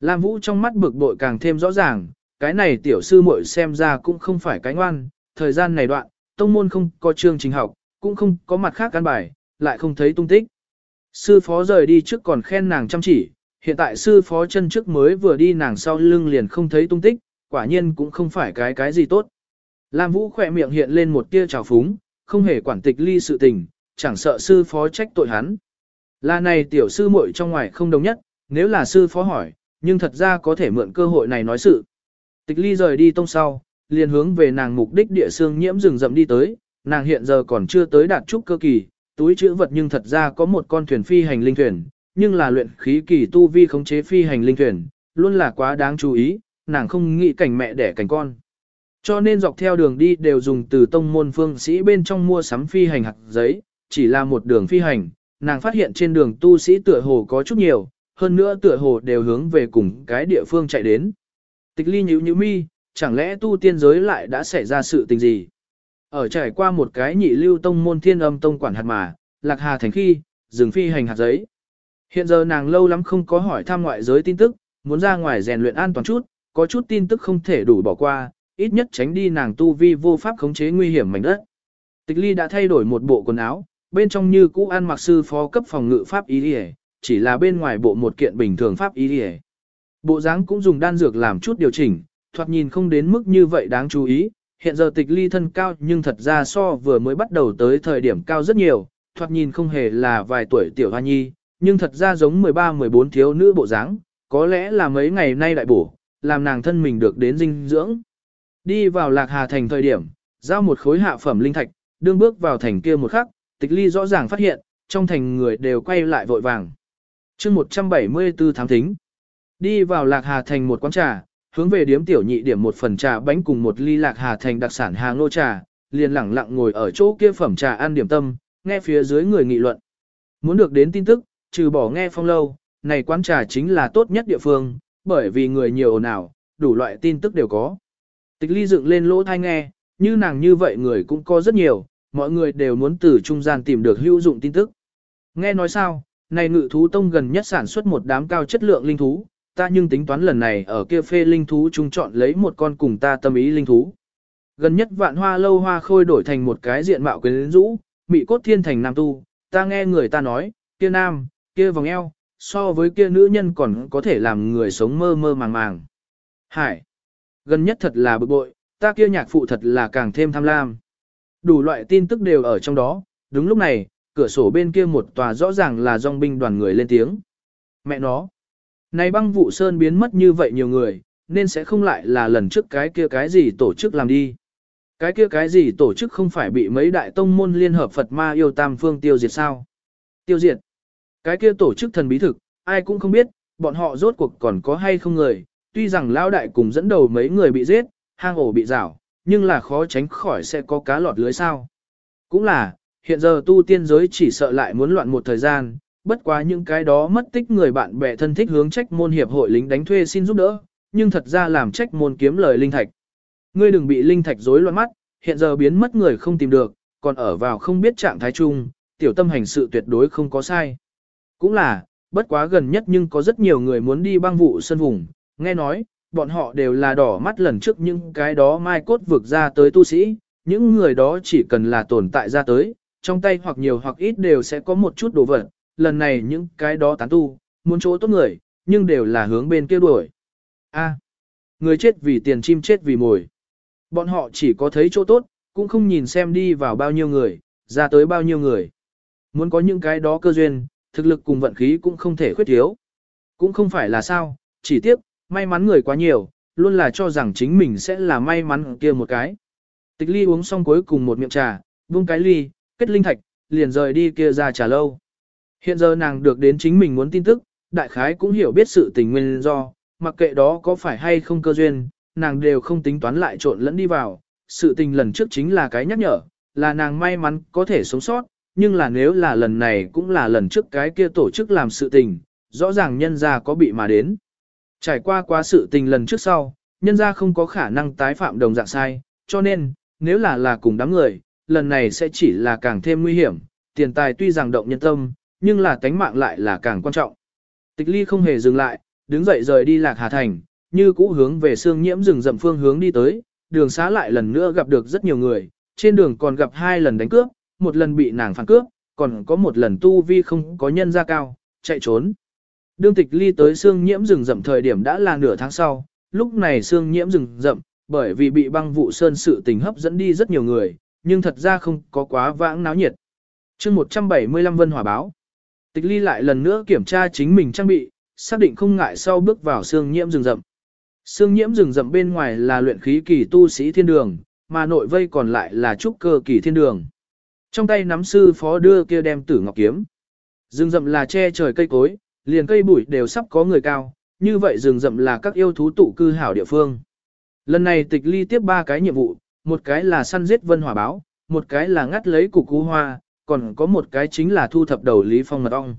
Lam Vũ trong mắt bực bội càng thêm rõ ràng, cái này tiểu sư muội xem ra cũng không phải cái ngoan, thời gian này đoạn, tông môn không có chương trình học, cũng không có mặt khác căn bài, lại không thấy tung tích. Sư phó rời đi trước còn khen nàng chăm chỉ, hiện tại sư phó chân trước mới vừa đi nàng sau lưng liền không thấy tung tích, quả nhiên cũng không phải cái cái gì tốt. Lam Vũ khỏe miệng hiện lên một tia trào phúng, không hề quản tịch ly sự tình, chẳng sợ sư phó trách tội hắn. Là này tiểu sư muội trong ngoài không đồng nhất, nếu là sư phó hỏi, nhưng thật ra có thể mượn cơ hội này nói sự. Tịch ly rời đi tông sau, liền hướng về nàng mục đích địa xương nhiễm rừng rậm đi tới, nàng hiện giờ còn chưa tới đạt trúc cơ kỳ, túi chữ vật nhưng thật ra có một con thuyền phi hành linh thuyền, nhưng là luyện khí kỳ tu vi khống chế phi hành linh thuyền, luôn là quá đáng chú ý, nàng không nghĩ cảnh mẹ đẻ cảnh con. Cho nên dọc theo đường đi đều dùng từ tông môn phương sĩ bên trong mua sắm phi hành hạt giấy, chỉ là một đường phi hành, nàng phát hiện trên đường tu sĩ tựa hồ có chút nhiều, hơn nữa tựa hồ đều hướng về cùng cái địa phương chạy đến. Tịch ly nhíu nhíu mi, chẳng lẽ tu tiên giới lại đã xảy ra sự tình gì? Ở trải qua một cái nhị lưu tông môn thiên âm tông quản hạt mà, lạc hà thành khi, dừng phi hành hạt giấy. Hiện giờ nàng lâu lắm không có hỏi thăm ngoại giới tin tức, muốn ra ngoài rèn luyện an toàn chút, có chút tin tức không thể đủ bỏ qua, ít nhất tránh đi nàng tu vi vô pháp khống chế nguy hiểm mảnh đất. Tịch ly đã thay đổi một bộ quần áo, bên trong như cũ ăn mặc sư phó cấp phòng ngự pháp y chỉ là bên ngoài bộ một kiện bình thường pháp y Bộ dáng cũng dùng đan dược làm chút điều chỉnh, thoạt nhìn không đến mức như vậy đáng chú ý, hiện giờ tịch ly thân cao nhưng thật ra so vừa mới bắt đầu tới thời điểm cao rất nhiều, thoạt nhìn không hề là vài tuổi tiểu hoa nhi, nhưng thật ra giống 13-14 thiếu nữ bộ dáng, có lẽ là mấy ngày nay đại bổ, làm nàng thân mình được đến dinh dưỡng. Đi vào lạc hà thành thời điểm, giao một khối hạ phẩm linh thạch, đương bước vào thành kia một khắc, tịch ly rõ ràng phát hiện, trong thành người đều quay lại vội vàng. chương 174 thám thính, đi vào lạc hà thành một quán trà, hướng về điếm tiểu nhị điểm một phần trà bánh cùng một ly lạc hà thành đặc sản hàng nô trà, liền lẳng lặng ngồi ở chỗ kia phẩm trà ăn điểm tâm, nghe phía dưới người nghị luận. Muốn được đến tin tức, trừ bỏ nghe phong lâu, này quán trà chính là tốt nhất địa phương, bởi vì người nhiều ồn ào, đủ loại tin tức đều có. Tịch ly dựng lên lỗ thai nghe, như nàng như vậy người cũng có rất nhiều, mọi người đều muốn từ trung gian tìm được hữu dụng tin tức. Nghe nói sao, này ngự thú tông gần nhất sản xuất một đám cao chất lượng linh thú, ta nhưng tính toán lần này ở kia phê linh thú chúng chọn lấy một con cùng ta tâm ý linh thú. Gần nhất vạn hoa lâu hoa khôi đổi thành một cái diện mạo quyến rũ, mị cốt thiên thành nam tu, ta nghe người ta nói, kia nam, kia vòng eo, so với kia nữ nhân còn có thể làm người sống mơ mơ màng màng. Hải, gần nhất thật là bực bội, ta kia nhạc phụ thật là càng thêm tham lam. Đủ loại tin tức đều ở trong đó, đúng lúc này, cửa sổ bên kia một tòa rõ ràng là dòng binh đoàn người lên tiếng. Mẹ nó, này băng vụ sơn biến mất như vậy nhiều người, nên sẽ không lại là lần trước cái kia cái gì tổ chức làm đi. Cái kia cái gì tổ chức không phải bị mấy đại tông môn liên hợp Phật ma yêu tam phương tiêu diệt sao? Tiêu diệt. Cái kia tổ chức thần bí thực, ai cũng không biết, bọn họ rốt cuộc còn có hay không người, tuy rằng lão đại cùng dẫn đầu mấy người bị giết, hang ổ bị rảo, nhưng là khó tránh khỏi sẽ có cá lọt lưới sao. Cũng là, Hiện giờ tu tiên giới chỉ sợ lại muốn loạn một thời gian, bất quá những cái đó mất tích người bạn bè thân thích hướng trách môn hiệp hội lính đánh thuê xin giúp đỡ, nhưng thật ra làm trách môn kiếm lời linh thạch. Ngươi đừng bị linh thạch rối loạn mắt, hiện giờ biến mất người không tìm được, còn ở vào không biết trạng thái chung, tiểu tâm hành sự tuyệt đối không có sai. Cũng là, bất quá gần nhất nhưng có rất nhiều người muốn đi băng vụ sân vùng, nghe nói, bọn họ đều là đỏ mắt lần trước những cái đó mai cốt vượt ra tới tu sĩ, những người đó chỉ cần là tồn tại ra tới, trong tay hoặc nhiều hoặc ít đều sẽ có một chút đồ vật, lần này những cái đó tán tu, muốn chỗ tốt người, nhưng đều là hướng bên kia đuổi. A, người chết vì tiền chim chết vì mồi. Bọn họ chỉ có thấy chỗ tốt, cũng không nhìn xem đi vào bao nhiêu người, ra tới bao nhiêu người. Muốn có những cái đó cơ duyên, thực lực cùng vận khí cũng không thể khuyết thiếu. Cũng không phải là sao, chỉ tiếc, may mắn người quá nhiều, luôn là cho rằng chính mình sẽ là may mắn kia một cái. Tịch ly uống xong cuối cùng một miệng trà, vung cái ly, kết linh thạch, liền rời đi kia ra trà lâu. Hiện giờ nàng được đến chính mình muốn tin tức, đại khái cũng hiểu biết sự tình nguyên do, mặc kệ đó có phải hay không cơ duyên, nàng đều không tính toán lại trộn lẫn đi vào. Sự tình lần trước chính là cái nhắc nhở, là nàng may mắn có thể sống sót, nhưng là nếu là lần này cũng là lần trước cái kia tổ chức làm sự tình, rõ ràng nhân gia có bị mà đến. Trải qua quá sự tình lần trước sau, nhân gia không có khả năng tái phạm đồng dạng sai, cho nên, nếu là là cùng đám người, lần này sẽ chỉ là càng thêm nguy hiểm, tiền tài tuy rằng động nhân tâm, nhưng là tánh mạng lại là càng quan trọng. Tịch ly không hề dừng lại, đứng dậy rời đi lạc hà thành, như cũ hướng về xương nhiễm rừng rậm phương hướng đi tới, đường xá lại lần nữa gặp được rất nhiều người, trên đường còn gặp hai lần đánh cướp, một lần bị nàng phản cướp, còn có một lần tu vi không có nhân ra cao, chạy trốn. Đương tịch ly tới xương nhiễm rừng rậm thời điểm đã là nửa tháng sau, lúc này xương nhiễm rừng rậm, bởi vì bị băng vụ sơn sự tình hấp dẫn đi rất nhiều người, nhưng thật ra không có quá vãng náo nhiệt. chương 175 Vân Hòa Báo Tịch ly lại lần nữa kiểm tra chính mình trang bị, xác định không ngại sau bước vào xương nhiễm rừng rậm. Xương nhiễm rừng rậm bên ngoài là luyện khí kỳ tu sĩ thiên đường, mà nội vây còn lại là trúc cơ kỳ thiên đường. Trong tay nắm sư phó đưa kia đem tử ngọc kiếm. Rừng rậm là che trời cây cối, liền cây bụi đều sắp có người cao, như vậy rừng rậm là các yêu thú tụ cư hảo địa phương. Lần này tịch ly tiếp ba cái nhiệm vụ, một cái là săn giết vân hỏa báo, một cái là ngắt lấy củ cú hoa, còn có một cái chính là thu thập đầu lý phong mật ong.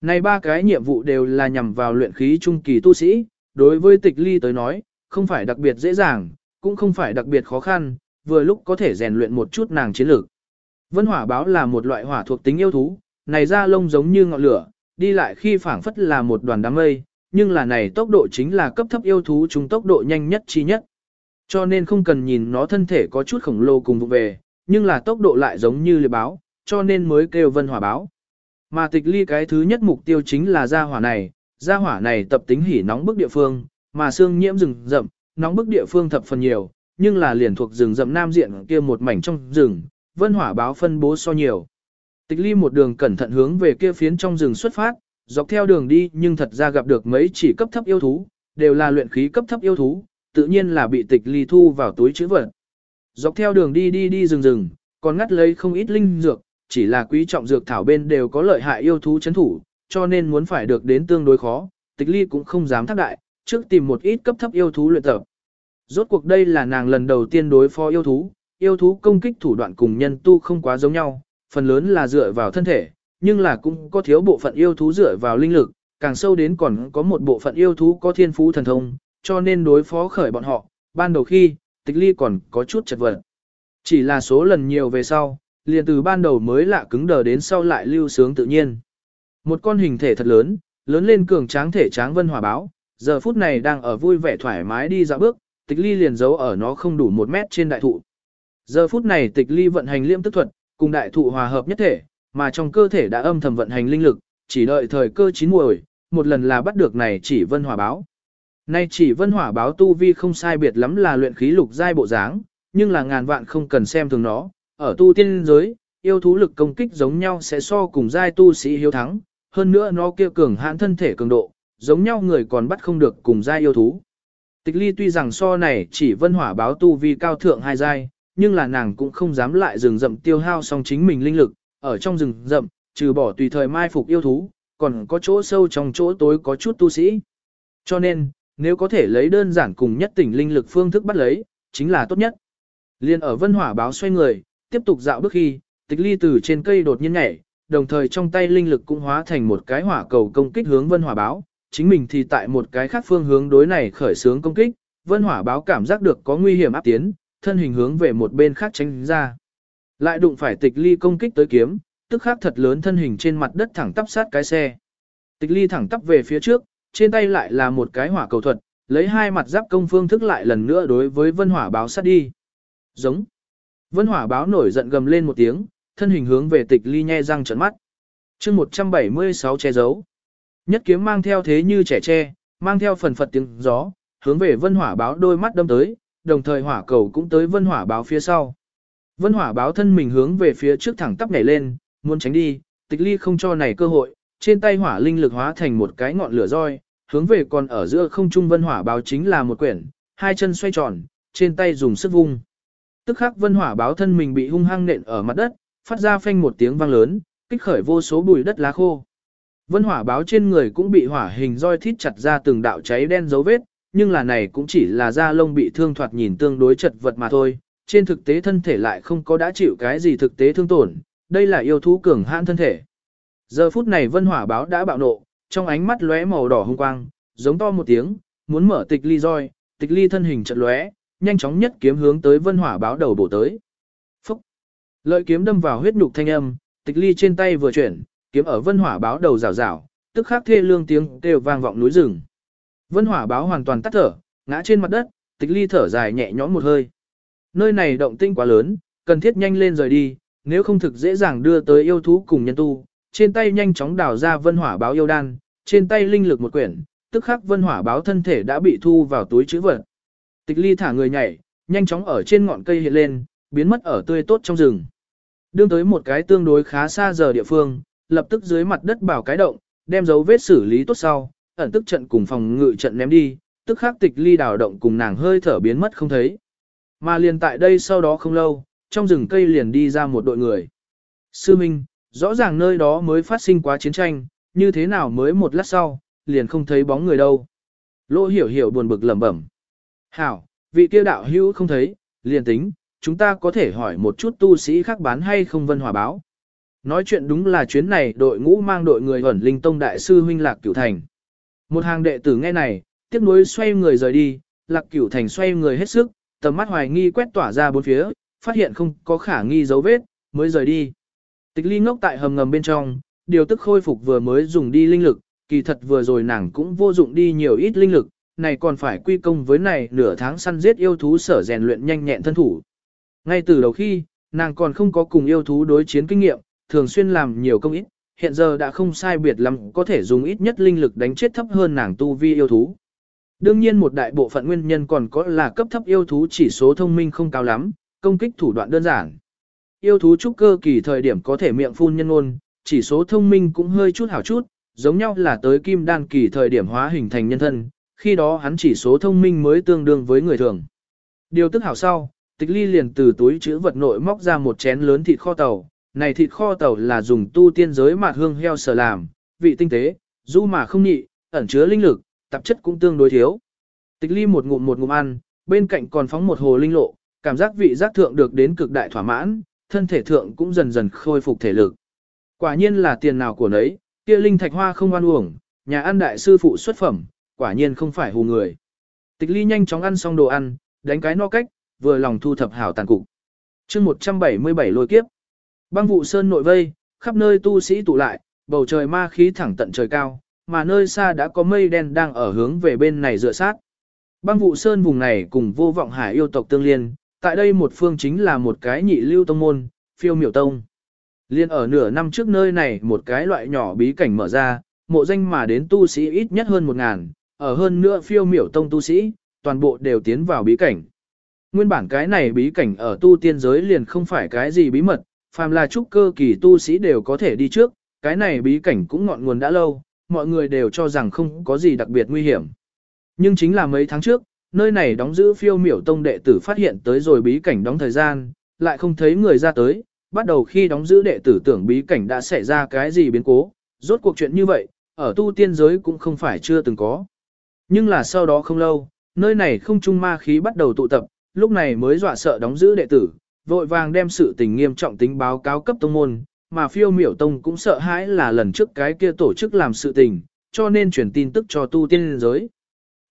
Này ba cái nhiệm vụ đều là nhằm vào luyện khí trung kỳ tu sĩ, đối với tịch ly tới nói, không phải đặc biệt dễ dàng, cũng không phải đặc biệt khó khăn, vừa lúc có thể rèn luyện một chút nàng chiến lược. Vân hỏa báo là một loại hỏa thuộc tính yêu thú, này ra lông giống như ngọn lửa, đi lại khi phảng phất là một đoàn đám mây, nhưng là này tốc độ chính là cấp thấp yêu thú chúng tốc độ nhanh nhất chi nhất. Cho nên không cần nhìn nó thân thể có chút khổng lồ cùng vụ về, nhưng là tốc độ lại giống như liệp báo, cho nên mới kêu vân hỏa báo. Mà tịch ly cái thứ nhất mục tiêu chính là gia hỏa này, gia hỏa này tập tính hỉ nóng bức địa phương, mà xương nhiễm rừng rậm, nóng bức địa phương thập phần nhiều, nhưng là liền thuộc rừng rậm nam diện kia một mảnh trong rừng, vân hỏa báo phân bố so nhiều. Tịch ly một đường cẩn thận hướng về kia phiến trong rừng xuất phát, dọc theo đường đi nhưng thật ra gặp được mấy chỉ cấp thấp yêu thú, đều là luyện khí cấp thấp yêu thú, tự nhiên là bị tịch ly thu vào túi chữ vật. Dọc theo đường đi đi đi rừng rừng, còn ngắt lấy không ít linh dược, chỉ là quý trọng dược thảo bên đều có lợi hại yêu thú chấn thủ, cho nên muốn phải được đến tương đối khó, tịch ly cũng không dám thác đại, trước tìm một ít cấp thấp yêu thú luyện tập. Rốt cuộc đây là nàng lần đầu tiên đối phó yêu thú, yêu thú công kích thủ đoạn cùng nhân tu không quá giống nhau, phần lớn là dựa vào thân thể, nhưng là cũng có thiếu bộ phận yêu thú dựa vào linh lực, càng sâu đến còn có một bộ phận yêu thú có thiên phú thần thông, cho nên đối phó khởi bọn họ, ban đầu khi, tịch ly còn có chút chật vật. Chỉ là số lần nhiều về sau, liền từ ban đầu mới lạ cứng đờ đến sau lại lưu sướng tự nhiên. Một con hình thể thật lớn, lớn lên cường tráng thể tráng vân hỏa báo, giờ phút này đang ở vui vẻ thoải mái đi dạo bước, tịch ly liền giấu ở nó không đủ một mét trên đại thụ. Giờ phút này tịch ly vận hành liêm tức thuật, cùng đại thụ hòa hợp nhất thể, mà trong cơ thể đã âm thầm vận hành linh lực, chỉ đợi thời cơ chín muồi, một lần là bắt được này chỉ vân hỏa báo. Nay chỉ vân hỏa báo tu vi không sai biệt lắm là luyện khí lục giai bộ dáng, nhưng là ngàn vạn không cần xem thường nó, ở tu tiên giới, yêu thú lực công kích giống nhau sẽ so cùng giai tu sĩ hiếu thắng, hơn nữa nó kia cường hãn thân thể cường độ, giống nhau người còn bắt không được cùng giai yêu thú. Tịch ly tuy rằng so này chỉ vân hỏa báo tu vi cao thượng hai giai, nhưng là nàng cũng không dám lại rừng rậm tiêu hao song chính mình linh lực, ở trong rừng rậm, trừ bỏ tùy thời mai phục yêu thú, còn có chỗ sâu trong chỗ tối có chút tu sĩ. Cho nên, nếu có thể lấy đơn giản cùng nhất tỉnh linh lực phương thức bắt lấy, chính là tốt nhất. Liên ở vân hỏa báo xoay người, tiếp tục dạo bước khi, tịch ly từ trên cây đột nhiên nhảy, đồng thời trong tay linh lực cũng hóa thành một cái hỏa cầu công kích hướng vân hỏa báo, chính mình thì tại một cái khác phương hướng đối này khởi xướng công kích, vân hỏa báo cảm giác được có nguy hiểm áp tiến, thân hình hướng về một bên khác tránh ra. Lại đụng phải tịch ly công kích tới kiếm, tức khắc thật lớn thân hình trên mặt đất thẳng tắp sát cái xe. Tịch ly thẳng tắp về phía trước, trên tay lại là một cái hỏa cầu thuật, lấy hai mặt giáp công phương thức lại lần nữa đối với vân hỏa báo sát đi. Giống. Vân hỏa báo nổi giận gầm lên một tiếng, thân hình hướng về tịch ly nhe răng trợn mắt. chương 176 che giấu. Nhất kiếm mang theo thế như trẻ tre, mang theo phần phật tiếng gió, hướng về vân hỏa báo đôi mắt đâm tới, đồng thời hỏa cầu cũng tới vân hỏa báo phía sau. Vân hỏa báo thân mình hướng về phía trước thẳng tắp nhảy lên, muốn tránh đi, tịch ly không cho này cơ hội, trên tay hỏa linh lực hóa thành một cái ngọn lửa roi, hướng về còn ở giữa không trung vân hỏa báo chính là một quyển, hai chân xoay tròn, trên tay dùng sức vung. Tức khắc vân hỏa báo thân mình bị hung hăng nện ở mặt đất, phát ra phanh một tiếng vang lớn, kích khởi vô số bụi đất lá khô. Vân hỏa báo trên người cũng bị hỏa hình roi thít chặt ra từng đạo cháy đen dấu vết, nhưng là này cũng chỉ là da lông bị thương thoạt nhìn tương đối chật vật mà thôi, trên thực tế thân thể lại không có đã chịu cái gì thực tế thương tổn, đây là yêu thú cường hãn thân thể. Giờ phút này vân hỏa báo đã bạo nộ, trong ánh mắt lóe màu đỏ hung quang, giống to một tiếng, muốn mở tịch ly roi, tịch ly thân hình chật lóe, nhanh chóng nhất kiếm hướng tới vân hỏa báo đầu bổ tới. Phúc! Lợi kiếm đâm vào huyết nhục thanh âm, tịch ly trên tay vừa chuyển, kiếm ở vân hỏa báo đầu rào rào, tức khắc thê lương tiếng kêu vang vọng núi rừng. Vân hỏa báo hoàn toàn tắt thở, ngã trên mặt đất, tịch ly thở dài nhẹ nhõm một hơi. Nơi này động tinh quá lớn, cần thiết nhanh lên rời đi, nếu không thực dễ dàng đưa tới yêu thú cùng nhân tu. Trên tay nhanh chóng đào ra vân hỏa báo yêu đan, trên tay linh lực một quyển, tức khắc vân hỏa báo thân thể đã bị thu vào túi chữ vật. Tịch ly thả người nhảy, nhanh chóng ở trên ngọn cây hiện lên, biến mất ở tươi tốt trong rừng. Đương tới một cái tương đối khá xa giờ địa phương, lập tức dưới mặt đất bảo cái động, đem dấu vết xử lý tốt sau, ẩn tức trận cùng phòng ngự trận ném đi, tức khắc tịch ly đào động cùng nàng hơi thở biến mất không thấy. Mà liền tại đây sau đó không lâu, trong rừng cây liền đi ra một đội người. Sư Minh, rõ ràng nơi đó mới phát sinh quá chiến tranh, như thế nào mới một lát sau, liền không thấy bóng người đâu. Lô hiểu hiểu buồn bực lẩm bẩm. Hảo, vị kia đạo hữu không thấy, liền tính, chúng ta có thể hỏi một chút tu sĩ khác bán hay không vân hòa báo. Nói chuyện đúng là chuyến này đội ngũ mang đội người ẩn linh tông đại sư huynh lạc cửu thành. Một hàng đệ tử nghe này, tiếc nuối xoay người rời đi, lạc cửu thành xoay người hết sức, tầm mắt hoài nghi quét tỏa ra bốn phía, phát hiện không có khả nghi dấu vết, mới rời đi. Tịch ly ngốc tại hầm ngầm bên trong, điều tức khôi phục vừa mới dùng đi linh lực, kỳ thật vừa rồi nàng cũng vô dụng đi nhiều ít linh lực, này còn phải quy công với này nửa tháng săn giết yêu thú sở rèn luyện nhanh nhẹn thân thủ. Ngay từ đầu khi, nàng còn không có cùng yêu thú đối chiến kinh nghiệm, thường xuyên làm nhiều công ít, hiện giờ đã không sai biệt lắm có thể dùng ít nhất linh lực đánh chết thấp hơn nàng tu vi yêu thú. Đương nhiên một đại bộ phận nguyên nhân còn có là cấp thấp yêu thú chỉ số thông minh không cao lắm, công kích thủ đoạn đơn giản. Yêu thú trúc cơ kỳ thời điểm có thể miệng phun nhân ngôn, chỉ số thông minh cũng hơi chút hảo chút, giống nhau là tới kim đan kỳ thời điểm hóa hình thành nhân thân, khi đó hắn chỉ số thông minh mới tương đương với người thường. Điều tức hảo sau, tịch ly liền từ túi chữ vật nội móc ra một chén lớn thịt kho tàu, này thịt kho tàu là dùng tu tiên giới mạt hương heo sở làm, vị tinh tế, du mà không nhị, ẩn chứa linh lực, tạp chất cũng tương đối thiếu. Tịch ly một ngụm một ngụm ăn, bên cạnh còn phóng một hồ linh lộ, cảm giác vị giác thượng được đến cực đại thỏa mãn, thân thể thượng cũng dần dần khôi phục thể lực. Quả nhiên là tiền nào của nấy, kia linh thạch hoa không ăn uổng, nhà ăn đại sư phụ xuất phẩm, quả nhiên không phải hù người. Tịch ly nhanh chóng ăn xong đồ ăn, đánh cái no cách, vừa lòng thu thập hảo tàn cục. chương 177 lôi kiếp. Băng vụ sơn nội vây, khắp nơi tu sĩ tụ lại, bầu trời ma khí thẳng tận trời cao, mà nơi xa đã có mây đen đang ở hướng về bên này dựa sát. Băng vụ sơn vùng này cùng vô vọng hải yêu tộc tương liên, tại đây một phương chính là một cái nhị lưu tông môn, phiêu miểu tông. Liên ở nửa năm trước nơi này một cái loại nhỏ bí cảnh mở ra, mộ danh mà đến tu sĩ ít nhất hơn một ngàn, ở hơn nữa phiêu miểu tông tu sĩ, toàn bộ đều tiến vào bí cảnh. Nguyên bản cái này bí cảnh ở tu tiên giới liền không phải cái gì bí mật, phàm là trúc cơ kỳ tu sĩ đều có thể đi trước, cái này bí cảnh cũng ngọn nguồn đã lâu, mọi người đều cho rằng không có gì đặc biệt nguy hiểm. Nhưng chính là mấy tháng trước, nơi này đóng giữ phiêu miểu tông đệ tử phát hiện tới rồi bí cảnh đóng thời gian, lại không thấy người ra tới, bắt đầu khi đóng giữ đệ tử tưởng bí cảnh đã xảy ra cái gì biến cố, rốt cuộc chuyện như vậy, ở tu tiên giới cũng không phải chưa từng có. Nhưng là sau đó không lâu, nơi này không trung ma khí bắt đầu tụ tập, lúc này mới dọa sợ đóng giữ đệ tử, vội vàng đem sự tình nghiêm trọng tính báo cáo cấp tông môn, mà phiêu miểu tông cũng sợ hãi là lần trước cái kia tổ chức làm sự tình, cho nên truyền tin tức cho tu tiên giới.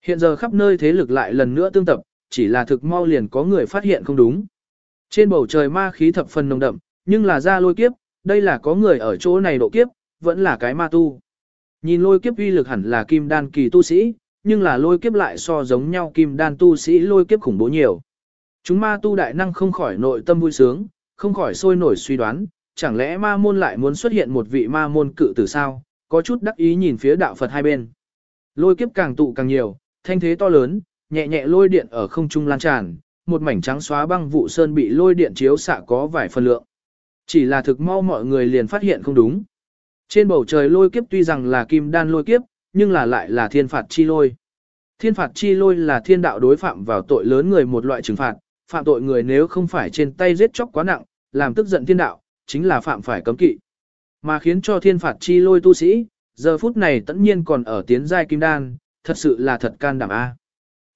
Hiện giờ khắp nơi thế lực lại lần nữa tương tập, chỉ là thực mau liền có người phát hiện không đúng. Trên bầu trời ma khí thập phần nồng đậm, nhưng là ra lôi kiếp, đây là có người ở chỗ này độ kiếp, vẫn là cái ma tu. Nhìn lôi kiếp uy lực hẳn là kim đan kỳ tu sĩ, nhưng là lôi kiếp lại so giống nhau kim đan tu sĩ lôi kiếp khủng bố nhiều. Chúng ma tu đại năng không khỏi nội tâm vui sướng, không khỏi sôi nổi suy đoán, chẳng lẽ ma môn lại muốn xuất hiện một vị ma môn cự tử sao, có chút đắc ý nhìn phía đạo Phật hai bên. Lôi kiếp càng tụ càng nhiều, thanh thế to lớn, nhẹ nhẹ lôi điện ở không trung lan tràn, một mảnh trắng xóa băng vụ sơn bị lôi điện chiếu xạ có vài phần lượng. Chỉ là thực mau mọi người liền phát hiện không đúng. Trên bầu trời lôi kiếp tuy rằng là kim đan lôi kiếp, nhưng là lại là thiên phạt chi lôi. Thiên phạt chi lôi là thiên đạo đối phạm vào tội lớn người một loại trừng phạt, phạm tội người nếu không phải trên tay giết chóc quá nặng, làm tức giận thiên đạo, chính là phạm phải cấm kỵ. Mà khiến cho thiên phạt chi lôi tu sĩ, giờ phút này tất nhiên còn ở tiến giai kim đan, thật sự là thật can đảm A.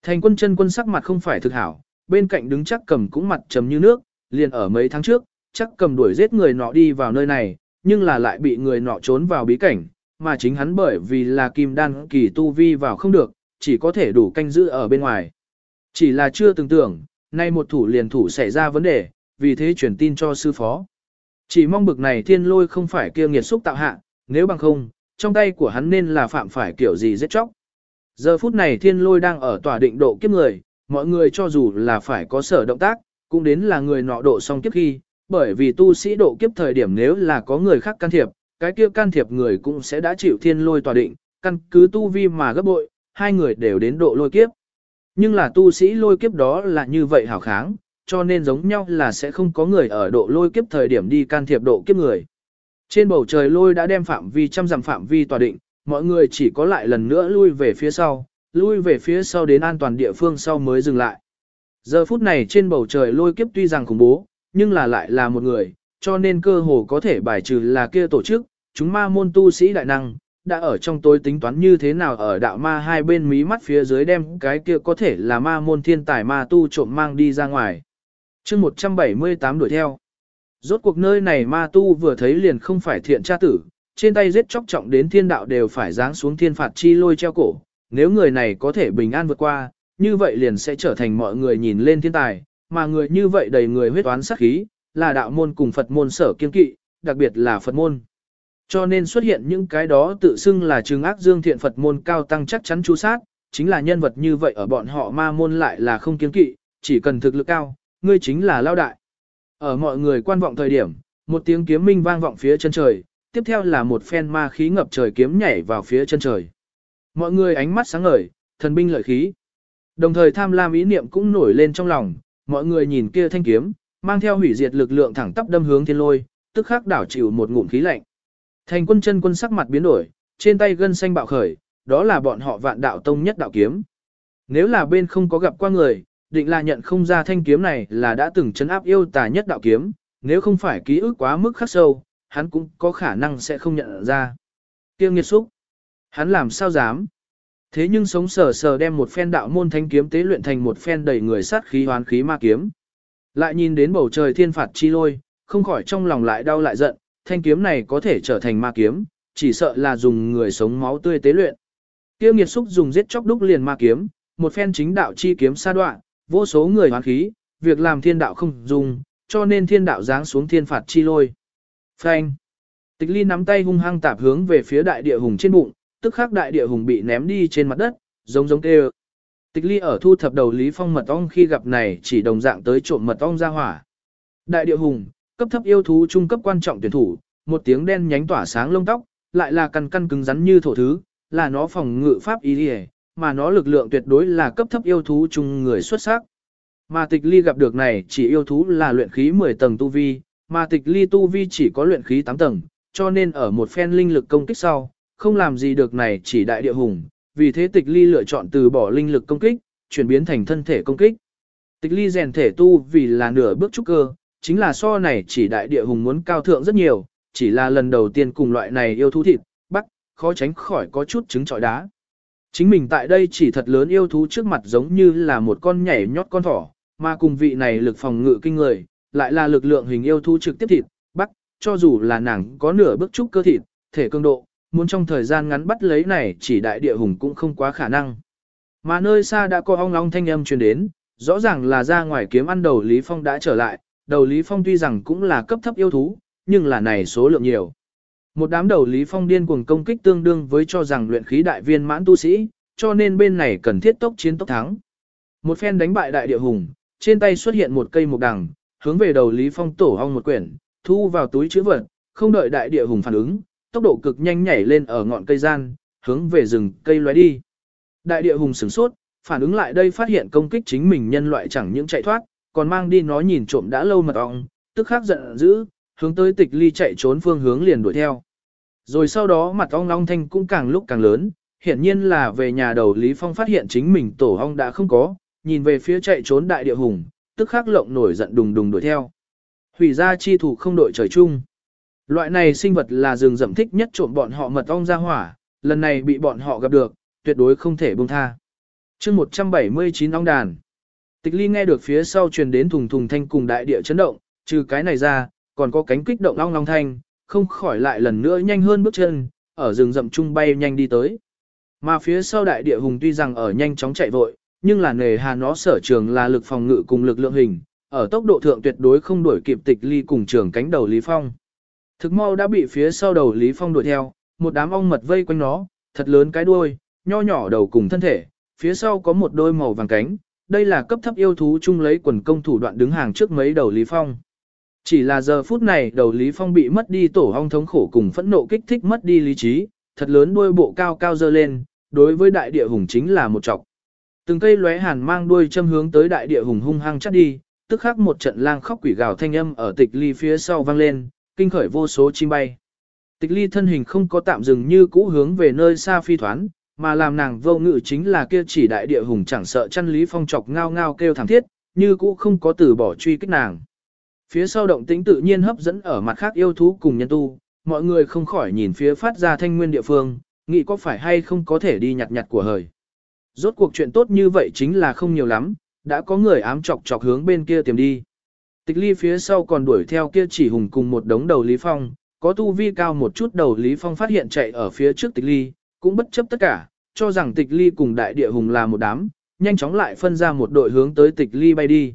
Thành quân chân quân sắc mặt không phải thực hảo, bên cạnh đứng chắc cầm cũng mặt trầm như nước, liền ở mấy tháng trước, chắc cầm đuổi giết người nọ đi vào nơi này, nhưng là lại bị người nọ trốn vào bí cảnh, mà chính hắn bởi vì là kim đan kỳ tu vi vào không được, chỉ có thể đủ canh giữ ở bên ngoài. Chỉ là chưa từng tưởng, nay một thủ liền thủ xảy ra vấn đề, vì thế truyền tin cho sư phó. Chỉ mong bực này thiên lôi không phải kia nghiệt xúc tạo hạ, nếu bằng không, trong tay của hắn nên là phạm phải kiểu gì giết chóc. Giờ phút này thiên lôi đang ở tòa định độ kiếp người, mọi người cho dù là phải có sở động tác, cũng đến là người nọ độ xong kiếp khi, bởi vì tu sĩ độ kiếp thời điểm nếu là có người khác can thiệp, cái kia can thiệp người cũng sẽ đã chịu thiên lôi tòa định, căn cứ tu vi mà gấp bội, hai người đều đến độ lôi kiếp. Nhưng là tu sĩ lôi kiếp đó là như vậy hảo kháng, cho nên giống nhau là sẽ không có người ở độ lôi kiếp thời điểm đi can thiệp độ kiếp người. Trên bầu trời lôi đã đem phạm vi trăm dặm phạm vi tòa định, mọi người chỉ có lại lần nữa lui về phía sau, lui về phía sau đến an toàn địa phương sau mới dừng lại. Giờ phút này trên bầu trời lôi kiếp tuy rằng khủng bố, nhưng là lại là một người, cho nên cơ hồ có thể bài trừ là kia tổ chức, chúng ma môn tu sĩ đại năng, đã ở trong tối tính toán như thế nào ở đạo ma hai bên mí mắt phía dưới đem cái kia có thể là ma môn thiên tài ma tu trộm mang đi ra ngoài. chương 178 đuổi theo. Rốt cuộc nơi này ma tu vừa thấy liền không phải thiện tra tử, trên tay giết chóc trọng đến thiên đạo đều phải giáng xuống thiên phạt chi lôi treo cổ. Nếu người này có thể bình an vượt qua, như vậy liền sẽ trở thành mọi người nhìn lên thiên tài, mà người như vậy đầy người huyết oán sát khí, là đạo môn cùng Phật môn sở kiên kỵ, đặc biệt là Phật môn. Cho nên xuất hiện những cái đó tự xưng là trừng ác dương thiện Phật môn cao tăng chắc chắn chú sát, chính là nhân vật như vậy ở bọn họ ma môn lại là không kiên kỵ, chỉ cần thực lực cao, ngươi chính là lao đại. Ở mọi người quan vọng thời điểm, một tiếng kiếm minh vang vọng phía chân trời, tiếp theo là một phen ma khí ngập trời kiếm nhảy vào phía chân trời. Mọi người ánh mắt sáng ngời, thần binh lợi khí. Đồng thời tham lam ý niệm cũng nổi lên trong lòng, mọi người nhìn kia thanh kiếm, mang theo hủy diệt lực lượng thẳng tắp đâm hướng thiên lôi, tức khắc đảo chịu một ngụm khí lạnh. Thành quân chân quân sắc mặt biến đổi, trên tay gân xanh bạo khởi, đó là bọn họ vạn đạo tông nhất đạo kiếm. Nếu là bên không có gặp qua người, định là nhận không ra thanh kiếm này là đã từng chấn áp yêu tà nhất đạo kiếm, nếu không phải ký ức quá mức khắc sâu, hắn cũng có khả năng sẽ không nhận ra. Kiêng nghiệt xúc. Hắn làm sao dám? Thế nhưng sống sờ sờ đem một phen đạo môn thanh kiếm tế luyện thành một phen đầy người sát khí hoán khí ma kiếm. Lại nhìn đến bầu trời thiên phạt chi lôi, không khỏi trong lòng lại đau lại giận, thanh kiếm này có thể trở thành ma kiếm, chỉ sợ là dùng người sống máu tươi tế luyện. Kia nghiệt xúc dùng giết chóc đúc liền ma kiếm, một phen chính đạo chi kiếm sa đoạn, vô số người hoán khí, việc làm thiên đạo không dùng, cho nên thiên đạo giáng xuống thiên phạt chi lôi. Phanh. Tịch ly nắm tay hung hăng tạp hướng về phía đại địa hùng trên bụng, tức khắc đại địa hùng bị ném đi trên mặt đất, giống giống kêu. Tịch ly ở thu thập đầu Lý Phong mật ong khi gặp này chỉ đồng dạng tới trộm mật ong ra hỏa. Đại địa hùng, cấp thấp yêu thú trung cấp quan trọng tuyển thủ, một tiếng đen nhánh tỏa sáng lông tóc, lại là căn căn cứng rắn như thổ thứ, là nó phòng ngự pháp ý liề, mà nó lực lượng tuyệt đối là cấp thấp yêu thú chung người xuất sắc. Mà tịch ly gặp được này chỉ yêu thú là luyện khí 10 tầng tu vi, mà tịch ly tu vi chỉ có luyện khí 8 tầng, cho nên ở một phen linh lực công kích sau, không làm gì được này chỉ đại địa hùng, vì thế tịch ly lựa chọn từ bỏ linh lực công kích, chuyển biến thành thân thể công kích. Tịch ly rèn thể tu vì là nửa bước trúc cơ, chính là so này chỉ đại địa hùng muốn cao thượng rất nhiều, chỉ là lần đầu tiên cùng loại này yêu thú thịt, bắt, khó tránh khỏi có chút trứng trọi đá. Chính mình tại đây chỉ thật lớn yêu thú trước mặt giống như là một con nhảy nhót con thỏ, mà cùng vị này lực phòng ngự kinh người, lại là lực lượng hình yêu thú trực tiếp thịt, bắt, cho dù là nàng có nửa bước trúc cơ thịt, thể cương độ, muốn trong thời gian ngắn bắt lấy này chỉ đại địa hùng cũng không quá khả năng. Mà nơi xa đã có ong long thanh âm truyền đến, rõ ràng là ra ngoài kiếm ăn đầu Lý Phong đã trở lại, đầu Lý Phong tuy rằng cũng là cấp thấp yêu thú, nhưng là này số lượng nhiều. Một đám đầu Lý Phong điên cuồng công kích tương đương với cho rằng luyện khí đại viên mãn tu sĩ, cho nên bên này cần thiết tốc chiến tốc thắng. Một phen đánh bại đại địa hùng, trên tay xuất hiện một cây mục đằng, hướng về đầu Lý Phong tổ hong một quyển, thu vào túi chữ vật, không đợi đại địa hùng phản ứng, tốc độ cực nhanh nhảy lên ở ngọn cây gian, hướng về rừng cây lóe đi. Đại địa hùng sửng sốt, phản ứng lại đây phát hiện công kích chính mình nhân loại chẳng những chạy thoát, còn mang đi nó nhìn trộm đã lâu mật ong, tức khắc giận dữ, hướng tới tịch ly chạy trốn phương hướng liền đuổi theo. Rồi sau đó mặt ong long thanh cũng càng lúc càng lớn, hiển nhiên là về nhà đầu Lý Phong phát hiện chính mình tổ ong đã không có, nhìn về phía chạy trốn đại địa hùng, tức khắc lộng nổi giận đùng đùng đuổi theo. Hủy ra chi thủ không đội trời chung. Loại này sinh vật là rừng rậm thích nhất trộm bọn họ mật ong ra hỏa, lần này bị bọn họ gặp được, tuyệt đối không thể buông tha. chương 179 ong đàn. Tịch ly nghe được phía sau truyền đến thùng thùng thanh cùng đại địa chấn động, trừ cái này ra, còn có cánh kích động long long thanh, không khỏi lại lần nữa nhanh hơn bước chân, ở rừng rậm trung bay nhanh đi tới. Mà phía sau đại địa hùng tuy rằng ở nhanh chóng chạy vội, nhưng là nề hà nó sở trường là lực phòng ngự cùng lực lượng hình, ở tốc độ thượng tuyệt đối không đuổi kịp tịch ly cùng trường cánh đầu Lý Phong. Thực mau đã bị phía sau đầu Lý Phong đuổi theo, một đám ong mật vây quanh nó, thật lớn cái đuôi, nho nhỏ đầu cùng thân thể, phía sau có một đôi màu vàng cánh, đây là cấp thấp yêu thú chung lấy quần công thủ đoạn đứng hàng trước mấy đầu Lý Phong. Chỉ là giờ phút này đầu Lý Phong bị mất đi tổ ong thống khổ cùng phẫn nộ kích thích mất đi lý trí, thật lớn đuôi bộ cao cao dơ lên, đối với đại địa hùng chính là một trọc. Từng cây lóe hàn mang đuôi châm hướng tới đại địa hùng hung hăng chắt đi, tức khắc một trận lang khóc quỷ gào thanh âm ở tịch ly phía sau vang lên, kinh khởi vô số chim bay. Tịch ly thân hình không có tạm dừng như cũ hướng về nơi xa phi thoán, mà làm nàng vô ngự chính là kia chỉ đại địa hùng chẳng sợ chăn lý phong chọc ngao ngao kêu thảm thiết, như cũ không có từ bỏ truy kích nàng. Phía sau động tĩnh tự nhiên hấp dẫn ở mặt khác yêu thú cùng nhân tu, mọi người không khỏi nhìn phía phát ra thanh nguyên địa phương, nghĩ có phải hay không có thể đi nhặt nhặt của hời. Rốt cuộc chuyện tốt như vậy chính là không nhiều lắm, đã có người ám chọc chọc hướng bên kia tìm đi. Tịch ly phía sau còn đuổi theo kia chỉ hùng cùng một đống đầu Lý Phong, có tu vi cao một chút đầu Lý Phong phát hiện chạy ở phía trước tịch ly, cũng bất chấp tất cả, cho rằng tịch ly cùng đại địa hùng là một đám, nhanh chóng lại phân ra một đội hướng tới tịch ly bay đi.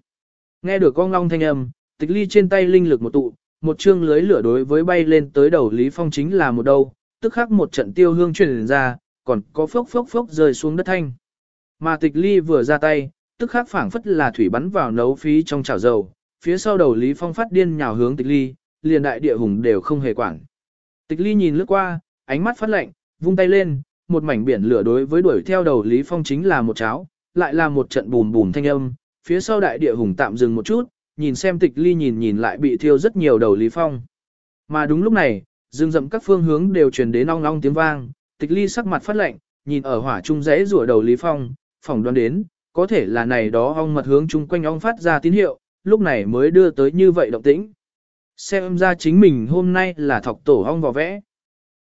Nghe được con long thanh âm, tịch ly trên tay linh lực một tụ, một chương lưới lửa đối với bay lên tới đầu Lý Phong chính là một đầu, tức khắc một trận tiêu hương truyền ra, còn có phốc phốc phốc rơi xuống đất thanh. Mà tịch ly vừa ra tay, tức khắc phảng phất là thủy bắn vào nấu phí trong chảo dầu, phía sau đầu Lý Phong phát điên nhào hướng tịch ly, liền đại địa hùng đều không hề quản. Tịch ly nhìn lướt qua, ánh mắt phát lạnh, vung tay lên, một mảnh biển lửa đối với đuổi theo đầu Lý Phong chính là một cháo, lại là một trận bùm bùm thanh âm, phía sau đại địa hùng tạm dừng một chút, nhìn xem tịch ly nhìn nhìn lại bị thiêu rất nhiều đầu Lý Phong. Mà đúng lúc này, rừng rậm các phương hướng đều truyền đến ong ong tiếng vang, tịch ly sắc mặt phát lạnh, nhìn ở hỏa trung rẽ rủa đầu Lý Phong, phỏng đoán đến, có thể là này đó ong mật hướng chung quanh ong phát ra tín hiệu, lúc này mới đưa tới như vậy động tĩnh. Xem ra chính mình hôm nay là thọc tổ ong vò vẽ.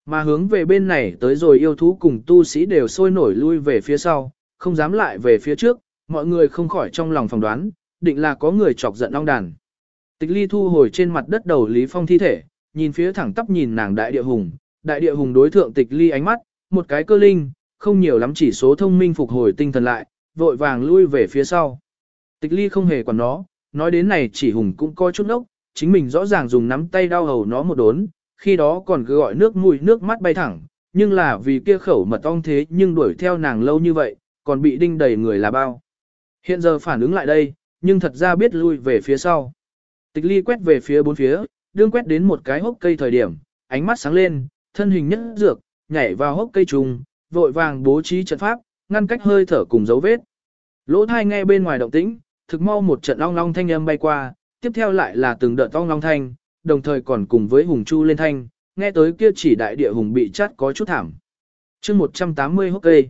Mà hướng về bên này tới rồi yêu thú cùng tu sĩ đều sôi nổi lui về phía sau, không dám lại về phía trước, mọi người không khỏi trong lòng phỏng đoán, định là có người chọc giận ong đàn. Tịch ly thu hồi trên mặt đất đầu Lý Phong thi thể, nhìn phía thẳng tắp nhìn nàng đại địa hùng, đại địa hùng đối thượng tịch ly ánh mắt, một cái cơ linh, không nhiều lắm chỉ số thông minh phục hồi tinh thần lại, vội vàng lui về phía sau. Tịch ly không hề quản nó, nói đến này chỉ hùng cũng coi chút nốc chính mình rõ ràng dùng nắm tay đau hầu nó một đốn, khi đó còn cứ gọi nước mũi nước mắt bay thẳng, nhưng là vì kia khẩu mật ong thế nhưng đuổi theo nàng lâu như vậy, còn bị đinh đầy người là bao. Hiện giờ phản ứng lại đây, nhưng thật ra biết lui về phía sau. Tịch ly quét về phía bốn phía, đương quét đến một cái hốc cây thời điểm, ánh mắt sáng lên, thân hình nhất dược, nhảy vào hốc cây trùng, vội vàng bố trí trận pháp, ngăn cách hơi thở cùng dấu vết. Lỗ thai nghe bên ngoài động tĩnh, thực mau một trận ong long thanh âm bay qua, tiếp theo lại là từng đợt ong long thanh, đồng thời còn cùng với hùng chu lên thanh, nghe tới kia chỉ đại địa hùng bị chát có chút thảm. chương 180 hốc cây.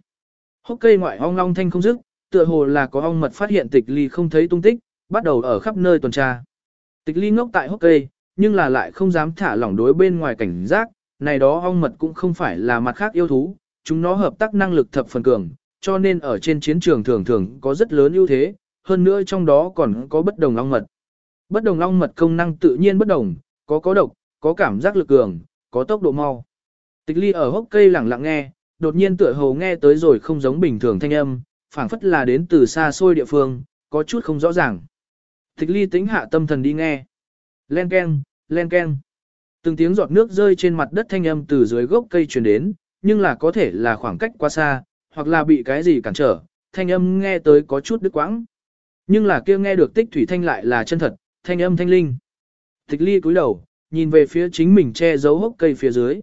Hốc cây ngoại ong long thanh không dứt, tựa hồ là có ong mật phát hiện tịch ly không thấy tung tích, bắt đầu ở khắp nơi tuần tra. Tịch ly ngốc tại hốc cây, nhưng là lại không dám thả lỏng đối bên ngoài cảnh giác, này đó ong mật cũng không phải là mặt khác yêu thú, chúng nó hợp tác năng lực thập phần cường, cho nên ở trên chiến trường thường thường có rất lớn ưu thế, hơn nữa trong đó còn có bất đồng long mật. Bất đồng long mật công năng tự nhiên bất đồng, có có độc, có cảm giác lực cường, có tốc độ mau. Tịch ly ở hốc cây lặng lặng nghe, đột nhiên tựa hồ nghe tới rồi không giống bình thường thanh âm, phảng phất là đến từ xa xôi địa phương, có chút không rõ ràng. Tịch ly tính hạ tâm thần đi nghe. Len keng, len keng. Từng tiếng giọt nước rơi trên mặt đất thanh âm từ dưới gốc cây truyền đến, nhưng là có thể là khoảng cách quá xa, hoặc là bị cái gì cản trở, thanh âm nghe tới có chút đứt quãng. Nhưng là kia nghe được tích thủy thanh lại là chân thật, thanh âm thanh linh. Tịch ly cúi đầu, nhìn về phía chính mình che giấu hốc cây phía dưới.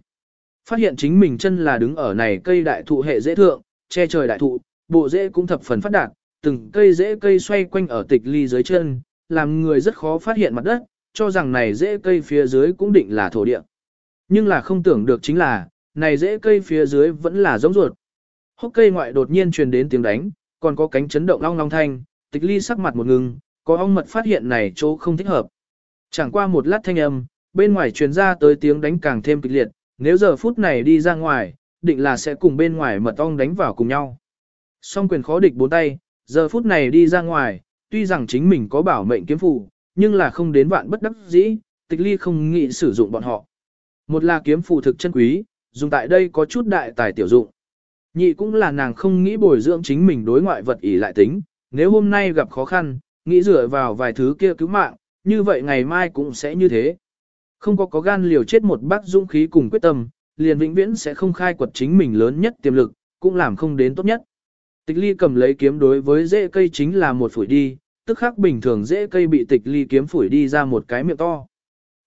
Phát hiện chính mình chân là đứng ở này cây đại thụ hệ dễ thượng, che trời đại thụ, bộ rễ cũng thập phần phát đạt, từng cây rễ cây xoay quanh ở tịch ly dưới chân, làm người rất khó phát hiện mặt đất, cho rằng này rễ cây phía dưới cũng định là thổ địa. Nhưng là không tưởng được chính là, này rễ cây phía dưới vẫn là giống ruột. Hốc cây ngoại đột nhiên truyền đến tiếng đánh, còn có cánh chấn động long long thanh, tịch ly sắc mặt một ngừng, có ong mật phát hiện này chỗ không thích hợp. Chẳng qua một lát thanh âm, bên ngoài truyền ra tới tiếng đánh càng thêm kịch liệt, nếu giờ phút này đi ra ngoài, định là sẽ cùng bên ngoài mật ong đánh vào cùng nhau. Song quyền khó địch bốn tay, giờ phút này đi ra ngoài, tuy rằng chính mình có bảo mệnh kiếm phù, nhưng là không đến vạn bất đắc dĩ, tịch ly không nghĩ sử dụng bọn họ. Một là kiếm phù thực chân quý, dùng tại đây có chút đại tài tiểu dụng. Nhị cũng là nàng không nghĩ bồi dưỡng chính mình đối ngoại vật ỷ lại tính, nếu hôm nay gặp khó khăn, nghĩ dựa vào vài thứ kia cứu mạng, như vậy ngày mai cũng sẽ như thế. Không có có gan liều chết một bác dũng khí cùng quyết tâm, liền vĩnh viễn sẽ không khai quật chính mình lớn nhất tiềm lực, cũng làm không đến tốt nhất. Tịch ly cầm lấy kiếm đối với rễ cây chính là một phủi đi, tức khắc bình thường rễ cây bị tịch ly kiếm phủi đi ra một cái miệng to.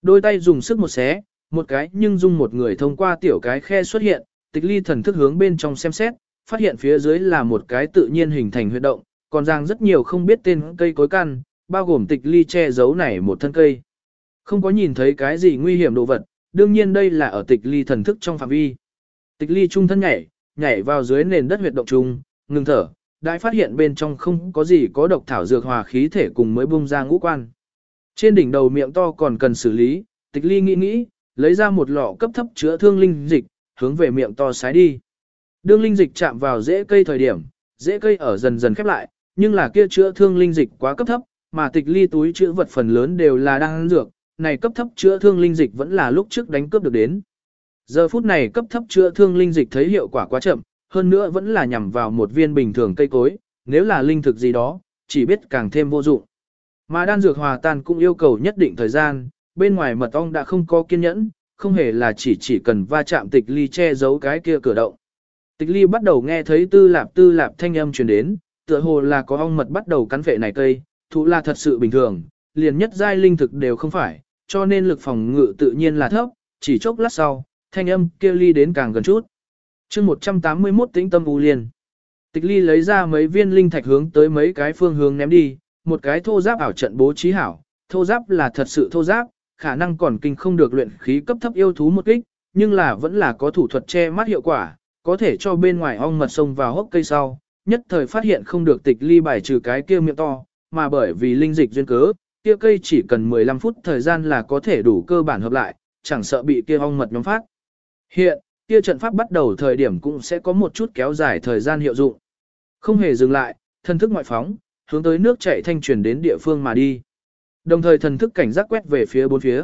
Đôi tay dùng sức một xé, một cái nhưng dung một người thông qua tiểu cái khe xuất hiện, tịch ly thần thức hướng bên trong xem xét, phát hiện phía dưới là một cái tự nhiên hình thành huyệt động, còn rằng rất nhiều không biết tên cây cối căn, bao gồm tịch ly che giấu này một thân cây. Không có nhìn thấy cái gì nguy hiểm đồ vật, đương nhiên đây là ở tịch ly thần thức trong phạm vi. Tịch ly trung thân nhảy, nhảy vào dưới nền đất huyệt động trung, ngừng thở, đại phát hiện bên trong không có gì có độc thảo dược hòa khí thể cùng mới bung ra ngũ quan. Trên đỉnh đầu miệng to còn cần xử lý, tịch ly nghĩ nghĩ, lấy ra một lọ cấp thấp chữa thương linh dịch, hướng về miệng to sái đi. Đương linh dịch chạm vào rễ cây thời điểm, rễ cây ở dần dần khép lại, nhưng là kia chữa thương linh dịch quá cấp thấp, mà tịch ly túi chữa vật phần lớn đều là đang dược, này cấp thấp chữa thương linh dịch vẫn là lúc trước đánh cướp được đến. Giờ phút này cấp thấp chữa thương linh dịch thấy hiệu quả quá chậm, hơn nữa vẫn là nhằm vào một viên bình thường cây cối, nếu là linh thực gì đó, chỉ biết càng thêm vô dụng. Mà đan dược hòa tan cũng yêu cầu nhất định thời gian, bên ngoài mật ong đã không có kiên nhẫn, không hề là chỉ chỉ cần va chạm tịch ly che giấu cái kia cửa động. Tịch ly bắt đầu nghe thấy tư lạp tư lạp thanh âm truyền đến, tựa hồ là có ong mật bắt đầu cắn vệ này cây, thụ là thật sự bình thường, liền nhất giai linh thực đều không phải, cho nên lực phòng ngự tự nhiên là thấp, chỉ chốc lát sau, thanh âm kia ly đến càng gần chút. chương 181 tĩnh tâm u liền, Tịch ly lấy ra mấy viên linh thạch hướng tới mấy cái phương hướng ném đi, một cái thô giáp ảo trận bố trí hảo, thô giáp là thật sự thô giáp, khả năng còn kinh không được luyện khí cấp thấp yêu thú một kích, nhưng là vẫn là có thủ thuật che mắt hiệu quả, có thể cho bên ngoài ong mật sông vào hốc cây sau, nhất thời phát hiện không được tịch ly bài trừ cái kia miệng to, mà bởi vì linh dịch duyên cớ, kia cây chỉ cần 15 phút thời gian là có thể đủ cơ bản hợp lại, chẳng sợ bị kia ong mật nhóm phát. Hiện, kia trận pháp bắt đầu thời điểm cũng sẽ có một chút kéo dài thời gian hiệu dụng. Không hề dừng lại, thân thức ngoại phóng, hướng tới nước chảy thanh truyền đến địa phương mà đi. Đồng thời thần thức cảnh giác quét về phía bốn phía.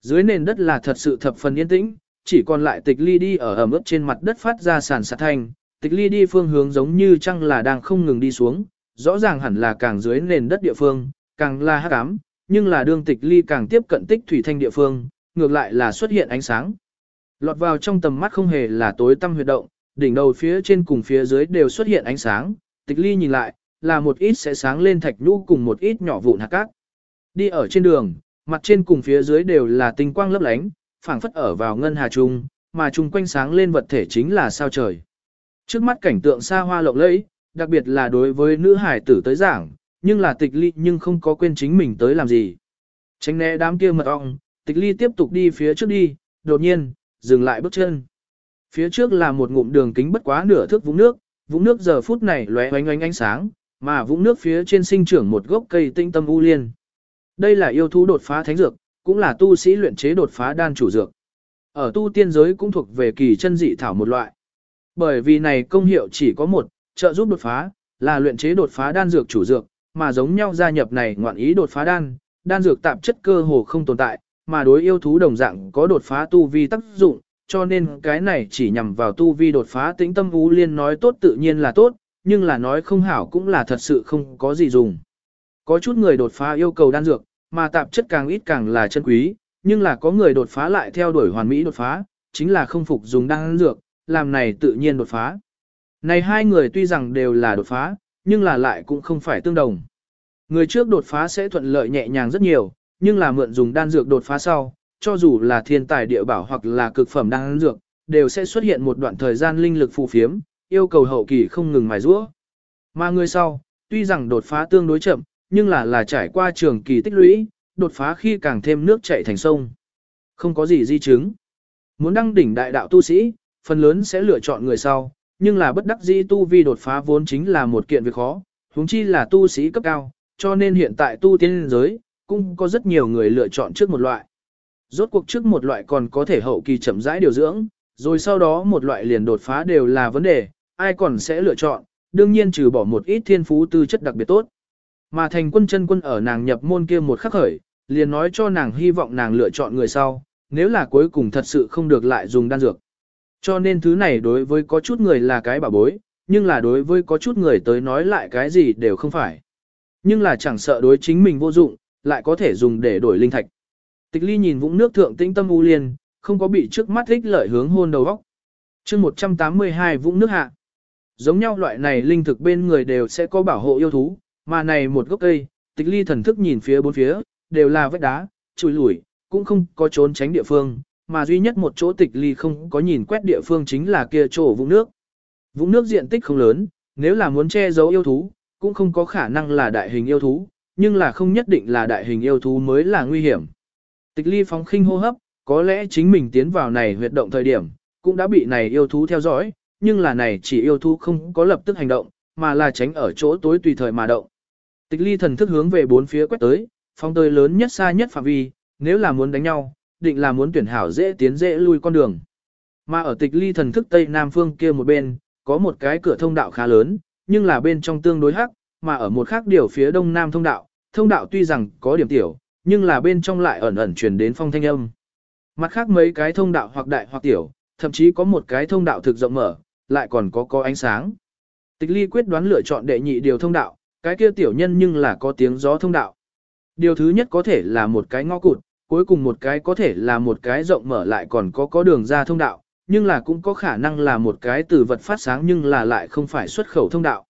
Dưới nền đất là thật sự thập phần yên tĩnh, chỉ còn lại tịch ly đi ở ẩm ướt trên mặt đất phát ra sàn sạt thanh, tịch ly đi phương hướng giống như chăng là đang không ngừng đi xuống, rõ ràng hẳn là càng dưới nền đất địa phương, càng là hắc ám, nhưng là đương tịch ly càng tiếp cận tích thủy thanh địa phương, ngược lại là xuất hiện ánh sáng. Lọt vào trong tầm mắt không hề là tối tăm huyệt động, đỉnh đầu phía trên cùng phía dưới đều xuất hiện ánh sáng, tịch ly nhìn lại, là một ít sẽ sáng lên thạch nhũ cùng một ít nhỏ vụn hạt cát. Đi ở trên đường, mặt trên cùng phía dưới đều là tinh quang lấp lánh, phảng phất ở vào ngân hà trung, mà chung quanh sáng lên vật thể chính là sao trời. Trước mắt cảnh tượng xa hoa lộng lẫy, đặc biệt là đối với nữ hải tử tới giảng, nhưng là tịch ly nhưng không có quên chính mình tới làm gì. Tránh né đám kia mật ong, tịch ly tiếp tục đi phía trước đi, đột nhiên, dừng lại bước chân. Phía trước là một ngụm đường kính bất quá nửa thước vũng nước, vũng nước giờ phút này lóe oanh oanh ánh sáng, mà vũng nước phía trên sinh trưởng một gốc cây tinh tâm u liên. Đây là yêu thú đột phá thánh dược, cũng là tu sĩ luyện chế đột phá đan chủ dược. Ở tu tiên giới cũng thuộc về kỳ chân dị thảo một loại. Bởi vì này công hiệu chỉ có một, trợ giúp đột phá, là luyện chế đột phá đan dược chủ dược, mà giống nhau gia nhập này ngoạn ý đột phá đan, đan dược tạp chất cơ hồ không tồn tại, mà đối yêu thú đồng dạng có đột phá tu vi tác dụng, cho nên cái này chỉ nhằm vào tu vi đột phá tĩnh tâm ú liên nói tốt tự nhiên là tốt, nhưng là nói không hảo cũng là thật sự không có gì dùng. Có chút người đột phá yêu cầu đan dược, mà tạp chất càng ít càng là chân quý, nhưng là có người đột phá lại theo đuổi hoàn mỹ đột phá, chính là không phục dùng đan dược, làm này tự nhiên đột phá. Này hai người tuy rằng đều là đột phá, nhưng là lại cũng không phải tương đồng. Người trước đột phá sẽ thuận lợi nhẹ nhàng rất nhiều, nhưng là mượn dùng đan dược đột phá sau, cho dù là thiên tài địa bảo hoặc là cực phẩm đan dược, đều sẽ xuất hiện một đoạn thời gian linh lực phù phiếm, yêu cầu hậu kỳ không ngừng mài rũa. Mà người sau, tuy rằng đột phá tương đối chậm, nhưng là là trải qua trường kỳ tích lũy, đột phá khi càng thêm nước chảy thành sông. Không có gì di chứng. Muốn đăng đỉnh đại đạo tu sĩ, phần lớn sẽ lựa chọn người sau, nhưng là bất đắc dĩ tu vi đột phá vốn chính là một kiện việc khó, huống chi là tu sĩ cấp cao, cho nên hiện tại tu tiên giới, cũng có rất nhiều người lựa chọn trước một loại. Rốt cuộc trước một loại còn có thể hậu kỳ chậm rãi điều dưỡng, rồi sau đó một loại liền đột phá đều là vấn đề, ai còn sẽ lựa chọn, đương nhiên trừ bỏ một ít thiên phú tư chất đặc biệt tốt. Mà thành quân chân quân ở nàng nhập môn kia một khắc khởi, liền nói cho nàng hy vọng nàng lựa chọn người sau, nếu là cuối cùng thật sự không được lại dùng đan dược. Cho nên thứ này đối với có chút người là cái bảo bối, nhưng là đối với có chút người tới nói lại cái gì đều không phải. Nhưng là chẳng sợ đối chính mình vô dụng, lại có thể dùng để đổi linh thạch. Tịch ly nhìn vũng nước thượng tĩnh tâm u liên, không có bị trước mắt ích lợi hướng hôn đầu góc. mươi 182 vũng nước hạ. Giống nhau loại này linh thực bên người đều sẽ có bảo hộ yêu thú, mà này một gốc cây, tịch ly thần thức nhìn phía bốn phía, đều là vách đá, chùi lủi, cũng không có trốn tránh địa phương, mà duy nhất một chỗ tịch ly không có nhìn quét địa phương chính là kia chỗ vũng nước. Vũng nước diện tích không lớn, nếu là muốn che giấu yêu thú, cũng không có khả năng là đại hình yêu thú, nhưng là không nhất định là đại hình yêu thú mới là nguy hiểm. Tịch ly phóng khinh hô hấp, có lẽ chính mình tiến vào này huyệt động thời điểm, cũng đã bị này yêu thú theo dõi, nhưng là này chỉ yêu thú không có lập tức hành động, mà là tránh ở chỗ tối tùy thời mà động. Tịch ly thần thức hướng về bốn phía quét tới, phong tới lớn nhất xa nhất phạm vi, nếu là muốn đánh nhau, định là muốn tuyển hảo dễ tiến dễ lui con đường. Mà ở tịch ly thần thức tây nam phương kia một bên, có một cái cửa thông đạo khá lớn, nhưng là bên trong tương đối hắc, mà ở một khác điều phía đông nam thông đạo, thông đạo tuy rằng có điểm tiểu, nhưng là bên trong lại ẩn ẩn truyền đến phong thanh âm. Mặt khác mấy cái thông đạo hoặc đại hoặc tiểu, thậm chí có một cái thông đạo thực rộng mở, lại còn có có ánh sáng. Tịch ly quyết đoán lựa chọn đệ nhị điều thông đạo, cái kia tiểu nhân nhưng là có tiếng gió thông đạo. Điều thứ nhất có thể là một cái ngõ cụt, cuối cùng một cái có thể là một cái rộng mở lại còn có có đường ra thông đạo, nhưng là cũng có khả năng là một cái từ vật phát sáng nhưng là lại không phải xuất khẩu thông đạo.